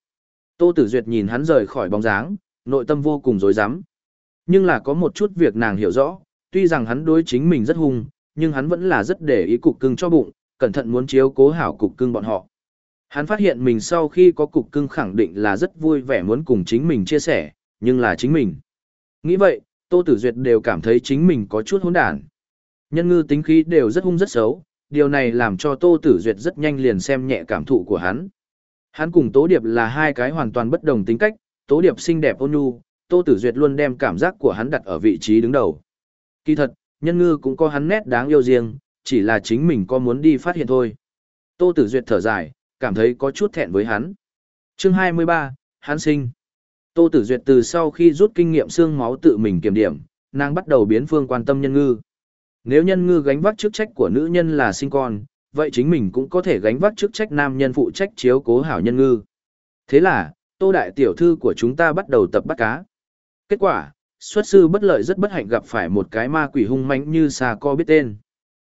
Tô Tử Duyệt nhìn hắn rời khỏi bóng dáng, nội tâm vô cùng rối rắm. Nhưng là có một chút việc nàng hiểu rõ, tuy rằng hắn đối chính mình rất hung, nhưng hắn vẫn là rất để ý cục cưng cho bụng, cẩn thận muốn chiếu cố hảo cục cưng bọn họ. Hắn phát hiện mình sau khi có cục cưng khẳng định là rất vui vẻ muốn cùng chính mình chia sẻ, nhưng là chính mình. Nghĩ vậy, Tô Tử Duyệt đều cảm thấy chính mình có chút hỗn đản. Nhân ngư tính khí đều rất hung rất xấu, điều này làm cho Tô Tử Duyệt rất nhanh liền xem nhẹ cảm thụ của hắn. Hắn cùng Tố Điệp là hai cái hoàn toàn bất đồng tính cách, Tố Điệp xinh đẹp ôn nhu, Tô Tử Duyệt luôn đem cảm giác của hắn đặt ở vị trí đứng đầu. Kỳ thật, nhân ngư cũng có hắn nét đáng yêu riêng, chỉ là chính mình có muốn đi phát hiện thôi. Tô Tử Duyệt thở dài, cảm thấy có chút thẹn với hắn. Chương 23, hắn sinh. Tô Tử Duyệt từ sau khi rút kinh nghiệm xương máu tự mình kiểm điểm, nàng bắt đầu biến phương quan tâm nhân ngư. Nếu nhân ngư gánh vác chức trách của nữ nhân là sinh con, vậy chính mình cũng có thể gánh vác chức trách nam nhân phụ trách chiếu cố hảo nhân ngư. Thế là, Tô Đại Tiểu Thư của chúng ta bắt đầu tập bắt cá. Kết quả, xuất sư bất lợi rất bất hạnh gặp phải một cái ma quỷ hung mãnh như xà co biết tên.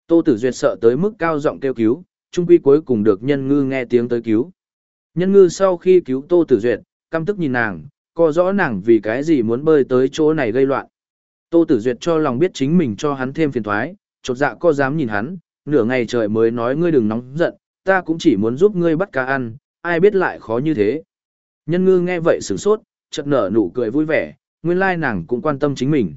Tô Tử Duyệt sợ tới mức cao giọng kêu cứu, trung quy cuối cùng được nhân ngư nghe tiếng tới cứu. Nhân ngư sau khi cứu Tô Tử Duyệt, căm tức nhìn nàng, co rõ nàng vì cái gì muốn bơi tới chỗ này gây loạn. Tô Tử Duyệt cho lòng biết chính mình cho hắn thêm phiền toái, chột dạ co dám nhìn hắn, nửa ngày trời mới nói ngươi đừng nóng giận, ta cũng chỉ muốn giúp ngươi bắt cá ăn, ai biết lại khó như thế. Nhân ngư nghe vậy sửng sốt, chợt nở nụ cười vui vẻ, nguyên lai nàng cũng quan tâm chính mình.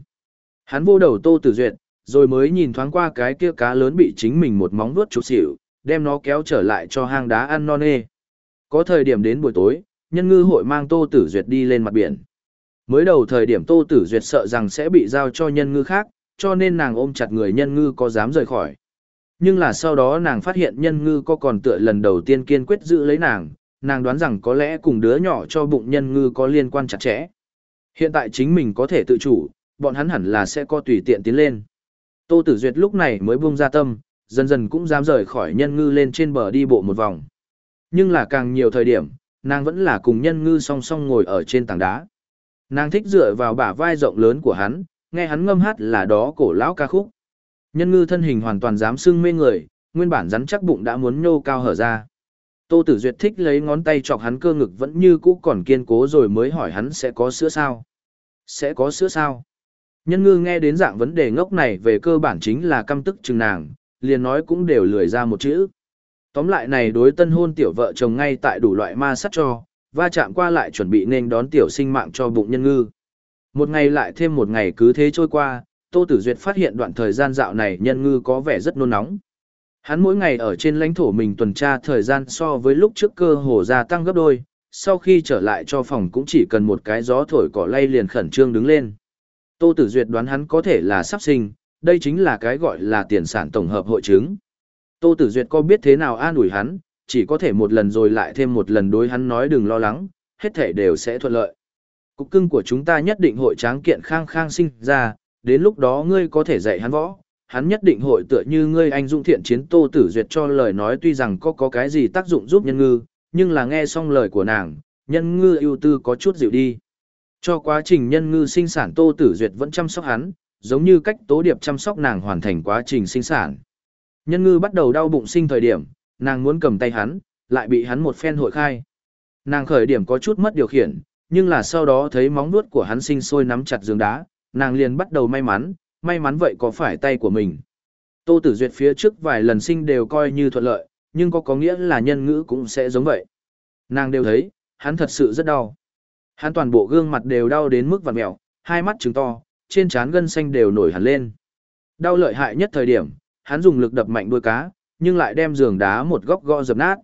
Hắn vô đầu Tô Tử Duyệt, rồi mới nhìn thoáng qua cái kia cá lớn bị chính mình một móng vuốt chụp xỉu, đem nó kéo trở lại cho hang đá ăn non nê. Có thời điểm đến buổi tối, nhân ngư hội mang Tô Tử Duyệt đi lên mặt biển. Mới đầu thời điểm Tô Tử Duyệt sợ rằng sẽ bị giao cho nhân ngư khác, cho nên nàng ôm chặt người nhân ngư có dám rời khỏi. Nhưng là sau đó nàng phát hiện nhân ngư có còn tựa lần đầu tiên kiên quyết giữ lấy nàng, nàng đoán rằng có lẽ cùng đứa nhỏ cho bụng nhân ngư có liên quan chặt chẽ. Hiện tại chính mình có thể tự chủ, bọn hắn hẳn là sẽ có tùy tiện tiến lên. Tô Tử Duyệt lúc này mới buông ra tâm, dần dần cũng dám rời khỏi nhân ngư lên trên bờ đi bộ một vòng. Nhưng là càng nhiều thời điểm, nàng vẫn là cùng nhân ngư song song ngồi ở trên tảng đá. Nàng thích dựa vào bả vai rộng lớn của hắn, nghe hắn ngâm hát là đó cổ lão ca khúc. Nhân ngư thân hình hoàn toàn dám sưng mê người, nguyên bản rắn chắc bụng đã muốn nhô cao hở ra. Tô Tử Duyệt thích lấy ngón tay chọc hắn cơ ngực vẫn như cũ còn kiên cố rồi mới hỏi hắn sẽ có sữa sao. Sẽ có sữa sao? Nhân ngư nghe đến dạng vấn đề ngốc này về cơ bản chính là căm tức chừng nàng, liền nói cũng đều lười ra một chữ. Tóm lại này đối tân hôn tiểu vợ chồng ngay tại đủ loại ma sát cho, va chạm qua lại chuẩn bị nên đón tiểu sinh mạng cho bụng nhân ngư. Một ngày lại thêm một ngày cứ thế trôi qua, Tô Tử Duyệt phát hiện đoạn thời gian dạo này nhân ngư có vẻ rất nôn nóng. Hắn mỗi ngày ở trên lãnh thổ mình tuần tra thời gian so với lúc trước cơ hồ gia tăng gấp đôi, sau khi trở lại cho phòng cũng chỉ cần một cái gió thổi cỏ lay liền khẩn trương đứng lên. Tô Tử Duyệt đoán hắn có thể là sắp sinh, đây chính là cái gọi là tiền sản tổng hợp hội chứng. Tô Tử Duyệt có biết thế nào an ủi hắn, chỉ có thể một lần rồi lại thêm một lần đối hắn nói đừng lo lắng, hết thể đều sẽ thuận lợi. Cục cưng của chúng ta nhất định hội tráng kiện khang khang sinh ra, đến lúc đó ngươi có thể dạy hắn võ, hắn nhất định hội tựa như ngươi anh dũng thiện chiến Tô Tử Duyệt cho lời nói tuy rằng có có cái gì tác dụng giúp nhân ngư, nhưng là nghe xong lời của nàng, nhân ngư ưu tư có chút dịu đi. Cho quá trình nhân ngư sinh sản Tô Tử Duyệt vẫn chăm sóc hắn, giống như cách Tố Điệp chăm sóc nàng hoàn thành quá trình sinh sản. Nhân ngư bắt đầu đau bụng sinh thời điểm, nàng muốn cầm tay hắn, lại bị hắn một phen hội khai. Nàng khởi điểm có chút mất điều khiển, nhưng là sau đó thấy móng vuốt của hắn sinh sôi nắm chặt giường đá, nàng liền bắt đầu may mắn, may mắn vậy có phải tay của mình. Tô Tử Duyệt phía trước vài lần sinh đều coi như thuận lợi, nhưng có có nghĩa là nhân ngữ cũng sẽ giống vậy. Nàng đều thấy, hắn thật sự rất đau. Hắn toàn bộ gương mặt đều đau đến mức vặn mèo, hai mắt trừng to, trên trán gân xanh đều nổi hẳn lên. Đau lợi hại nhất thời điểm, hắn dùng lực đập mạnh đuôi cá, nhưng lại đem giường đá một góc gõ dập nát.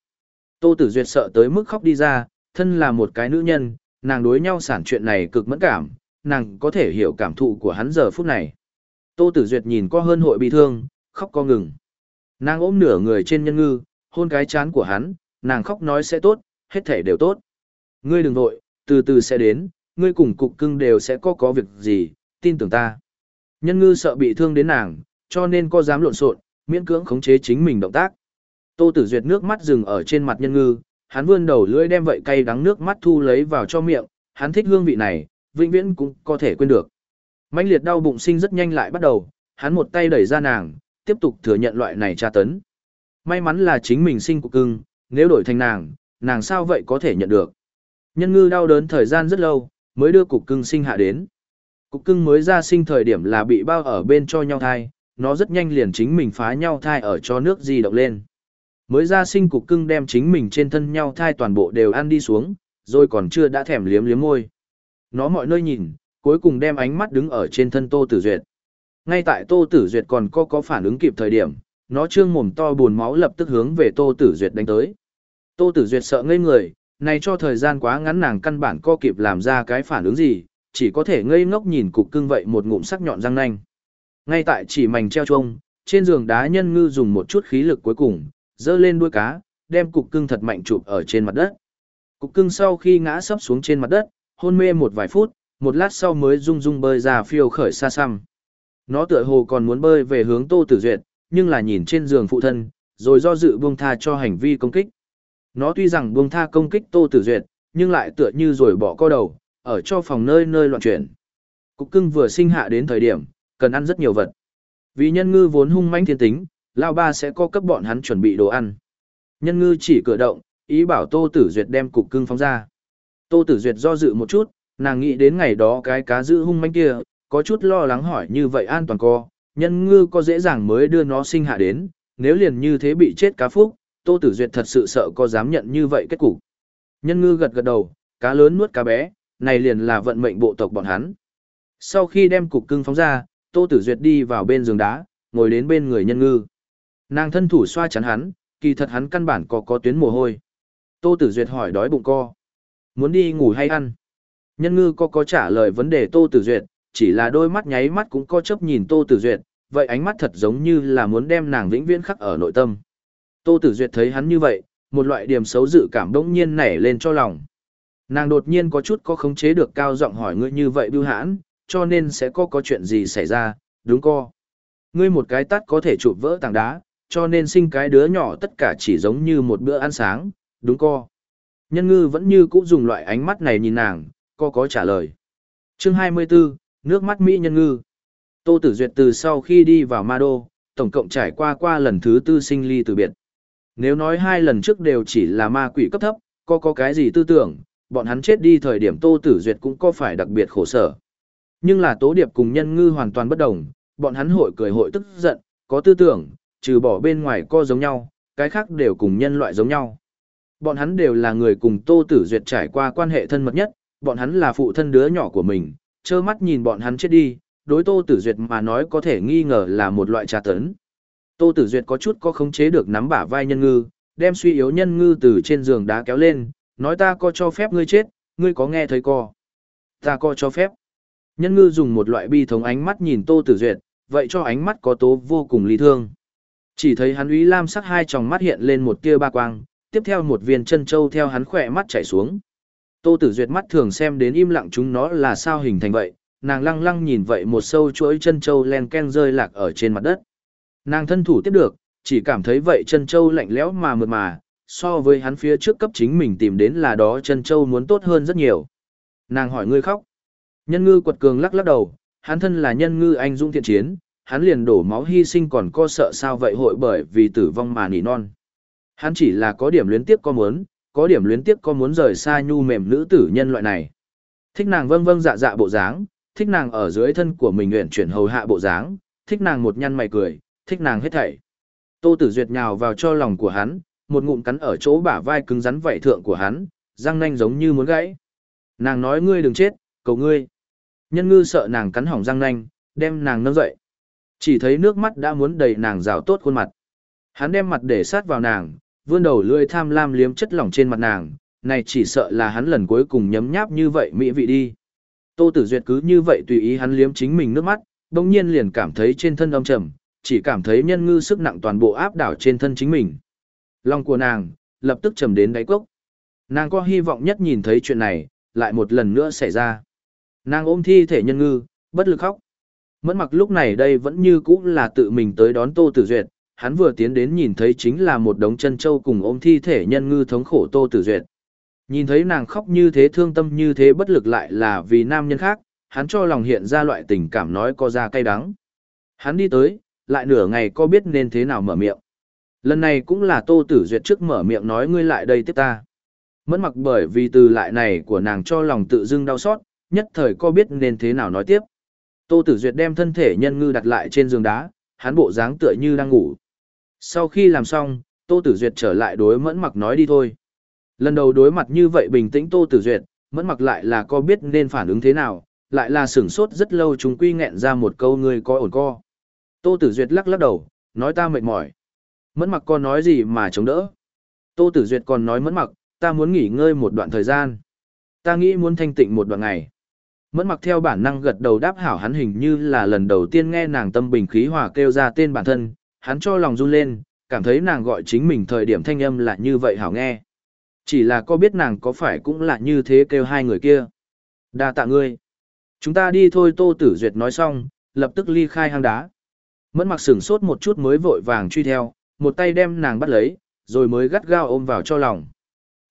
Tô Tử Duyệt sợ tới mức khóc đi ra, thân là một cái nữ nhân, nàng đối nhau sản chuyện này cực mẫn cảm, nàng có thể hiểu cảm thụ của hắn giờ phút này. Tô Tử Duyệt nhìn có hơn hội bị thương, khóc co ngừng. Nàng ôm nửa người trên nhân ngư, hôn cái chán của hắn, nàng khóc nói sẽ tốt, hết thể đều tốt. Ngươi đừng vội, từ từ sẽ đến, ngươi cùng cục cưng đều sẽ có có việc gì, tin tưởng ta. Nhân ngư sợ bị thương đến nàng, cho nên có dám lộn xộn, miễn cưỡng khống chế chính mình động tác. Tô Tử Duyệt nước mắt dừng ở trên mặt nhân ngư, hắn vươn đầu lưỡi đem vậy cay đắng nước mắt thu lấy vào cho miệng, hắn thích hương vị này, vĩnh viễn cũng có thể quên được. Mãnh liệt đau bụng sinh rất nhanh lại bắt đầu, hắn một tay đẩy ra nàng, tiếp tục thừa nhận loại này tra tấn. May mắn là chính mình sinh của cưng, nếu đổi thành nàng, nàng sao vậy có thể nhận được. Nhân ngư đau đớn thời gian rất lâu, mới đưa cục cưng sinh hạ đến. Cục cưng mới ra sinh thời điểm là bị bao ở bên cho nhau thai, nó rất nhanh liền chính mình phá nhau thai ở cho nước di động lên. Mới ra sinh cục cưng đem chính mình trên thân nhau thai toàn bộ đều ăn đi xuống, rồi còn chưa đã thèm liếm liếm môi. Nó mọi nơi nhìn, cuối cùng đem ánh mắt đứng ở trên thân Tô Tử Duyệt. Ngay tại Tô Tử Duyệt còn có có phản ứng kịp thời điểm, nó trương mồm to buồn máu lập tức hướng về Tô Tử Duyệt đánh tới. Tô Tử Duyệt sợ ngây người, này cho thời gian quá ngắn nàng căn bản co kịp làm ra cái phản ứng gì, chỉ có thể ngây ngốc nhìn cục cưng vậy một ngụm sắc nhọn răng nanh. Ngay tại chỉ mảnh treo trông, trên giường đá nhân ngư dùng một chút khí lực cuối cùng, dơ lên đuôi cá, đem cục cưng thật mạnh chụp ở trên mặt đất. Cục cưng sau khi ngã sấp xuống trên mặt đất, hôn mê một vài phút, một lát sau mới rung rung bơi ra phiêu khởi xa xăm. Nó tựa hồ còn muốn bơi về hướng Tô Tử Duyệt, nhưng là nhìn trên giường phụ thân, rồi do dự buông tha cho hành vi công kích. Nó tuy rằng buông tha công kích Tô Tử Duyệt, nhưng lại tựa như rồi bỏ co đầu, ở cho phòng nơi nơi loạn chuyển. Cục cưng vừa sinh hạ đến thời điểm, cần ăn rất nhiều vật. Vì nhân ngư vốn hung manh thiên tính, Lao Ba sẽ có cấp bọn hắn chuẩn bị đồ ăn. Nhân ngư chỉ cử động, ý bảo Tô Tử Duyệt đem cục cưng phóng ra. Tô Tử Duyệt do dự một chút, nàng nghĩ đến ngày đó cái cá giữ hung manh kia, có chút lo lắng hỏi như vậy an toàn co, nhân ngư có dễ dàng mới đưa nó sinh hạ đến, nếu liền như thế bị chết cá phúc, Tô Tử Duyệt thật sự sợ có dám nhận như vậy kết cục. Nhân ngư gật gật đầu, cá lớn nuốt cá bé, này liền là vận mệnh bộ tộc bọn hắn. Sau khi đem cục cưng phóng ra, Tô Tử Duyệt đi vào bên giường đá, ngồi đến bên người nhân ngư. Nàng thân thủ xoa chắn hắn, kỳ thật hắn căn bản có có tuyến mồ hôi. Tô Tử Duyệt hỏi đói bụng co. Muốn đi ngủ hay ăn? Nhân ngư có có trả lời vấn đề Tô Tử Duyệt, chỉ là đôi mắt nháy mắt cũng có chớp nhìn Tô Tử Duyệt, vậy ánh mắt thật giống như là muốn đem nàng vĩnh viễn khắc ở nội tâm. Tô Tử Duyệt thấy hắn như vậy, một loại điểm xấu dự cảm đống nhiên nảy lên cho lòng. Nàng đột nhiên có chút có khống chế được cao giọng hỏi ngươi như vậy bưu hãn, cho nên sẽ có có chuyện gì xảy ra, đúng co. Ngươi một cái tắt có thể chụp vỡ tảng đá, cho nên sinh cái đứa nhỏ tất cả chỉ giống như một bữa ăn sáng, đúng co. Nhân ngư vẫn như cũ dùng loại ánh mắt này nhìn nàng, co có trả lời. Chương 24, nước mắt Mỹ nhân ngư. Tô Tử Duyệt từ sau khi đi vào Ma Đô, tổng cộng trải qua qua lần thứ tư sinh ly từ biệt. Nếu nói hai lần trước đều chỉ là ma quỷ cấp thấp, có có cái gì tư tưởng, bọn hắn chết đi thời điểm Tô Tử Duyệt cũng có phải đặc biệt khổ sở. Nhưng là Tố Điệp cùng Nhân Ngư hoàn toàn bất đồng, bọn hắn hội cười hội tức giận, có tư tưởng, trừ bỏ bên ngoài co giống nhau, cái khác đều cùng nhân loại giống nhau. Bọn hắn đều là người cùng Tô Tử Duyệt trải qua quan hệ thân mật nhất, bọn hắn là phụ thân đứa nhỏ của mình, trơ mắt nhìn bọn hắn chết đi, đối Tô Tử Duyệt mà nói có thể nghi ngờ là một loại trà tấn. Tô Tử Duyệt có chút có khống chế được nắm bả vai nhân ngư, đem suy yếu nhân ngư từ trên giường đá kéo lên, nói ta có cho phép ngươi chết, ngươi có nghe thấy co. Ta có cho phép. Nhân ngư dùng một loại bi thống ánh mắt nhìn Tô Tử Duyệt, vậy cho ánh mắt có tố vô cùng lý thương. Chỉ thấy hắn úy lam sắc hai tròng mắt hiện lên một tia ba quang, tiếp theo một viên chân châu theo hắn khỏe mắt chảy xuống. Tô Tử Duyệt mắt thường xem đến im lặng chúng nó là sao hình thành vậy, nàng lăng lăng nhìn vậy một sâu chuỗi chân châu len ken rơi lạc ở trên mặt đất. Nàng thân thủ tiếp được, chỉ cảm thấy vậy chân châu lạnh lẽo mà mượt mà, so với hắn phía trước cấp chính mình tìm đến là đó chân châu muốn tốt hơn rất nhiều. Nàng hỏi ngươi khóc. Nhân ngư quật cường lắc lắc đầu, hắn thân là nhân ngư anh dũng thiện chiến, hắn liền đổ máu hy sinh còn co sợ sao vậy hội bởi vì tử vong mà nỉ non. Hắn chỉ là có điểm luyến tiếc có muốn, có điểm luyến tiếc có muốn rời xa nhu mềm nữ tử nhân loại này. Thích nàng vâng vâng dạ dạ bộ dáng, thích nàng ở dưới thân của mình nguyện chuyển hầu hạ bộ dáng, thích nàng một nhăn mày cười, thích nàng hết thảy. Tô Tử Duyệt nhào vào cho lòng của hắn, một ngụm cắn ở chỗ bả vai cứng rắn vảy thượng của hắn, răng nanh giống như muốn gãy. Nàng nói ngươi đừng chết, cầu ngươi. Nhân ngư sợ nàng cắn hỏng răng nanh, đem nàng nâng dậy. Chỉ thấy nước mắt đã muốn đầy nàng rào tốt khuôn mặt. Hắn đem mặt để sát vào nàng, vươn đầu lưỡi tham lam liếm chất lỏng trên mặt nàng, này chỉ sợ là hắn lần cuối cùng nhấm nháp như vậy mỹ vị đi. Tô Tử Duyệt cứ như vậy tùy ý hắn liếm chính mình nước mắt, bỗng nhiên liền cảm thấy trên thân âm trầm, chỉ cảm thấy nhân ngư sức nặng toàn bộ áp đảo trên thân chính mình. Lòng của nàng, lập tức trầm đến đáy cốc. Nàng có hy vọng nhất nhìn thấy chuyện này, lại một lần nữa xảy ra. Nàng ôm thi thể nhân ngư, bất lực khóc. Mẫn mặc lúc này đây vẫn như cũ là tự mình tới đón Tô Tử Duyệt, hắn vừa tiến đến nhìn thấy chính là một đống chân châu cùng ôm thi thể nhân ngư thống khổ Tô Tử Duyệt. Nhìn thấy nàng khóc như thế thương tâm như thế bất lực lại là vì nam nhân khác, hắn cho lòng hiện ra loại tình cảm nói có ra cay đắng. Hắn đi tới, lại nửa ngày có biết nên thế nào mở miệng. Lần này cũng là Tô Tử Duyệt trước mở miệng nói ngươi lại đây tiếp ta. Mẫn mặc bởi vì từ lại này của nàng cho lòng tự dưng đau xót, nhất thời co biết nên thế nào nói tiếp. Tô Tử Duyệt đem thân thể nhân ngư đặt lại trên giường đá, hắn bộ dáng tựa như đang ngủ. Sau khi làm xong, Tô Tử Duyệt trở lại đối mẫn mặc nói đi thôi. Lần đầu đối mặt như vậy bình tĩnh Tô Tử Duyệt, mẫn mặc lại là co biết nên phản ứng thế nào, lại là sửng sốt rất lâu chúng quy nghẹn ra một câu người có ổn co. Tô Tử Duyệt lắc lắc đầu, nói ta mệt mỏi. Mẫn mặc con nói gì mà chống đỡ. Tô Tử Duyệt còn nói mẫn mặc, ta muốn nghỉ ngơi một đoạn thời gian. Ta nghĩ muốn thanh tịnh một đoạn ngày. Mẫn mặc theo bản năng gật đầu đáp hảo hắn hình như là lần đầu tiên nghe nàng tâm bình khí hòa kêu ra tên bản thân, hắn cho lòng run lên, cảm thấy nàng gọi chính mình thời điểm thanh âm là như vậy hảo nghe. Chỉ là có biết nàng có phải cũng là như thế kêu hai người kia. đa tạ ngươi. Chúng ta đi thôi Tô Tử Duyệt nói xong, lập tức ly khai hang đá. Mẫn mặc sửng sốt một chút mới vội vàng truy theo, một tay đem nàng bắt lấy, rồi mới gắt gao ôm vào cho lòng.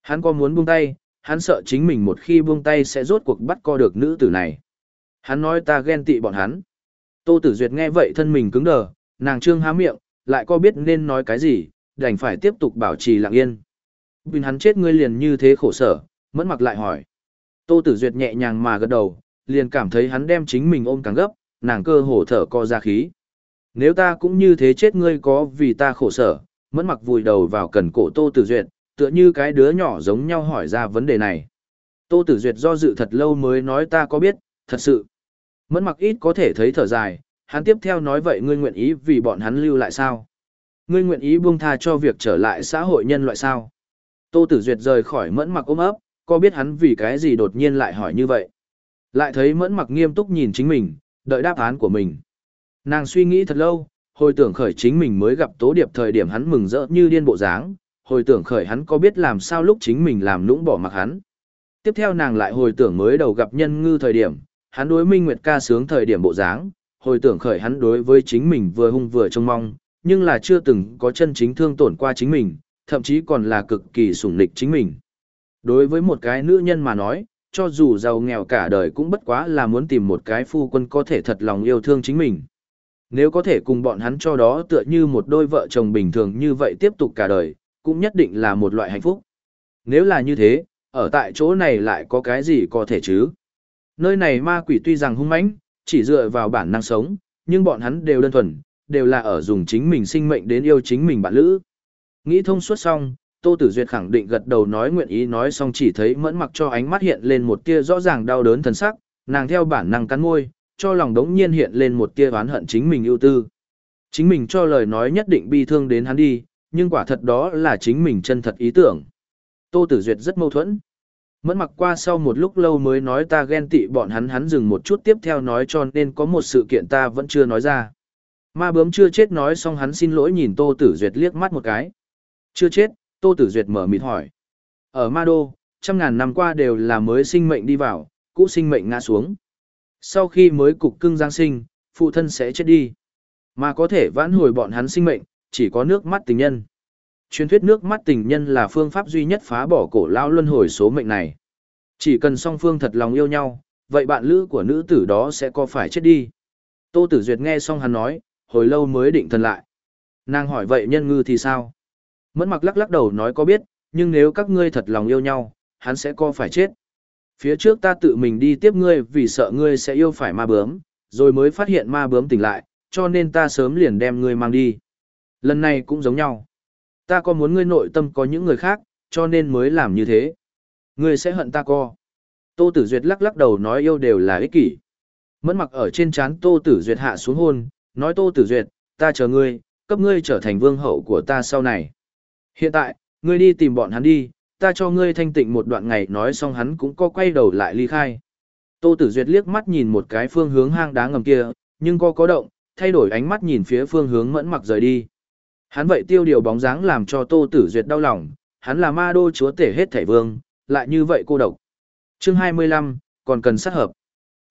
Hắn có muốn buông tay, hắn sợ chính mình một khi buông tay sẽ rốt cuộc bắt co được nữ tử này. Hắn nói ta ghen tị bọn hắn. Tô Tử Duyệt nghe vậy thân mình cứng đờ, nàng trương há miệng, lại có biết nên nói cái gì, đành phải tiếp tục bảo trì lặng yên. Bình hắn chết ngươi liền như thế khổ sở, mẫn mặc lại hỏi. Tô Tử Duyệt nhẹ nhàng mà gật đầu, liền cảm thấy hắn đem chính mình ôm càng gấp, nàng cơ hồ thở co ra khí. Nếu ta cũng như thế chết ngươi có vì ta khổ sở, mẫn mặc vùi đầu vào cần cổ Tô Tử Duyệt, tựa như cái đứa nhỏ giống nhau hỏi ra vấn đề này. Tô Tử Duyệt do dự thật lâu mới nói ta có biết, thật sự. Mẫn mặc ít có thể thấy thở dài, hắn tiếp theo nói vậy ngươi nguyện ý vì bọn hắn lưu lại sao? Ngươi nguyện ý buông tha cho việc trở lại xã hội nhân loại sao? Tô Tử Duyệt rời khỏi mẫn mặc ôm ấp, có biết hắn vì cái gì đột nhiên lại hỏi như vậy. Lại thấy mẫn mặc nghiêm túc nhìn chính mình, đợi đáp án của mình. Nàng suy nghĩ thật lâu, hồi tưởng khởi chính mình mới gặp Tố Điệp thời điểm hắn mừng rỡ như điên bộ dáng, hồi tưởng khởi hắn có biết làm sao lúc chính mình làm nũng bỏ mặc hắn. Tiếp theo nàng lại hồi tưởng mới đầu gặp nhân ngư thời điểm, hắn đối Minh Nguyệt ca sướng thời điểm bộ dáng, hồi tưởng khởi hắn đối với chính mình vừa hung vừa trông mong, nhưng là chưa từng có chân chính thương tổn qua chính mình, thậm chí còn là cực kỳ sủng nịch chính mình. Đối với một cái nữ nhân mà nói, cho dù giàu nghèo cả đời cũng bất quá là muốn tìm một cái phu quân có thể thật lòng yêu thương chính mình. Nếu có thể cùng bọn hắn cho đó tựa như một đôi vợ chồng bình thường như vậy tiếp tục cả đời, cũng nhất định là một loại hạnh phúc. Nếu là như thế, ở tại chỗ này lại có cái gì có thể chứ? Nơi này ma quỷ tuy rằng hung mãnh, chỉ dựa vào bản năng sống, nhưng bọn hắn đều đơn thuần, đều là ở dùng chính mình sinh mệnh đến yêu chính mình bạn lữ. Nghĩ thông suốt xong, Tô Tử Duyệt khẳng định gật đầu nói nguyện ý nói xong chỉ thấy mẫn mặc cho ánh mắt hiện lên một tia rõ ràng đau đớn thần sắc, nàng theo bản năng cắn môi, cho lòng đống nhiên hiện lên một tia oán hận chính mình ưu tư. Chính mình cho lời nói nhất định bi thương đến hắn đi, nhưng quả thật đó là chính mình chân thật ý tưởng. Tô Tử Duyệt rất mâu thuẫn. Mẫn mặc qua sau một lúc lâu mới nói ta ghen tị bọn hắn hắn dừng một chút tiếp theo nói cho nên có một sự kiện ta vẫn chưa nói ra. Ma bướm chưa chết nói xong hắn xin lỗi nhìn Tô Tử Duyệt liếc mắt một cái. Chưa chết, Tô Tử Duyệt mở mịt hỏi. Ở Ma Đô, trăm ngàn năm qua đều là mới sinh mệnh đi vào, cũ sinh mệnh ngã xuống. Sau khi mới cục cưng giáng sinh, phụ thân sẽ chết đi. Mà có thể vãn hồi bọn hắn sinh mệnh, chỉ có nước mắt tình nhân. Truyền thuyết nước mắt tình nhân là phương pháp duy nhất phá bỏ cổ lao luân hồi số mệnh này. Chỉ cần song phương thật lòng yêu nhau, vậy bạn lữ của nữ tử đó sẽ có phải chết đi. Tô Tử Duyệt nghe xong hắn nói, hồi lâu mới định thần lại. Nàng hỏi vậy nhân ngư thì sao? Mẫn mặc lắc lắc đầu nói có biết, nhưng nếu các ngươi thật lòng yêu nhau, hắn sẽ có phải chết. Phía trước ta tự mình đi tiếp ngươi vì sợ ngươi sẽ yêu phải ma bướm, rồi mới phát hiện ma bướm tỉnh lại, cho nên ta sớm liền đem ngươi mang đi. Lần này cũng giống nhau. Ta có muốn ngươi nội tâm có những người khác, cho nên mới làm như thế. Ngươi sẽ hận ta co. Tô Tử Duyệt lắc lắc đầu nói yêu đều là ích kỷ. Mẫn mặc ở trên trán Tô Tử Duyệt hạ xuống hôn, nói Tô Tử Duyệt, ta chờ ngươi, cấp ngươi trở thành vương hậu của ta sau này. Hiện tại, ngươi đi tìm bọn hắn đi, ta cho ngươi thanh tịnh một đoạn ngày nói xong hắn cũng có quay đầu lại ly khai. Tô Tử Duyệt liếc mắt nhìn một cái phương hướng hang đá ngầm kia, nhưng có có động, thay đổi ánh mắt nhìn phía phương hướng mẫn mặc rời đi. Hắn vậy tiêu điều bóng dáng làm cho Tô Tử Duyệt đau lòng, hắn là ma đô chúa tể hết thảy vương, lại như vậy cô độc. Chương 25, còn cần sát hợp.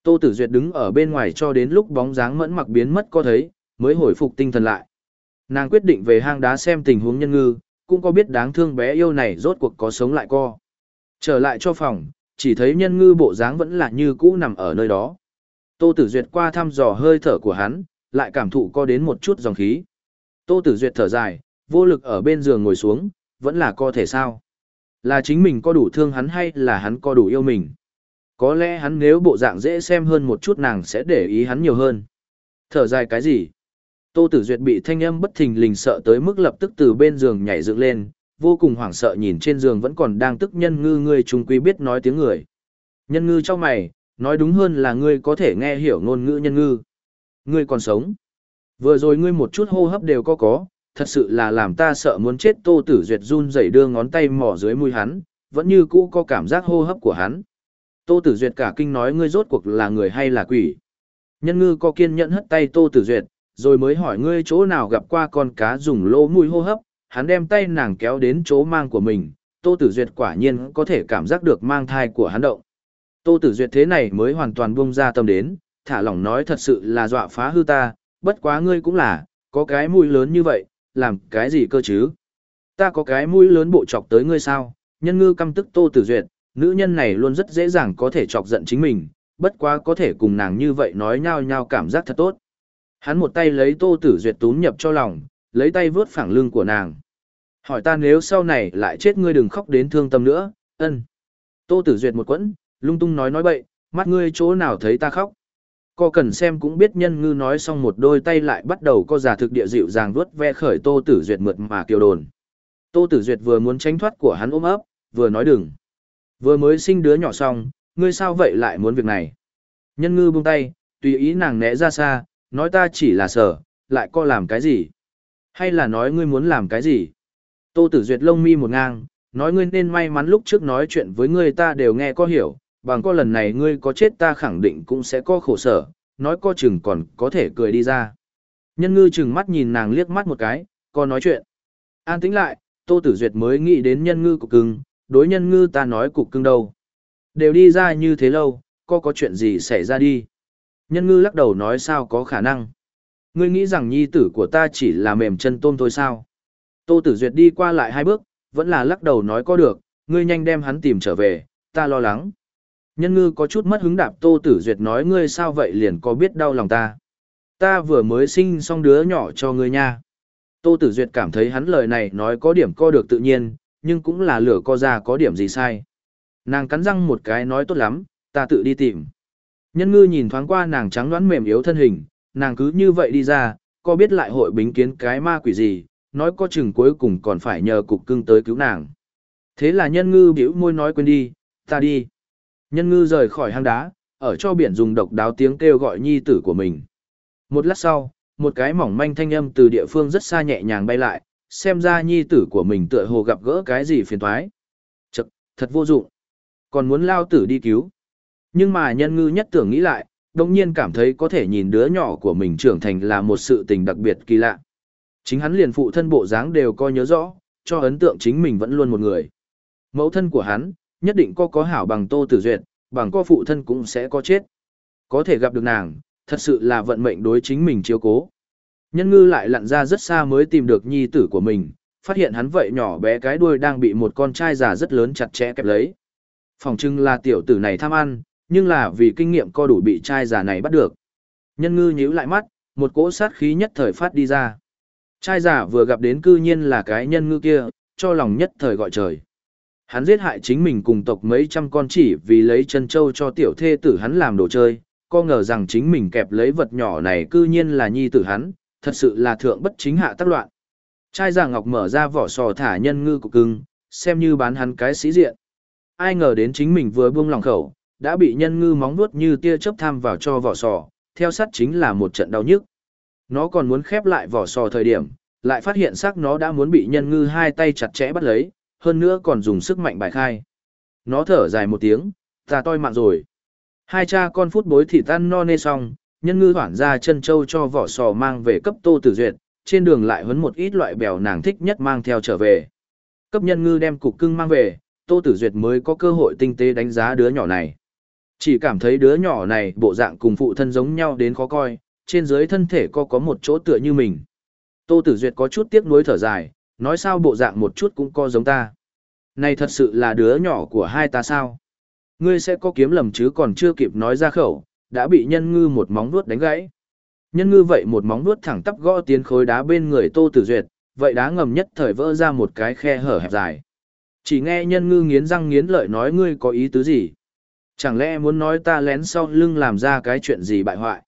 Tô Tử Duyệt đứng ở bên ngoài cho đến lúc bóng dáng mẫn mặc biến mất có thấy, mới hồi phục tinh thần lại. Nàng quyết định về hang đá xem tình huống nhân ngư, cũng có biết đáng thương bé yêu này rốt cuộc có sống lại co. Trở lại cho phòng, chỉ thấy nhân ngư bộ dáng vẫn là như cũ nằm ở nơi đó. Tô Tử Duyệt qua thăm dò hơi thở của hắn, lại cảm thụ co đến một chút dòng khí. Tô Tử Duyệt thở dài, vô lực ở bên giường ngồi xuống, vẫn là co thể sao. Là chính mình có đủ thương hắn hay là hắn có đủ yêu mình. Có lẽ hắn nếu bộ dạng dễ xem hơn một chút nàng sẽ để ý hắn nhiều hơn. Thở dài cái gì? Tô Tử Duyệt bị thanh âm bất thình lình sợ tới mức lập tức từ bên giường nhảy dựng lên, vô cùng hoảng sợ nhìn trên giường vẫn còn đang tức nhân ngư ngươi trùng quy biết nói tiếng người. Nhân ngư cho mày, nói đúng hơn là ngươi có thể nghe hiểu ngôn ngữ nhân ngư. Ngươi còn sống. Vừa rồi ngươi một chút hô hấp đều có có, thật sự là làm ta sợ muốn chết Tô Tử Duyệt run rẩy đưa ngón tay mò dưới mũi hắn, vẫn như cũ có cảm giác hô hấp của hắn. Tô Tử Duyệt cả kinh nói ngươi rốt cuộc là người hay là quỷ. Nhân ngư có kiên nhẫn hất tay Tô Tử Duyệt, rồi mới hỏi ngươi chỗ nào gặp qua con cá dùng lỗ mũi hô hấp, hắn đem tay nàng kéo đến chỗ mang của mình, Tô Tử Duyệt quả nhiên có thể cảm giác được mang thai của hắn động. Tô Tử Duyệt thế này mới hoàn toàn buông ra tâm đến, thả lỏng nói thật sự là dọa phá hư ta, bất quá ngươi cũng là, có cái mũi lớn như vậy, làm cái gì cơ chứ? Ta có cái mũi lớn bộ chọc tới ngươi sao? Nhân ngư căm tức Tô Tử Duyệt, nữ nhân này luôn rất dễ dàng có thể chọc giận chính mình, bất quá có thể cùng nàng như vậy nói nhau nhau cảm giác thật tốt. Hắn một tay lấy Tô Tử Duyệt túm nhập cho lòng, lấy tay vướt phẳng lưng của nàng. Hỏi ta nếu sau này lại chết ngươi đừng khóc đến thương tâm nữa, ân. Tô Tử Duyệt một quẫn, lung tung nói nói bậy, mắt ngươi chỗ nào thấy ta khóc. Co cần xem cũng biết nhân ngư nói xong một đôi tay lại bắt đầu co giả thực địa dịu dàng vuốt ve khởi Tô Tử Duyệt mượt mà kiều đồn. Tô Tử Duyệt vừa muốn tránh thoát của hắn ôm ấp, vừa nói đừng. Vừa mới sinh đứa nhỏ xong, ngươi sao vậy lại muốn việc này. Nhân ngư buông tay, tùy ý nàng né ra xa, nói ta chỉ là sở, lại co làm cái gì? Hay là nói ngươi muốn làm cái gì? Tô Tử Duyệt lông mi một ngang, nói ngươi nên may mắn lúc trước nói chuyện với ngươi ta đều nghe có hiểu, bằng co lần này ngươi có chết ta khẳng định cũng sẽ có khổ sở, nói co chừng còn có thể cười đi ra. Nhân ngư chừng mắt nhìn nàng liếc mắt một cái, co nói chuyện. An tĩnh lại, Tô Tử Duyệt mới nghĩ đến nhân ngư cục cưng, đối nhân ngư ta nói cục cưng đâu. Đều đi ra như thế lâu, co có chuyện gì xảy ra đi. Nhân ngư lắc đầu nói sao có khả năng. Ngươi nghĩ rằng nhi tử của ta chỉ là mềm chân tôm thôi sao? Tô Tử Duyệt đi qua lại hai bước, vẫn là lắc đầu nói có được, ngươi nhanh đem hắn tìm trở về, ta lo lắng. Nhân ngư có chút mất hứng đạp Tô Tử Duyệt nói ngươi sao vậy liền có biết đau lòng ta. Ta vừa mới sinh xong đứa nhỏ cho ngươi nha. Tô Tử Duyệt cảm thấy hắn lời này nói có điểm co được tự nhiên, nhưng cũng là lửa co ra có điểm gì sai. Nàng cắn răng một cái nói tốt lắm, ta tự đi tìm. Nhân ngư nhìn thoáng qua nàng trắng đoán mềm yếu thân hình, nàng cứ như vậy đi ra, có biết lại hội bính kiến cái ma quỷ gì, nói có chừng cuối cùng còn phải nhờ cục cưng tới cứu nàng. Thế là nhân ngư biểu môi nói quên đi, ta đi. Nhân ngư rời khỏi hang đá, ở cho biển dùng độc đáo tiếng kêu gọi nhi tử của mình. Một lát sau, một cái mỏng manh thanh âm từ địa phương rất xa nhẹ nhàng bay lại, xem ra nhi tử của mình tựa hồ gặp gỡ cái gì phiền toái. Chật, thật vô dụng. Còn muốn lao tử đi cứu. Nhưng mà nhân ngư nhất tưởng nghĩ lại, đồng nhiên cảm thấy có thể nhìn đứa nhỏ của mình trưởng thành là một sự tình đặc biệt kỳ lạ. Chính hắn liền phụ thân bộ dáng đều coi nhớ rõ, cho ấn tượng chính mình vẫn luôn một người. Mẫu thân của hắn, nhất định có có hảo bằng tô tử duyệt, bằng co phụ thân cũng sẽ có chết. Có thể gặp được nàng, thật sự là vận mệnh đối chính mình chiếu cố. Nhân ngư lại lặn ra rất xa mới tìm được nhi tử của mình, phát hiện hắn vậy nhỏ bé cái đuôi đang bị một con trai già rất lớn chặt chẽ kẹp lấy. Phòng trưng là tiểu tử này tham ăn, nhưng là vì kinh nghiệm co đủ bị trai già này bắt được. Nhân ngư nhíu lại mắt, một cỗ sát khí nhất thời phát đi ra. Trai giả vừa gặp đến cư nhiên là cái nhân ngư kia, cho lòng nhất thời gọi trời. Hắn giết hại chính mình cùng tộc mấy trăm con chỉ vì lấy chân châu cho tiểu thê tử hắn làm đồ chơi, co ngờ rằng chính mình kẹp lấy vật nhỏ này cư nhiên là nhi tử hắn, thật sự là thượng bất chính hạ tác loạn. Trai già ngọc mở ra vỏ sò thả nhân ngư cục cưng, xem như bán hắn cái sĩ diện. Ai ngờ đến chính mình vừa buông lòng khẩu, đã bị nhân ngư móng vuốt như tia chớp tham vào cho vỏ sò, theo sát chính là một trận đau nhức. Nó còn muốn khép lại vỏ sò thời điểm, lại phát hiện xác nó đã muốn bị nhân ngư hai tay chặt chẽ bắt lấy, hơn nữa còn dùng sức mạnh bài khai. Nó thở dài một tiếng, ta toi mạng rồi. Hai cha con phút bối thịt tan no nê xong, nhân ngư hoảng ra chân châu cho vỏ sò mang về cấp tô tử duyệt, trên đường lại huấn một ít loại bèo nàng thích nhất mang theo trở về. Cấp nhân ngư đem cục cưng mang về, tô tử duyệt mới có cơ hội tinh tế đánh giá đứa nhỏ này. Chỉ cảm thấy đứa nhỏ này bộ dạng cùng phụ thân giống nhau đến khó coi, trên dưới thân thể có có một chỗ tựa như mình. Tô Tử Duyệt có chút tiếc nuối thở dài, nói sao bộ dạng một chút cũng co giống ta. Này thật sự là đứa nhỏ của hai ta sao? Ngươi sẽ có kiếm lầm chứ còn chưa kịp nói ra khẩu, đã bị nhân ngư một móng vuốt đánh gãy. Nhân ngư vậy một móng vuốt thẳng tắp gõ tiến khối đá bên người Tô Tử Duyệt, vậy đá ngầm nhất thời vỡ ra một cái khe hở hẹp dài. Chỉ nghe nhân ngư nghiến răng nghiến lợi nói ngươi có ý tứ gì? Chẳng lẽ muốn nói ta lén sau lưng làm ra cái chuyện gì bại hoại?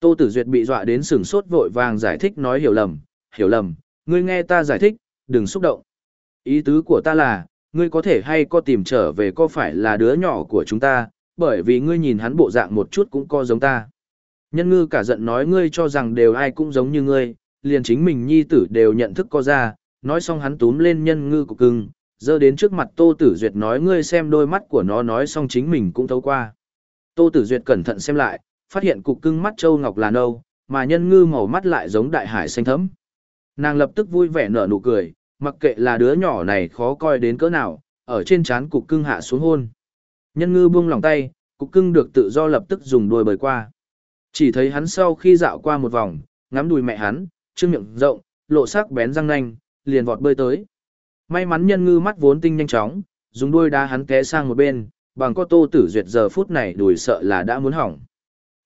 Tô Tử Duyệt bị dọa đến sừng sốt vội vàng giải thích nói hiểu lầm, hiểu lầm, ngươi nghe ta giải thích, đừng xúc động. Ý tứ của ta là, ngươi có thể hay có tìm trở về có phải là đứa nhỏ của chúng ta, bởi vì ngươi nhìn hắn bộ dạng một chút cũng có giống ta. Nhân ngư cả giận nói ngươi cho rằng đều ai cũng giống như ngươi, liền chính mình nhi tử đều nhận thức có ra, nói xong hắn túm lên nhân ngư của cưng, dơ đến trước mặt Tô Tử Duyệt nói ngươi xem đôi mắt của nó nói xong chính mình cũng thấu qua. Tô Tử Duyệt cẩn thận xem lại, phát hiện cục cưng mắt châu ngọc là nâu, mà nhân ngư màu mắt lại giống đại hải xanh thẫm. Nàng lập tức vui vẻ nở nụ cười, mặc kệ là đứa nhỏ này khó coi đến cỡ nào, ở trên trán cục cưng hạ xuống hôn. Nhân ngư buông lòng tay, cục cưng được tự do lập tức dùng đuôi bơi qua. Chỉ thấy hắn sau khi dạo qua một vòng, ngắm đùi mẹ hắn, trương miệng rộng, lộ sắc bén răng nanh, liền vọt bơi tới. May mắn nhân ngư mắt vốn tinh nhanh chóng, dùng đuôi đá hắn té sang một bên, bằng có tô tử duyệt giờ phút này đùi sợ là đã muốn hỏng.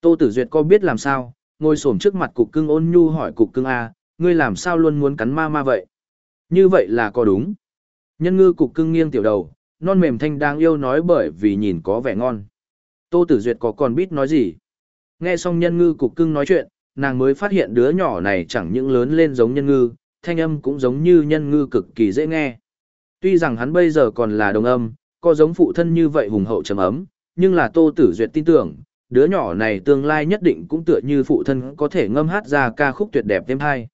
Tô tử duyệt có biết làm sao, ngồi xổm trước mặt cục cưng ôn nhu hỏi cục cưng A, ngươi làm sao luôn muốn cắn ma ma vậy? Như vậy là có đúng. Nhân ngư cục cưng nghiêng tiểu đầu, non mềm thanh đáng yêu nói bởi vì nhìn có vẻ ngon. Tô Tử Duyệt có còn biết nói gì? Nghe xong nhân ngư cục cưng nói chuyện, nàng mới phát hiện đứa nhỏ này chẳng những lớn lên giống nhân ngư, thanh âm cũng giống như nhân ngư cực kỳ dễ nghe. Tuy rằng hắn bây giờ còn là đồng âm, có giống phụ thân như vậy hùng hậu trầm ấm, nhưng là Tô Tử Duyệt tin tưởng, đứa nhỏ này tương lai nhất định cũng tựa như phụ thân có thể ngâm hát ra ca khúc tuyệt đẹp thêm hay.